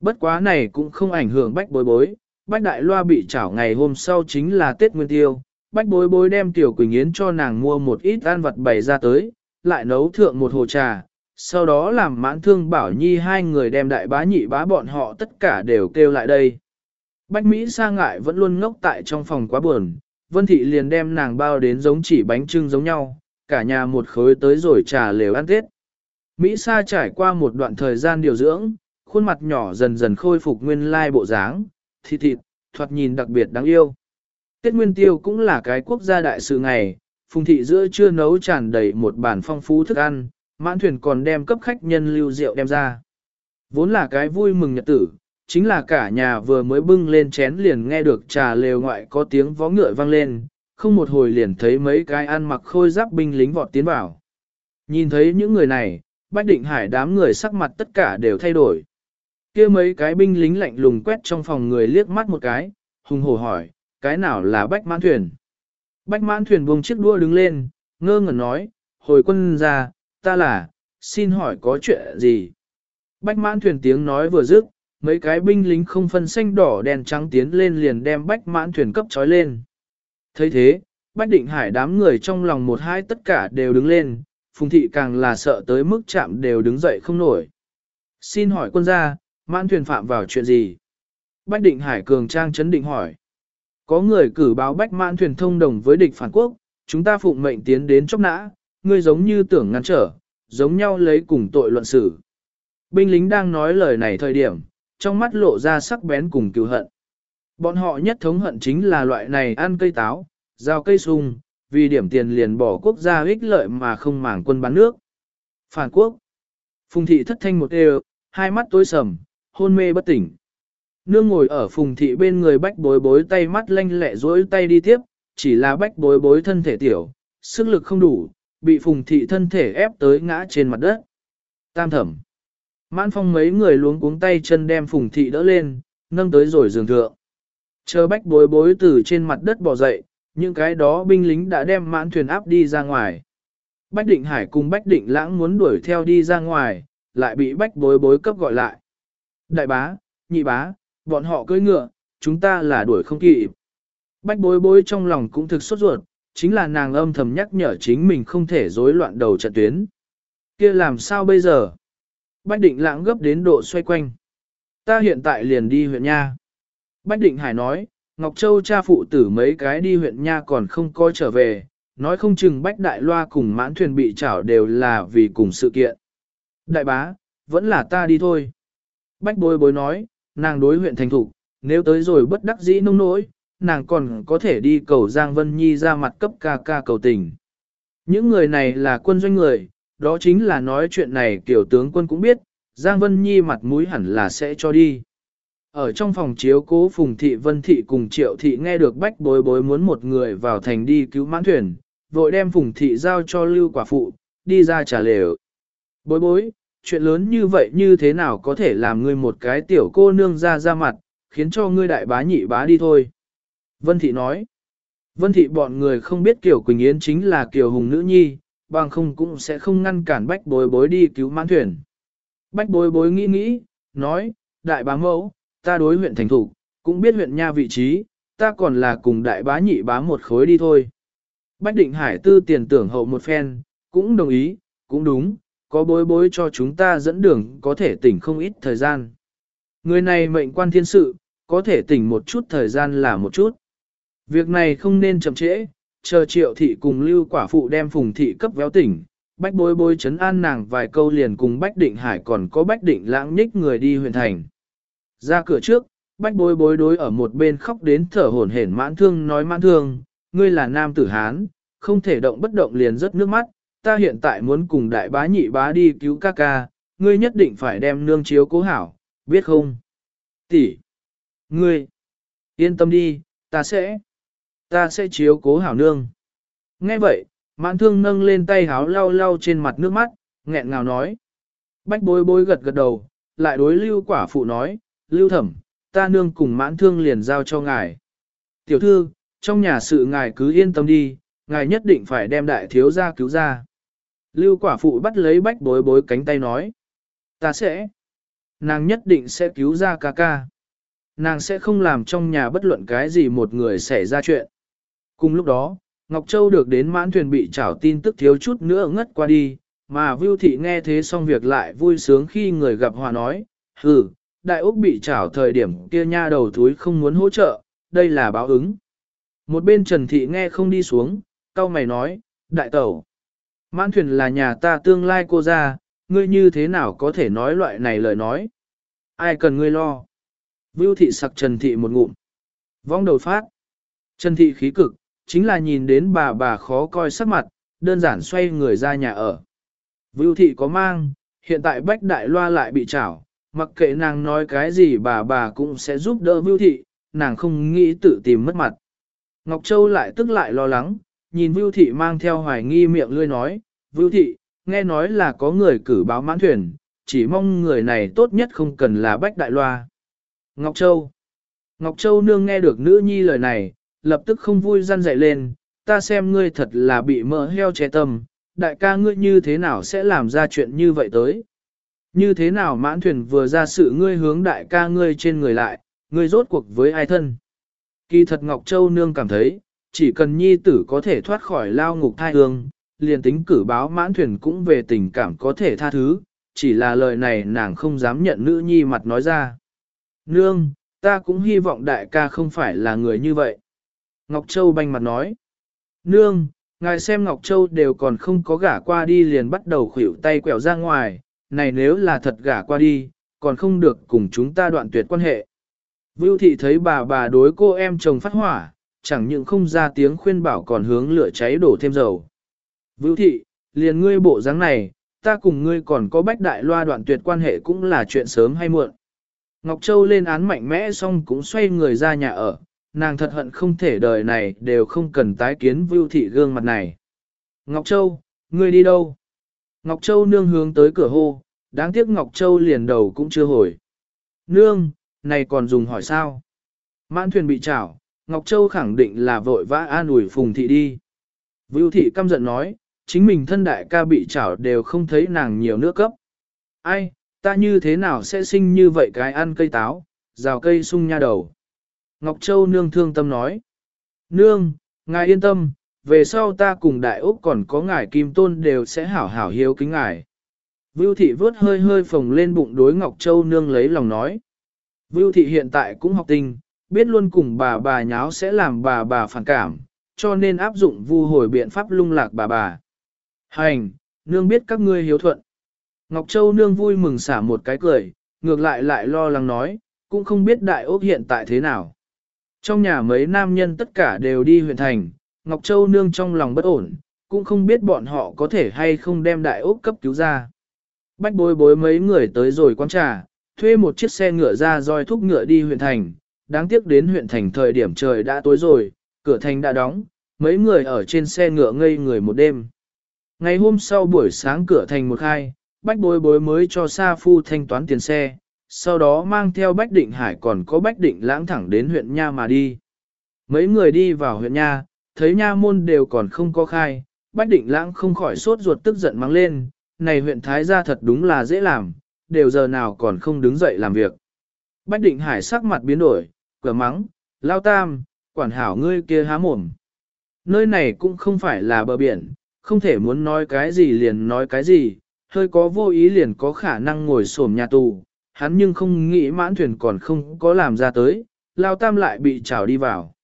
Bất quá này cũng không ảnh hưởng bách bối bối, bách đại loa bị trảo ngày hôm sau chính là Tết Nguyên Tiêu, bách bối bối đem tiểu Quỳnh Yến cho nàng mua một ít ăn vật bày ra tới, lại nấu thượng một hồ trà, sau đó làm mãn thương bảo nhi hai người đem đại bá nhị bá bọn họ tất cả đều kêu lại đây. Bách Mỹ sa ngại vẫn luôn ngốc tại trong phòng quá buồn, Vân Thị liền đem nàng bao đến giống chỉ bánh trưng giống nhau, cả nhà một khối tới rồi trà lều ăn Tết. Mỹ Sa trải qua một đoạn thời gian điều dưỡng, khuôn mặt nhỏ dần dần khôi phục nguyên lai bộ dáng, thịt thịt, thoạt nhìn đặc biệt đáng yêu. Tết Nguyên Tiêu cũng là cái quốc gia đại sự ngày, phùng thị giữa chưa nấu tràn đầy một bản phong phú thức ăn, mãn thuyền còn đem cấp khách nhân lưu rượu đem ra. Vốn là cái vui mừng nhật tử, chính là cả nhà vừa mới bưng lên chén liền nghe được trà lều ngoại có tiếng vó ngựa vang lên, không một hồi liền thấy mấy cái ăn mặc khôi giáp binh lính vọt tiến vào. Nhìn thấy những người này, Bách Định Hải đám người sắc mặt tất cả đều thay đổi. kia mấy cái binh lính lạnh lùng quét trong phòng người liếc mắt một cái, hùng hổ hỏi, cái nào là Bách Mãn Thuyền? Bách Mãn Thuyền buông chiếc đua đứng lên, ngơ ngẩn nói, hồi quân ra, ta là, xin hỏi có chuyện gì? Bách Mãn Thuyền tiếng nói vừa dứt, mấy cái binh lính không phân xanh đỏ đèn trắng tiến lên liền đem Bách Mãn Thuyền cấp trói lên thấy thế, Bách Định Hải đám người trong lòng một hai tất cả đều đứng lên, Phùng Thị càng là sợ tới mức chạm đều đứng dậy không nổi. Xin hỏi quân gia, mãn thuyền phạm vào chuyện gì? Bách Định Hải cường trang chấn định hỏi. Có người cử báo Bách mãn thuyền thông đồng với địch phản quốc, chúng ta phụng mệnh tiến đến chốc nã, ngươi giống như tưởng ngăn trở, giống nhau lấy cùng tội luận xử. Binh lính đang nói lời này thời điểm, trong mắt lộ ra sắc bén cùng cựu hận. Bọn họ nhất thống hận chính là loại này ăn cây táo, giao cây sung, vì điểm tiền liền bỏ quốc gia ích lợi mà không màng quân bán nước. Phản quốc. Phùng thị thất thanh một đều, hai mắt tối sầm, hôn mê bất tỉnh. Nương ngồi ở phùng thị bên người bách bối bối tay mắt lanh lẹ dối tay đi tiếp, chỉ là bách bối bối thân thể tiểu, sức lực không đủ, bị phùng thị thân thể ép tới ngã trên mặt đất. Tam thẩm. Mãn phong mấy người luống cuống tay chân đem phùng thị đỡ lên, nâng tới rồi giường thượng. Chờ bách bối bối từ trên mặt đất bò dậy, những cái đó binh lính đã đem mãn thuyền áp đi ra ngoài. Bách định hải cùng bách định lãng muốn đuổi theo đi ra ngoài, lại bị bách bối bối cấp gọi lại. Đại bá, nhị bá, bọn họ cưỡi ngựa, chúng ta là đuổi không kịp. Bách bối bối trong lòng cũng thực sốt ruột, chính là nàng âm thầm nhắc nhở chính mình không thể rối loạn đầu trận tuyến. kia làm sao bây giờ? Bách định lãng gấp đến độ xoay quanh. Ta hiện tại liền đi huyện nha. Bách Định Hải nói, Ngọc Châu cha phụ tử mấy cái đi huyện Nha còn không coi trở về, nói không chừng Bách Đại Loa cùng mãn thuyền bị trảo đều là vì cùng sự kiện. Đại bá, vẫn là ta đi thôi. Bách bối bối nói, nàng đối huyện thành thủ, nếu tới rồi bất đắc dĩ nông nỗi, nàng còn có thể đi cầu Giang Vân Nhi ra mặt cấp ca ca cầu tình. Những người này là quân doanh người, đó chính là nói chuyện này tiểu tướng quân cũng biết, Giang Vân Nhi mặt mũi hẳn là sẽ cho đi. Ở trong phòng chiếu cố Phùng Thị Vân Thị cùng Triệu Thị nghe được bách bối bối muốn một người vào thành đi cứu mãn thuyền, vội đem Phùng Thị giao cho lưu quả phụ, đi ra trả lều. Bối bối, chuyện lớn như vậy như thế nào có thể làm ngươi một cái tiểu cô nương ra ra mặt, khiến cho ngươi đại bá nhị bá đi thôi. Vân Thị nói, Vân Thị bọn người không biết Kiều Quỳnh Yến chính là Kiều Hùng Nữ Nhi, bằng không cũng sẽ không ngăn cản bách bối bối đi cứu mãn thuyền. Bách bối bối nghĩ nghĩ, nói, đại bá mẫu, ta đối huyện thành thủ, cũng biết huyện nha vị trí, ta còn là cùng đại bá nhị bá một khối đi thôi. Bách định hải tư tiền tưởng hậu một phen, cũng đồng ý, cũng đúng, có bối bối cho chúng ta dẫn đường có thể tỉnh không ít thời gian. Người này mệnh quan thiên sự, có thể tỉnh một chút thời gian là một chút. Việc này không nên chậm trễ, chờ triệu thị cùng lưu quả phụ đem phùng thị cấp véo tỉnh, bách bối bối chấn an nàng vài câu liền cùng bách định hải còn có bách định lãng nhích người đi huyện thành. Ra cửa trước, bách bối bối đối ở một bên khóc đến thở hổn hển mãn thương nói mãn thương, ngươi là nam tử Hán, không thể động bất động liền rớt nước mắt, ta hiện tại muốn cùng đại bá nhị bá đi cứu ca ca, ngươi nhất định phải đem nương chiếu cố hảo, biết không? Tỷ, ngươi, yên tâm đi, ta sẽ, ta sẽ chiếu cố hảo nương. Nghe vậy, mãn thương nâng lên tay háo lau lau trên mặt nước mắt, nghẹn ngào nói. Bách bối bối gật gật đầu, lại đối lưu quả phụ nói, lưu thẩm, ta nương cùng mãn thương liền giao cho ngài. Tiểu thư, trong nhà sự ngài cứ yên tâm đi, ngài nhất định phải đem đại thiếu gia cứu ra. Lưu quả phụ bắt lấy bách bối bối cánh tay nói. Ta sẽ. Nàng nhất định sẽ cứu ra ca ca. Nàng sẽ không làm trong nhà bất luận cái gì một người xảy ra chuyện. Cùng lúc đó, Ngọc Châu được đến mãn thuyền bị trảo tin tức thiếu chút nữa ngất qua đi, mà Vưu Thị nghe thế xong việc lại vui sướng khi người gặp hòa nói, hừ, đại úc bị trảo thời điểm kia nha đầu thúi không muốn hỗ trợ, đây là báo ứng. Một bên Trần Thị nghe không đi xuống, cau mày nói, đại tẩu. Mãn thuyền là nhà ta tương lai cô ra, ngươi như thế nào có thể nói loại này lời nói. Ai cần ngươi lo. Vưu thị sặc Trần Thị một ngụm. Vong đầu phát. Trần Thị khí cực, chính là nhìn đến bà bà khó coi sắc mặt, đơn giản xoay người ra nhà ở. Vưu Thị có mang, hiện tại Bách Đại Loa lại bị trảo, mặc kệ nàng nói cái gì bà bà cũng sẽ giúp đỡ Vưu Thị, nàng không nghĩ tự tìm mất mặt. Ngọc Châu lại tức lại lo lắng, nhìn Vưu Thị mang theo hoài nghi miệng lươi nói, Vưu Thị, nghe nói là có người cử báo mãn thuyền, chỉ mong người này tốt nhất không cần là Bách Đại Loa. Ngọc Châu Ngọc Châu nương nghe được nữ nhi lời này, lập tức không vui răn dậy lên, ta xem ngươi thật là bị mỡ heo che tâm, đại ca ngươi như thế nào sẽ làm ra chuyện như vậy tới. Như thế nào mãn thuyền vừa ra sự ngươi hướng đại ca ngươi trên người lại, ngươi rốt cuộc với ai thân. Kỳ thật Ngọc Châu nương cảm thấy, chỉ cần nhi tử có thể thoát khỏi lao ngục thai hương, liền tính cử báo mãn thuyền cũng về tình cảm có thể tha thứ, chỉ là lời này nàng không dám nhận nữ nhi mặt nói ra. Nương, ta cũng hy vọng đại ca không phải là người như vậy. Ngọc Châu banh mặt nói. Nương, ngài xem Ngọc Châu đều còn không có gả qua đi liền bắt đầu khuỷu tay quẹo ra ngoài, này nếu là thật gả qua đi, còn không được cùng chúng ta đoạn tuyệt quan hệ. Vưu thị thấy bà bà đối cô em chồng phát hỏa, chẳng những không ra tiếng khuyên bảo còn hướng lửa cháy đổ thêm dầu. Vưu thị, liền ngươi bộ dáng này, ta cùng ngươi còn có bách đại loa đoạn tuyệt quan hệ cũng là chuyện sớm hay muộn. Ngọc Châu lên án mạnh mẽ xong cũng xoay người ra nhà ở, nàng thật hận không thể đời này đều không cần tái kiến Vưu thị gương mặt này. Ngọc Châu, ngươi đi đâu? Ngọc Châu nương hướng tới cửa hô, đáng tiếc Ngọc Châu liền đầu cũng chưa hồi. Nương, này còn dùng hỏi sao? Mãn thuyền bị chảo, Ngọc Châu khẳng định là vội vã an ủi Phùng thị đi. Vưu thị căm giận nói, chính mình thân đại ca bị chảo đều không thấy nàng nhiều nước cấp. Ai, ta như thế nào sẽ sinh như vậy cái ăn cây táo, rào cây sung nha đầu. Ngọc Châu nương thương tâm nói. Nương, ngài yên tâm, về sau ta cùng đại Úc còn có ngài kim tôn đều sẽ hảo hảo hiếu kính ngài. Vưu thị vớt hơi hơi phồng lên bụng đối Ngọc Châu nương lấy lòng nói. Vưu thị hiện tại cũng học tình, biết luôn cùng bà bà nháo sẽ làm bà bà phản cảm, cho nên áp dụng vu hồi biện pháp lung lạc bà bà. Hành, nương biết các ngươi hiếu thuận. Ngọc Châu nương vui mừng xả một cái cười, ngược lại lại lo lắng nói, cũng không biết đại ốc hiện tại thế nào. Trong nhà mấy nam nhân tất cả đều đi huyện thành, Ngọc Châu nương trong lòng bất ổn, cũng không biết bọn họ có thể hay không đem đại ốc cấp cứu ra. Bách bối bối mấy người tới rồi quán trà, thuê một chiếc xe ngựa ra roi thúc ngựa đi huyện thành, đáng tiếc đến huyện thành thời điểm trời đã tối rồi, cửa thành đã đóng, mấy người ở trên xe ngựa ngây người một đêm. Ngày hôm sau buổi sáng cửa thành một khai, bách bối bối mới cho Sa Phu thanh toán tiền xe, sau đó mang theo Bách Định Hải còn có Bách Định lãng thẳng đến huyện Nha mà đi. Mấy người đi vào huyện Nha, thấy Nha môn đều còn không có khai, Bách Định lãng không khỏi sốt ruột tức giận mắng lên, này huyện Thái gia thật đúng là dễ làm, đều giờ nào còn không đứng dậy làm việc. Bách Định Hải sắc mặt biến đổi, cửa mắng, lao tam, quản hảo ngươi kia há mồm. Nơi này cũng không phải là bờ biển, không thể muốn nói cái gì liền nói cái gì, hơi có vô ý liền có khả năng ngồi xổm nhà tù, hắn nhưng không nghĩ mãn thuyền còn không có làm ra tới, lao tam lại bị trào đi vào.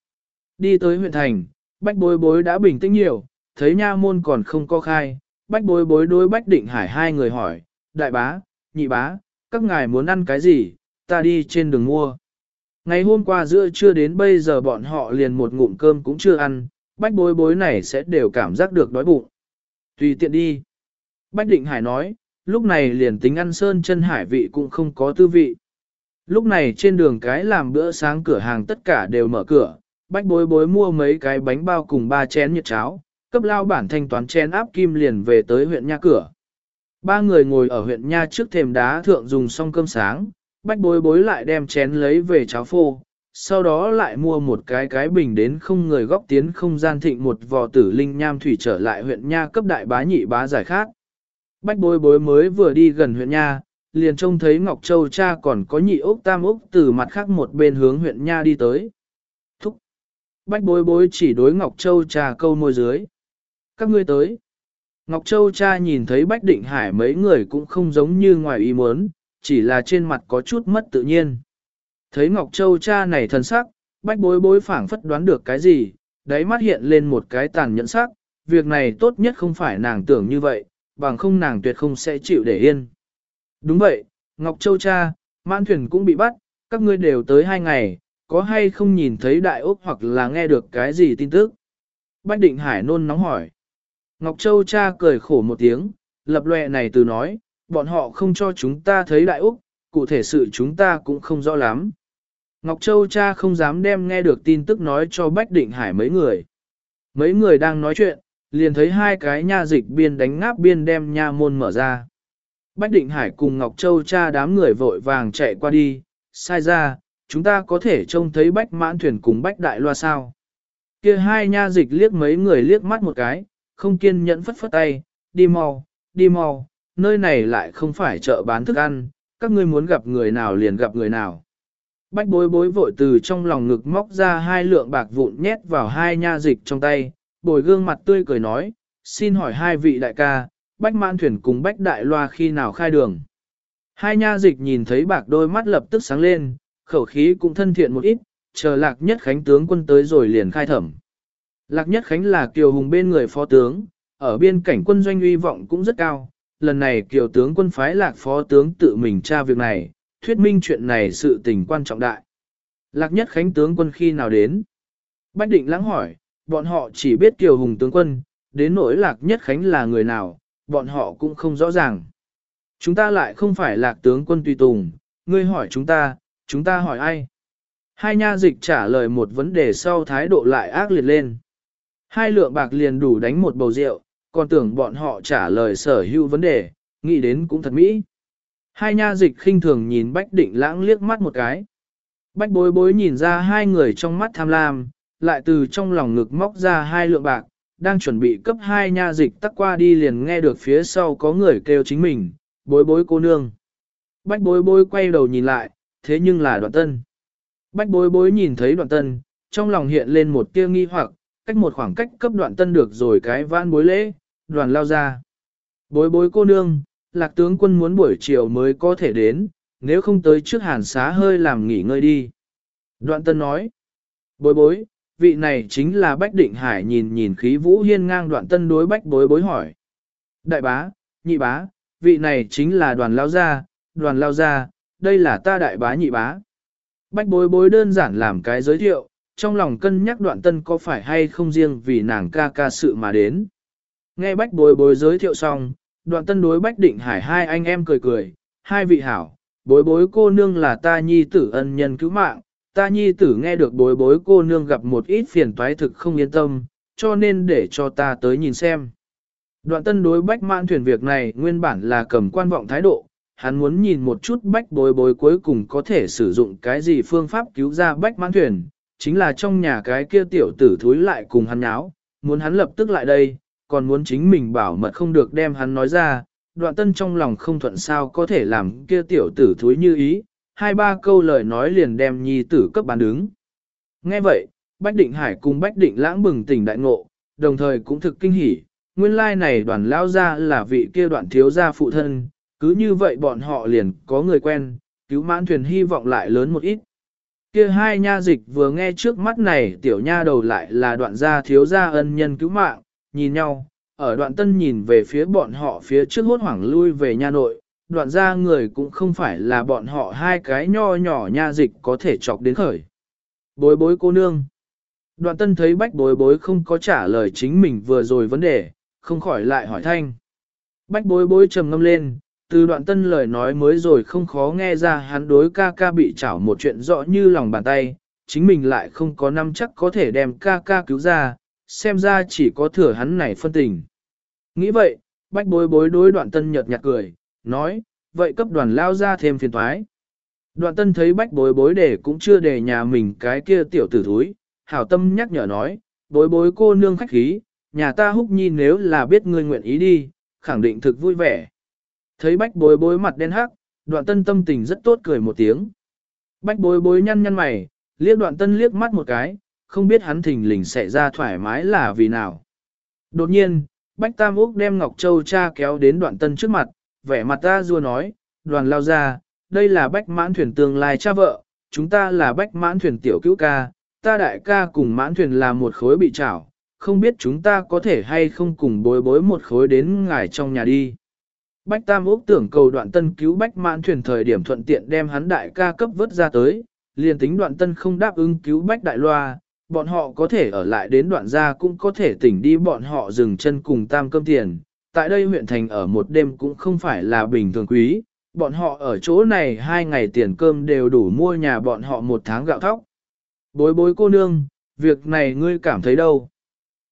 Đi tới huyện thành, bách bối bối đã bình tĩnh nhiều, thấy nha môn còn không có khai, bách bối bối đối bách định hải hai người hỏi, đại bá, nhị bá, các ngài muốn ăn cái gì, ta đi trên đường mua. Ngày hôm qua giữa trưa đến bây giờ bọn họ liền một ngụm cơm cũng chưa ăn, bách bối bối này sẽ đều cảm giác được đói bụng. Tùy tiện đi. Bách định hải nói, lúc này liền tính ăn sơn chân hải vị cũng không có tư vị. Lúc này trên đường cái làm bữa sáng cửa hàng tất cả đều mở cửa, bách bối bối mua mấy cái bánh bao cùng ba chén nhiệt cháo, cấp lao bản thanh toán chén áp kim liền về tới huyện nha cửa. Ba người ngồi ở huyện nha trước thềm đá thượng dùng xong cơm sáng, bách bối bối lại đem chén lấy về cháo phô, sau đó lại mua một cái cái bình đến không người góc tiến không gian thịnh một vò tử linh nham thủy trở lại huyện nha cấp đại bá nhị bá giải khác. Bách bối bối mới vừa đi gần huyện nha, liền trông thấy Ngọc Châu cha còn có nhị ốc tam ốc từ mặt khác một bên hướng huyện nha đi tới. Thúc! Bách bối bối chỉ đối Ngọc Châu cha câu môi dưới. Các ngươi tới. Ngọc Châu cha nhìn thấy Bách Định Hải mấy người cũng không giống như ngoài ý muốn, chỉ là trên mặt có chút mất tự nhiên. Thấy Ngọc Châu cha này thần sắc, Bách bối bối phảng phất đoán được cái gì, đáy mắt hiện lên một cái tàn nhẫn sắc, việc này tốt nhất không phải nàng tưởng như vậy, bằng không nàng tuyệt không sẽ chịu để yên. Đúng vậy, Ngọc Châu cha, mãn thuyền cũng bị bắt, các ngươi đều tới hai ngày, có hay không nhìn thấy đại ốc hoặc là nghe được cái gì tin tức? Bách Định Hải nôn nóng hỏi. Ngọc Châu cha cười khổ một tiếng, lập lệ này từ nói, bọn họ không cho chúng ta thấy đại úc, cụ thể sự chúng ta cũng không rõ lắm. Ngọc Châu cha không dám đem nghe được tin tức nói cho Bách Định Hải mấy người. Mấy người đang nói chuyện, liền thấy hai cái nha dịch biên đánh ngáp biên đem nha môn mở ra. Bách Định Hải cùng Ngọc Châu cha đám người vội vàng chạy qua đi, sai ra, chúng ta có thể trông thấy Bách mãn thuyền cùng Bách Đại Loa sao. kia hai nha dịch liếc mấy người liếc mắt một cái, không kiên nhẫn phất phất tay, đi mau, đi mau, nơi này lại không phải chợ bán thức ăn, các ngươi muốn gặp người nào liền gặp người nào. Bách bối bối vội từ trong lòng ngực móc ra hai lượng bạc vụn nhét vào hai nha dịch trong tay, bồi gương mặt tươi cười nói, xin hỏi hai vị đại ca, bách mãn thuyền cùng bách đại loa khi nào khai đường. Hai nha dịch nhìn thấy bạc đôi mắt lập tức sáng lên, khẩu khí cũng thân thiện một ít, chờ lạc nhất khánh tướng quân tới rồi liền khai thẩm. Lạc nhất khánh là kiều hùng bên người phó tướng, ở biên cảnh quân doanh uy vọng cũng rất cao, lần này kiều tướng quân phái lạc phó tướng tự mình tra việc này, thuyết minh chuyện này sự tình quan trọng đại. Lạc nhất khánh tướng quân khi nào đến? Bách định lãng hỏi, bọn họ chỉ biết kiều hùng tướng quân, đến nỗi lạc nhất khánh là người nào, bọn họ cũng không rõ ràng. Chúng ta lại không phải lạc tướng quân tùy tùng, ngươi hỏi chúng ta, chúng ta hỏi ai? Hai nha dịch trả lời một vấn đề sau thái độ lại ác liệt lên. Hai lượng bạc liền đủ đánh một bầu rượu, còn tưởng bọn họ trả lời sở hữu vấn đề, nghĩ đến cũng thật mỹ. Hai nha dịch khinh thường nhìn Bách Định Lãng liếc mắt một cái. Bách bối bối nhìn ra hai người trong mắt tham lam, lại từ trong lòng ngực móc ra hai lượng bạc, đang chuẩn bị cấp hai nha dịch tắc qua đi liền nghe được phía sau có người kêu chính mình, bối bối cô nương. Bách bối bối quay đầu nhìn lại, thế nhưng là đoạn tân. Bách bối bối nhìn thấy đoạn tân, trong lòng hiện lên một tia nghi hoặc, cách một khoảng cách cấp đoạn tân được rồi cái vãn bối lễ, đoàn lao ra. Bối bối cô nương, lạc tướng quân muốn buổi chiều mới có thể đến, nếu không tới trước hàn xá hơi làm nghỉ ngơi đi. Đoạn tân nói, bối bối, vị này chính là Bách Định Hải nhìn nhìn khí vũ hiên ngang đoạn tân đối Bách bối bối hỏi. Đại bá, nhị bá, vị này chính là đoàn lao gia, đoàn lao gia, đây là ta đại bá nhị bá. Bách bối bối đơn giản làm cái giới thiệu, trong lòng cân nhắc đoạn tân có phải hay không riêng vì nàng ca ca sự mà đến. Nghe bách bối bối giới thiệu xong, đoạn tân đối bách định hải hai anh em cười cười, hai vị hảo, bối bối cô nương là ta nhi tử ân nhân cứu mạng, ta nhi tử nghe được bối bối cô nương gặp một ít phiền toái thực không yên tâm, cho nên để cho ta tới nhìn xem. Đoạn tân đối bách mãn thuyền việc này nguyên bản là cầm quan vọng thái độ, hắn muốn nhìn một chút bách bối bối cuối cùng có thể sử dụng cái gì phương pháp cứu ra bách mãn thuyền, chính là trong nhà cái kia tiểu tử thúi lại cùng hắn nháo, muốn hắn lập tức lại đây, còn muốn chính mình bảo mật không được đem hắn nói ra, đoạn tân trong lòng không thuận sao có thể làm kia tiểu tử thúi như ý, hai ba câu lời nói liền đem nhi tử cấp bán đứng. Nghe vậy, Bách Định Hải cùng Bách Định lãng bừng tỉnh đại ngộ, đồng thời cũng thực kinh hỉ, nguyên lai này đoàn lao ra là vị kia đoạn thiếu gia phụ thân, cứ như vậy bọn họ liền có người quen, cứu mãn thuyền hy vọng lại lớn một ít. Kia hai nha dịch vừa nghe trước mắt này tiểu nha đầu lại là đoạn gia thiếu gia ân nhân cứu mạng, nhìn nhau, ở đoạn tân nhìn về phía bọn họ phía trước hốt hoảng lui về nha nội, đoạn gia người cũng không phải là bọn họ hai cái nho nhỏ nha dịch có thể chọc đến khởi. Bối bối cô nương. Đoạn tân thấy bách bối bối không có trả lời chính mình vừa rồi vấn đề, không khỏi lại hỏi thanh. Bách bối bối trầm ngâm lên, từ đoạn tân lời nói mới rồi không khó nghe ra hắn đối ca ca bị chảo một chuyện rõ như lòng bàn tay, chính mình lại không có năm chắc có thể đem ca ca cứu ra, xem ra chỉ có thừa hắn này phân tình. Nghĩ vậy, bách bối bối đối đoạn tân nhợt nhạt cười, nói, vậy cấp đoàn lao ra thêm phiền thoái. Đoạn tân thấy bách bối bối để cũng chưa để nhà mình cái kia tiểu tử thúi, hảo tâm nhắc nhở nói, bối bối cô nương khách khí, nhà ta húc nhi nếu là biết ngươi nguyện ý đi, khẳng định thực vui vẻ. Thấy bách bối bối mặt đen hắc, đoạn tân tâm tình rất tốt cười một tiếng. Bách bối bối nhăn nhăn mày, liếc đoạn tân liếc mắt một cái, không biết hắn thình lình sẽ ra thoải mái là vì nào. Đột nhiên, Bách Tam Úc đem Ngọc Châu cha kéo đến đoạn tân trước mặt, vẻ mặt ta rua nói, đoàn lao ra, đây là Bách mãn thuyền tương lai cha vợ, chúng ta là Bách mãn thuyền tiểu cứu ca, ta đại ca cùng mãn thuyền là một khối bị trảo, không biết chúng ta có thể hay không cùng bối bối một khối đến ngài trong nhà đi. Bách Tam Úc tưởng cầu đoạn tân cứu Bách mãn thuyền thời điểm thuận tiện đem hắn đại ca cấp vớt ra tới, liền tính đoạn tân không đáp ứng cứu Bách Đại Loa, bọn họ có thể ở lại đến đoạn gia cũng có thể tỉnh đi bọn họ dừng chân cùng tam cơm tiền. Tại đây huyện thành ở một đêm cũng không phải là bình thường quý, bọn họ ở chỗ này hai ngày tiền cơm đều đủ mua nhà bọn họ một tháng gạo thóc. Bối bối cô nương, việc này ngươi cảm thấy đâu?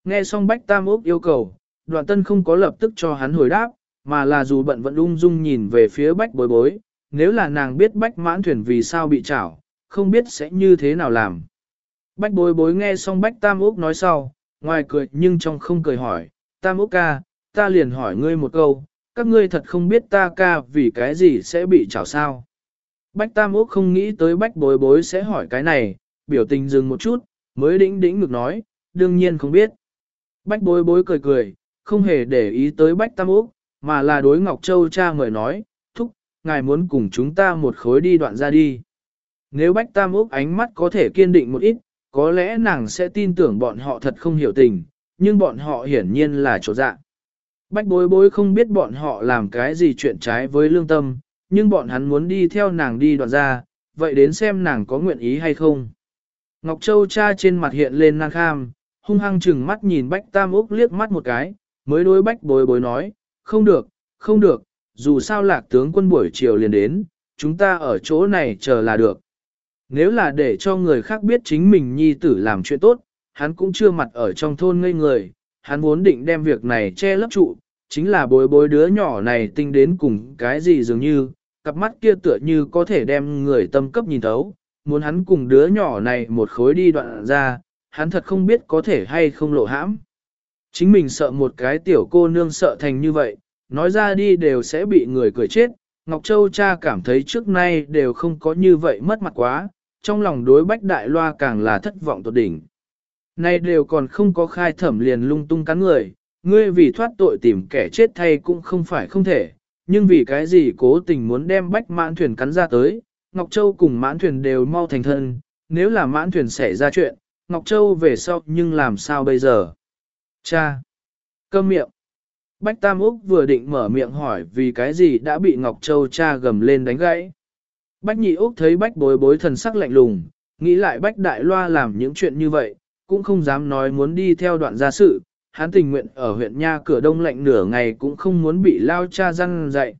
Nghe xong Bách Tam Úc yêu cầu, đoạn tân không có lập tức cho hắn hồi đáp, mà là dù bận vẫn ung dung nhìn về phía Bách bối bối, nếu là nàng biết Bách mãn thuyền vì sao bị chảo không biết sẽ như thế nào làm. Bách bối bối nghe xong Bách Tam Úc nói sau, ngoài cười nhưng trong không cười hỏi, Tam Úc ca, ta liền hỏi ngươi một câu, các ngươi thật không biết ta ca vì cái gì sẽ bị chảo sao. Bách Tam Úc không nghĩ tới Bách bối bối sẽ hỏi cái này, biểu tình dừng một chút, mới đĩnh đĩnh ngực nói, đương nhiên không biết. Bách bối bối cười cười, không hề để ý tới Bách Tam Úc, mà là đối Ngọc Châu cha mời nói, thúc, ngài muốn cùng chúng ta một khối đi đoạn ra đi. Nếu Bách Tam Úc ánh mắt có thể kiên định một ít, có lẽ nàng sẽ tin tưởng bọn họ thật không hiểu tình, nhưng bọn họ hiển nhiên là chỗ dạ. Bách bối bối không biết bọn họ làm cái gì chuyện trái với lương tâm, nhưng bọn hắn muốn đi theo nàng đi đoạn ra, vậy đến xem nàng có nguyện ý hay không. Ngọc Châu cha trên mặt hiện lên nàng kham, hung hăng chừng mắt nhìn Bách Tam Úc liếc mắt một cái, mới đối Bách bối bối nói, không được, không được, dù sao lạc tướng quân buổi chiều liền đến, chúng ta ở chỗ này chờ là được. Nếu là để cho người khác biết chính mình nhi tử làm chuyện tốt, hắn cũng chưa mặt ở trong thôn ngây người, hắn vốn định đem việc này che lấp trụ, chính là bối bối đứa nhỏ này tinh đến cùng cái gì dường như, cặp mắt kia tựa như có thể đem người tâm cấp nhìn thấu, muốn hắn cùng đứa nhỏ này một khối đi đoạn ra, hắn thật không biết có thể hay không lộ hãm. Chính mình sợ một cái tiểu cô nương sợ thành như vậy, nói ra đi đều sẽ bị người cười chết, Ngọc Châu cha cảm thấy trước nay đều không có như vậy mất mặt quá, trong lòng đối bách đại loa càng là thất vọng tột đỉnh. Nay đều còn không có khai thẩm liền lung tung cắn người, ngươi vì thoát tội tìm kẻ chết thay cũng không phải không thể, nhưng vì cái gì cố tình muốn đem bách mãn thuyền cắn ra tới, Ngọc Châu cùng mãn thuyền đều mau thành thân, nếu là mãn thuyền xảy ra chuyện, Ngọc Châu về sau nhưng làm sao bây giờ? Cha! Cơm miệng! Bách Tam Úc vừa định mở miệng hỏi vì cái gì đã bị Ngọc Châu cha gầm lên đánh gãy. Bách Nhị Úc thấy Bách bối bối thần sắc lạnh lùng, nghĩ lại Bách Đại Loa làm những chuyện như vậy, cũng không dám nói muốn đi theo đoạn gia sự, hắn tình nguyện ở huyện Nha cửa đông lạnh nửa ngày cũng không muốn bị lao cha răn dạy.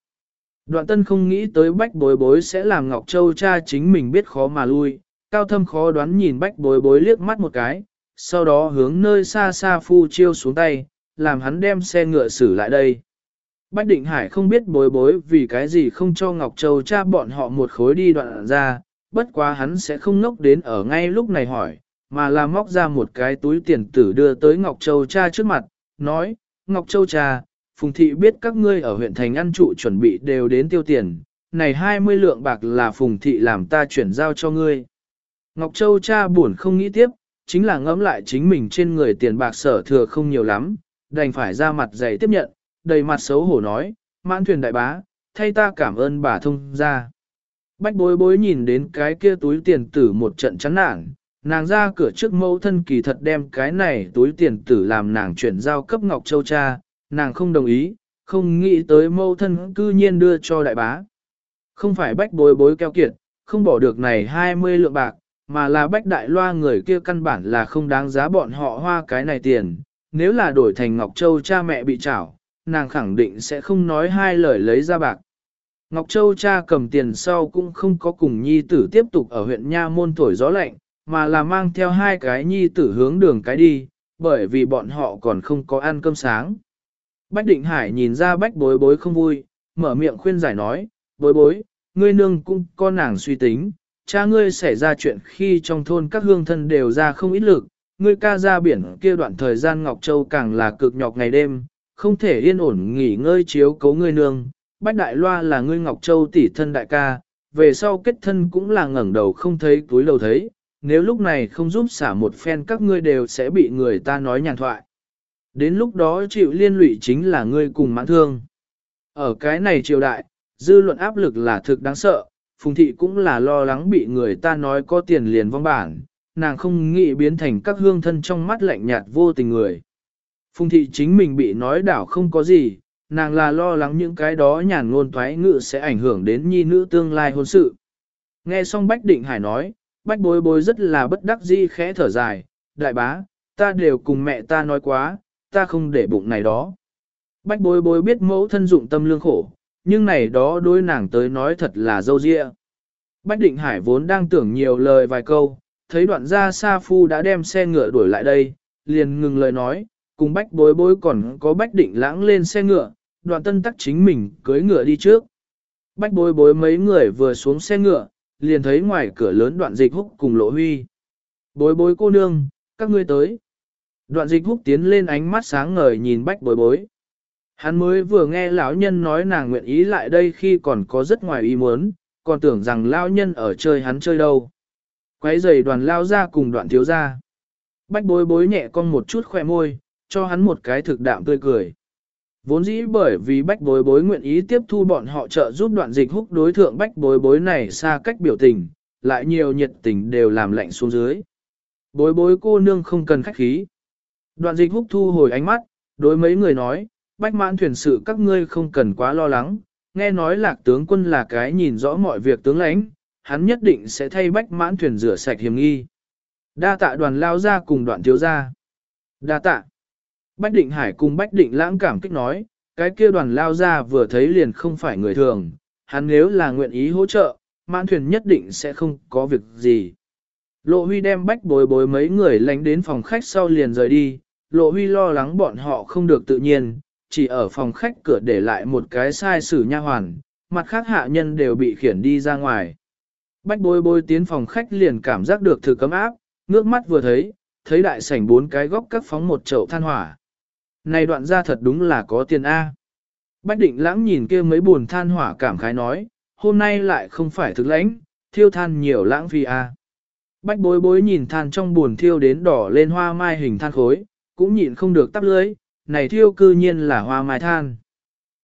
Đoạn tân không nghĩ tới bách bối bối sẽ làm Ngọc Châu cha chính mình biết khó mà lui, cao thâm khó đoán nhìn bách bối bối liếc mắt một cái, sau đó hướng nơi xa xa phu chiêu xuống tay, làm hắn đem xe ngựa xử lại đây. Bách Định Hải không biết bối bối vì cái gì không cho Ngọc Châu cha bọn họ một khối đi đoạn ra, bất quá hắn sẽ không nốc đến ở ngay lúc này hỏi, mà là móc ra một cái túi tiền tử đưa tới Ngọc Châu cha trước mặt, nói, Ngọc Châu cha, Phùng Thị biết các ngươi ở huyện thành ăn trụ chuẩn bị đều đến tiêu tiền, này 20 lượng bạc là Phùng Thị làm ta chuyển giao cho ngươi. Ngọc Châu cha buồn không nghĩ tiếp, chính là ngẫm lại chính mình trên người tiền bạc sở thừa không nhiều lắm, đành phải ra mặt dày tiếp nhận, đầy mặt xấu hổ nói, mãn thuyền đại bá, thay ta cảm ơn bà thông ra. Bách bối bối nhìn đến cái kia túi tiền tử một trận chán nản, nàng ra cửa trước mẫu thân kỳ thật đem cái này túi tiền tử làm nàng chuyển giao cấp Ngọc Châu cha, nàng không đồng ý, không nghĩ tới mẫu thân cư nhiên đưa cho đại bá. Không phải bách bối bối keo kiệt, không bỏ được này 20 lượng bạc, mà là bách đại loa người kia căn bản là không đáng giá bọn họ hoa cái này tiền, nếu là đổi thành Ngọc Châu cha mẹ bị trảo, nàng khẳng định sẽ không nói hai lời lấy ra bạc. Ngọc Châu cha cầm tiền sau cũng không có cùng nhi tử tiếp tục ở huyện Nha Môn thổi gió lạnh, mà là mang theo hai cái nhi tử hướng đường cái đi, bởi vì bọn họ còn không có ăn cơm sáng. Bách Định Hải nhìn ra bách bối bối không vui, mở miệng khuyên giải nói, bối bối, ngươi nương cũng có nàng suy tính, cha ngươi xảy ra chuyện khi trong thôn các hương thân đều ra không ít lực, ngươi ca ra biển kia đoạn thời gian Ngọc Châu càng là cực nhọc ngày đêm, không thể yên ổn nghỉ ngơi chiếu cấu ngươi nương. Bách Đại Loa là ngươi Ngọc Châu tỷ thân đại ca, về sau kết thân cũng là ngẩng đầu không thấy túi lầu thấy, nếu lúc này không giúp xả một phen các ngươi đều sẽ bị người ta nói nhàn thoại. Đến lúc đó chịu liên lụy chính là ngươi cùng mãn thương. Ở cái này triều đại, dư luận áp lực là thực đáng sợ, Phùng Thị cũng là lo lắng bị người ta nói có tiền liền vong bản, nàng không nghĩ biến thành các hương thân trong mắt lạnh nhạt vô tình người. Phùng thị chính mình bị nói đảo không có gì, nàng là lo lắng những cái đó nhàn ngôn thoái ngự sẽ ảnh hưởng đến nhi nữ tương lai hôn sự. Nghe xong Bách Định Hải nói, Bách bối bối rất là bất đắc dĩ khẽ thở dài, đại bá, ta đều cùng mẹ ta nói quá, ta không để bụng này đó. Bách bối bối biết mẫu thân dụng tâm lương khổ, nhưng này đó đối nàng tới nói thật là dâu dịa. Bách Định Hải vốn đang tưởng nhiều lời vài câu, thấy đoạn gia Sa Phu đã đem xe ngựa đuổi lại đây, liền ngừng lời nói, cùng bách bối bối còn có bách định lãng lên xe ngựa, đoạn tân tắc chính mình cưới ngựa đi trước. Bách bối bối mấy người vừa xuống xe ngựa, liền thấy ngoài cửa lớn đoạn dịch húc cùng lộ huy. Bối bối cô nương, các ngươi tới. Đoạn dịch húc tiến lên ánh mắt sáng ngời nhìn bách bối bối. Hắn mới vừa nghe lão nhân nói nàng nguyện ý lại đây khi còn có rất ngoài ý muốn, còn tưởng rằng lão nhân ở chơi hắn chơi đâu. Quấy giày đoàn lao ra cùng đoạn thiếu ra. Bách bối bối nhẹ con một chút khỏe môi, cho hắn một cái thực đạm tươi cười. Vốn dĩ bởi vì bách bối bối nguyện ý tiếp thu bọn họ trợ giúp đoạn dịch húc đối thượng bách bối bối này xa cách biểu tình, lại nhiều nhiệt tình đều làm lạnh xuống dưới. Bối bối cô nương không cần khách khí. Đoạn dịch húc thu hồi ánh mắt, đối mấy người nói, bách mãn thuyền sự các ngươi không cần quá lo lắng, nghe nói lạc tướng quân là cái nhìn rõ mọi việc tướng lãnh, hắn nhất định sẽ thay bách mãn thuyền rửa sạch hiểm nghi. Đa tạ đoàn lao ra cùng đoạn thiếu ra. Đa tạ. Bách định hải cùng bách định lãng cảm kích nói, cái kia đoàn lao ra vừa thấy liền không phải người thường, hắn nếu là nguyện ý hỗ trợ, mãn thuyền nhất định sẽ không có việc gì. Lộ huy đem bách bối bối mấy người lánh đến phòng khách sau liền rời đi, lộ huy lo lắng bọn họ không được tự nhiên, chỉ ở phòng khách cửa để lại một cái sai sử nha hoàn, mặt khác hạ nhân đều bị khiển đi ra ngoài. Bách bối bối tiến phòng khách liền cảm giác được thử cấm áp, ngước mắt vừa thấy, thấy đại sảnh bốn cái góc các phóng một chậu than hỏa. Này đoạn ra thật đúng là có tiền A. Bách định lãng nhìn kia mấy buồn than hỏa cảm khái nói, hôm nay lại không phải thực lãnh, thiêu than nhiều lãng phí A. Bách bối bối nhìn than trong buồn thiêu đến đỏ lên hoa mai hình than khối, cũng nhịn không được tắp lưới, này thiêu cư nhiên là hoa mai than.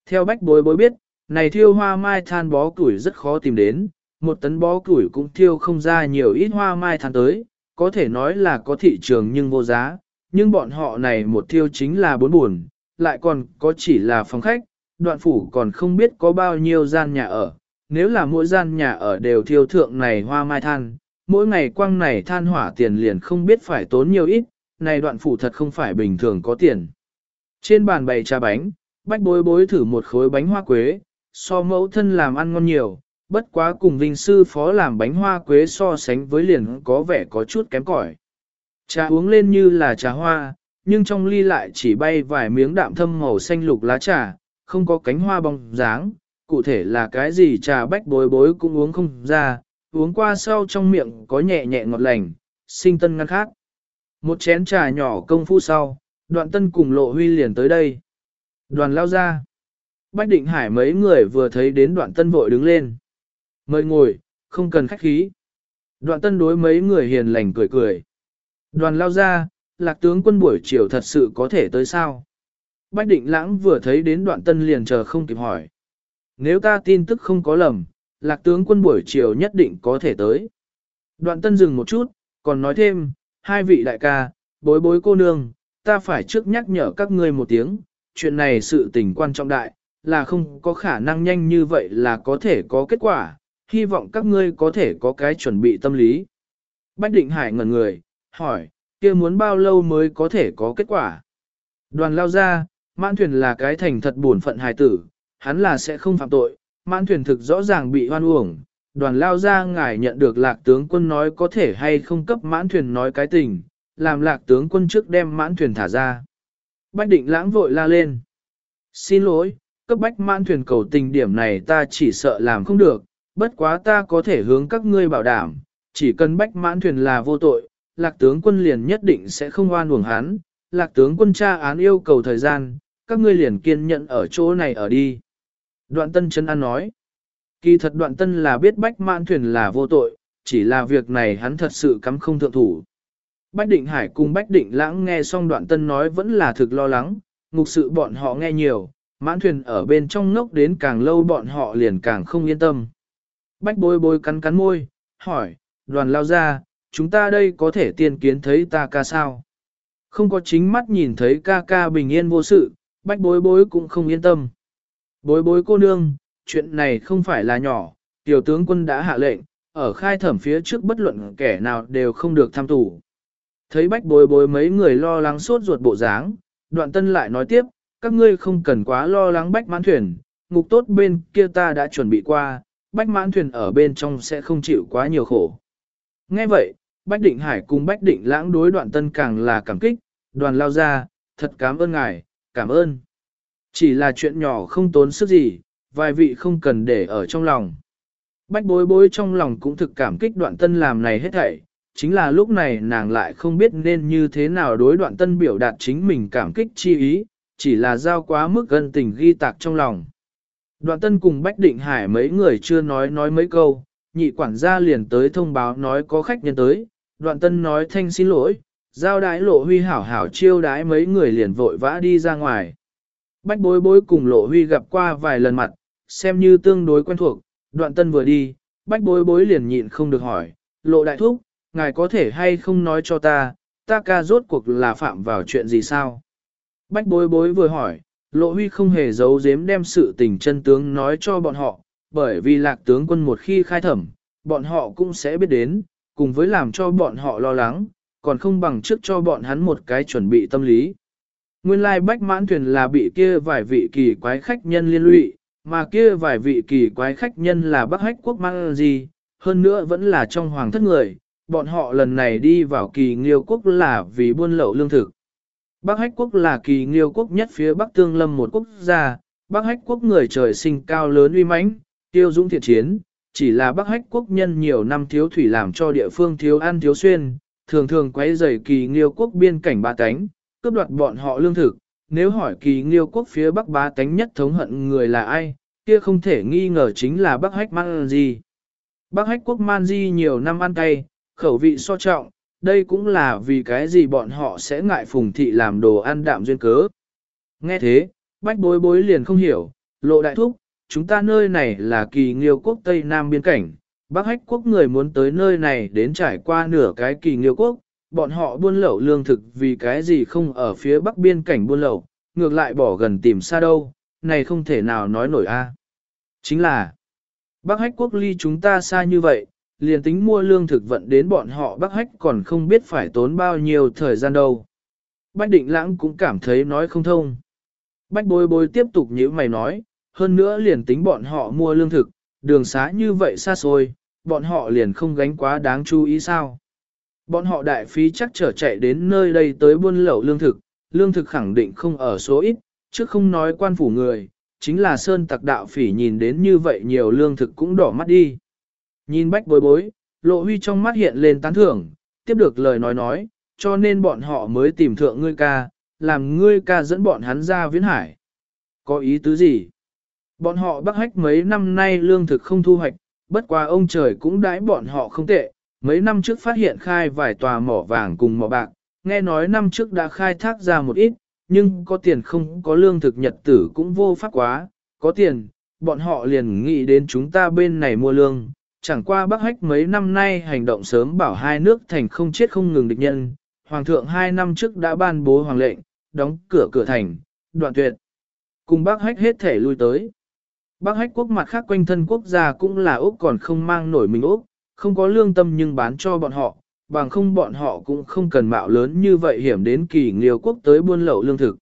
Theo bách bối bối biết, này thiêu hoa mai than bó củi rất khó tìm đến, một tấn bó củi cũng thiêu không ra nhiều ít hoa mai than tới, có thể nói là có thị trường nhưng vô giá, nhưng bọn họ này một thiêu chính là bốn buồn, lại còn có chỉ là phòng khách, đoạn phủ còn không biết có bao nhiêu gian nhà ở, nếu là mỗi gian nhà ở đều thiêu thượng này hoa mai than, mỗi ngày quăng này than hỏa tiền liền không biết phải tốn nhiều ít, này đoạn phủ thật không phải bình thường có tiền. Trên bàn bày trà bánh, bách bối bối thử một khối bánh hoa quế, so mẫu thân làm ăn ngon nhiều, bất quá cùng vinh sư phó làm bánh hoa quế so sánh với liền có vẻ có chút kém cỏi. Trà uống lên như là trà hoa, nhưng trong ly lại chỉ bay vài miếng đạm thâm màu xanh lục lá trà, không có cánh hoa bóng dáng, cụ thể là cái gì trà bách bối bối cũng uống không ra, uống qua sau trong miệng có nhẹ nhẹ ngọt lành, sinh tân ngăn khác. Một chén trà nhỏ công phu sau, đoạn tân cùng lộ huy liền tới đây. Đoàn lao ra. Bách định hải mấy người vừa thấy đến đoạn tân vội đứng lên. Mời ngồi, không cần khách khí. Đoạn tân đối mấy người hiền lành cười cười. Đoàn lao ra, lạc tướng quân buổi chiều thật sự có thể tới sao? Bách định lãng vừa thấy đến đoạn tân liền chờ không kịp hỏi. Nếu ta tin tức không có lầm, lạc tướng quân buổi chiều nhất định có thể tới. Đoạn tân dừng một chút, còn nói thêm, hai vị đại ca, bối bối cô nương, ta phải trước nhắc nhở các ngươi một tiếng, chuyện này sự tình quan trọng đại, là không có khả năng nhanh như vậy là có thể có kết quả, hy vọng các ngươi có thể có cái chuẩn bị tâm lý. Bách Định Hải ngẩn người, hỏi, kia muốn bao lâu mới có thể có kết quả? Đoàn lao ra, mãn thuyền là cái thành thật buồn phận hài tử, hắn là sẽ không phạm tội, mãn thuyền thực rõ ràng bị hoan uổng. Đoàn lao ra ngài nhận được lạc tướng quân nói có thể hay không cấp mãn thuyền nói cái tình, làm lạc tướng quân trước đem mãn thuyền thả ra. Bách định lãng vội la lên. Xin lỗi, cấp bách mãn thuyền cầu tình điểm này ta chỉ sợ làm không được, bất quá ta có thể hướng các ngươi bảo đảm, chỉ cần bách mãn thuyền là vô tội, lạc tướng quân liền nhất định sẽ không oan uổng hắn, lạc tướng quân tra án yêu cầu thời gian, các ngươi liền kiên nhận ở chỗ này ở đi. Đoạn tân chân ăn nói, kỳ thật đoạn tân là biết bách mãn thuyền là vô tội, chỉ là việc này hắn thật sự cắm không thượng thủ. Bách định hải cùng bách định lãng nghe xong đoạn tân nói vẫn là thực lo lắng, ngục sự bọn họ nghe nhiều, mãn thuyền ở bên trong ngốc đến càng lâu bọn họ liền càng không yên tâm. Bách bối bối cắn cắn môi, hỏi, đoàn lao ra, chúng ta đây có thể tiên kiến thấy ta ca sao? Không có chính mắt nhìn thấy ca ca bình yên vô sự, bách bối bối cũng không yên tâm. Bối bối cô nương, chuyện này không phải là nhỏ, tiểu tướng quân đã hạ lệnh, ở khai thẩm phía trước bất luận kẻ nào đều không được tham tù. Thấy bách bối bối mấy người lo lắng suốt ruột bộ dáng, đoạn tân lại nói tiếp, các ngươi không cần quá lo lắng bách mãn thuyền, ngục tốt bên kia ta đã chuẩn bị qua, bách mãn thuyền ở bên trong sẽ không chịu quá nhiều khổ. Nghe vậy, Bách Định Hải cùng Bách Định Lãng đối đoạn tân càng là cảm kích, đoàn lao ra, thật cảm ơn ngài, cảm ơn. Chỉ là chuyện nhỏ không tốn sức gì, vài vị không cần để ở trong lòng. Bách bối bối trong lòng cũng thực cảm kích đoạn tân làm này hết thảy, chính là lúc này nàng lại không biết nên như thế nào đối đoạn tân biểu đạt chính mình cảm kích chi ý, chỉ là giao quá mức gần tình ghi tạc trong lòng. Đoạn tân cùng Bách Định Hải mấy người chưa nói nói mấy câu, nhị quản gia liền tới thông báo nói có khách nhân tới, đoạn tân nói thanh xin lỗi, giao đái lộ huy hảo hảo chiêu đái mấy người liền vội vã đi ra ngoài. Bách bối bối cùng lộ huy gặp qua vài lần mặt, xem như tương đối quen thuộc, đoạn tân vừa đi, bách bối bối liền nhịn không được hỏi, lộ đại thúc, ngài có thể hay không nói cho ta, ta ca rốt cuộc là phạm vào chuyện gì sao? Bách bối bối vừa hỏi, lộ huy không hề giấu giếm đem sự tình chân tướng nói cho bọn họ, bởi vì lạc tướng quân một khi khai thẩm, bọn họ cũng sẽ biết đến, cùng với làm cho bọn họ lo lắng, còn không bằng trước cho bọn hắn một cái chuẩn bị tâm lý. Nguyên lai bách mãn thuyền là bị kia vài vị kỳ quái khách nhân liên lụy, mà kia vài vị kỳ quái khách nhân là bắc hách quốc mang gì, hơn nữa vẫn là trong hoàng thất người, bọn họ lần này đi vào kỳ nghiêu quốc là vì buôn lậu lương thực. Bắc hách quốc là kỳ nghiêu quốc nhất phía bắc tương lâm một quốc gia, bắc hách quốc người trời sinh cao lớn uy mãnh, tiêu dũng thiện chiến, chỉ là Bắc Hách quốc nhân nhiều năm thiếu thủy làm cho địa phương thiếu ăn thiếu xuyên, thường thường quấy rầy kỳ nghiêu quốc biên cảnh ba cánh, cướp đoạt bọn họ lương thực. Nếu hỏi kỳ nghiêu quốc phía Bắc ba cánh nhất thống hận người là ai, kia không thể nghi ngờ chính là Bắc Hách Man Di. Bắc Hách quốc Man Di nhiều năm ăn cay, khẩu vị so trọng, đây cũng là vì cái gì bọn họ sẽ ngại phùng thị làm đồ ăn đạm duyên cớ. Nghe thế, bách bối bối liền không hiểu, lộ đại thúc, chúng ta nơi này là kỳ nghiêu quốc Tây Nam biên cảnh, Bắc Hách quốc người muốn tới nơi này đến trải qua nửa cái kỳ nghiêu quốc, bọn họ buôn lậu lương thực vì cái gì không ở phía Bắc biên cảnh buôn lậu, ngược lại bỏ gần tìm xa đâu, này không thể nào nói nổi a. Chính là, Bắc Hách quốc ly chúng ta xa như vậy, liền tính mua lương thực vận đến bọn họ Bắc Hách còn không biết phải tốn bao nhiêu thời gian đâu. Bách Định Lãng cũng cảm thấy nói không thông. Bách bối bối tiếp tục như mày nói, hơn nữa liền tính bọn họ mua lương thực, đường xá như vậy xa xôi, bọn họ liền không gánh quá đáng chú ý sao. Bọn họ đại phí chắc trở chạy đến nơi đây tới buôn lậu lương thực, lương thực khẳng định không ở số ít, chứ không nói quan phủ người, chính là sơn tặc đạo phỉ nhìn đến như vậy nhiều lương thực cũng đỏ mắt đi. Nhìn bách bối bối, lộ huy trong mắt hiện lên tán thưởng, tiếp được lời nói nói, cho nên bọn họ mới tìm thượng ngươi ca, làm ngươi ca dẫn bọn hắn ra viễn hải. Có ý tứ gì? Bọn họ bắc hách mấy năm nay lương thực không thu hoạch, bất qua ông trời cũng đãi bọn họ không tệ. Mấy năm trước phát hiện khai vài tòa mỏ vàng cùng mỏ bạc, nghe nói năm trước đã khai thác ra một ít, nhưng có tiền không có lương thực nhật tử cũng vô pháp quá, có tiền, bọn họ liền nghĩ đến chúng ta bên này mua lương. Chẳng qua Bắc Hách mấy năm nay hành động sớm bảo hai nước thành không chết không ngừng địch nhân, Hoàng thượng hai năm trước đã ban bố hoàng lệnh, đóng cửa cửa thành, đoạn tuyệt. Cùng Bắc Hách hết thể lui tới. Bắc Hách quốc mặt khác quanh thân quốc gia cũng là Úc còn không mang nổi mình Úc, không có lương tâm nhưng bán cho bọn họ, bằng không bọn họ cũng không cần mạo lớn như vậy hiểm đến kỳ nghiêu quốc tới buôn lậu lương thực.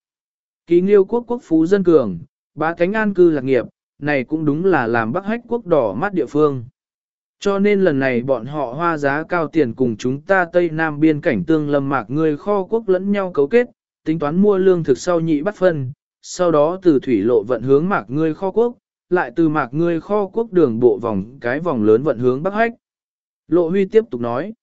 Kỳ nghiêu quốc quốc phú dân cường, bá cánh an cư lạc nghiệp, này cũng đúng là làm Bắc Hách quốc đỏ mắt địa phương. Cho nên lần này bọn họ hoa giá cao tiền cùng chúng ta Tây Nam biên cảnh tương lâm mạc người kho quốc lẫn nhau cấu kết, tính toán mua lương thực sau nhị bắt phân, sau đó từ thủy lộ vận hướng mạc người kho quốc, lại từ mạc người kho quốc đường bộ vòng cái vòng lớn vận hướng Bắc Hách. Lộ huy tiếp tục nói,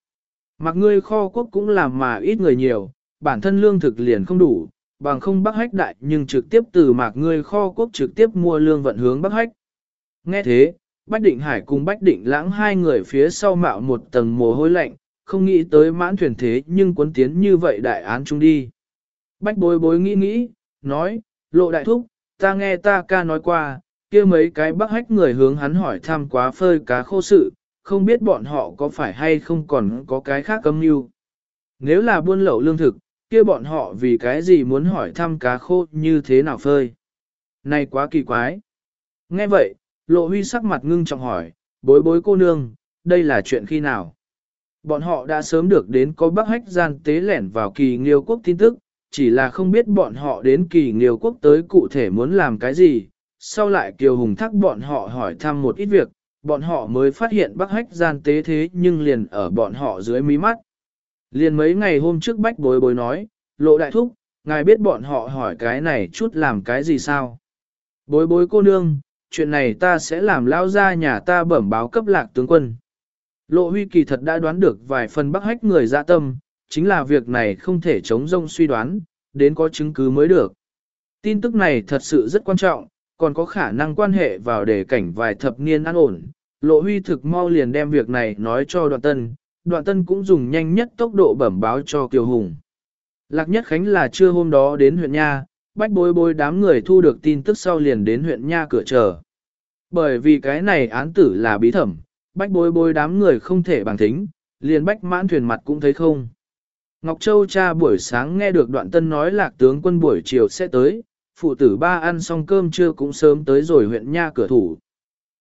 mạc người kho quốc cũng làm mà ít người nhiều, bản thân lương thực liền không đủ, bằng không Bắc Hách đại nhưng trực tiếp từ mạc người kho quốc trực tiếp mua lương vận hướng Bắc Hách. Nghe thế, Bách Định Hải cùng Bách Định Lãng hai người phía sau mạo một tầng mồ hôi lạnh, không nghĩ tới mãn thuyền thế nhưng cuốn tiến như vậy đại án chung đi. Bách bối bối nghĩ nghĩ, nói, lộ đại thúc, ta nghe ta ca nói qua, kia mấy cái bắc hách người hướng hắn hỏi thăm quá phơi cá khô sự, không biết bọn họ có phải hay không còn có cái khác cấm mưu. Nếu là buôn lậu lương thực, kia bọn họ vì cái gì muốn hỏi thăm cá khô như thế nào phơi. Này quá kỳ quái. Nghe vậy, lộ huy sắc mặt ngưng trọng hỏi, bối bối cô nương, đây là chuyện khi nào? Bọn họ đã sớm được đến có bác hách gian tế lẻn vào kỳ nghiêu quốc tin tức, chỉ là không biết bọn họ đến kỳ nghiêu quốc tới cụ thể muốn làm cái gì. Sau lại Kiều Hùng thắc bọn họ hỏi thăm một ít việc, bọn họ mới phát hiện bác hách gian tế thế nhưng liền ở bọn họ dưới mí mắt. Liền mấy ngày hôm trước bách bối bối nói, lộ đại thúc, ngài biết bọn họ hỏi cái này chút làm cái gì sao? Bối bối cô nương, chuyện này ta sẽ làm lao ra nhà ta bẩm báo cấp lạc tướng quân. Lộ huy kỳ thật đã đoán được vài phần bắc hách người dạ tâm, chính là việc này không thể chống rông suy đoán, đến có chứng cứ mới được. Tin tức này thật sự rất quan trọng, còn có khả năng quan hệ vào để cảnh vài thập niên an ổn. Lộ huy thực mau liền đem việc này nói cho đoạn tân, đoạn tân cũng dùng nhanh nhất tốc độ bẩm báo cho Kiều Hùng. Lạc Nhất Khánh là trưa hôm đó đến huyện Nha, bách bối bối đám người thu được tin tức sau liền đến huyện Nha cửa chờ. Bởi vì cái này án tử là bí thẩm, bách bối bối đám người không thể bằng thính, liền bách mãn thuyền mặt cũng thấy không. Ngọc Châu cha buổi sáng nghe được đoạn tân nói lạc tướng quân buổi chiều sẽ tới, phụ tử ba ăn xong cơm trưa cũng sớm tới rồi huyện nha cửa thủ.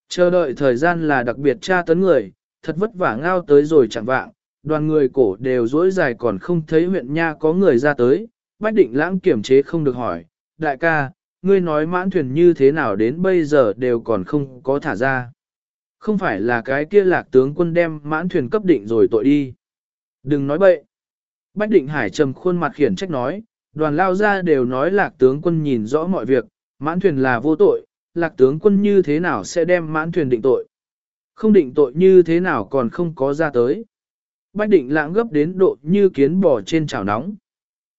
Chờ đợi thời gian là đặc biệt tra tấn người, thật vất vả ngao tới rồi chẳng vạng, đoàn người cổ đều dỗi dài còn không thấy huyện nha có người ra tới, bách định lãng kiểm chế không được hỏi, đại ca, ngươi nói mãn thuyền như thế nào đến bây giờ đều còn không có thả ra. Không phải là cái kia lạc tướng quân đem mãn thuyền cấp định rồi tội đi. Đừng nói bậy. Bách định hải trầm khuôn mặt khiển trách nói, đoàn lao ra đều nói lạc tướng quân nhìn rõ mọi việc, mãn thuyền là vô tội, lạc tướng quân như thế nào sẽ đem mãn thuyền định tội. Không định tội như thế nào còn không có ra tới. Bách định lãng gấp đến độ như kiến bò trên chảo nóng.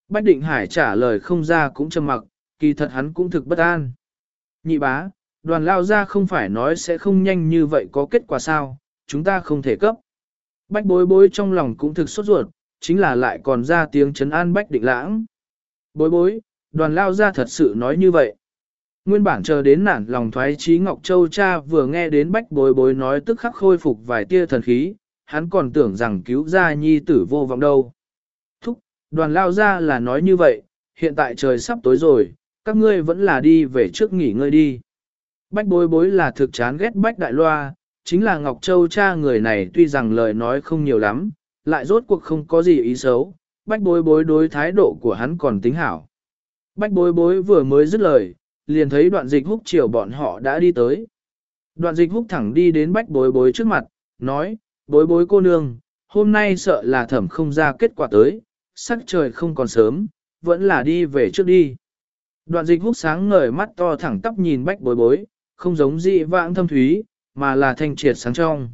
Bách định hải trả lời không ra cũng trầm mặc, kỳ thật hắn cũng thực bất an. Nhị bá, đoàn lao ra không phải nói sẽ không nhanh như vậy có kết quả sao, chúng ta không thể cấp. Bách bối bối trong lòng cũng thực sốt ruột, chính là lại còn ra tiếng chấn an bách định lãng. Bối bối, đoàn lao ra thật sự nói như vậy. Nguyên bản chờ đến nản lòng thoái trí Ngọc Châu cha vừa nghe đến bách bối bối nói tức khắc khôi phục vài tia thần khí, hắn còn tưởng rằng cứu ra nhi tử vô vọng đâu. Thúc, đoàn lao ra là nói như vậy, hiện tại trời sắp tối rồi, các ngươi vẫn là đi về trước nghỉ ngơi đi. Bách bối bối là thực chán ghét bách đại loa, chính là Ngọc Châu cha người này tuy rằng lời nói không nhiều lắm, lại rốt cuộc không có gì ý xấu, bách bối bối đối thái độ của hắn còn tính hảo. Bách bối bối vừa mới dứt lời, liền thấy đoạn dịch húc chiều bọn họ đã đi tới. Đoạn dịch húc thẳng đi đến bách bối bối trước mặt, nói, bối bối cô nương, hôm nay sợ là thẩm không ra kết quả tới, sắc trời không còn sớm, vẫn là đi về trước đi. Đoạn dịch húc sáng ngời mắt to thẳng tắp nhìn bách bối bối, không giống dị vãng thâm thúy, mà là thanh triệt sáng trong.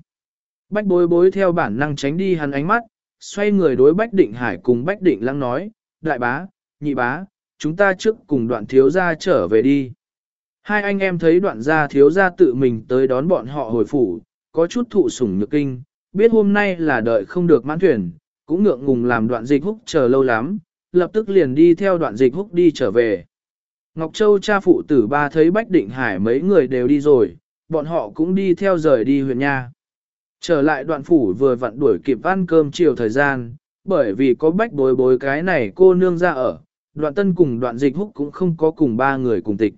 Bách bối bối theo bản năng tránh đi hắn ánh mắt, xoay người đối bách định hải cùng bách định lăng nói, đại bá, nhị bá, chúng ta trước cùng đoạn thiếu gia trở về đi. Hai anh em thấy đoạn gia thiếu gia tự mình tới đón bọn họ hồi phủ, có chút thụ sủng nhược kinh, biết hôm nay là đợi không được mãn thuyền, cũng ngượng ngùng làm đoạn dịch húc chờ lâu lắm, lập tức liền đi theo đoạn dịch húc đi trở về. Ngọc Châu cha phụ tử ba thấy Bách Định Hải mấy người đều đi rồi, bọn họ cũng đi theo rời đi huyện nha. Trở lại đoạn phủ vừa vặn đuổi kịp ăn cơm chiều thời gian, bởi vì có bách bối bối cái này cô nương ra ở, đoạn tân cùng đoạn dịch húc cũng không có cùng ba người cùng tịch.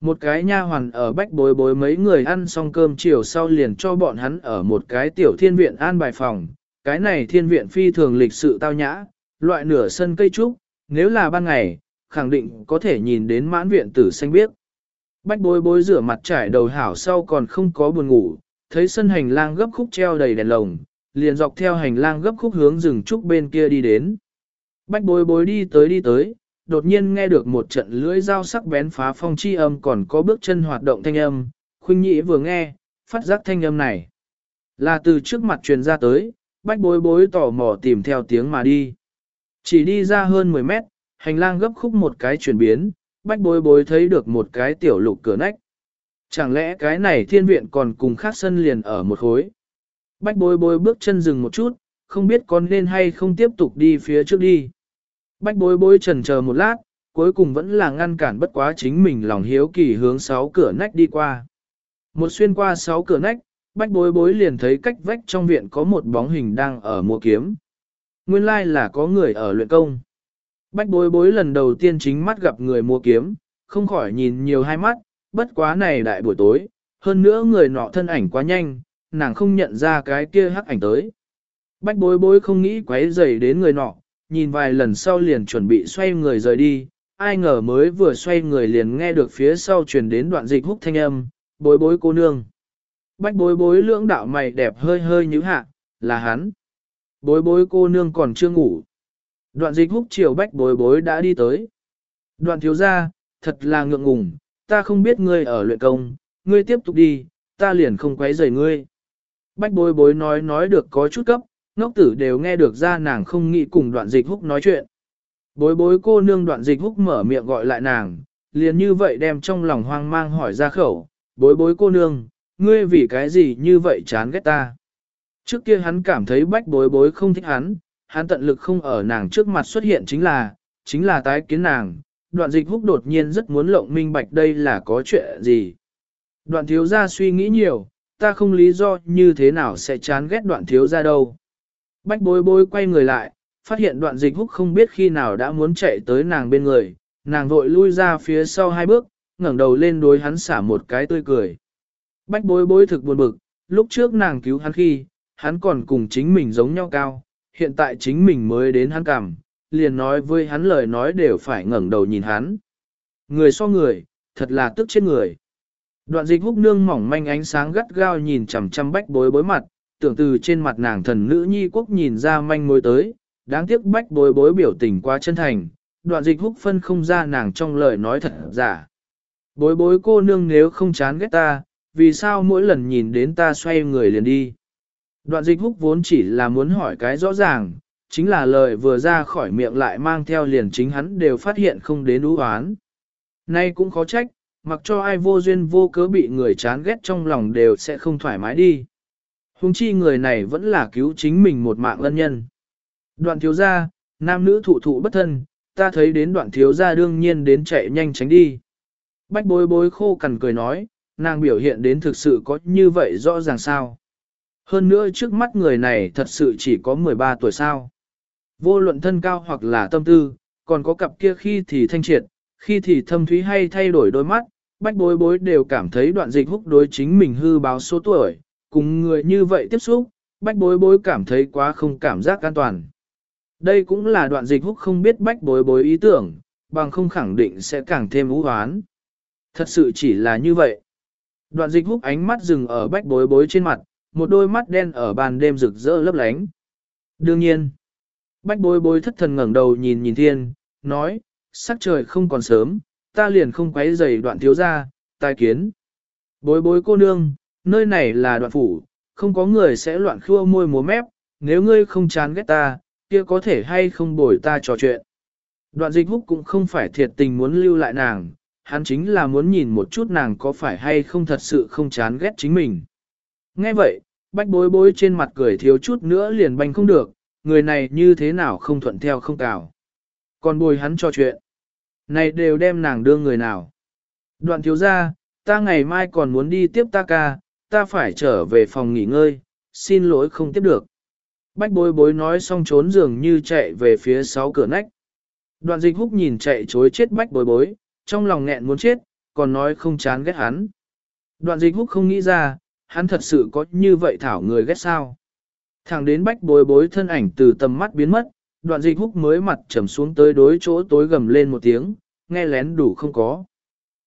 Một cái nha hoàn ở bách bối bối mấy người ăn xong cơm chiều sau liền cho bọn hắn ở một cái tiểu thiên viện an bài phòng. Cái này thiên viện phi thường lịch sự tao nhã, loại nửa sân cây trúc, nếu là ban ngày, khẳng định có thể nhìn đến mãn viện tử xanh biếc. Bách bối bối rửa mặt trải đầu hảo sau còn không có buồn ngủ, thấy sân hành lang gấp khúc treo đầy đèn lồng, liền dọc theo hành lang gấp khúc hướng rừng trúc bên kia đi đến. Bách bối bối đi tới đi tới, đột nhiên nghe được một trận lưỡi dao sắc bén phá phong chi âm còn có bước chân hoạt động thanh âm, khuynh nhĩ vừa nghe, phát giác thanh âm này. Là từ trước mặt truyền ra tới, bách bối bối tò mò tìm theo tiếng mà đi. Chỉ đi ra hơn 10 mét, hành lang gấp khúc một cái chuyển biến, bách bối bối thấy được một cái tiểu lục cửa nách. Chẳng lẽ cái này thiên viện còn cùng khác sân liền ở một khối. Bách bối bối bước chân dừng một chút, không biết con nên hay không tiếp tục đi phía trước đi. Bách bối bối trần chờ một lát, cuối cùng vẫn là ngăn cản bất quá chính mình lòng hiếu kỳ hướng sáu cửa nách đi qua. Một xuyên qua sáu cửa nách, bách bối bối liền thấy cách vách trong viện có một bóng hình đang ở mua kiếm. Nguyên lai là có người ở luyện công. Bách bối bối lần đầu tiên chính mắt gặp người mua kiếm, không khỏi nhìn nhiều hai mắt, bất quá này đại buổi tối, hơn nữa người nọ thân ảnh quá nhanh, nàng không nhận ra cái kia hắc ảnh tới. Bách bối bối không nghĩ quấy rầy đến người nọ, nhìn vài lần sau liền chuẩn bị xoay người rời đi, ai ngờ mới vừa xoay người liền nghe được phía sau truyền đến đoạn dịch húc thanh âm, bối bối cô nương. Bách bối bối lưỡng đạo mày đẹp hơi hơi như hạ, là hắn. Bối bối cô nương còn chưa ngủ. Đoạn dịch húc chiều bách bối bối đã đi tới. Đoạn thiếu ra, thật là ngượng ngùng, ta không biết ngươi ở luyện công, ngươi tiếp tục đi, ta liền không quấy rầy ngươi. Bách bối bối nói nói được có chút cấp, ngốc tử đều nghe được ra nàng không nghĩ cùng đoạn dịch húc nói chuyện. Bối bối cô nương đoạn dịch húc mở miệng gọi lại nàng, liền như vậy đem trong lòng hoang mang hỏi ra khẩu, bối bối cô nương, ngươi vì cái gì như vậy chán ghét ta. Trước kia hắn cảm thấy bách bối bối không thích hắn, hắn tận lực không ở nàng trước mặt xuất hiện chính là, chính là tái kiến nàng, đoạn dịch húc đột nhiên rất muốn lộng minh bạch đây là có chuyện gì. Đoạn thiếu gia suy nghĩ nhiều, ta không lý do như thế nào sẽ chán ghét đoạn thiếu gia đâu. Bách bối bối quay người lại, phát hiện đoạn dịch húc không biết khi nào đã muốn chạy tới nàng bên người, nàng vội lui ra phía sau hai bước, ngẩng đầu lên đối hắn xả một cái tươi cười. Bách bối bối thực buồn bực, lúc trước nàng cứu hắn khi, hắn còn cùng chính mình giống nhau cao, hiện tại chính mình mới đến hắn cảm, liền nói với hắn lời nói đều phải ngẩng đầu nhìn hắn. Người so người, thật là tức chết người. Đoạn dịch húc nương mỏng manh ánh sáng gắt gao nhìn chằm chằm bách bối bối mặt, tưởng từ trên mặt nàng thần nữ nhi quốc nhìn ra manh mối tới, đáng tiếc bách bối bối biểu tình quá chân thành, đoạn dịch húc phân không ra nàng trong lời nói thật giả. Bối bối cô nương nếu không chán ghét ta, vì sao mỗi lần nhìn đến ta xoay người liền đi. Đoạn dịch húc vốn chỉ là muốn hỏi cái rõ ràng, chính là lời vừa ra khỏi miệng lại mang theo liền chính hắn đều phát hiện không đến ú hoán. Nay cũng khó trách, mặc cho ai vô duyên vô cớ bị người chán ghét trong lòng đều sẽ không thoải mái đi. Hùng chi người này vẫn là cứu chính mình một mạng lân nhân. Đoạn thiếu gia, nam nữ thụ thụ bất thân, ta thấy đến đoạn thiếu gia đương nhiên đến chạy nhanh tránh đi. Bách bối bối khô cằn cười nói, nàng biểu hiện đến thực sự có như vậy rõ ràng sao. Hơn nữa trước mắt người này thật sự chỉ có 13 tuổi sao. Vô luận thân cao hoặc là tâm tư, còn có cặp kia khi thì thanh triệt, khi thì thâm thúy hay thay đổi đôi mắt, bách bối bối đều cảm thấy đoạn dịch húc đối chính mình hư báo số tuổi, cùng người như vậy tiếp xúc, bách bối bối cảm thấy quá không cảm giác an toàn. Đây cũng là đoạn dịch húc không biết bách bối bối ý tưởng, bằng không khẳng định sẽ càng thêm ưu hoán. Thật sự chỉ là như vậy. Đoạn dịch húc ánh mắt dừng ở bách bối bối trên mặt, một đôi mắt đen ở bàn đêm rực rỡ lấp lánh. Đương nhiên, bách bối bối thất thần ngẩng đầu nhìn nhìn thiên, nói, sắc trời không còn sớm, ta liền không quấy rầy đoạn thiếu ra, tai kiến. Bối bối cô nương, nơi này là đoạn phủ, không có người sẽ loạn khua môi múa mép, nếu ngươi không chán ghét ta, kia có thể hay không bồi ta trò chuyện. Đoạn dịch húc cũng không phải thiệt tình muốn lưu lại nàng, hắn chính là muốn nhìn một chút nàng có phải hay không thật sự không chán ghét chính mình. Nghe vậy, bách bối bối trên mặt cười thiếu chút nữa liền banh không được, người này như thế nào không thuận theo không cào. Còn bồi hắn cho chuyện. Này đều đem nàng đưa người nào. Đoạn thiếu ra, ta ngày mai còn muốn đi tiếp ta ca, ta phải trở về phòng nghỉ ngơi, xin lỗi không tiếp được. Bách bối bối nói xong trốn giường như chạy về phía sáu cửa nách. Đoạn dịch húc nhìn chạy chối chết bách bối bối, trong lòng nghẹn muốn chết, còn nói không chán ghét hắn. Đoạn dịch húc không nghĩ ra, hắn thật sự có như vậy thảo người ghét sao. Thẳng đến bách bối bối thân ảnh từ tầm mắt biến mất, đoạn dịch húc mới mặt trầm xuống tới đối chỗ tối gầm lên một tiếng, nghe lén đủ không có.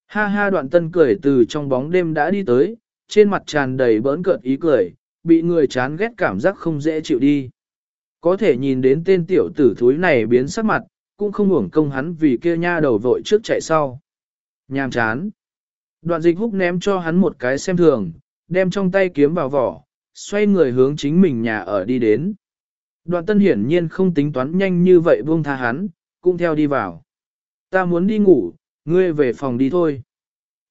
Ha ha đoạn tân cười từ trong bóng đêm đã đi tới, trên mặt tràn đầy bỡn cợt ý cười, bị người chán ghét cảm giác không dễ chịu đi. Có thể nhìn đến tên tiểu tử thúi này biến sắc mặt, cũng không hưởng công hắn vì kia nha đầu vội trước chạy sau. Nhàm chán. Đoạn dịch húc ném cho hắn một cái xem thường, đem trong tay kiếm vào vỏ, xoay người hướng chính mình nhà ở đi đến. Đoạn tân hiển nhiên không tính toán nhanh như vậy buông tha hắn, cũng theo đi vào. Ta muốn đi ngủ, ngươi về phòng đi thôi.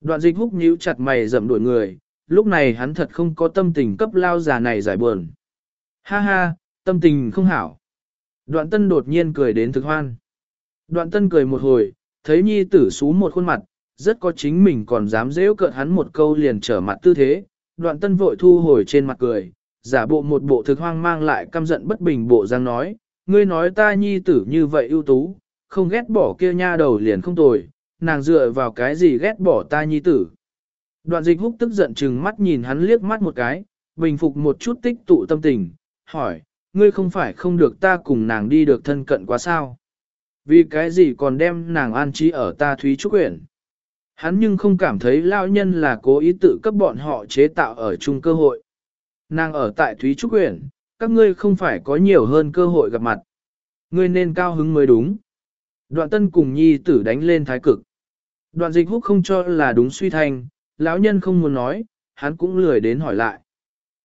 Đoạn dịch húc nhíu chặt mày rậm đuổi người, lúc này hắn thật không có tâm tình cấp lao già này giải buồn. Ha ha, tâm tình không hảo. Đoạn tân đột nhiên cười đến thực hoan. Đoạn tân cười một hồi, thấy nhi tử xú một khuôn mặt, rất có chính mình còn dám dễ cợt hắn một câu liền trở mặt tư thế. Đoạn tân vội thu hồi trên mặt cười, giả bộ một bộ thực hoang mang lại căm giận bất bình bộ giang nói, ngươi nói ta nhi tử như vậy ưu tú, không ghét bỏ kia nha đầu liền không tồi, nàng dựa vào cái gì ghét bỏ ta nhi tử. Đoạn dịch húc tức giận chừng mắt nhìn hắn liếc mắt một cái, bình phục một chút tích tụ tâm tình, hỏi, ngươi không phải không được ta cùng nàng đi được thân cận quá sao? Vì cái gì còn đem nàng an trí ở ta Thúy Trúc Quyển? Hắn nhưng không cảm thấy lao nhân là cố ý tự cấp bọn họ chế tạo ở chung cơ hội. Nàng ở tại Thúy Trúc Quyển, các ngươi không phải có nhiều hơn cơ hội gặp mặt. Ngươi nên cao hứng mới đúng. Đoạn tân cùng nhi tử đánh lên thái cực. Đoạn dịch húc không cho là đúng suy thanh, lão nhân không muốn nói, hắn cũng lười đến hỏi lại.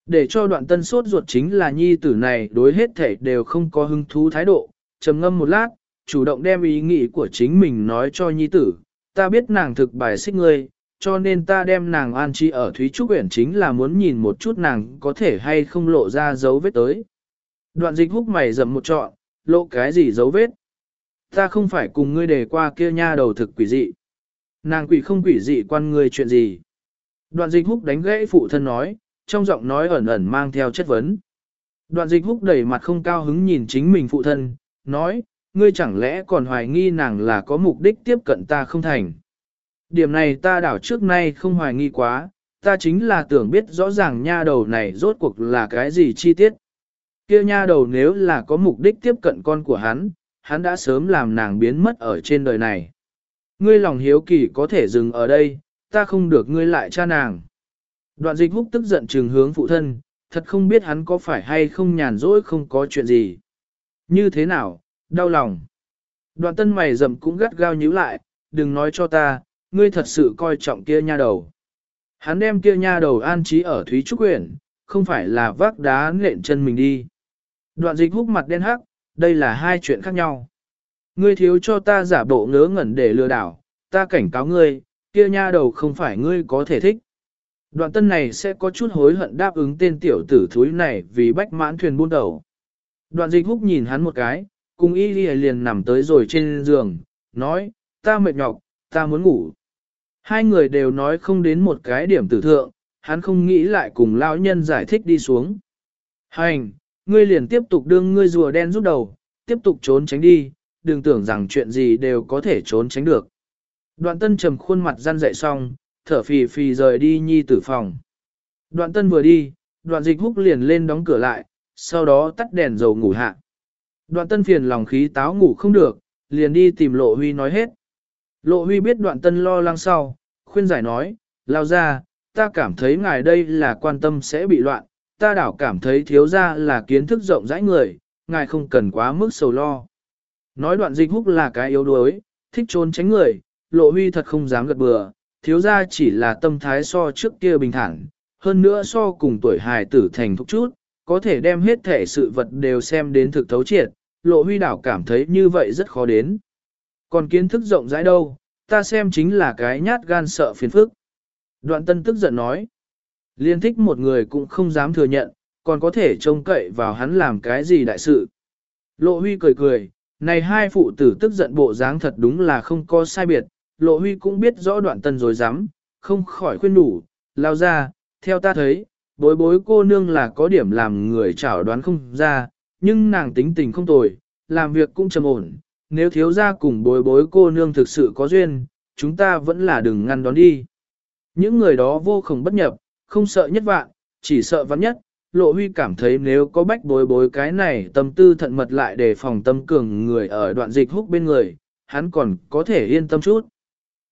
Để cho đoạn tân sốt ruột chính là nhi tử này đối hết thể đều không có hứng thú thái độ, trầm ngâm một lát, chủ động đem ý nghĩ của chính mình nói cho nhi tử, ta biết nàng thực bài xích ngươi, cho nên ta đem nàng an trí ở Thúy Trúc Uyển chính là muốn nhìn một chút nàng có thể hay không lộ ra dấu vết tới. Đoạn dịch húc mày dầm một trọn, lộ cái gì dấu vết? Ta không phải cùng ngươi đề qua kia nha đầu thực quỷ dị. Nàng quỷ không quỷ dị quan ngươi chuyện gì? Đoạn dịch húc đánh gãy phụ thân nói, trong giọng nói ẩn ẩn mang theo chất vấn. Đoạn dịch húc đẩy mặt không cao hứng nhìn chính mình phụ thân, nói, ngươi chẳng lẽ còn hoài nghi nàng là có mục đích tiếp cận ta không thành. Điểm này ta đảo trước nay không hoài nghi quá, ta chính là tưởng biết rõ ràng nha đầu này rốt cuộc là cái gì chi tiết. Kia nha đầu nếu là có mục đích tiếp cận con của hắn, hắn đã sớm làm nàng biến mất ở trên đời này. Ngươi lòng hiếu kỳ có thể dừng ở đây, ta không được ngươi lại cha nàng. Đoạn dịch húc tức giận trừng hướng phụ thân, thật không biết hắn có phải hay không nhàn rỗi không có chuyện gì. Như thế nào, đau lòng. Đoạn tân mày rậm cũng gắt gao nhíu lại, đừng nói cho ta, ngươi thật sự coi trọng kia nha đầu. Hắn đem kia nha đầu an trí ở Thúy Trúc Quyển, không phải là vác đá nện chân mình đi. Đoạn dịch húc mặt đen hắc, đây là hai chuyện khác nhau. Ngươi thiếu cho ta giả bộ ngớ ngẩn để lừa đảo, ta cảnh cáo ngươi, kia nha đầu không phải ngươi có thể thích. Đoạn tân này sẽ có chút hối hận đáp ứng tên tiểu tử thúi này vì bách mãn thuyền buôn đầu. Đoạn dịch húc nhìn hắn một cái, cùng y liền nằm tới rồi trên giường, nói, ta mệt nhọc, ta muốn ngủ. Hai người đều nói không đến một cái điểm tử thượng, hắn không nghĩ lại cùng lão nhân giải thích đi xuống. Hành, ngươi liền tiếp tục đương ngươi rùa đen rút đầu, tiếp tục trốn tránh đi, đừng tưởng rằng chuyện gì đều có thể trốn tránh được. Đoạn tân trầm khuôn mặt răn dậy xong, thở phì phì rời đi nhi tử phòng. Đoạn tân vừa đi, đoạn dịch húc liền lên đóng cửa lại, sau đó tắt đèn dầu ngủ hạ. Đoạn tân phiền lòng khí táo ngủ không được, liền đi tìm lộ huy nói hết. Lộ huy biết đoạn tân lo lắng sau, khuyên giải nói, lao ra, ta cảm thấy ngài đây là quan tâm sẽ bị loạn, ta đảo cảm thấy thiếu ra là kiến thức rộng rãi người, ngài không cần quá mức sầu lo. Nói đoạn dịch húc là cái yếu đuối, thích trốn tránh người, lộ huy thật không dám gật bừa, thiếu ra chỉ là tâm thái so trước kia bình thản, hơn nữa so cùng tuổi hài tử thành thúc chút, có thể đem hết thể sự vật đều xem đến thực thấu triệt, lộ huy đảo cảm thấy như vậy rất khó đến. Còn kiến thức rộng rãi đâu, ta xem chính là cái nhát gan sợ phiền phức. Đoạn tân tức giận nói, liên thích một người cũng không dám thừa nhận, còn có thể trông cậy vào hắn làm cái gì đại sự. Lộ huy cười cười, này hai phụ tử tức giận bộ dáng thật đúng là không có sai biệt, lộ huy cũng biết rõ đoạn tân rồi dám, không khỏi khuyên đủ, lao ra, theo ta thấy, bối bối cô nương là có điểm làm người chảo đoán không ra, nhưng nàng tính tình không tồi, làm việc cũng trầm ổn, nếu thiếu ra cùng bối bối cô nương thực sự có duyên, chúng ta vẫn là đừng ngăn đón đi. Những người đó vô cùng bất nhập, không sợ nhất vạn, chỉ sợ vắn nhất, lộ huy cảm thấy nếu có bách bối bối cái này tâm tư thận mật lại để phòng tâm cường người ở đoạn dịch húc bên người, hắn còn có thể yên tâm chút.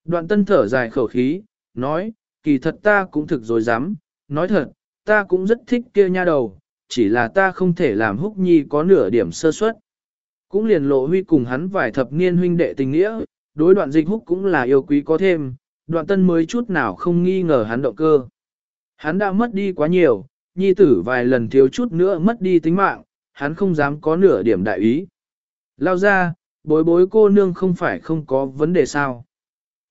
Đoạn tân thở dài khẩu khí, nói, kỳ thật ta cũng thực dối dám, nói thật, ta cũng rất thích kia nha đầu, chỉ là ta không thể làm húc nhi có nửa điểm sơ suất. Cũng liền lộ huy cùng hắn vài thập niên huynh đệ tình nghĩa, đối đoạn dịch húc cũng là yêu quý có thêm, đoạn tân mới chút nào không nghi ngờ hắn động cơ. Hắn đã mất đi quá nhiều, nhi tử vài lần thiếu chút nữa mất đi tính mạng, hắn không dám có nửa điểm đại ý. Lao ra, bối bối cô nương không phải không có vấn đề sao.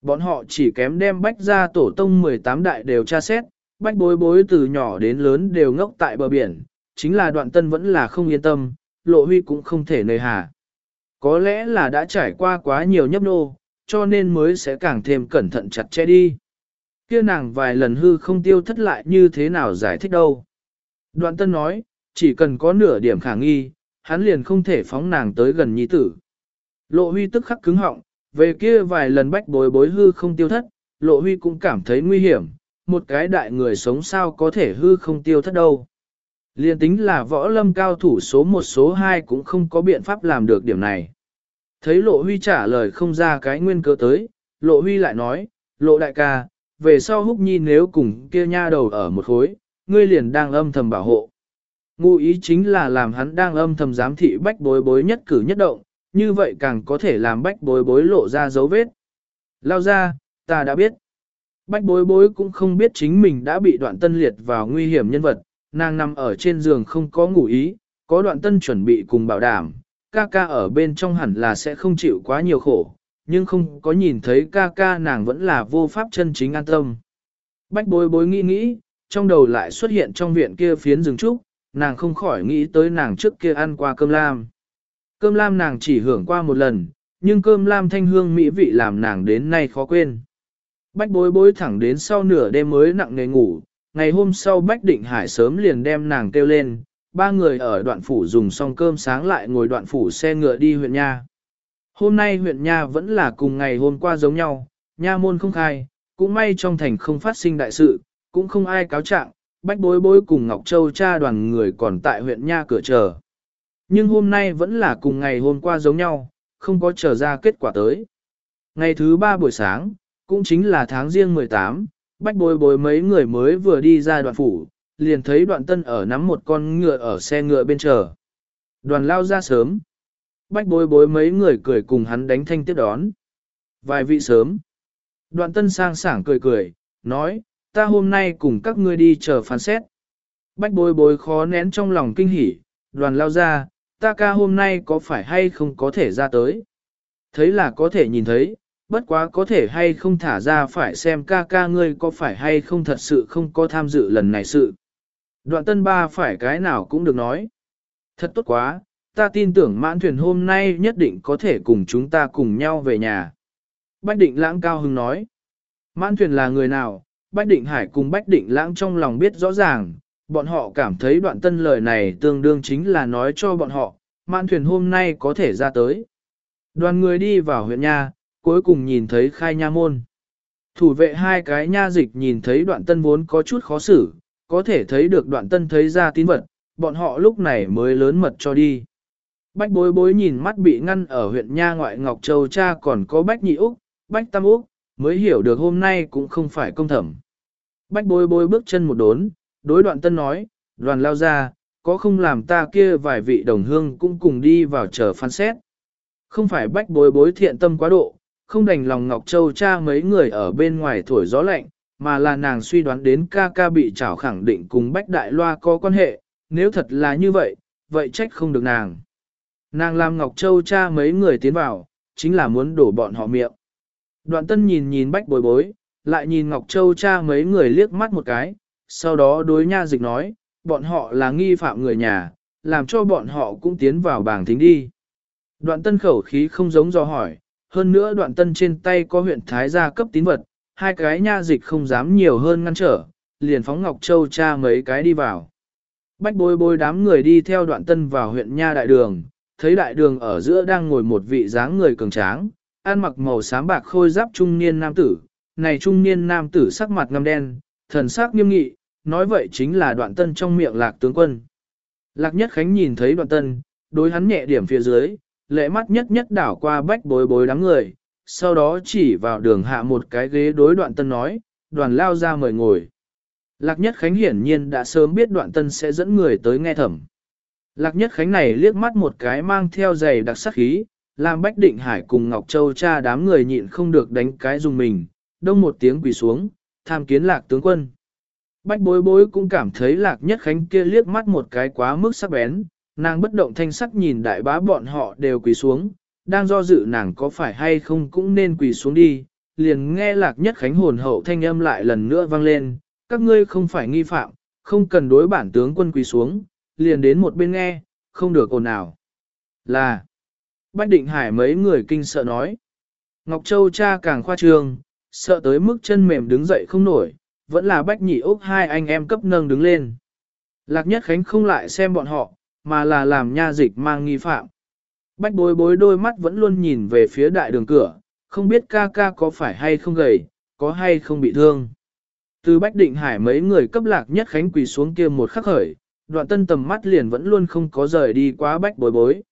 Bọn họ chỉ kém đem bách ra tổ tông 18 đại đều tra xét, bách bối bối từ nhỏ đến lớn đều ngốc tại bờ biển, chính là đoạn tân vẫn là không yên tâm, lộ huy cũng không thể nơi hà. Có lẽ là đã trải qua quá nhiều nhấp nô, cho nên mới sẽ càng thêm cẩn thận chặt chẽ đi. Kia nàng vài lần hư không tiêu thất lại như thế nào giải thích đâu. Đoạn tân nói, chỉ cần có nửa điểm khả nghi, hắn liền không thể phóng nàng tới gần nhi tử. Lộ huy tức khắc cứng họng, về kia vài lần bách bối bối hư không tiêu thất, lộ huy cũng cảm thấy nguy hiểm, một cái đại người sống sao có thể hư không tiêu thất đâu. Liên tính là võ lâm cao thủ số 1 số 2 cũng không có biện pháp làm được điểm này. Thấy lộ huy trả lời không ra cái nguyên cớ tới, lộ huy lại nói, lộ đại ca, về sau húc nhi nếu cùng kia nha đầu ở một khối, ngươi liền đang âm thầm bảo hộ. Ngụ ý chính là làm hắn đang âm thầm giám thị bách bối bối nhất cử nhất động, như vậy càng có thể làm bách bối bối lộ ra dấu vết. Lao ra, ta đã biết. Bách bối bối cũng không biết chính mình đã bị đoạn tân liệt vào nguy hiểm nhân vật, nàng nằm ở trên giường không có ngủ ý, có đoạn tân chuẩn bị cùng bảo đảm, ca ca ở bên trong hẳn là sẽ không chịu quá nhiều khổ, nhưng không có nhìn thấy ca ca nàng vẫn là vô pháp chân chính an tâm. Bách bối bối nghĩ nghĩ, trong đầu lại xuất hiện trong viện kia phiến rừng trúc, nàng không khỏi nghĩ tới nàng trước kia ăn qua cơm lam. Cơm lam nàng chỉ hưởng qua một lần, nhưng cơm lam thanh hương mỹ vị làm nàng đến nay khó quên. Bách bối bối thẳng đến sau nửa đêm mới nặng nề ngủ, ngày hôm sau Bách Định Hải sớm liền đem nàng kêu lên, ba người ở đoạn phủ dùng xong cơm sáng lại ngồi đoạn phủ xe ngựa đi huyện Nha. Hôm nay huyện Nha vẫn là cùng ngày hôm qua giống nhau, Nha môn không khai, cũng may trong thành không phát sinh đại sự, cũng không ai cáo trạng, Bách bối bối cùng Ngọc Châu cha đoàn người còn tại huyện Nha cửa chờ. Nhưng hôm nay vẫn là cùng ngày hôm qua giống nhau, không có chờ ra kết quả tới. Ngày thứ ba buổi sáng, cũng chính là tháng riêng 18, bách bối bối mấy người mới vừa đi ra đoạn phủ, liền thấy đoạn tân ở nắm một con ngựa ở xe ngựa bên chờ. Đoàn lao ra sớm. Bách bối bối mấy người cười cùng hắn đánh thanh tiếp đón. Vài vị sớm. Đoạn tân sang sảng cười cười, nói, ta hôm nay cùng các ngươi đi chờ phán xét. Bách bối bối khó nén trong lòng kinh hỉ, đoàn lao ra, ta ca hôm nay có phải hay không có thể ra tới. Thấy là có thể nhìn thấy, bất quá có thể hay không thả ra phải xem ca ca ngươi có phải hay không thật sự không có tham dự lần này sự. Đoạn tân ba phải cái nào cũng được nói. Thật tốt quá, ta tin tưởng mãn thuyền hôm nay nhất định có thể cùng chúng ta cùng nhau về nhà. Bách định lãng cao hưng nói. Mãn thuyền là người nào, Bách định hải cùng Bách định lãng trong lòng biết rõ ràng, bọn họ cảm thấy đoạn tân lời này tương đương chính là nói cho bọn họ, mãn thuyền hôm nay có thể ra tới. Đoàn người đi vào huyện nhà cuối cùng nhìn thấy khai nha môn. Thủ vệ hai cái nha dịch nhìn thấy đoạn tân vốn có chút khó xử, có thể thấy được đoạn tân thấy ra tín vật, bọn họ lúc này mới lớn mật cho đi. Bách bối bối nhìn mắt bị ngăn ở huyện nha ngoại Ngọc Châu cha còn có Bách Nhị Úc, Bách Tam Úc, mới hiểu được hôm nay cũng không phải công thẩm. Bách bối bối bước chân một đốn, đối đoạn tân nói, đoàn lao ra, có không làm ta kia vài vị đồng hương cũng cùng đi vào chờ phán xét. Không phải bách bối bối thiện tâm quá độ, không đành lòng Ngọc Châu cha mấy người ở bên ngoài thổi gió lạnh, mà là nàng suy đoán đến ca ca bị trảo khẳng định cùng bách đại loa có quan hệ, nếu thật là như vậy, vậy trách không được nàng. Nàng làm Ngọc Châu cha mấy người tiến vào, chính là muốn đổ bọn họ miệng. Đoạn tân nhìn nhìn bách bối bối, lại nhìn Ngọc Châu cha mấy người liếc mắt một cái, sau đó đối nha dịch nói, bọn họ là nghi phạm người nhà, làm cho bọn họ cũng tiến vào bảng thính đi. Đoạn tân khẩu khí không giống do hỏi, hơn nữa đoạn tân trên tay có huyện Thái gia cấp tín vật, hai cái nha dịch không dám nhiều hơn ngăn trở, liền phóng Ngọc Châu cha mấy cái đi vào. Bách bối bối đám người đi theo đoạn tân vào huyện nha đại đường, thấy đại đường ở giữa đang ngồi một vị dáng người cường tráng, ăn mặc màu xám bạc khôi giáp trung niên nam tử, này trung niên nam tử sắc mặt ngăm đen, thần sắc nghiêm nghị, nói vậy chính là đoạn tân trong miệng lạc tướng quân. Lạc nhất khánh nhìn thấy đoạn tân, đối hắn nhẹ điểm phía dưới, lệ mắt nhất nhất đảo qua bách bối bối đám người, sau đó chỉ vào đường hạ một cái ghế đối đoạn tân nói, đoàn lao ra mời ngồi. Lạc nhất khánh hiển nhiên đã sớm biết đoạn tân sẽ dẫn người tới nghe thẩm. Lạc nhất khánh này liếc mắt một cái mang theo giày đặc sắc khí, làm Bách Định Hải cùng Ngọc Châu cha đám người nhịn không được đánh cái dùng mình, đông một tiếng quỳ xuống, tham kiến lạc tướng quân. Bách bối bối cũng cảm thấy lạc nhất khánh kia liếc mắt một cái quá mức sắc bén, nàng bất động thanh sắc nhìn đại bá bọn họ đều quỳ xuống, đang do dự nàng có phải hay không cũng nên quỳ xuống đi, liền nghe lạc nhất khánh hồn hậu thanh âm lại lần nữa vang lên, các ngươi không phải nghi phạm, không cần đối bản tướng quân quỳ xuống, liền đến một bên nghe, không được ồn nào. Là, Bách Định Hải mấy người kinh sợ nói. Ngọc Châu cha càng khoa trương, sợ tới mức chân mềm đứng dậy không nổi, vẫn là Bách Nhị Úc hai anh em cấp nâng đứng lên. Lạc Nhất Khánh không lại xem bọn họ, mà là làm nha dịch mang nghi phạm. Bách bối bối đôi mắt vẫn luôn nhìn về phía đại đường cửa, không biết ca ca có phải hay không gầy, có hay không bị thương. Từ Bách Định Hải mấy người cấp Lạc Nhất Khánh quỳ xuống kia một khắc khởi, đoạn tân tầm mắt liền vẫn luôn không có rời đi quá Bách bối bối.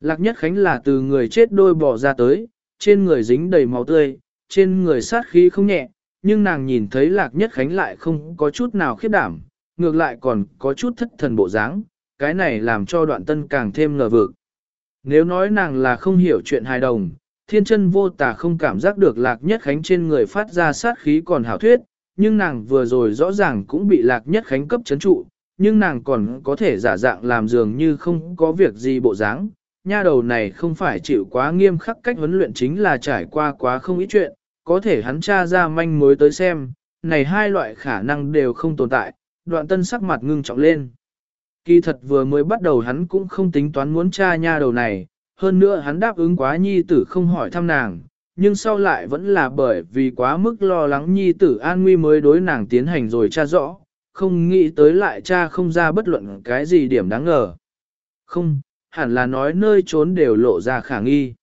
Lạc Nhất Khánh là từ người chết đôi bỏ ra tới, trên người dính đầy máu tươi, trên người sát khí không nhẹ, nhưng nàng nhìn thấy Lạc Nhất Khánh lại không có chút nào khiếp đảm, ngược lại còn có chút thất thần bộ dáng, cái này làm cho đoạn tân càng thêm ngờ vực. Nếu nói nàng là không hiểu chuyện hài đồng, thiên chân vô tà không cảm giác được Lạc Nhất Khánh trên người phát ra sát khí còn hảo thuyết, nhưng nàng vừa rồi rõ ràng cũng bị Lạc Nhất Khánh cấp chấn trụ, nhưng nàng còn có thể giả dạng làm dường như không có việc gì bộ dáng, nha đầu này không phải chịu quá nghiêm khắc cách huấn luyện chính là trải qua quá không ít chuyện, có thể hắn tra ra manh mối tới xem, này hai loại khả năng đều không tồn tại, đoạn tân sắc mặt ngưng trọng lên. Kỳ thật vừa mới bắt đầu hắn cũng không tính toán muốn tra nha đầu này, hơn nữa hắn đáp ứng quá nhi tử không hỏi thăm nàng, nhưng sau lại vẫn là bởi vì quá mức lo lắng nhi tử an nguy mới đối nàng tiến hành rồi tra rõ, không nghĩ tới lại cha không ra bất luận cái gì điểm đáng ngờ. Không, hẳn là nói nơi trốn đều lộ ra khả nghi.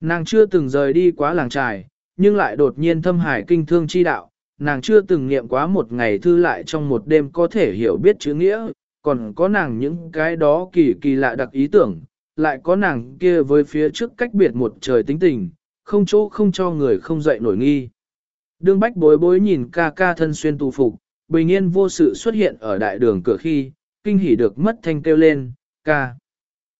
Nàng chưa từng rời đi quá làng trài, nhưng lại đột nhiên thâm hải kinh thương chi đạo, nàng chưa từng nghiệm quá một ngày thư lại trong một đêm có thể hiểu biết chữ nghĩa, còn có nàng những cái đó kỳ kỳ lạ đặc ý tưởng, lại có nàng kia với phía trước cách biệt một trời tính tình, không chỗ không cho người không dậy nổi nghi. Đương bách bối bối nhìn ca ca thân xuyên tù phục, bình yên vô sự xuất hiện ở đại đường cửa khi, kinh hỉ được mất thanh kêu lên, ca.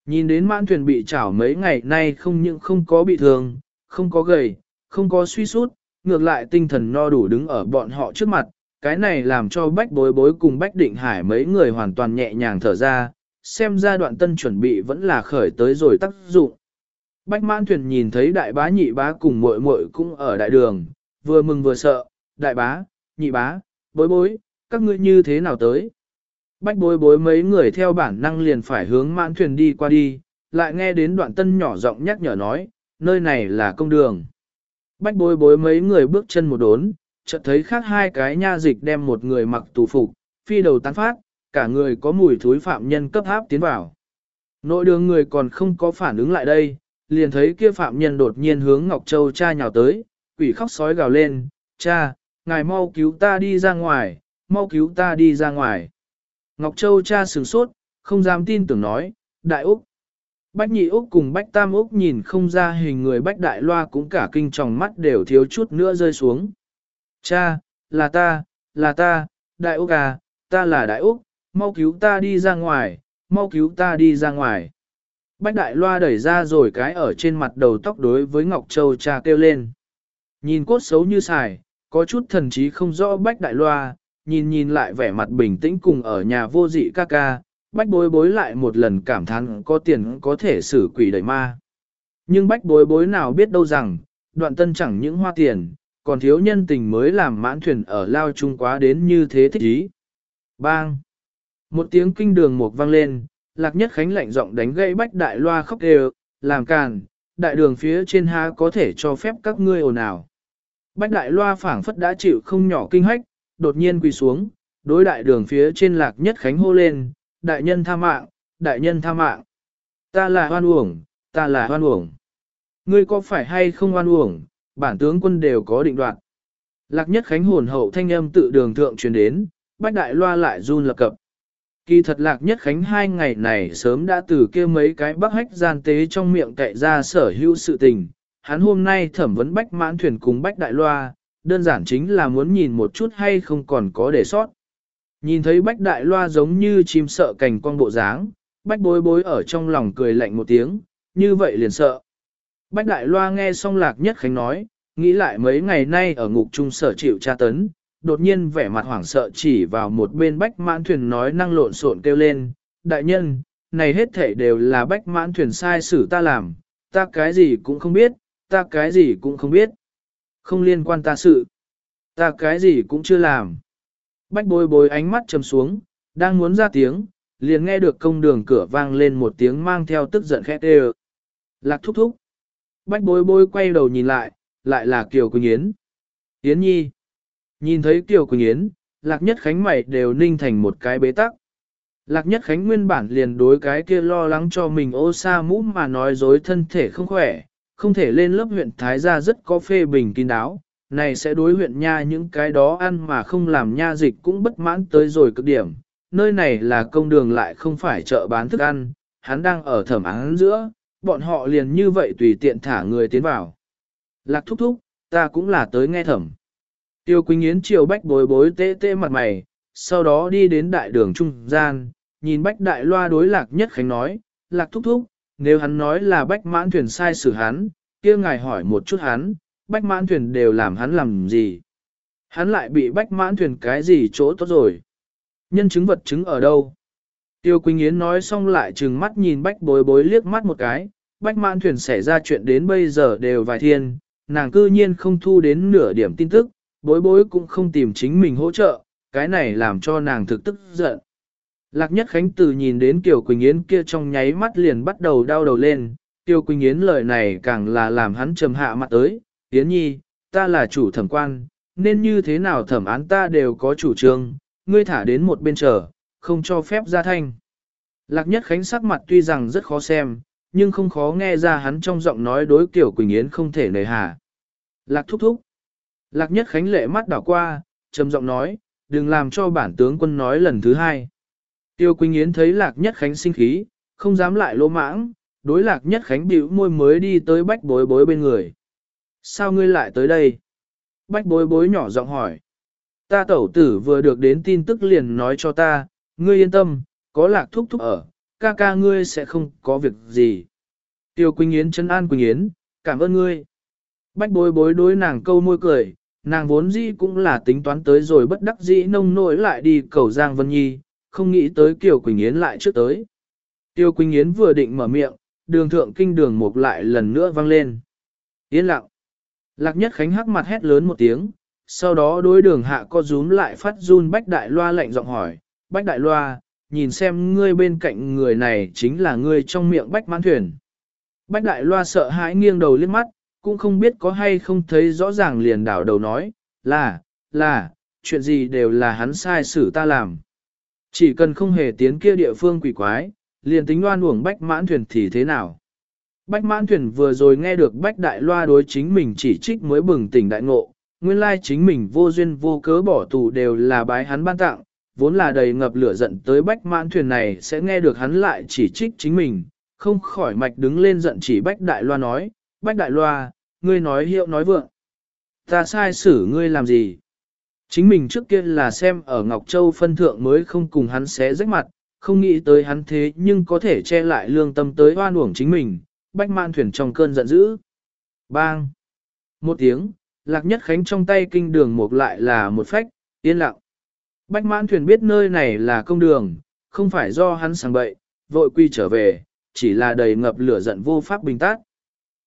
Nhìn đến mãn thuyền bị chảo mấy ngày nay không những không có bị thương, không có gầy, không có suy sút, ngược lại tinh thần no đủ đứng ở bọn họ trước mặt, cái này làm cho bách bối bối cùng bách định hải mấy người hoàn toàn nhẹ nhàng thở ra, xem ra đoạn tân chuẩn bị vẫn là khởi tới rồi tác dụng. Bách mãn thuyền nhìn thấy đại bá nhị bá cùng muội muội cũng ở đại đường, vừa mừng vừa sợ, đại bá, nhị bá, bối bối, các ngươi như thế nào tới? Bách bối bối mấy người theo bản năng liền phải hướng mãn thuyền đi qua đi, lại nghe đến đoạn tân nhỏ giọng nhắc nhở nói, nơi này là công đường. Bách bối bối mấy người bước chân một đốn, chợt thấy khác hai cái nha dịch đem một người mặc tù phục, phi đầu tán phát, cả người có mùi thối phạm nhân cấp áp tiến vào. Nội đường người còn không có phản ứng lại đây, liền thấy kia phạm nhân đột nhiên hướng Ngọc Châu cha nhào tới, quỷ khóc sói gào lên, cha, ngài mau cứu ta đi ra ngoài, mau cứu ta đi ra ngoài. Ngọc Châu cha sửng sốt, không dám tin tưởng nói, đại Úc. Bách nhị Úc cùng Bách Tam Úc nhìn không ra hình người Bách Đại Loa cũng cả kinh tròng mắt đều thiếu chút nữa rơi xuống. Cha, là ta, là ta, Đại Úc à, ta là Đại Úc, mau cứu ta đi ra ngoài, mau cứu ta đi ra ngoài. Bách Đại Loa đẩy ra rồi cái ở trên mặt đầu tóc đối với Ngọc Châu cha kêu lên. Nhìn cốt xấu như xài, có chút thần trí không rõ Bách Đại Loa, nhìn nhìn lại vẻ mặt bình tĩnh cùng ở nhà vô dị ca ca, Bách bối bối lại một lần cảm thán có tiền có thể xử quỷ đẩy ma. Nhưng bách bối bối nào biết đâu rằng, đoạn tân chẳng những hoa tiền, còn thiếu nhân tình mới làm mãn thuyền ở lao trung quá đến như thế thích ý. Bang! Một tiếng kinh đường một vang lên, lạc nhất khánh lạnh giọng đánh gãy bách đại loa khóc đều, làm càn, đại đường phía trên ha có thể cho phép các ngươi ồn ào. Bách đại loa phảng phất đã chịu không nhỏ kinh hách, đột nhiên quỳ xuống, đối đại đường phía trên lạc nhất khánh hô lên, đại nhân tha mạng, đại nhân tha mạng. Ta là hoan uổng, ta là hoan uổng. Ngươi có phải hay không hoan uổng, bản tướng quân đều có định đoạt. Lạc nhất khánh hồn hậu thanh âm tự đường thượng truyền đến, bách đại loa lại run lập cập. Kỳ thật lạc nhất khánh hai ngày này sớm đã từ kia mấy cái bắc hách gian tế trong miệng cậy ra sở hữu sự tình. Hắn hôm nay thẩm vấn bách mãn thuyền cùng bách đại loa, đơn giản chính là muốn nhìn một chút hay không còn có để sót. Nhìn thấy bách đại loa giống như chim sợ cành con bộ dáng, bách bối bối ở trong lòng cười lạnh một tiếng, như vậy liền sợ. Bách đại loa nghe xong lạc nhất khánh nói, nghĩ lại mấy ngày nay ở ngục trung sở chịu tra tấn, đột nhiên vẻ mặt hoảng sợ chỉ vào một bên bách mãn thuyền nói năng lộn xộn kêu lên, đại nhân, này hết thể đều là bách mãn thuyền sai xử ta làm, ta cái gì cũng không biết, ta cái gì cũng không biết. Không liên quan ta sự, ta cái gì cũng chưa làm. Bách bối bối ánh mắt trầm xuống, đang muốn ra tiếng, liền nghe được công đường cửa vang lên một tiếng mang theo tức giận khét đê Lạc thúc thúc. Bách bối bối quay đầu nhìn lại, lại là Kiều Quỳnh Yến. Yến Nhi. Nhìn thấy Kiều Quỳnh Yến, Lạc Nhất Khánh mày đều ninh thành một cái bế tắc. Lạc Nhất Khánh nguyên bản liền đối cái kia lo lắng cho mình ô sa mũ mà nói dối thân thể không khỏe, không thể lên lớp huyện Thái gia rất có phê bình kín đáo, này sẽ đối huyện nha những cái đó ăn mà không làm nha dịch cũng bất mãn tới rồi cực điểm. Nơi này là công đường lại không phải chợ bán thức ăn, hắn đang ở thẩm án giữa, bọn họ liền như vậy tùy tiện thả người tiến vào. Lạc thúc thúc, ta cũng là tới nghe thẩm. Tiêu Quỳnh Yến chiều bách bối bối tê tê mặt mày, sau đó đi đến đại đường trung gian, nhìn bách đại loa đối lạc nhất khánh nói, lạc thúc thúc, nếu hắn nói là bách mãn thuyền sai xử hắn, kia ngài hỏi một chút hắn, bách mãn thuyền đều làm hắn làm gì? Hắn lại bị bách mãn thuyền cái gì chỗ tốt rồi? Nhân chứng vật chứng ở đâu? Tiêu Quỳnh Yến nói xong lại trừng mắt nhìn bách bối bối liếc mắt một cái, bách mãn thuyền xảy ra chuyện đến bây giờ đều vài thiên, nàng cư nhiên không thu đến nửa điểm tin tức, bối bối cũng không tìm chính mình hỗ trợ, cái này làm cho nàng thực tức giận. Lạc Nhất Khánh từ nhìn đến Kiều Quỳnh Yến kia trong nháy mắt liền bắt đầu đau đầu lên, Kiều Quỳnh Yến lời này càng là làm hắn trầm hạ mặt tới, Yến Nhi, ta là chủ thẩm quan, nên như thế nào thẩm án ta đều có chủ trương, ngươi thả đến một bên chờ, không cho phép ra thanh. Lạc Nhất Khánh sắc mặt tuy rằng rất khó xem, nhưng không khó nghe ra hắn trong giọng nói đối Kiều Quỳnh Yến không thể nề hà. Lạc thúc thúc. Lạc Nhất Khánh lệ mắt đảo qua, trầm giọng nói, đừng làm cho bản tướng quân nói lần thứ hai. Tiêu Quỳnh Yến thấy Lạc Nhất Khánh sinh khí, không dám lại lỗ mãng, đối Lạc Nhất Khánh bĩu môi mới đi tới bách bối bối bên người. Sao ngươi lại tới đây? Bách bối bối nhỏ giọng hỏi. Ta tẩu tử vừa được đến tin tức liền nói cho ta, ngươi yên tâm, có lạc thúc thúc ở, ca ca ngươi sẽ không có việc gì. Tiêu Quỳnh Yến chân an Quỳnh Yến, cảm ơn ngươi. Bách bối bối đối nàng câu môi cười, nàng vốn dĩ cũng là tính toán tới rồi bất đắc dĩ nông nổi lại đi cầu Giang Vân Nhi, không nghĩ tới Kiều Quỳnh Yến lại trước tới. Tiêu Quỳnh Yến vừa định mở miệng, đường thượng kinh đường một lại lần nữa vang lên. Yên lặng. Lạc nhất khánh hắc mặt hét lớn một tiếng, sau đó đối đường hạ co rúm lại phát run bách đại loa lạnh giọng hỏi, bách đại loa, nhìn xem ngươi bên cạnh người này chính là ngươi trong miệng bách mãn thuyền. Bách đại loa sợ hãi nghiêng đầu liếc mắt, cũng không biết có hay không thấy rõ ràng liền đảo đầu nói, là, là, chuyện gì đều là hắn sai xử ta làm. Chỉ cần không hề tiến kia địa phương quỷ quái, liền tính loan uổng bách mãn thuyền thì thế nào. Bách mãn thuyền vừa rồi nghe được bách đại loa đối chính mình chỉ trích mới bừng tỉnh đại ngộ, nguyên lai chính mình vô duyên vô cớ bỏ tù đều là bái hắn ban tặng, vốn là đầy ngập lửa giận tới bách mãn thuyền này sẽ nghe được hắn lại chỉ trích chính mình, không khỏi mạch đứng lên giận chỉ Bách Đại Loa nói, Bách Đại Loa, ngươi nói hiệu nói vượng. Ta sai xử ngươi làm gì? Chính mình trước kia là xem ở Ngọc Châu phân thượng mới không cùng hắn xé rách mặt, không nghĩ tới hắn thế nhưng có thể che lại lương tâm tới oan uổng chính mình, bách man thuyền trong cơn giận dữ. Bang! Một tiếng, lạc nhất khánh trong tay kinh đường một lại là một phách, yên lặng. Bách mãn thuyền biết nơi này là công đường, không phải do hắn sang bậy, vội quy trở về, chỉ là đầy ngập lửa giận vô pháp bình tát.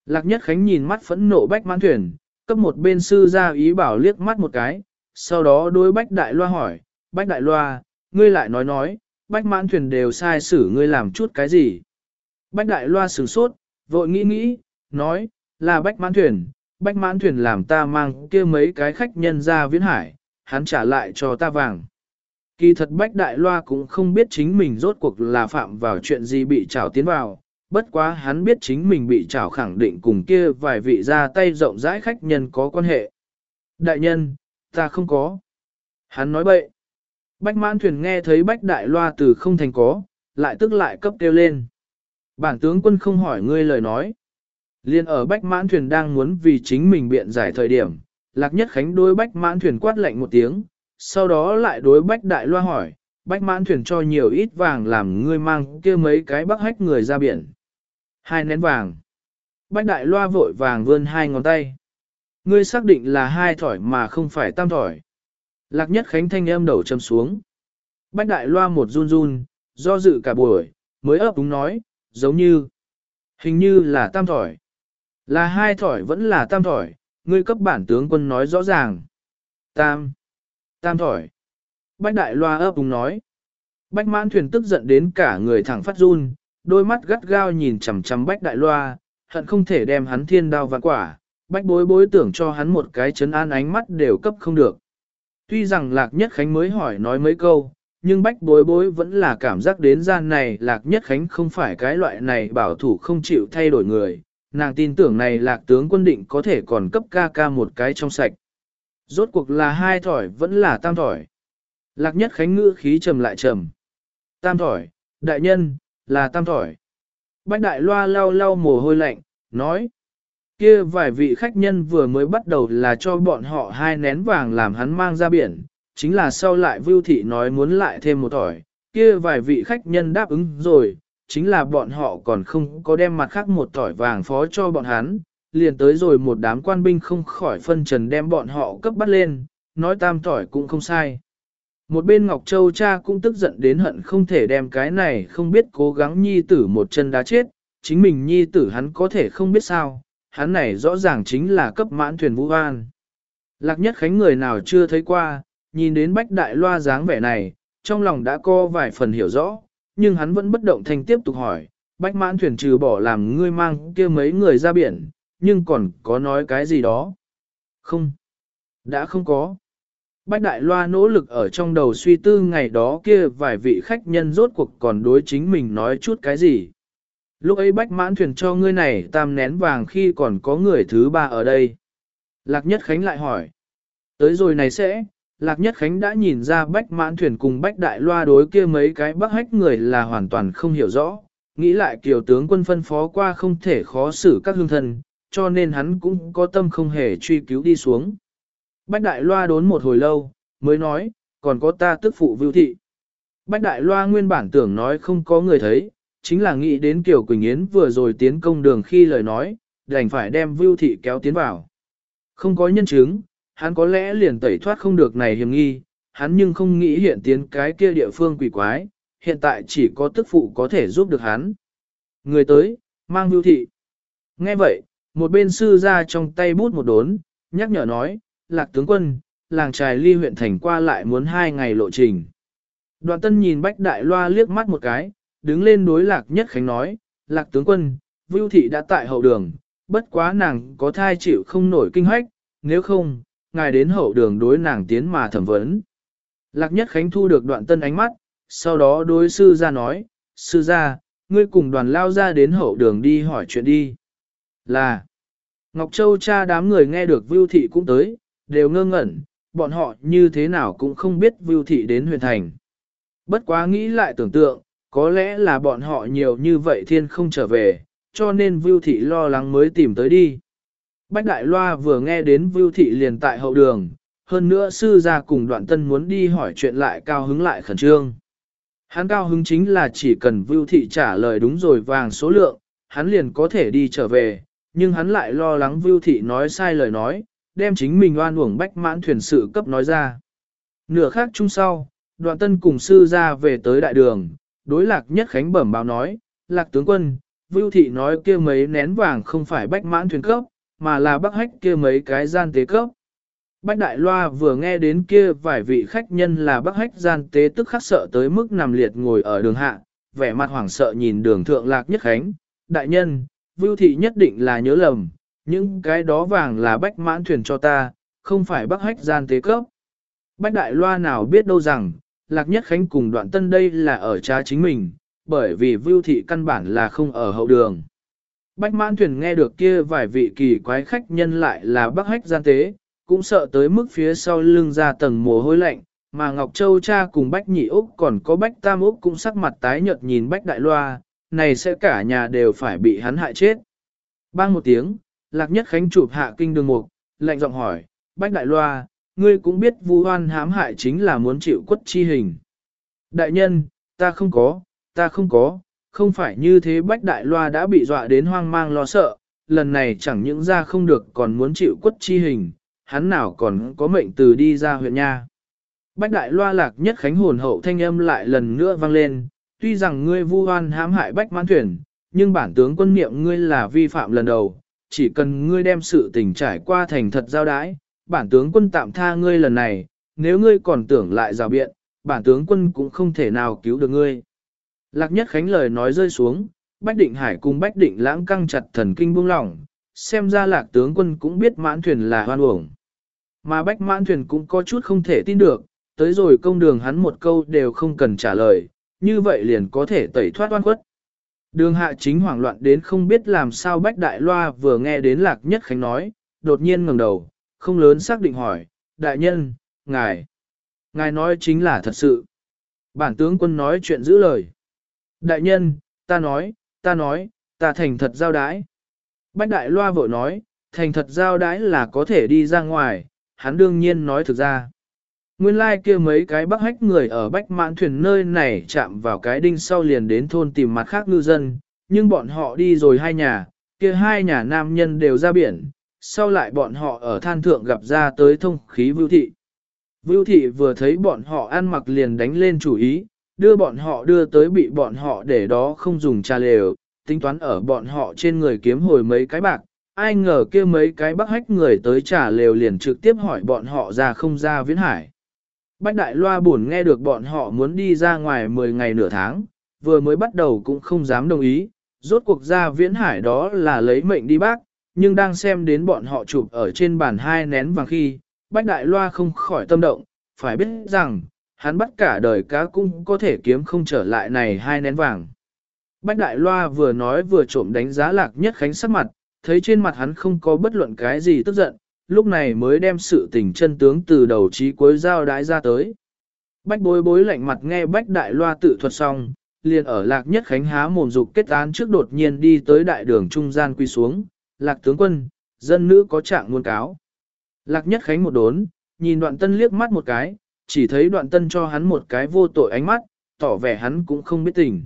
Lạc nhất khánh nhìn mắt phẫn nộ bách mãn thuyền, cấp một bên sư ra ý bảo liếc mắt một cái, sau đó đối bách đại loa hỏi, bách đại loa, ngươi lại nói nói, bách mãn thuyền đều sai xử ngươi làm chút cái gì. Bách đại loa sửng sốt, vội nghĩ nghĩ, nói, là bách mãn thuyền, bách mãn thuyền làm ta mang kia mấy cái khách nhân ra viễn hải, hắn trả lại cho ta vàng. Kỳ thật bách đại loa cũng không biết chính mình rốt cuộc là phạm vào chuyện gì bị trảo tiến vào, bất quá hắn biết chính mình bị trảo khẳng định cùng kia vài vị ra tay rộng rãi khách nhân có quan hệ. Đại nhân, ta không có. Hắn nói bậy. Bách mãn thuyền nghe thấy bách đại loa từ không thành có, lại tức lại cấp kêu lên. Bản tướng quân không hỏi ngươi lời nói. Liên ở bách mãn thuyền đang muốn vì chính mình biện giải thời điểm, lạc nhất khánh đối bách mãn thuyền quát lạnh một tiếng, sau đó lại đối bách đại loa hỏi, bách mãn thuyền cho nhiều ít vàng làm ngươi mang kia mấy cái bắc hách người ra biển. Hai nén vàng. Bách đại loa vội vàng vươn hai ngón tay. Ngươi xác định là hai thỏi mà không phải tam thỏi. Lạc nhất khánh thanh âm đầu châm xuống. Bách đại loa một run run, do dự cả buổi, mới ấp úng nói, giống như, hình như là tam thỏi. Là hai thỏi vẫn là tam thỏi, ngươi cấp bản tướng quân nói rõ ràng. Tam, tam thỏi. Bách đại loa ấp úng nói. Bách mãn thuyền tức giận đến cả người thẳng phát run, đôi mắt gắt gao nhìn chằm chằm bách đại loa, hận không thể đem hắn thiên đao vạn quả, bách bối bối tưởng cho hắn một cái chấn an ánh mắt đều cấp không được. Tuy rằng lạc nhất khánh mới hỏi nói mấy câu, nhưng bách bối bối vẫn là cảm giác đến gian này lạc nhất khánh không phải cái loại này bảo thủ không chịu thay đổi người, nàng tin tưởng này lạc tướng quân định có thể còn cấp ca ca một cái trong sạch. Rốt cuộc là hai thỏi vẫn là tam thỏi. Lạc nhất khánh ngữ khí trầm lại trầm. Tam thỏi, đại nhân, là tam thỏi. Bách đại loa lau lau mồ hôi lạnh, nói. Kia vài vị khách nhân vừa mới bắt đầu là cho bọn họ hai nén vàng làm hắn mang ra biển, chính là sau lại Vưu Thị nói muốn lại thêm một thỏi. kia vài vị khách nhân đáp ứng rồi, chính là bọn họ còn không có đem mặt khác một thỏi vàng phó cho bọn hắn, liền tới rồi một đám quan binh không khỏi phân trần đem bọn họ cấp bắt lên, nói tam tỏi cũng không sai. Một bên Ngọc Châu cha cũng tức giận đến hận không thể đem cái này không biết cố gắng nhi tử một chân đá chết, chính mình nhi tử hắn có thể không biết sao, hắn này rõ ràng chính là cấp mãn thuyền vũ an. Lạc nhất khánh người nào chưa thấy qua, nhìn đến bách đại loa dáng vẻ này, trong lòng đã có vài phần hiểu rõ, nhưng hắn vẫn bất động thanh tiếp tục hỏi, bách mãn thuyền trừ bỏ làm ngươi mang kia mấy người ra biển, nhưng còn có nói cái gì đó. Không, đã không có. Bách đại loa nỗ lực ở trong đầu suy tư ngày đó kia vài vị khách nhân rốt cuộc còn đối chính mình nói chút cái gì. Lúc ấy bách mãn thuyền cho ngươi này tam nén vàng khi còn có người thứ ba ở đây. Lạc Nhất Khánh lại hỏi. Tới rồi này sẽ, Lạc Nhất Khánh đã nhìn ra bách mãn thuyền cùng bách đại loa đối kia mấy cái bắc hách người là hoàn toàn không hiểu rõ. Nghĩ lại kiều tướng quân phân phó qua không thể khó xử các hương thân, cho nên hắn cũng có tâm không hề truy cứu đi xuống. Bách đại loa đốn một hồi lâu, mới nói, còn có ta tức phụ vưu thị. Bách đại loa nguyên bản tưởng nói không có người thấy, chính là nghĩ đến Kiều Quỳnh Yến vừa rồi tiến công đường khi lời nói, đành phải đem Vưu Thị kéo tiến vào. Không có nhân chứng, hắn có lẽ liền tẩy thoát không được này hiểm nghi, hắn nhưng không nghĩ hiện tiến cái kia địa phương quỷ quái, hiện tại chỉ có tức phụ có thể giúp được hắn. Người tới, mang Vưu Thị. Nghe vậy, một bên sư ra trong tay bút một đốn, nhắc nhở nói, lạc tướng quân, làng trài ly huyện thành qua lại muốn hai ngày lộ trình. Đoạn tân nhìn bách đại loa liếc mắt một cái, đứng lên đối lạc nhất khánh nói, lạc tướng quân, Vưu Thị đã tại hậu đường, bất quá nàng có thai chịu không nổi kinh hoách, nếu không, ngài đến hậu đường đối nàng tiến mà thẩm vấn. Lạc nhất khánh thu được đoạn tân ánh mắt, sau đó đối sư ra nói, sư ra, ngươi cùng đoàn lao ra đến hậu đường đi hỏi chuyện đi. Là, Ngọc Châu cha đám người nghe được Vưu Thị cũng tới, đều ngơ ngẩn, bọn họ như thế nào cũng không biết Vưu Thị đến huyền thành. Bất quá nghĩ lại tưởng tượng, có lẽ là bọn họ nhiều như vậy thiên không trở về, cho nên Vưu Thị lo lắng mới tìm tới đi. Bách Đại Loa vừa nghe đến Vưu Thị liền tại hậu đường, hơn nữa sư gia cùng đoạn tân muốn đi hỏi chuyện lại cao hứng lại khẩn trương. Hắn cao hứng chính là chỉ cần Vưu Thị trả lời đúng rồi vàng số lượng, hắn liền có thể đi trở về, nhưng hắn lại lo lắng Vưu Thị nói sai lời nói, đem chính mình oan uổng bách mãn thuyền sự cấp nói ra. Nửa khác chung sau, đoạn tân cùng sư ra về tới đại đường, đối lạc nhất khánh bẩm báo nói, lạc tướng quân, Vưu Thị nói kia mấy nén vàng không phải bách mãn thuyền cấp, mà là bắc hách kia mấy cái gian tế cấp. Bách Đại Loa vừa nghe đến kia vài vị khách nhân là bắc hách gian tế tức khắc sợ tới mức nằm liệt ngồi ở đường hạ, vẻ mặt hoảng sợ nhìn đường thượng lạc nhất khánh, đại nhân, Vưu Thị nhất định là nhớ lầm, những cái đó vàng là bách mãn thuyền cho ta, không phải bắc hách gian tế cấp. Bách Đại Loa nào biết đâu rằng, Lạc Nhất Khánh cùng đoạn tân đây là ở cha chính mình, bởi vì Vưu Thị căn bản là không ở hậu đường. Bách mãn thuyền nghe được kia vài vị kỳ quái khách nhân lại là bắc hách gian tế, cũng sợ tới mức phía sau lưng ra tầng mồ hôi lạnh, mà Ngọc Châu cha cùng Bách Nhị Úc còn có Bách Tam Úc cũng sắc mặt tái nhợt nhìn Bách Đại Loa, này sẽ cả nhà đều phải bị hắn hại chết. Bang một tiếng, Lạc Nhất Khánh chụp hạ kinh đường mục, lạnh giọng hỏi, Bách Đại Loa, ngươi cũng biết vu hoan hãm hại chính là muốn chịu quất chi hình. Đại nhân, ta không có, ta không có, không phải như thế Bách Đại Loa đã bị dọa đến hoang mang lo sợ, lần này chẳng những ra không được còn muốn chịu quất chi hình, hắn nào còn có mệnh từ đi ra huyện nha. Bách Đại Loa lạc nhất khánh hồn hậu thanh âm lại lần nữa vang lên, tuy rằng ngươi vu hoan hãm hại Bách mãn thuyền, nhưng bản tướng quân niệm ngươi là vi phạm lần đầu, chỉ cần ngươi đem sự tình trải qua thành thật giao đái, bản tướng quân tạm tha ngươi lần này, nếu ngươi còn tưởng lại rào biện, bản tướng quân cũng không thể nào cứu được ngươi. Lạc nhất khánh lời nói rơi xuống, Bách Định Hải cùng Bách Định lãng căng chặt thần kinh buông lỏng, xem ra lạc tướng quân cũng biết mãn thuyền là hoan uổng. Mà Bách mãn thuyền cũng có chút không thể tin được, tới rồi công đường hắn một câu đều không cần trả lời, như vậy liền có thể tẩy thoát oan khuất. Đường hạ chính hoảng loạn đến không biết làm sao Bách Đại Loa vừa nghe đến lạc nhất khánh nói, đột nhiên ngẩng đầu, không lớn xác định hỏi, đại nhân, ngài, ngài nói chính là thật sự. Bản tướng quân nói chuyện giữ lời. Đại nhân, ta nói, ta nói, ta thành thật giao đái. Bách đại loa vội nói, thành thật giao đái là có thể đi ra ngoài, hắn đương nhiên nói thực ra. Nguyên lai like kia mấy cái bắc hách người ở bách mãn thuyền nơi này chạm vào cái đinh sau liền đến thôn tìm mặt khác ngư dân, nhưng bọn họ đi rồi hai nhà, kia hai nhà nam nhân đều ra biển, sau lại bọn họ ở than thượng gặp ra tới thông khí vưu thị. Vưu thị vừa thấy bọn họ ăn mặc liền đánh lên chủ ý, đưa bọn họ đưa tới bị bọn họ để đó không dùng trà lều, tính toán ở bọn họ trên người kiếm hồi mấy cái bạc. Ai ngờ kia mấy cái bắc hách người tới trà lều liền trực tiếp hỏi bọn họ ra không ra viễn hải. Bách đại loa buồn nghe được bọn họ muốn đi ra ngoài 10 ngày nửa tháng, vừa mới bắt đầu cũng không dám đồng ý, rốt cuộc ra viễn hải đó là lấy mệnh đi bác, nhưng đang xem đến bọn họ chụp ở trên bàn hai nén vàng khi, Bách Đại Loa không khỏi tâm động, phải biết rằng, hắn bắt cả đời cá cũng có thể kiếm không trở lại này hai nén vàng. Bách Đại Loa vừa nói vừa trộm đánh giá lạc nhất khánh sắc mặt, thấy trên mặt hắn không có bất luận cái gì tức giận, lúc này mới đem sự tình chân tướng từ đầu chí cuối giao đái ra tới. Bách bối bối lạnh mặt nghe Bách Đại Loa tự thuật xong, liền ở lạc nhất khánh há mồm dục kết án trước đột nhiên đi tới đại đường trung gian quy xuống, lạc tướng quân, dân nữ có trạng muôn cáo. Lạc nhất khánh một đốn, nhìn đoạn tân liếc mắt một cái, chỉ thấy đoạn tân cho hắn một cái vô tội ánh mắt, tỏ vẻ hắn cũng không biết tình.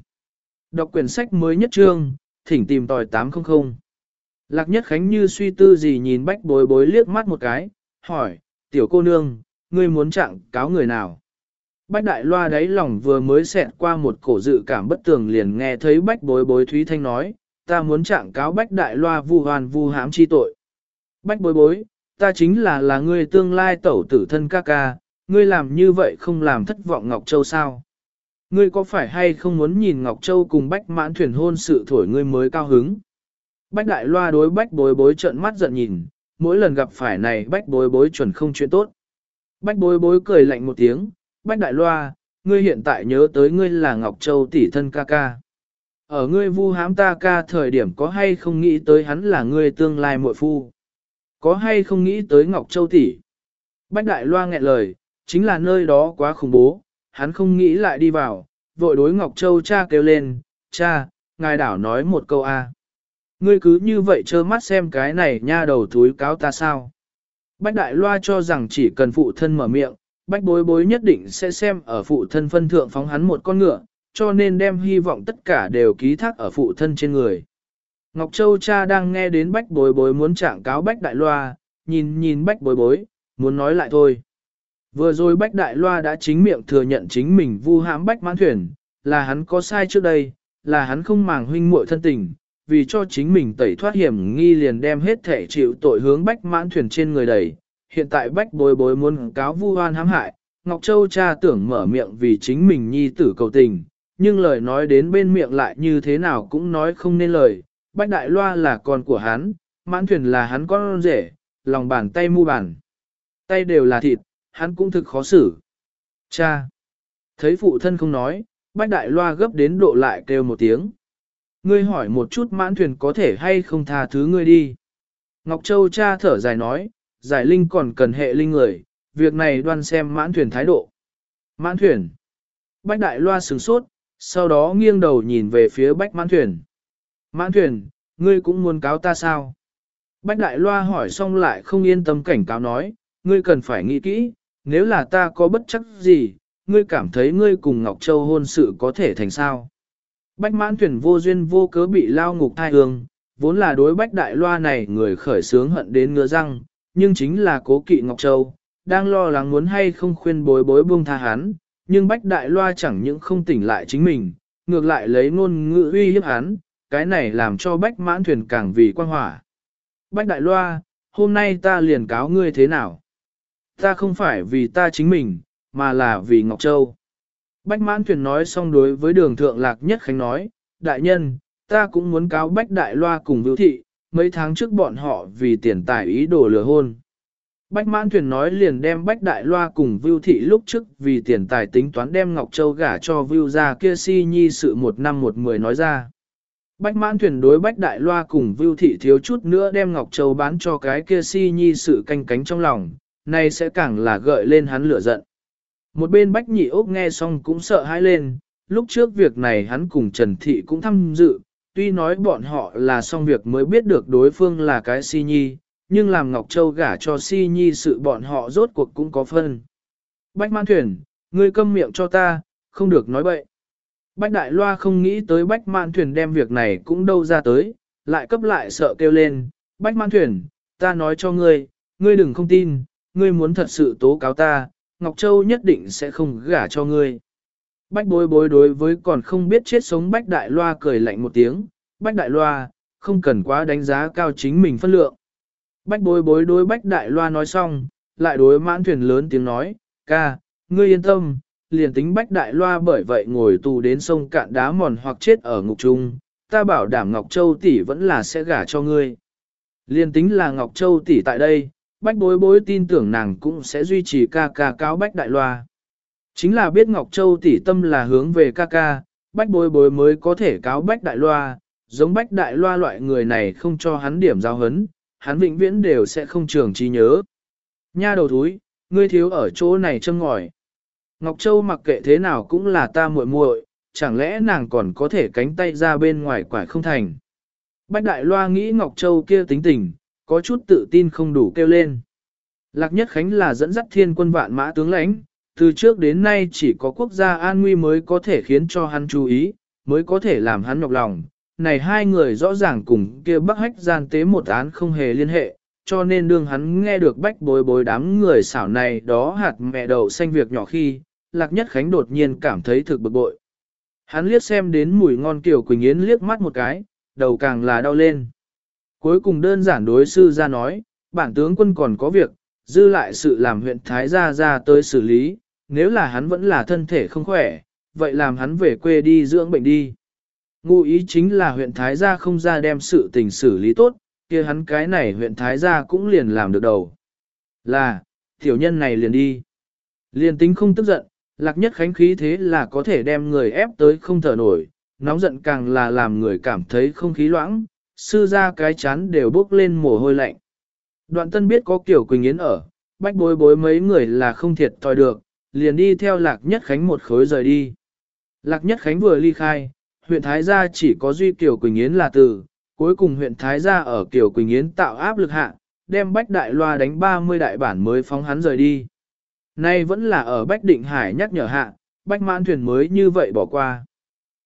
Đọc quyển sách mới nhất trương, thỉnh tìm tòi 800. Lạc nhất khánh như suy tư gì nhìn bách bối bối liếc mắt một cái, hỏi, tiểu cô nương, ngươi muốn trạng cáo người nào? Bách đại loa đáy lòng vừa mới xẹt qua một cổ dự cảm bất tường liền nghe thấy bách bối bối Thúy Thanh nói, ta muốn trạng cáo bách đại loa vu hoàn vu hãm chi tội. Bách bối bối, ta chính là là ngươi tương lai tẩu tử thân ca ca, ngươi làm như vậy không làm thất vọng Ngọc Châu sao? Ngươi có phải hay không muốn nhìn Ngọc Châu cùng bách mãn thuyền hôn sự thổi ngươi mới cao hứng? Bách đại loa đối bách bối bối trợn mắt giận nhìn, mỗi lần gặp phải này bách bối bối chuẩn không chuyện tốt. Bách bối bối cười lạnh một tiếng, bách đại loa, ngươi hiện tại nhớ tới ngươi là Ngọc Châu tỷ thân ca ca. Ở ngươi vu hám ta ca thời điểm có hay không nghĩ tới hắn là ngươi tương lai muội phu? Có hay không nghĩ tới Ngọc Châu tỷ? Bách Đại Loa nghẹn lời, chính là nơi đó quá khủng bố, hắn không nghĩ lại đi vào, vội đối Ngọc Châu cha kêu lên, cha, ngài đảo nói một câu a. Ngươi cứ như vậy trơ mắt xem cái này nha đầu thúi cáo ta sao. Bách Đại Loa cho rằng chỉ cần phụ thân mở miệng, Bách Bối Bối nhất định sẽ xem ở phụ thân phân thượng phóng hắn một con ngựa, cho nên đem hy vọng tất cả đều ký thác ở phụ thân trên người. Ngọc Châu cha đang nghe đến Bách Bối Bối muốn trạng cáo Bách Đại Loa, nhìn nhìn Bách Bối Bối, muốn nói lại thôi. Vừa rồi Bách Đại Loa đã chính miệng thừa nhận chính mình vu hãm Bách Mãn Thuyền, là hắn có sai trước đây, là hắn không màng huynh muội thân tình, vì cho chính mình tẩy thoát hiểm nghi liền đem hết thể chịu tội hướng Bách Mãn Thuyền trên người đẩy. Hiện tại Bách Bối Bối muốn cáo vu hoan hãm hại, Ngọc Châu cha tưởng mở miệng vì chính mình nhi tử cầu tình, nhưng lời nói đến bên miệng lại như thế nào cũng nói không nên lời. Bách Đại Loa là con của hắn, Mãn Thuyền là hắn con rể, lòng bàn tay mu bàn. Tay đều là thịt, hắn cũng thực khó xử. Cha! Thấy phụ thân không nói, bách đại loa gấp đến độ lại kêu một tiếng. Ngươi hỏi một chút mãn thuyền có thể hay không tha thứ ngươi đi. Ngọc Châu cha thở dài nói, giải linh còn cần hệ linh người, việc này đoan xem mãn thuyền thái độ. Mãn thuyền! Bách đại loa sửng sốt, sau đó nghiêng đầu nhìn về phía bách mãn thuyền. Mãn thuyền, ngươi cũng muốn cáo ta sao? Bách đại loa hỏi xong lại không yên tâm cảnh cáo nói, ngươi cần phải nghĩ kỹ, nếu là ta có bất chắc gì, ngươi cảm thấy ngươi cùng Ngọc Châu hôn sự có thể thành sao. Bách mãn thuyền vô duyên vô cớ bị lao ngục thai hương, vốn là đối bách đại loa này người khởi sướng hận đến ngứa răng, nhưng chính là cố kỵ Ngọc Châu, đang lo lắng muốn hay không khuyên bối bối buông tha hắn, nhưng bách đại loa chẳng những không tỉnh lại chính mình, ngược lại lấy ngôn ngữ uy hiếp hắn, cái này làm cho bách mãn thuyền càng vì quan hỏa. Bách đại loa, hôm nay ta liền cáo ngươi thế nào? Ta không phải vì ta chính mình, mà là vì Ngọc Châu. Bách mãn thuyền nói xong đối với đường thượng lạc nhất khánh nói, đại nhân, ta cũng muốn cáo bách đại loa cùng vưu thị, mấy tháng trước bọn họ vì tiền tài ý đồ lừa hôn. Bách mãn thuyền nói liền đem bách đại loa cùng vưu thị lúc trước vì tiền tài tính toán đem Ngọc Châu gả cho vưu ra kia si nhi sự một năm một mười nói ra. Bách mãn thuyền đối bách đại loa cùng vưu thị thiếu chút nữa đem Ngọc Châu bán cho cái kia si nhi sự canh cánh trong lòng, nay sẽ càng là gợi lên hắn lửa giận. Một bên bách nhị ốc nghe xong cũng sợ hãi lên, lúc trước việc này hắn cùng Trần Thị cũng tham dự, tuy nói bọn họ là xong việc mới biết được đối phương là cái si nhi, nhưng làm Ngọc Châu gả cho si nhi sự bọn họ rốt cuộc cũng có phân. Bách man thuyền, ngươi câm miệng cho ta, không được nói bậy. Bách đại loa không nghĩ tới bách man thuyền đem việc này cũng đâu ra tới, lại cấp lại sợ kêu lên, bách man thuyền, ta nói cho ngươi, ngươi đừng không tin, ngươi muốn thật sự tố cáo ta, Ngọc Châu nhất định sẽ không gả cho ngươi. Bách bối bối đối với còn không biết chết sống Bách Đại Loa cười lạnh một tiếng, Bách Đại Loa, không cần quá đánh giá cao chính mình phân lượng. Bách bối bối đối Bách Đại Loa nói xong, lại đối mãn thuyền lớn tiếng nói, ca, ngươi yên tâm, liền tính Bách Đại Loa bởi vậy ngồi tù đến sông cạn đá mòn hoặc chết ở ngục trung, ta bảo đảm Ngọc Châu tỷ vẫn là sẽ gả cho ngươi. Liên tính là Ngọc Châu tỷ tại đây, bách bối bối tin tưởng nàng cũng sẽ duy trì ca ca cáo bách đại loa. Chính là biết Ngọc Châu tỉ tâm là hướng về ca ca, bách bối bối mới có thể cáo bách đại loa, giống bách đại loa loại người này không cho hắn điểm giao hấn, hắn vĩnh viễn đều sẽ không trường trí nhớ. Nha đầu thúi, ngươi thiếu ở chỗ này châm ngòi. Ngọc Châu mặc kệ thế nào cũng là ta muội muội, chẳng lẽ nàng còn có thể cánh tay ra bên ngoài quải không thành. Bách đại loa nghĩ Ngọc Châu kia tính tình, có chút tự tin không đủ kêu lên. Lạc Nhất Khánh là dẫn dắt thiên quân vạn mã tướng lãnh, từ trước đến nay chỉ có quốc gia an nguy mới có thể khiến cho hắn chú ý, mới có thể làm hắn nhọc lòng. Này hai người rõ ràng cùng kia bắc hách gian tế một án không hề liên hệ, cho nên đương hắn nghe được bách bối bối đám người xảo này đó hạt mẹ đầu xanh việc nhỏ khi, Lạc Nhất Khánh đột nhiên cảm thấy thực bực bội. Hắn liếc xem đến mùi ngon kiểu Quỳnh Yến liếc mắt một cái, đầu càng là đau lên. Cuối cùng đơn giản đối sư ra nói, bản tướng quân còn có việc, dư lại sự làm huyện Thái gia ra tới xử lý, nếu là hắn vẫn là thân thể không khỏe, vậy làm hắn về quê đi dưỡng bệnh đi. Ngụ ý chính là huyện Thái gia không ra đem sự tình xử lý tốt, kia hắn cái này huyện Thái gia cũng liền làm được đầu. Là, tiểu nhân này liền đi. Liền tính không tức giận, lạc nhất khánh khí thế là có thể đem người ép tới không thở nổi, nóng giận càng là làm người cảm thấy không khí loãng, sư ra cái chán đều bốc lên mồ hôi lạnh. Đoạn tân biết có kiểu Quỳnh Yến ở, bách bối bối mấy người là không thiệt thòi được, liền đi theo lạc nhất khánh một khối rời đi. Lạc Nhất Khánh vừa ly khai, huyện Thái Gia chỉ có Duy kiểu Quỳnh Yến là từ, cuối cùng huyện Thái Gia ở kiểu Quỳnh Yến tạo áp lực hạ, đem Bách Đại Loa đánh 30 đại bản mới phóng hắn rời đi. Nay vẫn là ở Bách Định Hải nhắc nhở hạ, Bách Mãn Thuyền mới như vậy bỏ qua.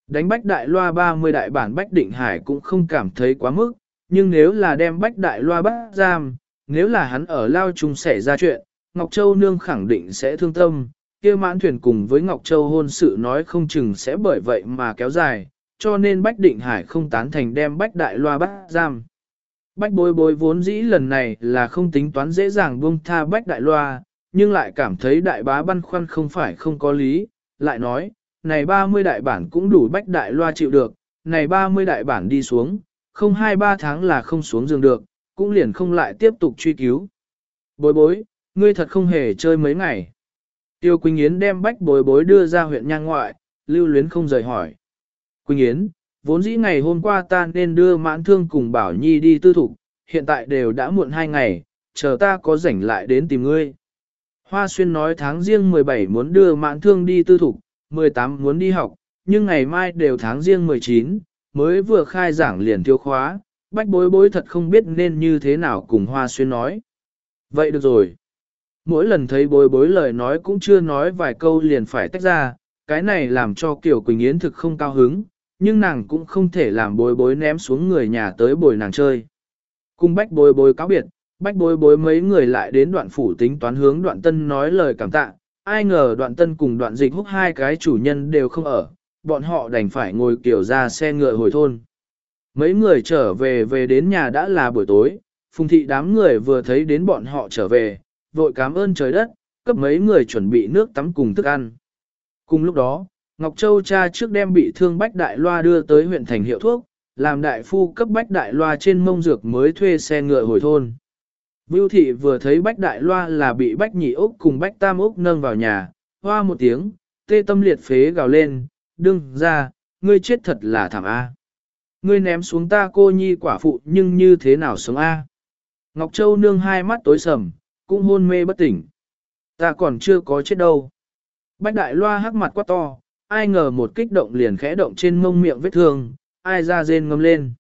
Đánh Bách Đại Loa 30 đại bản Bách Định Hải cũng không cảm thấy quá mức, nhưng nếu là đem Bách Đại Loa bắt giam, nếu là hắn ở Lao trùng xảy ra chuyện, Ngọc Châu Nương khẳng định sẽ thương tâm, kia mãn thuyền cùng với Ngọc Châu hôn sự nói không chừng sẽ bởi vậy mà kéo dài, cho nên Bách Định Hải không tán thành đem Bách Đại Loa bắt giam. Bách bối bối vốn dĩ lần này là không tính toán dễ dàng buông tha Bách Đại Loa, nhưng lại cảm thấy đại bá băn khoăn không phải không có lý, lại nói, này 30 đại bản cũng đủ Bách Đại Loa chịu được, này 30 đại bản đi xuống, không hai ba tháng là không xuống giường được, cũng liền không lại tiếp tục truy cứu. Bối bối, ngươi thật không hề chơi mấy ngày. Tiêu Quỳnh Yến đem bách bối bối đưa ra huyện nhang ngoại, lưu luyến không rời hỏi. Quỳnh Yến, vốn dĩ ngày hôm qua ta nên đưa mãn thương cùng Bảo Nhi đi tư thục, hiện tại đều đã muộn hai ngày, chờ ta có rảnh lại đến tìm ngươi. Hoa Xuyên nói tháng riêng 17 muốn đưa mãn thương đi tư thục, 18 muốn đi học, nhưng ngày mai đều tháng riêng 19, mới vừa khai giảng liền thiếu khóa, bách bối bối thật không biết nên như thế nào cùng Hoa Xuyên nói. Vậy được rồi. Mỗi lần thấy bối bối lời nói cũng chưa nói vài câu liền phải tách ra, cái này làm cho Kiều Quỳnh Yến thực không cao hứng, nhưng nàng cũng không thể làm bối bối ném xuống người nhà tới bồi nàng chơi. Cùng bách bối bối cáo biệt, bách bối bối mấy người lại đến đoạn phủ tính toán hướng đoạn tân nói lời cảm tạ, ai ngờ đoạn tân cùng đoạn dịch húc hai cái chủ nhân đều không ở, bọn họ đành phải ngồi kiểu ra xe ngựa hồi thôn. Mấy người trở về về đến nhà đã là buổi tối, phùng thị đám người vừa thấy đến bọn họ trở về, vội cảm ơn trời đất, cấp mấy người chuẩn bị nước tắm cùng thức ăn. Cùng lúc đó, Ngọc Châu cha trước đem bị thương Bách Đại Loa đưa tới huyện thành hiệu thuốc, làm đại phu cấp Bách Đại Loa trên mông dược mới thuê xe ngựa hồi thôn. Vưu thị vừa thấy Bách Đại Loa là bị Bách Nhị Úc cùng Bách Tam Úc nâng vào nhà, hoa một tiếng, tê tâm liệt phế gào lên, đừng ra, ngươi chết thật là thảm A. Ngươi ném xuống ta cô nhi quả phụ nhưng như thế nào sống A. Ngọc Châu nương hai mắt tối sầm, cũng hôn mê bất tỉnh. Ta còn chưa có chết đâu. Bách đại loa hắc mặt quá to, ai ngờ một kích động liền khẽ động trên mông miệng vết thương, ai ra rên ngâm lên.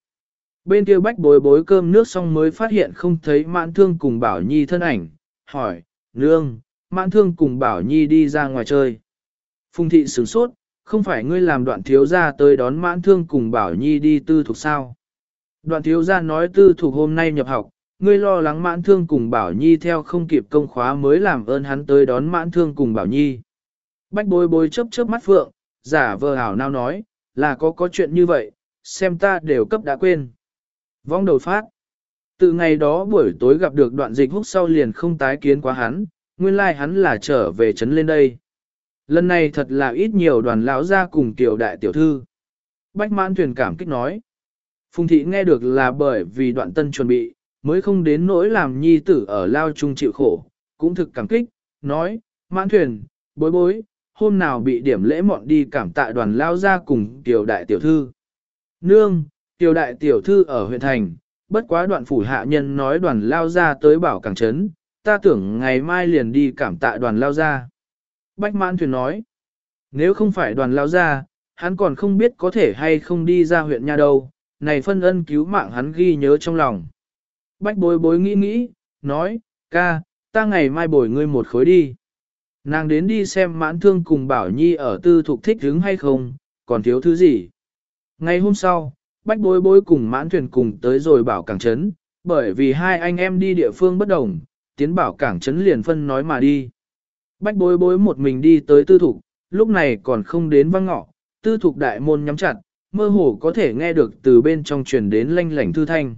Bên kia bách bối bối cơm nước xong mới phát hiện không thấy mãn thương cùng bảo nhi thân ảnh, hỏi, nương, mãn thương cùng bảo nhi đi ra ngoài chơi. Phùng thị sửng sốt, không phải ngươi làm đoạn thiếu gia tới đón mãn thương cùng bảo nhi đi tư thuộc sao. Đoạn thiếu gia nói tư thuộc hôm nay nhập học, ngươi lo lắng mãn thương cùng Bảo Nhi theo không kịp công khóa mới làm ơn hắn tới đón mãn thương cùng Bảo Nhi. Bách bối bối chớp chớp mắt phượng, giả vờ hảo nào nói, là có có chuyện như vậy, xem ta đều cấp đã quên. Vong đầu phát. Từ ngày đó buổi tối gặp được đoạn dịch hút sau liền không tái kiến quá hắn, nguyên lai like hắn là trở về trấn lên đây. Lần này thật là ít nhiều đoàn lão ra cùng tiểu đại tiểu thư. Bách mãn thuyền cảm kích nói. Phùng thị nghe được là bởi vì đoạn tân chuẩn bị, mới không đến nỗi làm nhi tử ở lao chung chịu khổ, cũng thực cảm kích, nói, mãn thuyền, bối bối, hôm nào bị điểm lễ mọn đi cảm tạ đoàn lao ra cùng tiểu đại tiểu thư. Nương, tiểu đại tiểu thư ở huyện thành, bất quá đoạn phủ hạ nhân nói đoàn lao ra tới bảo cảng trấn, ta tưởng ngày mai liền đi cảm tạ đoàn lao ra. Bách mãn thuyền nói, nếu không phải đoàn lao ra, hắn còn không biết có thể hay không đi ra huyện nhà đâu, này phân ân cứu mạng hắn ghi nhớ trong lòng. Bách bối bối nghĩ nghĩ, nói, ca, ta ngày mai bồi ngươi một khối đi. Nàng đến đi xem mãn thương cùng Bảo Nhi ở tư thục thích hứng hay không, còn thiếu thứ gì. Ngày hôm sau, bách bối bối cùng mãn thuyền cùng tới rồi bảo cảng trấn, bởi vì hai anh em đi địa phương bất đồng, tiến bảo cảng trấn liền phân nói mà đi. Bách bối bối một mình đi tới tư thục, lúc này còn không đến văng ngọ, tư thục đại môn nhắm chặt, mơ hồ có thể nghe được từ bên trong truyền đến lanh lảnh thư thanh.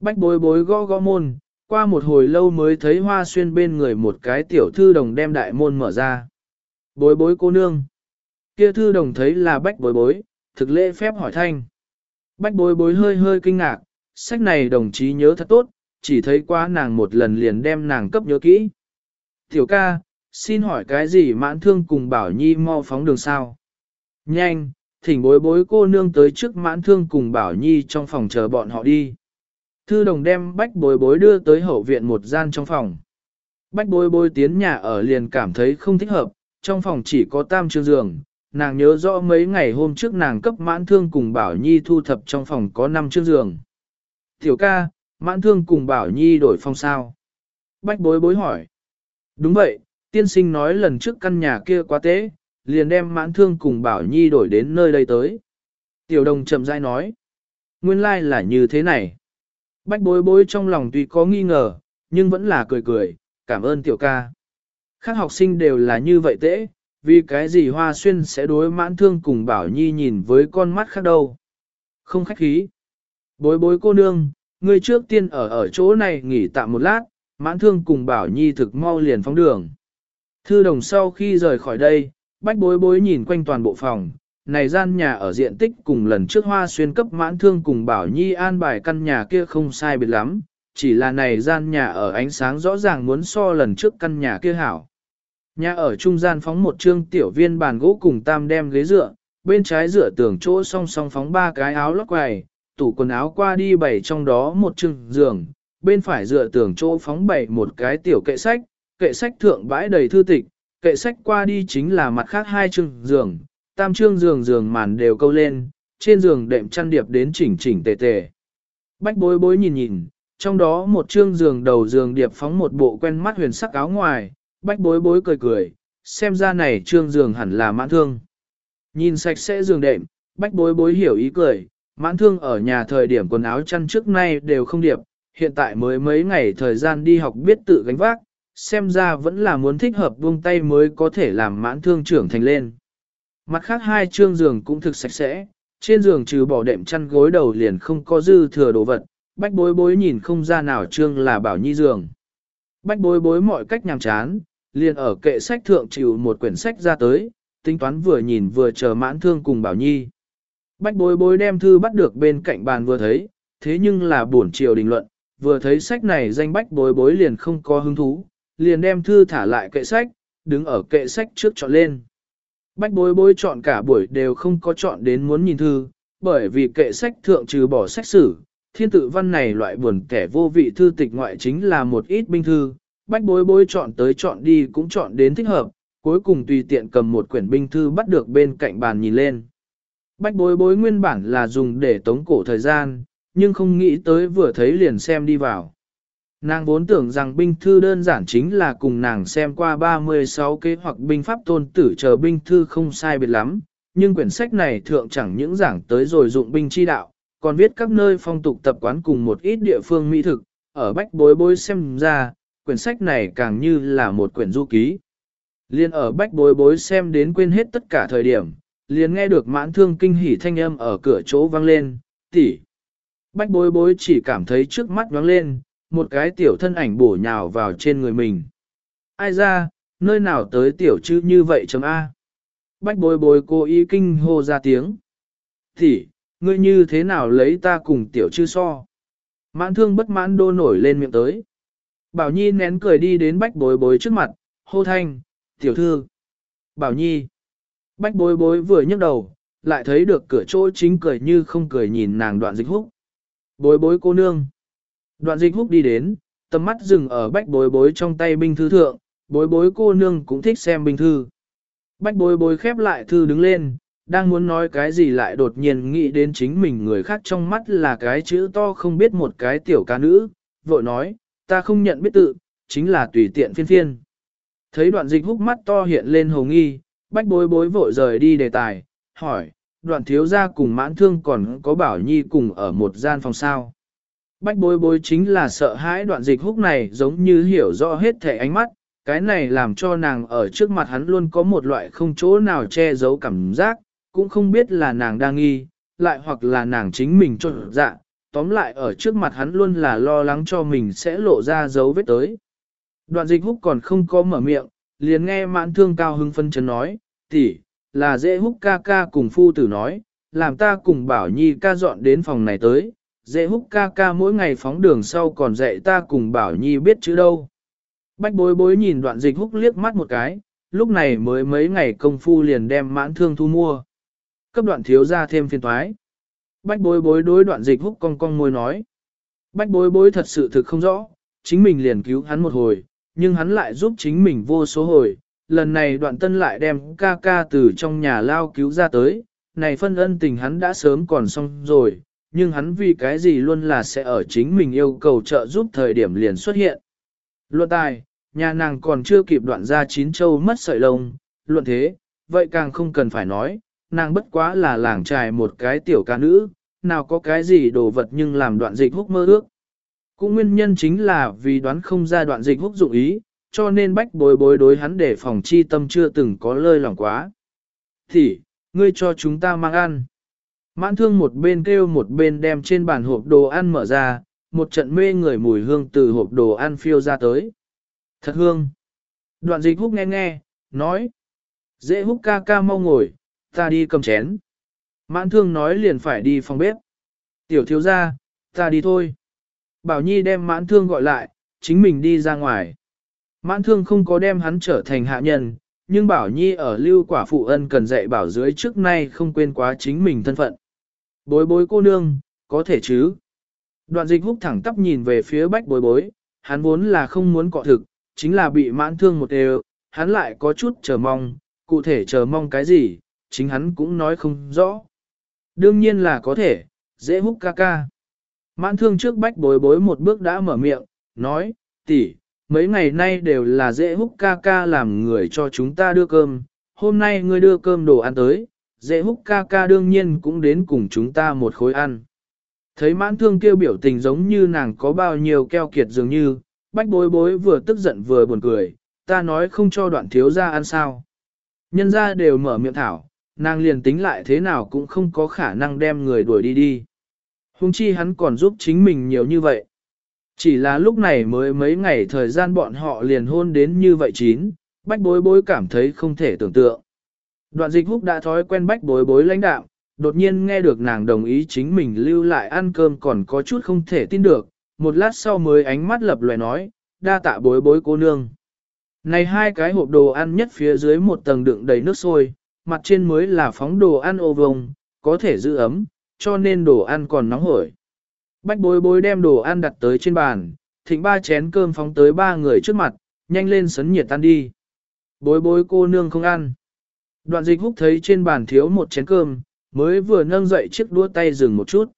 Bách bối bối gõ gõ môn, qua một hồi lâu mới thấy hoa xuyên bên người một cái tiểu thư đồng đem đại môn mở ra. Bối bối cô nương. Kia thư đồng thấy là bách bối bối, thực lễ phép hỏi thanh. Bách bối bối hơi hơi kinh ngạc, sách này đồng chí nhớ thật tốt, chỉ thấy qua nàng một lần liền đem nàng cấp nhớ kỹ. Tiểu ca, xin hỏi cái gì mãn thương cùng bảo nhi mau phóng đường sao? Nhanh, thỉnh bối bối cô nương tới trước mãn thương cùng bảo nhi trong phòng chờ bọn họ đi. Thư đồng đem bách bối bối đưa tới hậu viện một gian trong phòng. Bách bối bối tiến nhà ở liền cảm thấy không thích hợp, trong phòng chỉ có tam chương giường, nàng nhớ rõ mấy ngày hôm trước nàng cấp mãn thương cùng Bảo Nhi thu thập trong phòng có 5 chiếc giường. Tiểu ca, mãn thương cùng Bảo Nhi đổi phòng sao? Bách bối bối hỏi. Đúng vậy, tiên sinh nói lần trước căn nhà kia quá tế, liền đem mãn thương cùng Bảo Nhi đổi đến nơi đây tới. Tiểu đồng chậm rãi nói. Nguyên lai like là như thế này. Bách bối bối trong lòng tuy có nghi ngờ, nhưng vẫn là cười cười, cảm ơn tiểu ca. Khác học sinh đều là như vậy tễ, vì cái gì hoa xuyên sẽ đối mãn thương cùng bảo nhi nhìn với con mắt khác đâu. Không khách khí. Bối bối cô nương, người trước tiên ở ở chỗ này nghỉ tạm một lát, mãn thương cùng bảo nhi thực mau liền phóng đường. Thư đồng sau khi rời khỏi đây, bách bối bối nhìn quanh toàn bộ phòng, này gian nhà ở diện tích cùng lần trước hoa xuyên cấp mãn thương cùng bảo nhi an bài căn nhà kia không sai biệt lắm, chỉ là này gian nhà ở ánh sáng rõ ràng muốn so lần trước căn nhà kia hảo. Nhà ở trung gian phóng một trương tiểu viên bàn gỗ cùng tam đem ghế dựa, bên trái dựa tường chỗ song song phóng ba cái áo lót quầy, tủ quần áo qua đi bày trong đó một trương giường, bên phải dựa tường chỗ phóng bày một cái tiểu kệ sách, kệ sách thượng bãi đầy thư tịch, kệ sách qua đi chính là mặt khác hai trương giường, tam trương giường giường màn đều câu lên, trên giường đệm chăn điệp đến chỉnh chỉnh tề tề. Bách bối bối nhìn nhìn, trong đó một trương giường đầu giường điệp phóng một bộ quen mắt huyền sắc áo ngoài, bách bối bối cười cười, xem ra này trương giường hẳn là mãn thương. Nhìn sạch sẽ giường đệm, bách bối bối hiểu ý cười, mãn thương ở nhà thời điểm quần áo chăn trước nay đều không điệp, hiện tại mới mấy ngày thời gian đi học biết tự gánh vác, xem ra vẫn là muốn thích hợp buông tay mới có thể làm mãn thương trưởng thành lên. Mặt khác hai trương giường cũng thực sạch sẽ, trên giường trừ bỏ đệm chăn gối đầu liền không có dư thừa đồ vật, bách bối bối nhìn không ra nào trương là bảo nhi giường. Bách bối bối mọi cách nhàm chán, liền ở kệ sách thượng chịu một quyển sách ra tới, tính toán vừa nhìn vừa chờ mãn thương cùng bảo nhi. Bách bối bối đem thư bắt được bên cạnh bàn vừa thấy, thế nhưng là buồn chiều đình luận, vừa thấy sách này danh bách bối bối liền không có hứng thú, liền đem thư thả lại kệ sách, đứng ở kệ sách trước chọn lên. Bách bối bối chọn cả buổi đều không có chọn đến muốn nhìn thư, bởi vì kệ sách thượng trừ bỏ sách sử, thiên tự văn này loại buồn kẻ vô vị thư tịch ngoại chính là một ít binh thư, bách bối bối chọn tới chọn đi cũng chọn đến thích hợp, cuối cùng tùy tiện cầm một quyển binh thư bắt được bên cạnh bàn nhìn lên. Bách bối bối nguyên bản là dùng để tống cổ thời gian, nhưng không nghĩ tới vừa thấy liền xem đi vào. Nàng vốn tưởng rằng binh thư đơn giản chính là cùng nàng xem qua 36 kế hoặc binh pháp tôn tử chờ binh thư không sai biệt lắm, nhưng quyển sách này thượng chẳng những giảng tới rồi dụng binh chi đạo, còn viết các nơi phong tục tập quán cùng một ít địa phương mỹ thực, ở bách bối bối xem ra, quyển sách này càng như là một quyển du ký. Liên ở bách bối bối xem đến quên hết tất cả thời điểm, liền nghe được mãn thương kinh hỉ thanh âm ở cửa chỗ vang lên, tỷ. Bách bối bối chỉ cảm thấy trước mắt vang lên, một cái tiểu thân ảnh bổ nhào vào trên người mình. Ai ra, nơi nào tới tiểu chứ như vậy chấm A. Bách bối bối cố ý kinh hô ra tiếng. Tỷ, ngươi như thế nào lấy ta cùng tiểu chư so? Mãn thương bất mãn đô nổi lên miệng tới. Bảo Nhi nén cười đi đến bách bối bối trước mặt, hô thanh, tiểu thư. Bảo Nhi. Bách bối bối vừa nhấc đầu, lại thấy được cửa chỗ chính cười như không cười nhìn nàng đoạn dịch húc. Bối bối cô nương. Đoạn dịch húc đi đến, tầm mắt dừng ở bách bối bối trong tay binh thư thượng, bối bối cô nương cũng thích xem binh thư. Bách bối bối khép lại thư đứng lên, đang muốn nói cái gì lại đột nhiên nghĩ đến chính mình người khác trong mắt là cái chữ to không biết một cái tiểu ca nữ, vội nói, ta không nhận biết tự, chính là tùy tiện phiên phiên. Thấy đoạn dịch húc mắt to hiện lên hồ nghi, bách bối bối vội rời đi đề tài, hỏi, đoạn thiếu gia cùng mãn thương còn có bảo nhi cùng ở một gian phòng sao. Bách bối bối chính là sợ hãi đoạn dịch húc này giống như hiểu rõ hết thể ánh mắt, cái này làm cho nàng ở trước mặt hắn luôn có một loại không chỗ nào che giấu cảm giác, cũng không biết là nàng đang nghi, lại hoặc là nàng chính mình trộn dạ, tóm lại ở trước mặt hắn luôn là lo lắng cho mình sẽ lộ ra dấu vết tới. Đoạn dịch húc còn không có mở miệng, liền nghe mãn thương cao hưng phân chấn nói, tỷ, là dễ húc ca ca cùng phu tử nói, làm ta cùng bảo nhi ca dọn đến phòng này tới, dễ húc ca ca mỗi ngày phóng đường sau còn dạy ta cùng bảo nhi biết chữ đâu. Bách bối bối nhìn đoạn dịch húc liếc mắt một cái, lúc này mới mấy ngày công phu liền đem mãn thương thu mua. Cấp đoạn thiếu ra thêm phiên thoái. Bách bối bối đối đoạn dịch húc cong cong môi nói. Bách bối bối thật sự thực không rõ, chính mình liền cứu hắn một hồi, nhưng hắn lại giúp chính mình vô số hồi, lần này đoạn tân lại đem ca ca từ trong nhà lao cứu ra tới, này phân ân tình hắn đã sớm còn xong rồi, nhưng hắn vì cái gì luôn là sẽ ở chính mình yêu cầu trợ giúp thời điểm liền xuất hiện. Luận tài, nhà nàng còn chưa kịp đoạn ra chín châu mất sợi lông, luận thế, vậy càng không cần phải nói, nàng bất quá là làng trài một cái tiểu ca nữ, nào có cái gì đồ vật nhưng làm đoạn dịch húc mơ ước. Cũng nguyên nhân chính là vì đoán không ra đoạn dịch húc dụng ý, cho nên bách bối bối đối hắn để phòng chi tâm chưa từng có lơi lòng quá. Thì, ngươi cho chúng ta mang ăn. Mãn thương một bên kêu một bên đem trên bàn hộp đồ ăn mở ra, một trận mê người mùi hương từ hộp đồ ăn phiêu ra tới. Thật hương. Đoạn dịch húc nghe nghe, nói. Dễ húc ca ca mau ngồi, ta đi cầm chén. Mãn thương nói liền phải đi phòng bếp. Tiểu thiếu ra, ta đi thôi. Bảo Nhi đem mãn thương gọi lại, chính mình đi ra ngoài. Mãn thương không có đem hắn trở thành hạ nhân, nhưng Bảo Nhi ở lưu quả phụ ân cần dạy bảo dưới trước nay không quên quá chính mình thân phận. Bối bối cô nương, có thể chứ? Đoạn dịch húc thẳng tắp nhìn về phía bách bối bối, hắn vốn là không muốn cọ thực, chính là bị mãn thương một đều, hắn lại có chút chờ mong, cụ thể chờ mong cái gì, chính hắn cũng nói không rõ. Đương nhiên là có thể, dễ húc ca ca. Mãn thương trước bách bối bối một bước đã mở miệng, nói, tỷ, mấy ngày nay đều là dễ húc ca ca làm người cho chúng ta đưa cơm, hôm nay ngươi đưa cơm đồ ăn tới, dễ húc ca ca đương nhiên cũng đến cùng chúng ta một khối ăn. Thấy mãn thương kêu biểu tình giống như nàng có bao nhiêu keo kiệt dường như, bách bối bối vừa tức giận vừa buồn cười, ta nói không cho đoạn thiếu ra ăn sao. Nhân ra đều mở miệng thảo, nàng liền tính lại thế nào cũng không có khả năng đem người đuổi đi đi. Hùng chi hắn còn giúp chính mình nhiều như vậy. Chỉ là lúc này mới mấy ngày thời gian bọn họ liền hôn đến như vậy chín, bách bối bối cảm thấy không thể tưởng tượng. Đoạn dịch húc đã thói quen bách bối bối lãnh đạo, đột nhiên nghe được nàng đồng ý chính mình lưu lại ăn cơm còn có chút không thể tin được, một lát sau mới ánh mắt lập loài nói, đa tạ bối bối cô nương. Này hai cái hộp đồ ăn nhất phía dưới một tầng đựng đầy nước sôi, mặt trên mới là phóng đồ ăn ô vông, có thể giữ ấm, cho nên đồ ăn còn nóng hổi. Bách bối bối đem đồ ăn đặt tới trên bàn, thịnh ba chén cơm phóng tới ba người trước mặt, nhanh lên sấn nhiệt tan đi. Bối bối cô nương không ăn. Đoạn dịch húc thấy trên bàn thiếu một chén cơm, mới vừa nâng dậy chiếc đũa tay dừng một chút.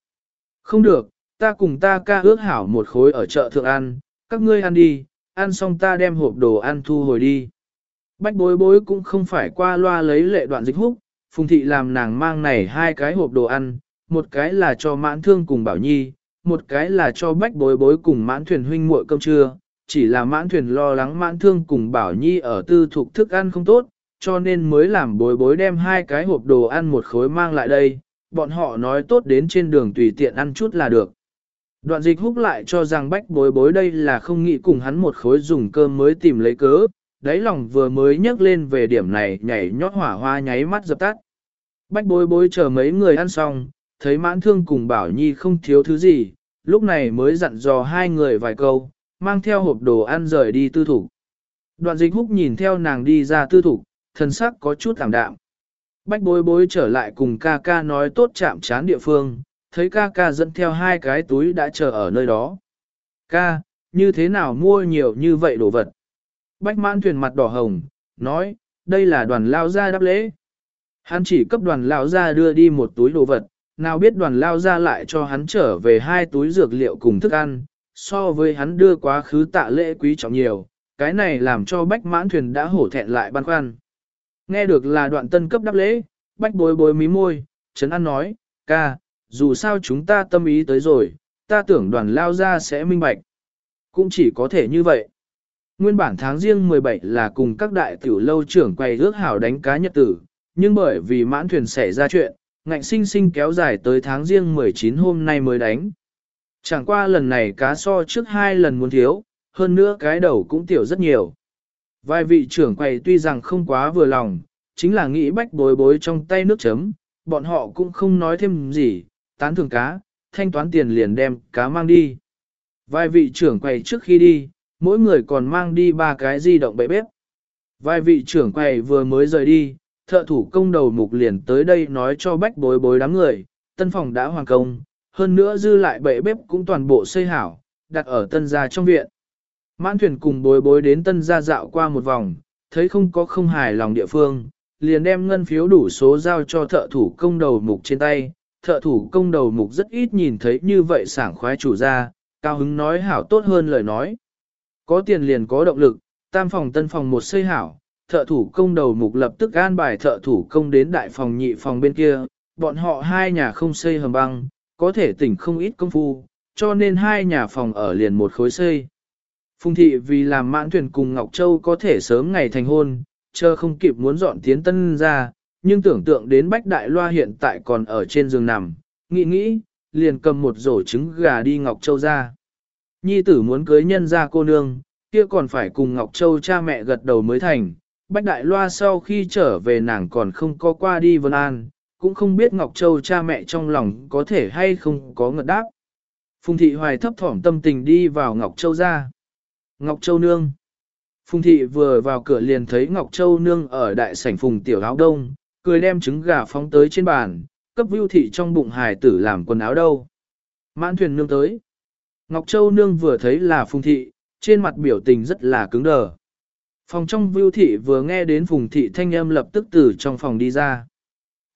Không được, ta cùng ta ca ước hảo một khối ở chợ thượng ăn, các ngươi ăn đi, ăn xong ta đem hộp đồ ăn thu hồi đi. Bách bối bối cũng không phải qua loa lấy lệ đoạn dịch húc, phùng thị làm nàng mang này hai cái hộp đồ ăn, một cái là cho mãn thương cùng bảo nhi, một cái là cho bách bối bối cùng mãn thuyền huynh muội cơm trưa, chỉ là mãn thuyền lo lắng mãn thương cùng bảo nhi ở tư thuộc thức ăn không tốt, cho nên mới làm bối bối đem hai cái hộp đồ ăn một khối mang lại đây, bọn họ nói tốt đến trên đường tùy tiện ăn chút là được. Đoạn dịch húc lại cho rằng bách bối bối đây là không nghĩ cùng hắn một khối dùng cơm mới tìm lấy cớ, đáy lòng vừa mới nhấc lên về điểm này nhảy nhót hỏa hoa nháy mắt dập tắt. Bách bối bối chờ mấy người ăn xong, thấy mãn thương cùng bảo nhi không thiếu thứ gì, lúc này mới dặn dò hai người vài câu, mang theo hộp đồ ăn rời đi tư thủ. Đoạn dịch húc nhìn theo nàng đi ra tư thủ, thân sắc có chút thảm đạm. Bách bối bối trở lại cùng ca ca nói tốt chạm chán địa phương, thấy ca ca dẫn theo hai cái túi đã chờ ở nơi đó. Ca, như thế nào mua nhiều như vậy đồ vật? Bách mãn thuyền mặt đỏ hồng, nói, đây là đoàn lao gia đáp lễ. Hắn chỉ cấp đoàn lao gia đưa đi một túi đồ vật, nào biết đoàn lao gia lại cho hắn trở về hai túi dược liệu cùng thức ăn, so với hắn đưa quá khứ tạ lễ quý trọng nhiều, cái này làm cho bách mãn thuyền đã hổ thẹn lại băn khoăn. Nghe được là đoạn tân cấp đáp lễ, bách bối bối mí môi, Trấn An nói, ca, dù sao chúng ta tâm ý tới rồi, ta tưởng đoàn lao ra sẽ minh bạch. Cũng chỉ có thể như vậy. Nguyên bản tháng riêng 17 là cùng các đại tiểu lâu trưởng quay ước hảo đánh cá nhật tử, nhưng bởi vì mãn thuyền xảy ra chuyện, ngạnh sinh sinh kéo dài tới tháng riêng 19 hôm nay mới đánh. Chẳng qua lần này cá so trước hai lần muốn thiếu, hơn nữa cái đầu cũng tiểu rất nhiều. Vài vị trưởng quầy tuy rằng không quá vừa lòng, chính là nghĩ bách bối bối trong tay nước chấm, bọn họ cũng không nói thêm gì, tán thưởng cá, thanh toán tiền liền đem cá mang đi. Vài vị trưởng quầy trước khi đi, mỗi người còn mang đi ba cái di động bệ bếp. Vài vị trưởng quầy vừa mới rời đi, thợ thủ công đầu mục liền tới đây nói cho bách bối bối đám người, tân phòng đã hoàn công, hơn nữa dư lại bệ bếp cũng toàn bộ xây hảo, đặt ở tân gia trong viện. Mãn thuyền cùng bối bối đến tân gia dạo qua một vòng, thấy không có không hài lòng địa phương, liền đem ngân phiếu đủ số giao cho thợ thủ công đầu mục trên tay. Thợ thủ công đầu mục rất ít nhìn thấy như vậy sảng khoái chủ gia, cao hứng nói hảo tốt hơn lời nói. Có tiền liền có động lực, tam phòng tân phòng một xây hảo, thợ thủ công đầu mục lập tức an bài thợ thủ công đến đại phòng nhị phòng bên kia, bọn họ hai nhà không xây hầm băng, có thể tỉnh không ít công phu, cho nên hai nhà phòng ở liền một khối xây. Phùng thị vì làm mãn thuyền cùng Ngọc Châu có thể sớm ngày thành hôn, chờ không kịp muốn dọn tiến tân ra, nhưng tưởng tượng đến Bách Đại Loa hiện tại còn ở trên giường nằm, nghĩ nghĩ, liền cầm một rổ trứng gà đi Ngọc Châu ra. Nhi tử muốn cưới nhân ra cô nương, kia còn phải cùng Ngọc Châu cha mẹ gật đầu mới thành. Bách Đại Loa sau khi trở về nàng còn không có qua đi Vân An, cũng không biết Ngọc Châu cha mẹ trong lòng có thể hay không có ngật đáp. Phùng Thị Hoài thấp thỏm tâm tình đi vào Ngọc Châu ra. Ngọc Châu Nương Phùng Thị vừa vào cửa liền thấy Ngọc Châu Nương ở đại sảnh Phùng Tiểu Áo Đông, cười đem trứng gà phóng tới trên bàn, cấp Vưu Thị trong bụng hài tử làm quần áo đâu. Mãn thuyền nương tới. Ngọc Châu Nương vừa thấy là Phùng Thị, trên mặt biểu tình rất là cứng đờ. Phòng trong Vưu Thị vừa nghe đến Phùng Thị thanh âm lập tức từ trong phòng đi ra.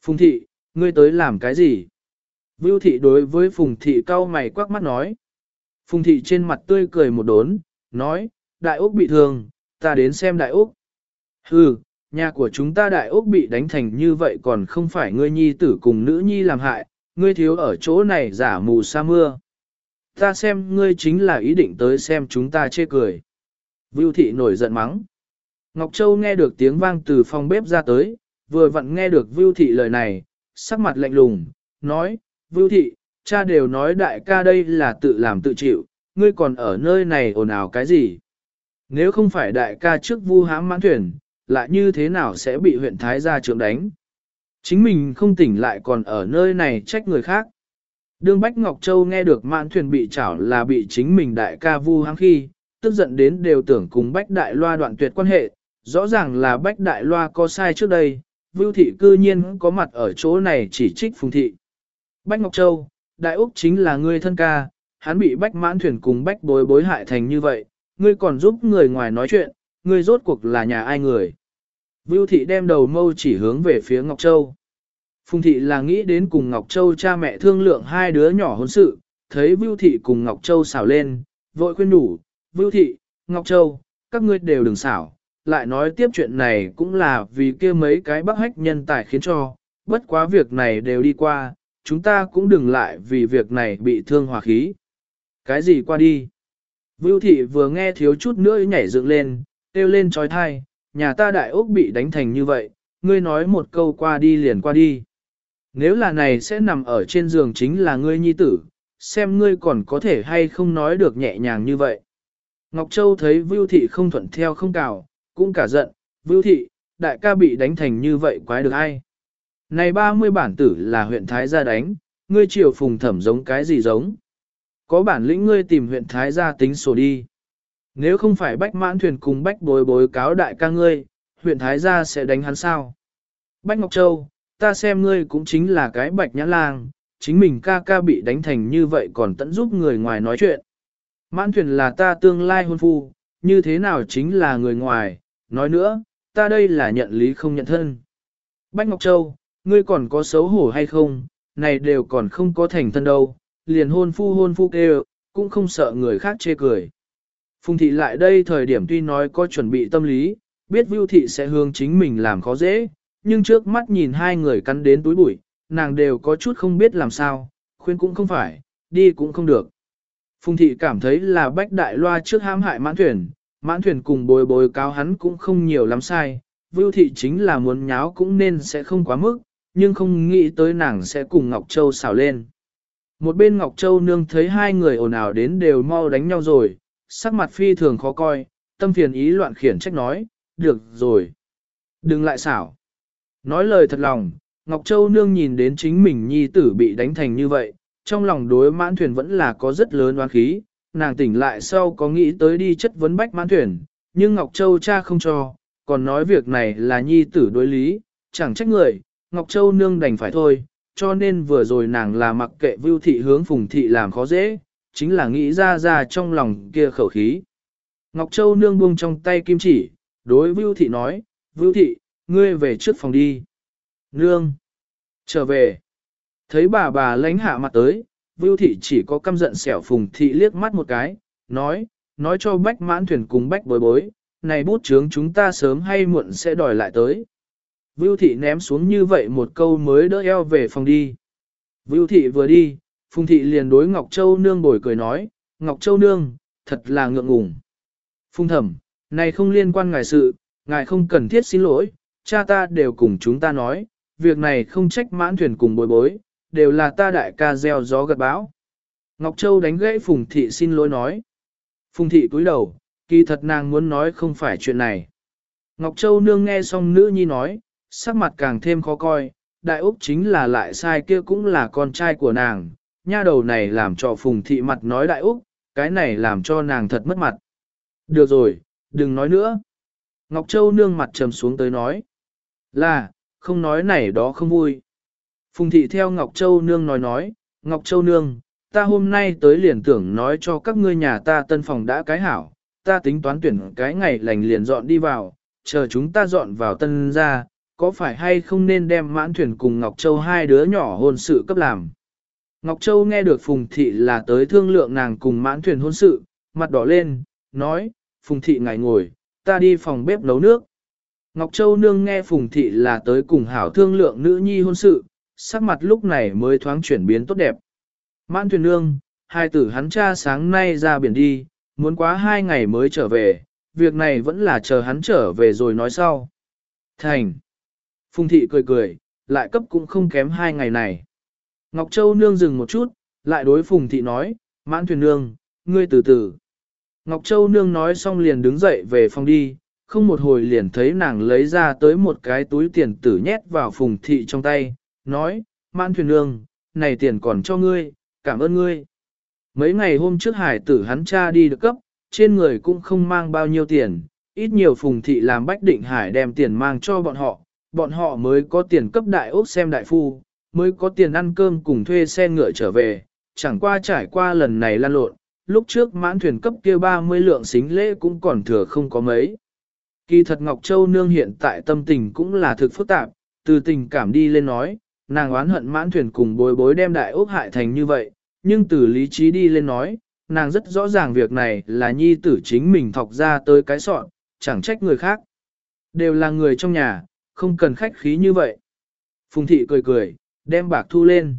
Phùng Thị, ngươi tới làm cái gì? Vưu Thị đối với Phùng Thị cau mày quắc mắt nói. Phùng Thị trên mặt tươi cười một đốn, nói, Đại Úc bị thương, ta đến xem Đại Úc. Hừ, nhà của chúng ta Đại Úc bị đánh thành như vậy còn không phải ngươi nhi tử cùng nữ nhi làm hại, ngươi thiếu ở chỗ này giả mù sa mưa. Ta xem ngươi chính là ý định tới xem chúng ta chê cười. Vưu Thị nổi giận mắng. Ngọc Châu nghe được tiếng vang từ phòng bếp ra tới, vừa vặn nghe được Vưu Thị lời này, sắc mặt lạnh lùng, nói, Vưu Thị, cha đều nói đại ca đây là tự làm tự chịu, ngươi còn ở nơi này ồn ào cái gì? Nếu không phải đại ca trước vu hãm mãn thuyền, lại như thế nào sẽ bị huyện Thái gia trưởng đánh? Chính mình không tỉnh lại còn ở nơi này trách người khác. Đương Bách Ngọc Châu nghe được mạn thuyền bị chảo là bị chính mình đại ca vu hăng khi, tức giận đến đều tưởng cùng Bách Đại Loa đoạn tuyệt quan hệ, rõ ràng là Bách Đại Loa có sai trước đây, Vưu Thị cư nhiên có mặt ở chỗ này chỉ trích Phùng Thị. Bách Ngọc Châu, Đại Úc chính là ngươi thân ca, hắn bị Bách mãn thuyền cùng Bách bối bối hại thành như vậy, ngươi còn giúp người ngoài nói chuyện, ngươi rốt cuộc là nhà ai người. Vưu Thị đem đầu mâu chỉ hướng về phía Ngọc Châu. Phùng Thị là nghĩ đến cùng Ngọc Châu cha mẹ thương lượng hai đứa nhỏ hôn sự, thấy Vưu Thị cùng Ngọc Châu xảo lên, vội khuyên đủ, Vưu Thị, Ngọc Châu, các ngươi đều đừng xảo, lại nói tiếp chuyện này cũng là vì kia mấy cái bác hách nhân tài khiến cho, bất quá việc này đều đi qua, chúng ta cũng đừng lại vì việc này bị thương hòa khí. Cái gì qua đi? Vưu thị vừa nghe thiếu chút nữa nhảy dựng lên, kêu lên trói thai, nhà ta đại ốc bị đánh thành như vậy, ngươi nói một câu qua đi liền qua đi. Nếu là này sẽ nằm ở trên giường chính là ngươi nhi tử, xem ngươi còn có thể hay không nói được nhẹ nhàng như vậy. Ngọc Châu thấy Vưu thị không thuận theo không cào, cũng cả giận, Vưu thị, đại ca bị đánh thành như vậy quái được ai? Này 30 bản tử là huyện Thái gia đánh, ngươi triều phùng thẩm giống cái gì giống? Có bản lĩnh ngươi tìm huyện Thái gia tính sổ đi. Nếu không phải bách mãn thuyền cùng bách bối bối cáo đại ca ngươi, huyện Thái gia sẽ đánh hắn sao? Bách Ngọc Châu, ta xem ngươi cũng chính là cái bạch nhã lang, chính mình ca ca bị đánh thành như vậy còn tận giúp người ngoài nói chuyện. Mãn thuyền là ta tương lai hôn phu, như thế nào chính là người ngoài, nói nữa, ta đây là nhận lý không nhận thân. Bách Ngọc Châu, ngươi còn có xấu hổ hay không, này đều còn không có thành thân đâu, liền hôn phu hôn phu kêu, cũng không sợ người khác chê cười. Phùng thị lại đây thời điểm tuy nói có chuẩn bị tâm lý, biết Vưu thị sẽ hướng chính mình làm khó dễ, nhưng trước mắt nhìn hai người cắn đến túi bụi, nàng đều có chút không biết làm sao, khuyên cũng không phải, đi cũng không được. Phùng thị cảm thấy là bách đại loa trước hãm hại mãn thuyền, mãn thuyền cùng bồi bồi cáo hắn cũng không nhiều lắm sai, Vưu thị chính là muốn nháo cũng nên sẽ không quá mức, nhưng không nghĩ tới nàng sẽ cùng Ngọc Châu xảo lên. Một bên Ngọc Châu nương thấy hai người ồn ào đến đều mau đánh nhau rồi, sắc mặt phi thường khó coi, tâm phiền ý loạn khiển trách nói, được rồi. Đừng lại xảo. Nói lời thật lòng, Ngọc Châu nương nhìn đến chính mình nhi tử bị đánh thành như vậy, trong lòng đối mãn thuyền vẫn là có rất lớn oán khí, nàng tỉnh lại sau có nghĩ tới đi chất vấn bách mãn thuyền, nhưng Ngọc Châu cha không cho, còn nói việc này là nhi tử đối lý, chẳng trách người, Ngọc Châu nương đành phải thôi, cho nên vừa rồi nàng là mặc kệ vưu thị hướng phùng thị làm khó dễ, chính là nghĩ ra ra trong lòng kia khẩu khí. Ngọc Châu nương buông trong tay kim chỉ, đối Vưu Thị nói, Vưu Thị, ngươi về trước phòng đi. Nương! Trở về! Thấy bà bà lánh hạ mặt tới, Vưu Thị chỉ có căm giận xẻo Phùng Thị liếc mắt một cái, nói, nói cho bách mãn thuyền cùng bách bối bối, này bút chướng chúng ta sớm hay muộn sẽ đòi lại tới. Vưu Thị ném xuống như vậy một câu mới đỡ eo về phòng đi. Vưu Thị vừa đi, Phùng Thị liền đối Ngọc Châu Nương bồi cười nói, Ngọc Châu Nương, thật là ngượng ngùng. Phùng thẩm, này không liên quan ngài sự, ngài không cần thiết xin lỗi, cha ta đều cùng chúng ta nói, việc này không trách mãn thuyền cùng bối bối, đều là ta đại ca gieo gió gật bão. Ngọc Châu đánh gãy Phùng Thị xin lỗi nói. Phùng Thị cúi đầu, kỳ thật nàng muốn nói không phải chuyện này. Ngọc Châu nương nghe xong nữ nhi nói, sắc mặt càng thêm khó coi, đại Úc chính là lại sai kia cũng là con trai của nàng, nha đầu này làm cho Phùng Thị mặt nói đại Úc, cái này làm cho nàng thật mất mặt. Được rồi, đừng nói nữa. Ngọc Châu nương mặt trầm xuống tới nói. Là, không nói này đó không vui. Phùng thị theo Ngọc Châu nương nói nói, Ngọc Châu nương, ta hôm nay tới liền tưởng nói cho các ngươi nhà ta tân phòng đã cái hảo, ta tính toán tuyển cái ngày lành liền dọn đi vào, chờ chúng ta dọn vào tân ra, có phải hay không nên đem mãn thuyền cùng Ngọc Châu hai đứa nhỏ hôn sự cấp làm. Ngọc Châu nghe được Phùng Thị là tới thương lượng nàng cùng mãn thuyền hôn sự, mặt đỏ lên, nói, Phùng Thị ngài ngồi, ta đi phòng bếp nấu nước. Ngọc Châu nương nghe Phùng Thị là tới cùng hảo thương lượng nữ nhi hôn sự, sắc mặt lúc này mới thoáng chuyển biến tốt đẹp. Mãn thuyền nương, hai tử hắn cha sáng nay ra biển đi, muốn quá hai ngày mới trở về, việc này vẫn là chờ hắn trở về rồi nói sau. Thành. Phùng thị cười cười, lại cấp cũng không kém hai ngày này. Ngọc Châu nương dừng một chút, lại đối Phùng thị nói, mãn thuyền nương, ngươi từ từ. Ngọc Châu nương nói xong liền đứng dậy về phòng đi, không một hồi liền thấy nàng lấy ra tới một cái túi tiền tử nhét vào Phùng thị trong tay, nói, mãn thuyền nương, này tiền còn cho ngươi, cảm ơn ngươi. Mấy ngày hôm trước hải tử hắn cha đi được cấp, trên người cũng không mang bao nhiêu tiền, ít nhiều phùng thị làm bách định hải đem tiền mang cho bọn họ, bọn họ mới có tiền cấp đại ốc xem đại phu, mới có tiền ăn cơm cùng thuê xe ngựa trở về, chẳng qua trải qua lần này lan lộn, lúc trước mãn thuyền cấp kia 30 lượng xính lễ cũng còn thừa không có mấy. Kỳ thật Ngọc Châu Nương hiện tại tâm tình cũng là thực phức tạp, từ tình cảm đi lên nói, nàng oán hận mãn thuyền cùng bối bối đem đại ốc hại thành như vậy, nhưng từ lý trí đi lên nói, nàng rất rõ ràng việc này là nhi tử chính mình thọc ra tới cái sọn, chẳng trách người khác. Đều là người trong nhà, không cần khách khí như vậy. Phùng thị cười cười, đem bạc thu lên.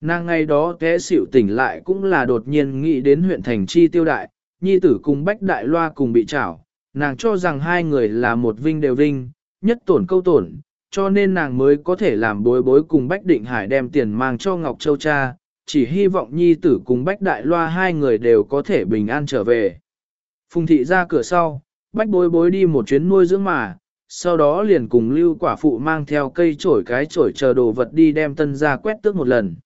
Nàng ngày đó té xỉu tỉnh lại cũng là đột nhiên nghĩ đến huyện thành chi tiêu đại, nhi tử cùng bách đại loa cùng bị trảo. Nàng cho rằng hai người là một vinh đều vinh, nhất tổn câu tổn, cho nên nàng mới có thể làm bối bối cùng Bách Định Hải đem tiền mang cho Ngọc Châu cha, chỉ hy vọng nhi tử cùng Bách Đại Loa hai người đều có thể bình an trở về. Phùng thị ra cửa sau, Bách bối bối đi một chuyến nuôi dưỡng mà, sau đó liền cùng lưu quả phụ mang theo cây chổi cái chổi chờ đồ vật đi đem tân ra quét tước một lần.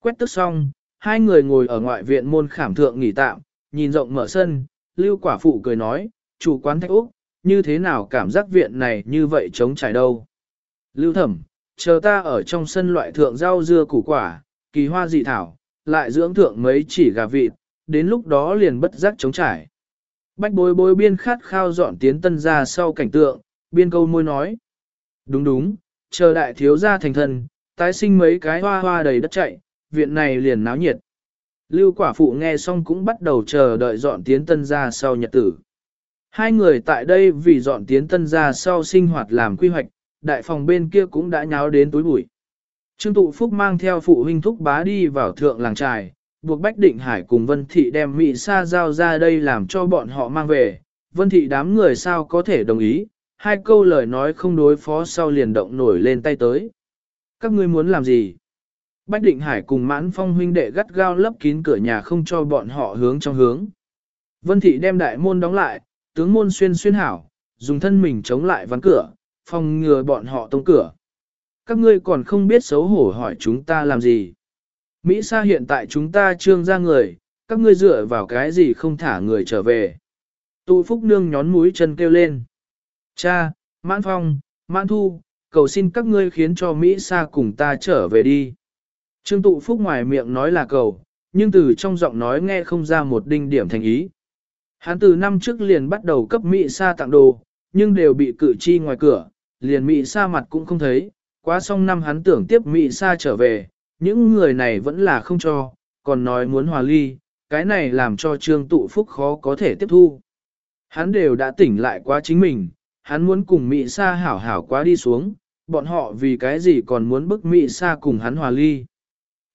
Quét tước xong, hai người ngồi ở ngoại viện môn khảm thượng nghỉ tạm, nhìn rộng mở sân, lưu quả phụ cười nói, chủ quán thách Úc, như thế nào cảm giác viện này như vậy trống trải đâu. Lưu thẩm, chờ ta ở trong sân loại thượng rau dưa củ quả, kỳ hoa dị thảo, lại dưỡng thượng mấy chỉ gà vịt, đến lúc đó liền bất giác chống trải. Bách bối bối biên khát khao dọn tiến tân ra sau cảnh tượng, biên câu môi nói. Đúng đúng, chờ đại thiếu gia thành thân, tái sinh mấy cái hoa hoa đầy đất chạy, viện này liền náo nhiệt. Lưu quả phụ nghe xong cũng bắt đầu chờ đợi dọn tiến tân ra sau nhật tử. Hai người tại đây vì dọn tiến tân ra sau sinh hoạt làm quy hoạch, đại phòng bên kia cũng đã nháo đến tối bụi. Trương Tụ Phúc mang theo phụ huynh thúc bá đi vào thượng làng trài, buộc Bách Định Hải cùng Vân Thị đem Mỹ Sa giao ra đây làm cho bọn họ mang về. Vân Thị đám người sao có thể đồng ý, hai câu lời nói không đối phó sau liền động nổi lên tay tới. Các ngươi muốn làm gì? Bách Định Hải cùng mãn phong huynh đệ gắt gao lấp kín cửa nhà không cho bọn họ hướng trong hướng. Vân Thị đem đại môn đóng lại, tướng môn xuyên xuyên hảo, dùng thân mình chống lại ván cửa, phòng ngừa bọn họ tông cửa. Các ngươi còn không biết xấu hổ hỏi chúng ta làm gì. Mỹ Sa hiện tại chúng ta trương ra người, các ngươi dựa vào cái gì không thả người trở về. Tụ Phúc Nương nhón mũi chân kêu lên. Cha, Mãn Phong, Mãn Thu, cầu xin các ngươi khiến cho Mỹ Sa cùng ta trở về đi. Trương Tụ Phúc ngoài miệng nói là cầu, nhưng từ trong giọng nói nghe không ra một đinh điểm thành ý. Hắn từ năm trước liền bắt đầu cấp Mỹ Sa tặng đồ, nhưng đều bị cử chi ngoài cửa, liền Mỹ Sa mặt cũng không thấy, quá xong năm hắn tưởng tiếp Mỹ Sa trở về, những người này vẫn là không cho, còn nói muốn hòa ly, cái này làm cho Trương Tụ Phúc khó có thể tiếp thu. Hắn đều đã tỉnh lại quá chính mình, hắn muốn cùng Mỹ Sa hảo hảo quá đi xuống, bọn họ vì cái gì còn muốn bức Mỹ Sa cùng hắn hòa ly.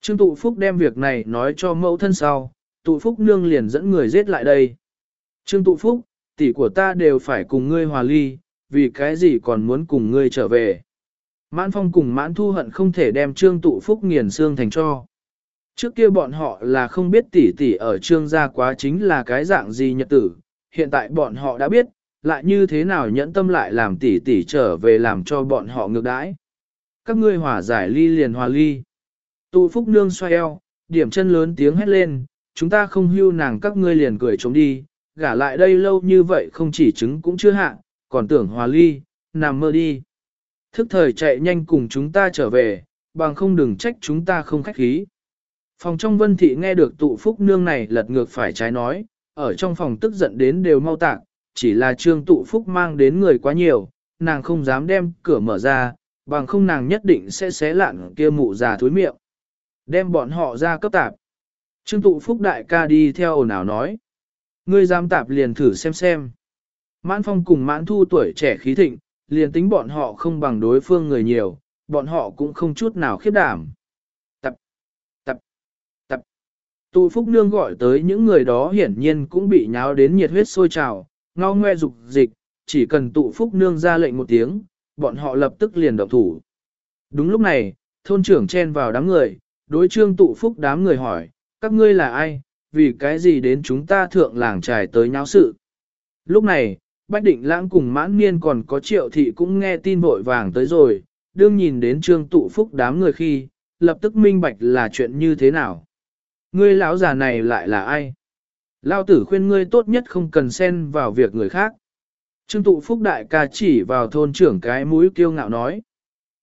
Trương Tụ Phúc đem việc này nói cho mẫu thân sau, Tụ Phúc nương liền dẫn người giết lại đây. Trương Tụ Phúc, tỷ của ta đều phải cùng ngươi hòa ly, vì cái gì còn muốn cùng ngươi trở về. Mãn Phong cùng Mãn Thu hận không thể đem Trương Tụ Phúc nghiền xương thành cho. Trước kia bọn họ là không biết tỷ tỷ ở Trương gia quá chính là cái dạng gì nhật tử, hiện tại bọn họ đã biết, lại như thế nào nhẫn tâm lại làm tỷ tỷ trở về làm cho bọn họ ngược đãi. Các ngươi hòa giải ly liền hòa ly. Tụ Phúc nương xoay eo, điểm chân lớn tiếng hét lên, chúng ta không hưu nàng các ngươi liền cười chống đi, gả lại đây lâu như vậy không chỉ trứng cũng chưa hạ, còn tưởng hòa ly, nằm mơ đi. Thức thời chạy nhanh cùng chúng ta trở về, bằng không đừng trách chúng ta không khách khí. Phòng trong vân thị nghe được tụ phúc nương này lật ngược phải trái nói, ở trong phòng tức giận đến đều mau tạc, chỉ là trương tụ phúc mang đến người quá nhiều, nàng không dám đem cửa mở ra, bằng không nàng nhất định sẽ xé lạn kia mụ già thối miệng. Đem bọn họ ra cấp tạp. Trương tụ phúc đại ca đi theo ồn ào nói. Ngươi dám tạp liền thử xem xem. Mãn phong cùng mãn thu tuổi trẻ khí thịnh, liền tính bọn họ không bằng đối phương người nhiều, bọn họ cũng không chút nào khiếp đảm. Tập, tập, tập. Tụ phúc nương gọi tới những người đó hiển nhiên cũng bị nháo đến nhiệt huyết sôi trào, ngao ngoe dục dịch, chỉ cần tụ phúc nương ra lệnh một tiếng, bọn họ lập tức liền động thủ. Đúng lúc này, thôn trưởng chen vào đám người, đối trương tụ phúc đám người hỏi, các ngươi là ai, vì cái gì đến chúng ta thượng làng trải tới nháo sự. Lúc này, Bách Định Lãng cùng mãn niên còn có triệu thị cũng nghe tin vội vàng tới rồi, đương nhìn đến trương tụ phúc đám người khi, lập tức minh bạch là chuyện như thế nào. Ngươi lão già này lại là ai? Lao tử khuyên ngươi tốt nhất không cần xen vào việc người khác. Trương tụ phúc đại ca chỉ vào thôn trưởng cái mũi kiêu ngạo nói.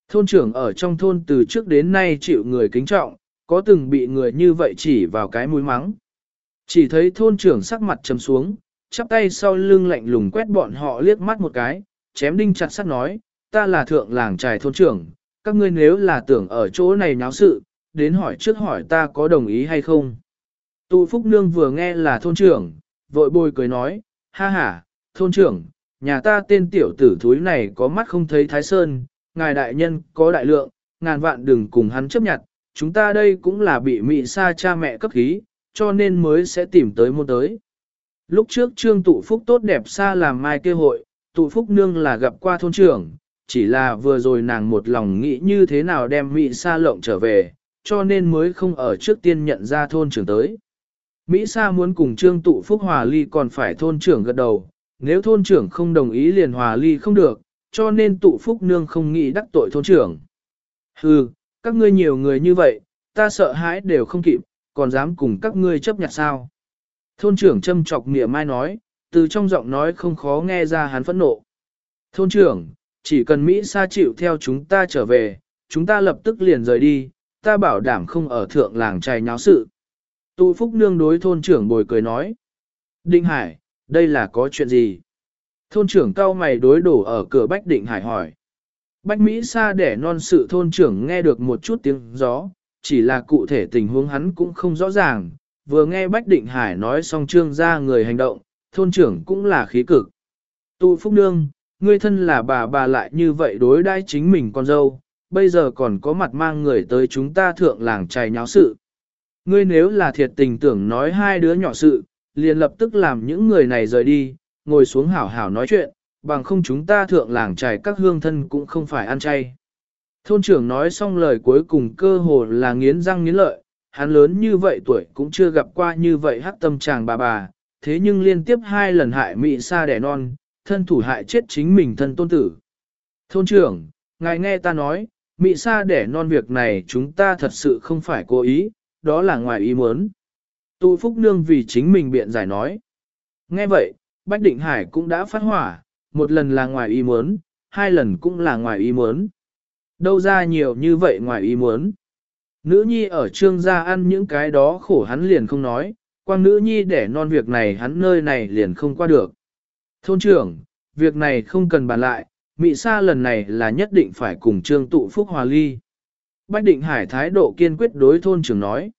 Thôn trưởng ở trong thôn từ trước đến nay chịu người kính trọng, có từng bị người như vậy chỉ vào cái mũi mắng. Chỉ thấy thôn trưởng sắc mặt trầm xuống, chắp tay sau lưng lạnh lùng quét bọn họ liếc mắt một cái, chém đinh chặt sắt nói, ta là thượng làng trài thôn trưởng, các ngươi nếu là tưởng ở chỗ này náo sự, đến hỏi trước hỏi ta có đồng ý hay không. Tụ Phúc Nương vừa nghe là thôn trưởng, vội bồi cười nói, ha ha, thôn trưởng, nhà ta tên tiểu tử thúi này có mắt không thấy thái sơn, ngài đại nhân có đại lượng, ngàn vạn đừng cùng hắn chấp nhận, chúng ta đây cũng là bị mị sa cha mẹ cấp khí, cho nên mới sẽ tìm tới môn tới. Lúc trước trương tụ phúc tốt đẹp xa làm mai kêu hội, tụ phúc nương là gặp qua thôn trưởng, chỉ là vừa rồi nàng một lòng nghĩ như thế nào đem Mỹ Sa lộng trở về, cho nên mới không ở trước tiên nhận ra thôn trưởng tới. Mỹ Sa muốn cùng trương tụ phúc hòa ly còn phải thôn trưởng gật đầu, nếu thôn trưởng không đồng ý liền hòa ly không được, cho nên tụ phúc nương không nghĩ đắc tội thôn trưởng. Hừ, các ngươi nhiều người như vậy, ta sợ hãi đều không kịp, còn dám cùng các ngươi chấp nhận sao. Thôn trưởng châm chọc nghĩa mai nói, từ trong giọng nói không khó nghe ra hắn phẫn nộ. Thôn trưởng, chỉ cần Mỹ Sa chịu theo chúng ta trở về, chúng ta lập tức liền rời đi, ta bảo đảm không ở thượng làng trai nháo sự. Tụ Phúc Nương đối thôn trưởng bồi cười nói. Định Hải, đây là có chuyện gì? Thôn trưởng cao mày đối đổ ở cửa Bách Định Hải hỏi. Bách Mỹ Sa để non sự thôn trưởng nghe được một chút tiếng gió, chỉ là cụ thể tình huống hắn cũng không rõ ràng, vừa nghe Bách Định Hải nói xong trương ra người hành động, thôn trưởng cũng là khí cực. Tụ Phúc Nương, ngươi thân là bà bà lại như vậy đối đãi chính mình con dâu, bây giờ còn có mặt mang người tới chúng ta thượng làng trài nháo sự. Ngươi nếu là thiệt tình tưởng nói hai đứa nhỏ sự, liền lập tức làm những người này rời đi, ngồi xuống hảo hảo nói chuyện, bằng không chúng ta thượng làng trài các hương thân cũng không phải ăn chay. Thôn trưởng nói xong lời cuối cùng cơ hồ là nghiến răng nghiến lợi, hắn lớn như vậy tuổi cũng chưa gặp qua như vậy hắc tâm chàng bà bà, thế nhưng liên tiếp hai lần hại mị sa đẻ non, thân thủ hại chết chính mình thân tôn tử. Thôn trưởng, ngài nghe ta nói, mị sa đẻ non việc này chúng ta thật sự không phải cố ý, đó là ngoài ý muốn. Tu Phúc Nương vì chính mình biện giải nói. Nghe vậy, Bách Định Hải cũng đã phát hỏa, một lần là ngoài ý muốn, hai lần cũng là ngoài ý muốn. Đâu ra nhiều như vậy ngoài ý muốn. Nữ nhi ở trương gia ăn những cái đó khổ hắn liền không nói, quang nữ nhi để non việc này hắn nơi này liền không qua được. Thôn trưởng, việc này không cần bàn lại, Mị Sa lần này là nhất định phải cùng Trương Tụ Phúc hòa ly. Bách Định Hải thái độ kiên quyết đối thôn trưởng nói.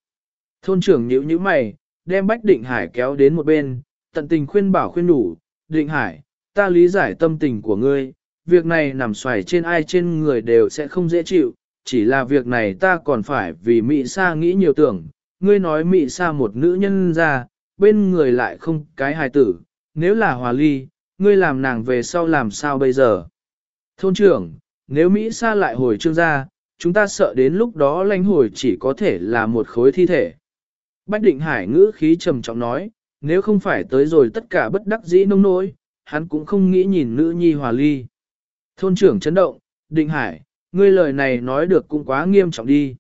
Thôn trưởng nhíu nhíu mày, đem Bách Định Hải kéo đến một bên, tận tình khuyên bảo khuyên đủ, Định Hải, ta lý giải tâm tình của ngươi, việc này nằm xoài trên ai trên người đều sẽ không dễ chịu, chỉ là việc này ta còn phải vì Mị Sa nghĩ nhiều tưởng, ngươi nói Mị Sa một nữ nhân ra, bên người lại không cái hài tử, nếu là hòa ly, ngươi làm nàng về sau làm sao bây giờ? Thôn trưởng, nếu Mỹ Sa lại hồi trương ra, chúng ta sợ đến lúc đó lãnh hồi chỉ có thể là một khối thi thể. Bách định hải ngữ khí trầm trọng nói, nếu không phải tới rồi tất cả bất đắc dĩ nông nỗi, hắn cũng không nghĩ nhìn nữ nhi hòa ly. Thôn trưởng chấn động, định hải, ngươi lời này nói được cũng quá nghiêm trọng đi.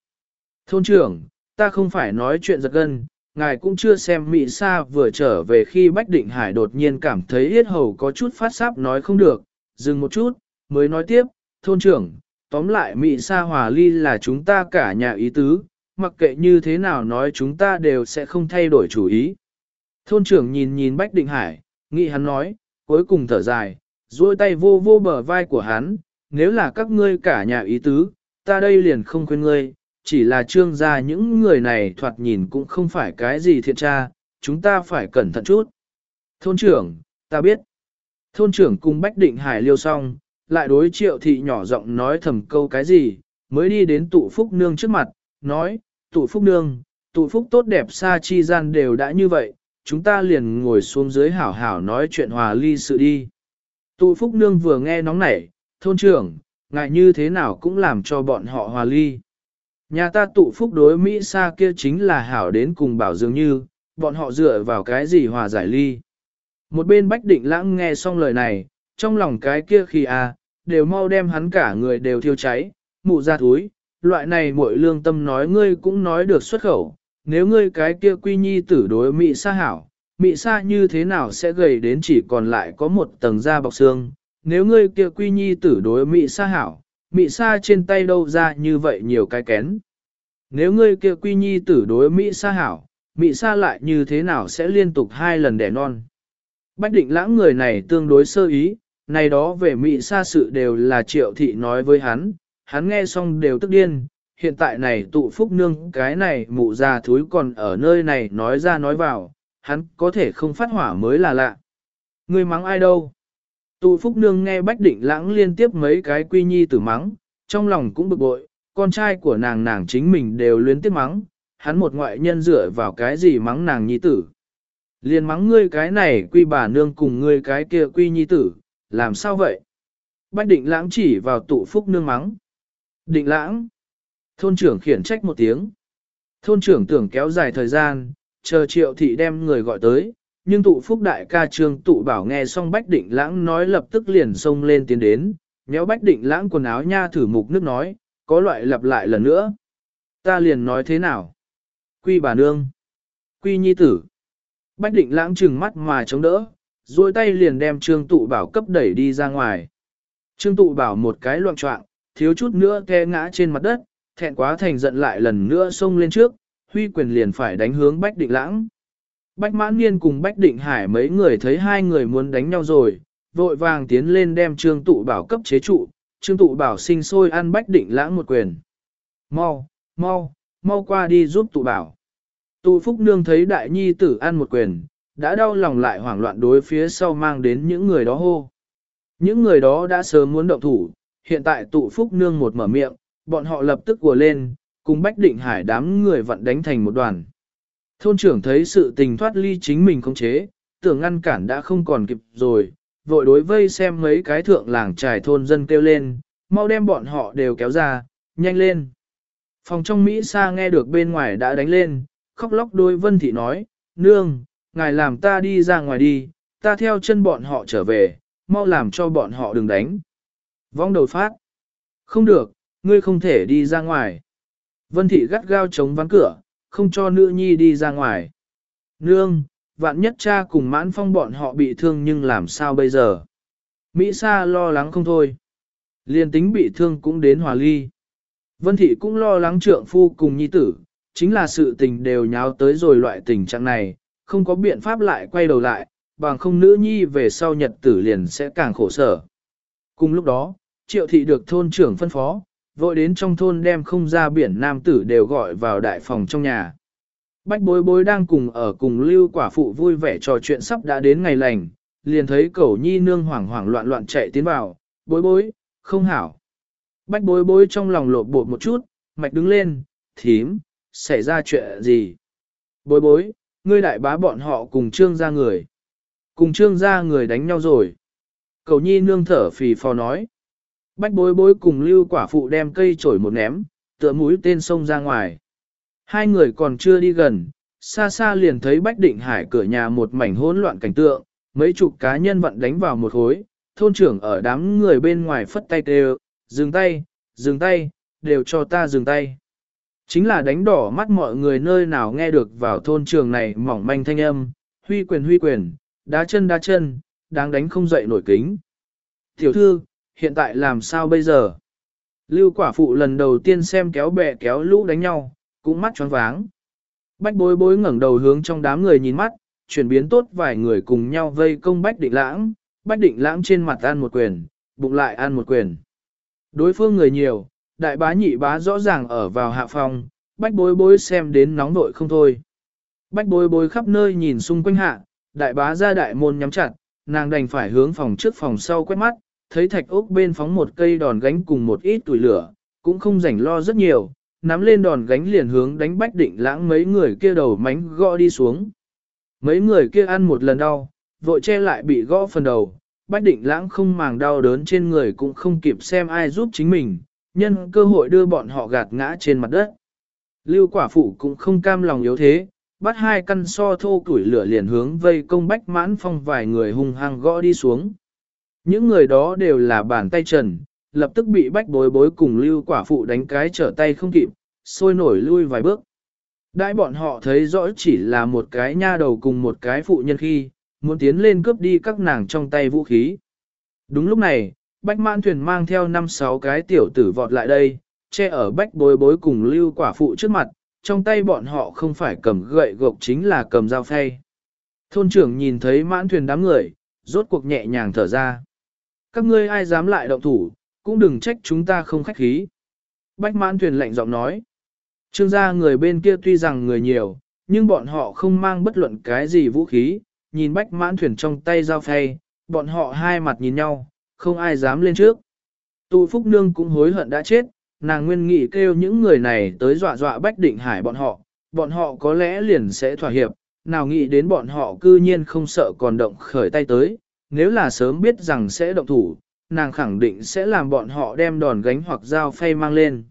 Thôn trưởng, ta không phải nói chuyện giật gân, ngài cũng chưa xem Mỹ Sa vừa trở về khi Bách Định Hải đột nhiên cảm thấy yết hầu có chút phát sáp nói không được, dừng một chút, mới nói tiếp, thôn trưởng, tóm lại Mỹ Sa Hòa Ly là chúng ta cả nhà ý tứ, mặc kệ như thế nào nói chúng ta đều sẽ không thay đổi chủ ý. Thôn trưởng nhìn nhìn Bách Định Hải, nghĩ hắn nói, cuối cùng thở dài, duỗi tay vô vô bờ vai của hắn, nếu là các ngươi cả nhà ý tứ, ta đây liền không quên ngươi, chỉ là trương gia những người này thoạt nhìn cũng không phải cái gì thiện tra, chúng ta phải cẩn thận chút. Thôn trưởng, ta biết. Thôn trưởng cùng Bách Định Hải liêu xong, lại đối triệu thị nhỏ giọng nói thầm câu cái gì, mới đi đến tụ phúc nương trước mặt, nói, tụ phúc nương, tụ phúc tốt đẹp xa chi gian đều đã như vậy, chúng ta liền ngồi xuống dưới hảo hảo nói chuyện hòa ly sự đi. Tụ phúc nương vừa nghe nóng nảy, thôn trưởng, ngại như thế nào cũng làm cho bọn họ hòa ly. Nhà ta tụ phúc đối Mỹ xa kia chính là hảo đến cùng bảo dường như, bọn họ dựa vào cái gì hòa giải ly. Một bên Bách Định Lãng nghe xong lời này, trong lòng cái kia khi à, đều mau đem hắn cả người đều thiêu cháy, mụ ra túi, loại này mỗi lương tâm nói ngươi cũng nói được xuất khẩu, nếu ngươi cái kia quy nhi tử đối Mỹ xa hảo, Mị Sa như thế nào sẽ gầy đến chỉ còn lại có một tầng da bọc xương, nếu ngươi kia quy nhi tử đối Mị Sa hảo, Mị sa trên tay đâu ra như vậy nhiều cái kén. Nếu ngươi kia quy nhi tử đối Mỹ sa hảo, Mỹ sa lại như thế nào sẽ liên tục hai lần đẻ non. Bách định lãng người này tương đối sơ ý, này đó về Mỹ sa sự đều là triệu thị nói với hắn, hắn nghe xong đều tức điên, hiện tại này tụ phúc nương cái này mụ già thúi còn ở nơi này nói ra nói vào, hắn có thể không phát hỏa mới là lạ. Ngươi mắng ai đâu? Tụ Phúc Nương nghe Bách Định Lãng liên tiếp mấy cái quy nhi tử mắng, trong lòng cũng bực bội, con trai của nàng nàng chính mình đều luyến tiếp mắng, hắn một ngoại nhân dựa vào cái gì mắng nàng nhi tử. Liên mắng ngươi cái này quy bà nương cùng ngươi cái kia quy nhi tử, làm sao vậy? Bách Định Lãng chỉ vào tụ Phúc Nương mắng. Định Lãng. Thôn trưởng khiển trách một tiếng. Thôn trưởng tưởng kéo dài thời gian, chờ triệu thị đem người gọi tới, nhưng tụ phúc đại ca trương tụ bảo nghe xong Bách Định Lãng nói lập tức liền xông lên tiến đến, nhéo Bách Định Lãng quần áo nha thử mục nước nói, có loại lặp lại lần nữa. Ta liền nói thế nào? Quy bà nương. Quy nhi tử. Bách Định Lãng trừng mắt mà chống đỡ, duỗi tay liền đem trương tụ bảo cấp đẩy đi ra ngoài. Trương tụ bảo một cái loạn trọng, thiếu chút nữa ke ngã trên mặt đất, thẹn quá thành giận lại lần nữa xông lên trước, huy quyền liền phải đánh hướng Bách Định Lãng. Bách mãn niên cùng Bách định hải mấy người thấy hai người muốn đánh nhau rồi, vội vàng tiến lên đem trương tụ bảo cấp chế trụ, trương tụ bảo sinh sôi ăn Bách định lãng một quyền. Mau, mau, mau qua đi giúp tụ bảo. Tụ phúc nương thấy đại nhi tử ăn một quyền, đã đau lòng lại hoảng loạn đối phía sau mang đến những người đó hô. Những người đó đã sớm muốn động thủ, hiện tại tụ phúc nương một mở miệng, bọn họ lập tức của lên, cùng Bách Định Hải đám người vận đánh thành một đoàn. Thôn trưởng thấy sự tình thoát ly chính mình không chế, tưởng ngăn cản đã không còn kịp rồi, vội đối vây xem mấy cái thượng làng trải thôn dân kêu lên, mau đem bọn họ đều kéo ra, nhanh lên. Phòng trong Mỹ Sa nghe được bên ngoài đã đánh lên, khóc lóc đôi vân thị nói, nương, ngài làm ta đi ra ngoài đi, ta theo chân bọn họ trở về, mau làm cho bọn họ đừng đánh. Vong đầu phát. Không được, ngươi không thể đi ra ngoài. Vân thị gắt gao chống ván cửa, không cho nữ nhi đi ra ngoài. Nương, vạn nhất cha cùng mãn phong bọn họ bị thương nhưng làm sao bây giờ? Mỹ Sa lo lắng không thôi. Liên tính bị thương cũng đến hòa ly. Vân Thị cũng lo lắng trượng phu cùng nhi tử, chính là sự tình đều nháo tới rồi loại tình trạng này, không có biện pháp lại quay đầu lại, bằng không nữ nhi về sau nhật tử liền sẽ càng khổ sở. Cùng lúc đó, triệu thị được thôn trưởng phân phó, vội đến trong thôn đem không ra biển nam tử đều gọi vào đại phòng trong nhà. Bách bối bối đang cùng ở cùng lưu quả phụ vui vẻ trò chuyện sắp đã đến ngày lành, liền thấy cẩu nhi nương hoảng hoảng loạn loạn chạy tiến vào, bối bối, không hảo. Bách bối bối trong lòng lột bột một chút, mạch đứng lên, thím, xảy ra chuyện gì? Bối bối, ngươi đại bá bọn họ cùng trương gia người. Cùng trương gia người đánh nhau rồi. Cầu nhi nương thở phì phò nói. Bách bối bối cùng lưu quả phụ đem cây trổi một ném, tựa mũi tên sông ra ngoài. Hai người còn chưa đi gần, xa xa liền thấy Bách Định Hải cửa nhà một mảnh hỗn loạn cảnh tượng, mấy chục cá nhân vận đánh vào một khối, thôn trưởng ở đám người bên ngoài phất tay đều, dừng tay, dừng tay, đều cho ta dừng tay. Chính là đánh đỏ mắt mọi người nơi nào nghe được vào thôn trường này mỏng manh thanh âm, huy quyền huy quyền, đá chân đá chân, đáng đánh không dậy nổi kính. Tiểu thư, hiện tại làm sao bây giờ? Lưu quả phụ lần đầu tiên xem kéo bè kéo lũ đánh nhau, cũng mắt tròn váng. Bách bối bối ngẩng đầu hướng trong đám người nhìn mắt, chuyển biến tốt vài người cùng nhau vây công Bách Định Lãng, Bách Định Lãng trên mặt ăn một quyền, bụng lại ăn một quyền. Đối phương người nhiều, đại bá nhị bá rõ ràng ở vào hạ phòng, Bách bối bối xem đến nóng nội không thôi. Bách bối bối khắp nơi nhìn xung quanh hạ, đại bá ra đại môn nhắm chặt, nàng đành phải hướng phòng trước phòng sau quét mắt, thấy thạch ốc bên phóng một cây đòn gánh cùng một ít tuổi lửa, cũng không rảnh lo rất nhiều, nắm lên đòn gánh liền hướng đánh bách định lãng mấy người kia đầu mánh gõ đi xuống. Mấy người kia ăn một lần đau, vội che lại bị gõ phần đầu, bách định lãng không màng đau đớn trên người cũng không kịp xem ai giúp chính mình, nhân cơ hội đưa bọn họ gạt ngã trên mặt đất. Lưu quả phụ cũng không cam lòng yếu thế, bắt hai căn so thô củi lửa liền hướng vây công bách mãn phong vài người hung hăng gõ đi xuống. Những người đó đều là bàn tay trần, lập tức bị bách bối bối cùng lưu quả phụ đánh cái trở tay không kịp, sôi nổi lui vài bước. Đãi bọn họ thấy rõ chỉ là một cái nha đầu cùng một cái phụ nhân khi, muốn tiến lên cướp đi các nàng trong tay vũ khí. Đúng lúc này, bách mãn thuyền mang theo năm sáu cái tiểu tử vọt lại đây, che ở bách bối bối cùng lưu quả phụ trước mặt, trong tay bọn họ không phải cầm gậy gộc chính là cầm dao phay. Thôn trưởng nhìn thấy mãn thuyền đám người, rốt cuộc nhẹ nhàng thở ra. Các ngươi ai dám lại động thủ, cũng đừng trách chúng ta không khách khí. Bách mãn thuyền lạnh giọng nói. Trương gia người bên kia tuy rằng người nhiều, nhưng bọn họ không mang bất luận cái gì vũ khí, nhìn bách mãn thuyền trong tay dao phay, bọn họ hai mặt nhìn nhau, không ai dám lên trước. tu Phúc Nương cũng hối hận đã chết, nàng nguyên nghị kêu những người này tới dọa dọa bách định hải bọn họ, bọn họ có lẽ liền sẽ thỏa hiệp, nào nghĩ đến bọn họ cư nhiên không sợ còn động khởi tay tới, nếu là sớm biết rằng sẽ động thủ, nàng khẳng định sẽ làm bọn họ đem đòn gánh hoặc dao phay mang lên.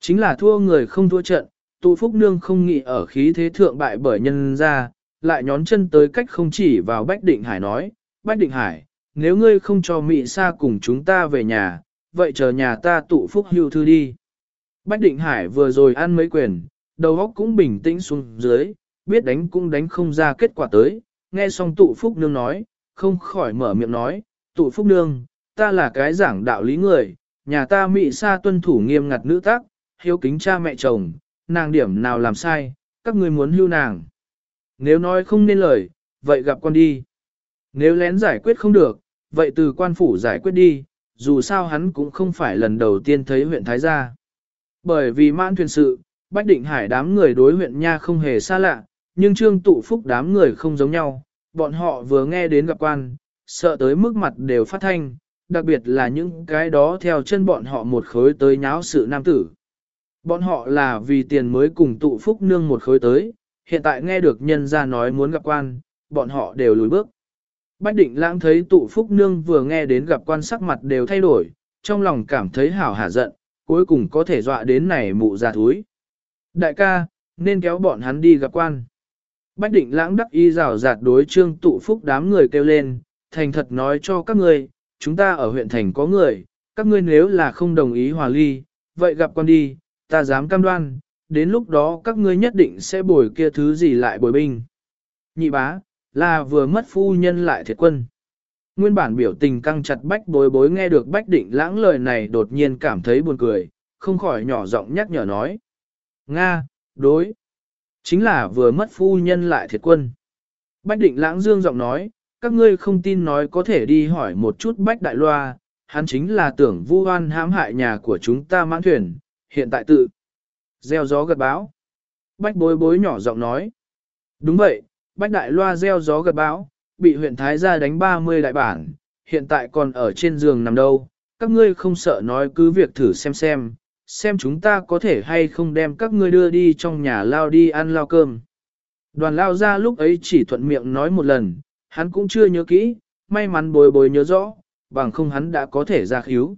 Chính là thua người không thua trận, tụ phúc nương không nghĩ ở khí thế thượng bại bởi nhân ra, lại nhón chân tới cách không chỉ vào Bách Định Hải nói, Bách Định Hải, nếu ngươi không cho Mị Sa cùng chúng ta về nhà, vậy chờ nhà ta tụ phúc hưu thư đi. Bách Định Hải vừa rồi ăn mấy quyền, đầu óc cũng bình tĩnh xuống dưới, biết đánh cũng đánh không ra kết quả tới, nghe xong tụ phúc nương nói, không khỏi mở miệng nói, tụ phúc nương, ta là cái giảng đạo lý người, nhà ta Mị Sa tuân thủ nghiêm ngặt nữ tác, hiếu kính cha mẹ chồng, nàng điểm nào làm sai, các ngươi muốn hưu nàng. Nếu nói không nên lời, vậy gặp con đi. Nếu lén giải quyết không được, vậy từ quan phủ giải quyết đi, dù sao hắn cũng không phải lần đầu tiên thấy huyện Thái Gia. Bởi vì mãn thuyền sự, Bách Định Hải đám người đối huyện Nha không hề xa lạ, nhưng trương tụ phúc đám người không giống nhau, bọn họ vừa nghe đến gặp quan, sợ tới mức mặt đều phát thanh, đặc biệt là những cái đó theo chân bọn họ một khối tới nháo sự nam tử. Bọn họ là vì tiền mới cùng tụ phúc nương một khối tới, hiện tại nghe được nhân ra nói muốn gặp quan, bọn họ đều lùi bước. Bách định lãng thấy tụ phúc nương vừa nghe đến gặp quan sắc mặt đều thay đổi, trong lòng cảm thấy hảo hả giận, cuối cùng có thể dọa đến này mụ già thúi. Đại ca, nên kéo bọn hắn đi gặp quan. Bách định lãng đắc y rào rạt đối trương tụ phúc đám người kêu lên, thành thật nói cho các ngươi, chúng ta ở huyện thành có người, các ngươi nếu là không đồng ý hòa ly, vậy gặp quan đi, ta dám cam đoan, đến lúc đó các ngươi nhất định sẽ bồi kia thứ gì lại bồi binh. Nhị bá, là vừa mất phu nhân lại thiệt quân. Nguyên bản biểu tình căng chặt bách bối bối nghe được bách định lãng lời này đột nhiên cảm thấy buồn cười, không khỏi nhỏ giọng nhắc nhở nói. Nga, đối. Chính là vừa mất phu nhân lại thiệt quân. Bách định lãng dương giọng nói, các ngươi không tin nói có thể đi hỏi một chút bách đại loa, hắn chính là tưởng vu oan hãm hại nhà của chúng ta mãn thuyền, hiện tại tự. Gieo gió gật báo. Bách bối bối nhỏ giọng nói. Đúng vậy, bách đại loa gieo gió gật báo, bị huyện Thái gia đánh 30 đại bản, hiện tại còn ở trên giường nằm đâu, các ngươi không sợ nói cứ việc thử xem xem, xem chúng ta có thể hay không đem các ngươi đưa đi trong nhà lao đi ăn lao cơm. Đoàn lao ra lúc ấy chỉ thuận miệng nói một lần, hắn cũng chưa nhớ kỹ, may mắn bối bối nhớ rõ, bằng không hắn đã có thể ra khíu.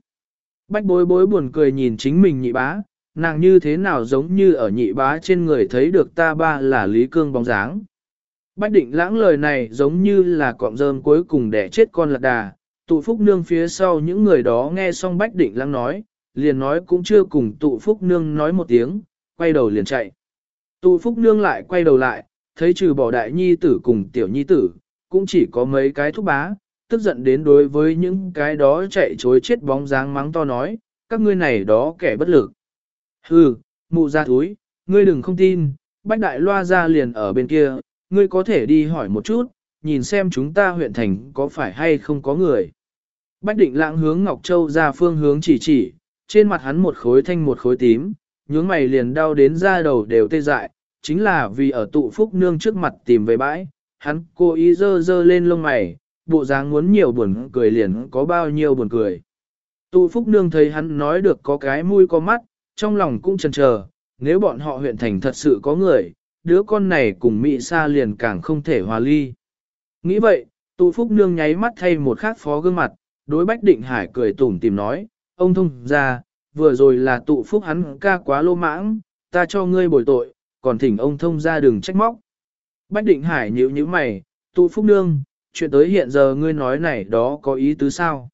Bách bối bối buồn cười nhìn chính mình nhị bá, nàng như thế nào giống như ở nhị bá trên người thấy được ta ba là Lý Cương bóng dáng. Bách định lãng lời này giống như là cọng rơm cuối cùng để chết con lật đà, tụ phúc nương phía sau những người đó nghe xong bách định lãng nói, liền nói cũng chưa cùng tụ phúc nương nói một tiếng, quay đầu liền chạy. Tụ phúc nương lại quay đầu lại, thấy trừ bỏ đại nhi tử cùng tiểu nhi tử, cũng chỉ có mấy cái thúc bá, tức giận đến đối với những cái đó chạy chối chết bóng dáng mắng to nói, các ngươi này đó kẻ bất lực. Hừ, mụ ra túi, ngươi đừng không tin, bách đại loa ra liền ở bên kia, ngươi có thể đi hỏi một chút, nhìn xem chúng ta huyện thành có phải hay không có người. Bách định lãng hướng Ngọc Châu ra phương hướng chỉ chỉ, trên mặt hắn một khối thanh một khối tím, nhướng mày liền đau đến da đầu đều tê dại, chính là vì ở tụ phúc nương trước mặt tìm về bãi, hắn cố ý dơ dơ lên lông mày, bộ dáng muốn nhiều buồn cười liền có bao nhiêu buồn cười. Tụ phúc nương thấy hắn nói được có cái mũi có mắt, trong lòng cũng chần chờ, nếu bọn họ huyện thành thật sự có người, đứa con này cùng Mỹ Sa liền càng không thể hòa ly. Nghĩ vậy, tụ phúc nương nháy mắt thay một khác phó gương mặt, đối Bách Định Hải cười tủm tìm nói, ông thông ra, vừa rồi là tụ phúc hắn ca quá lô mãng, ta cho ngươi bồi tội, còn thỉnh ông thông ra đừng trách móc. Bách Định Hải nhíu nhíu mày, tụ phúc nương, chuyện tới hiện giờ ngươi nói này đó có ý tứ sao?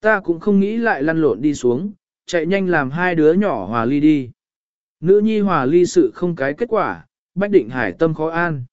Ta cũng không nghĩ lại lăn lộn đi xuống, chạy nhanh làm hai đứa nhỏ hòa ly đi. Nữ nhi hòa ly sự không cái kết quả, Bách Định Hải tâm khó an.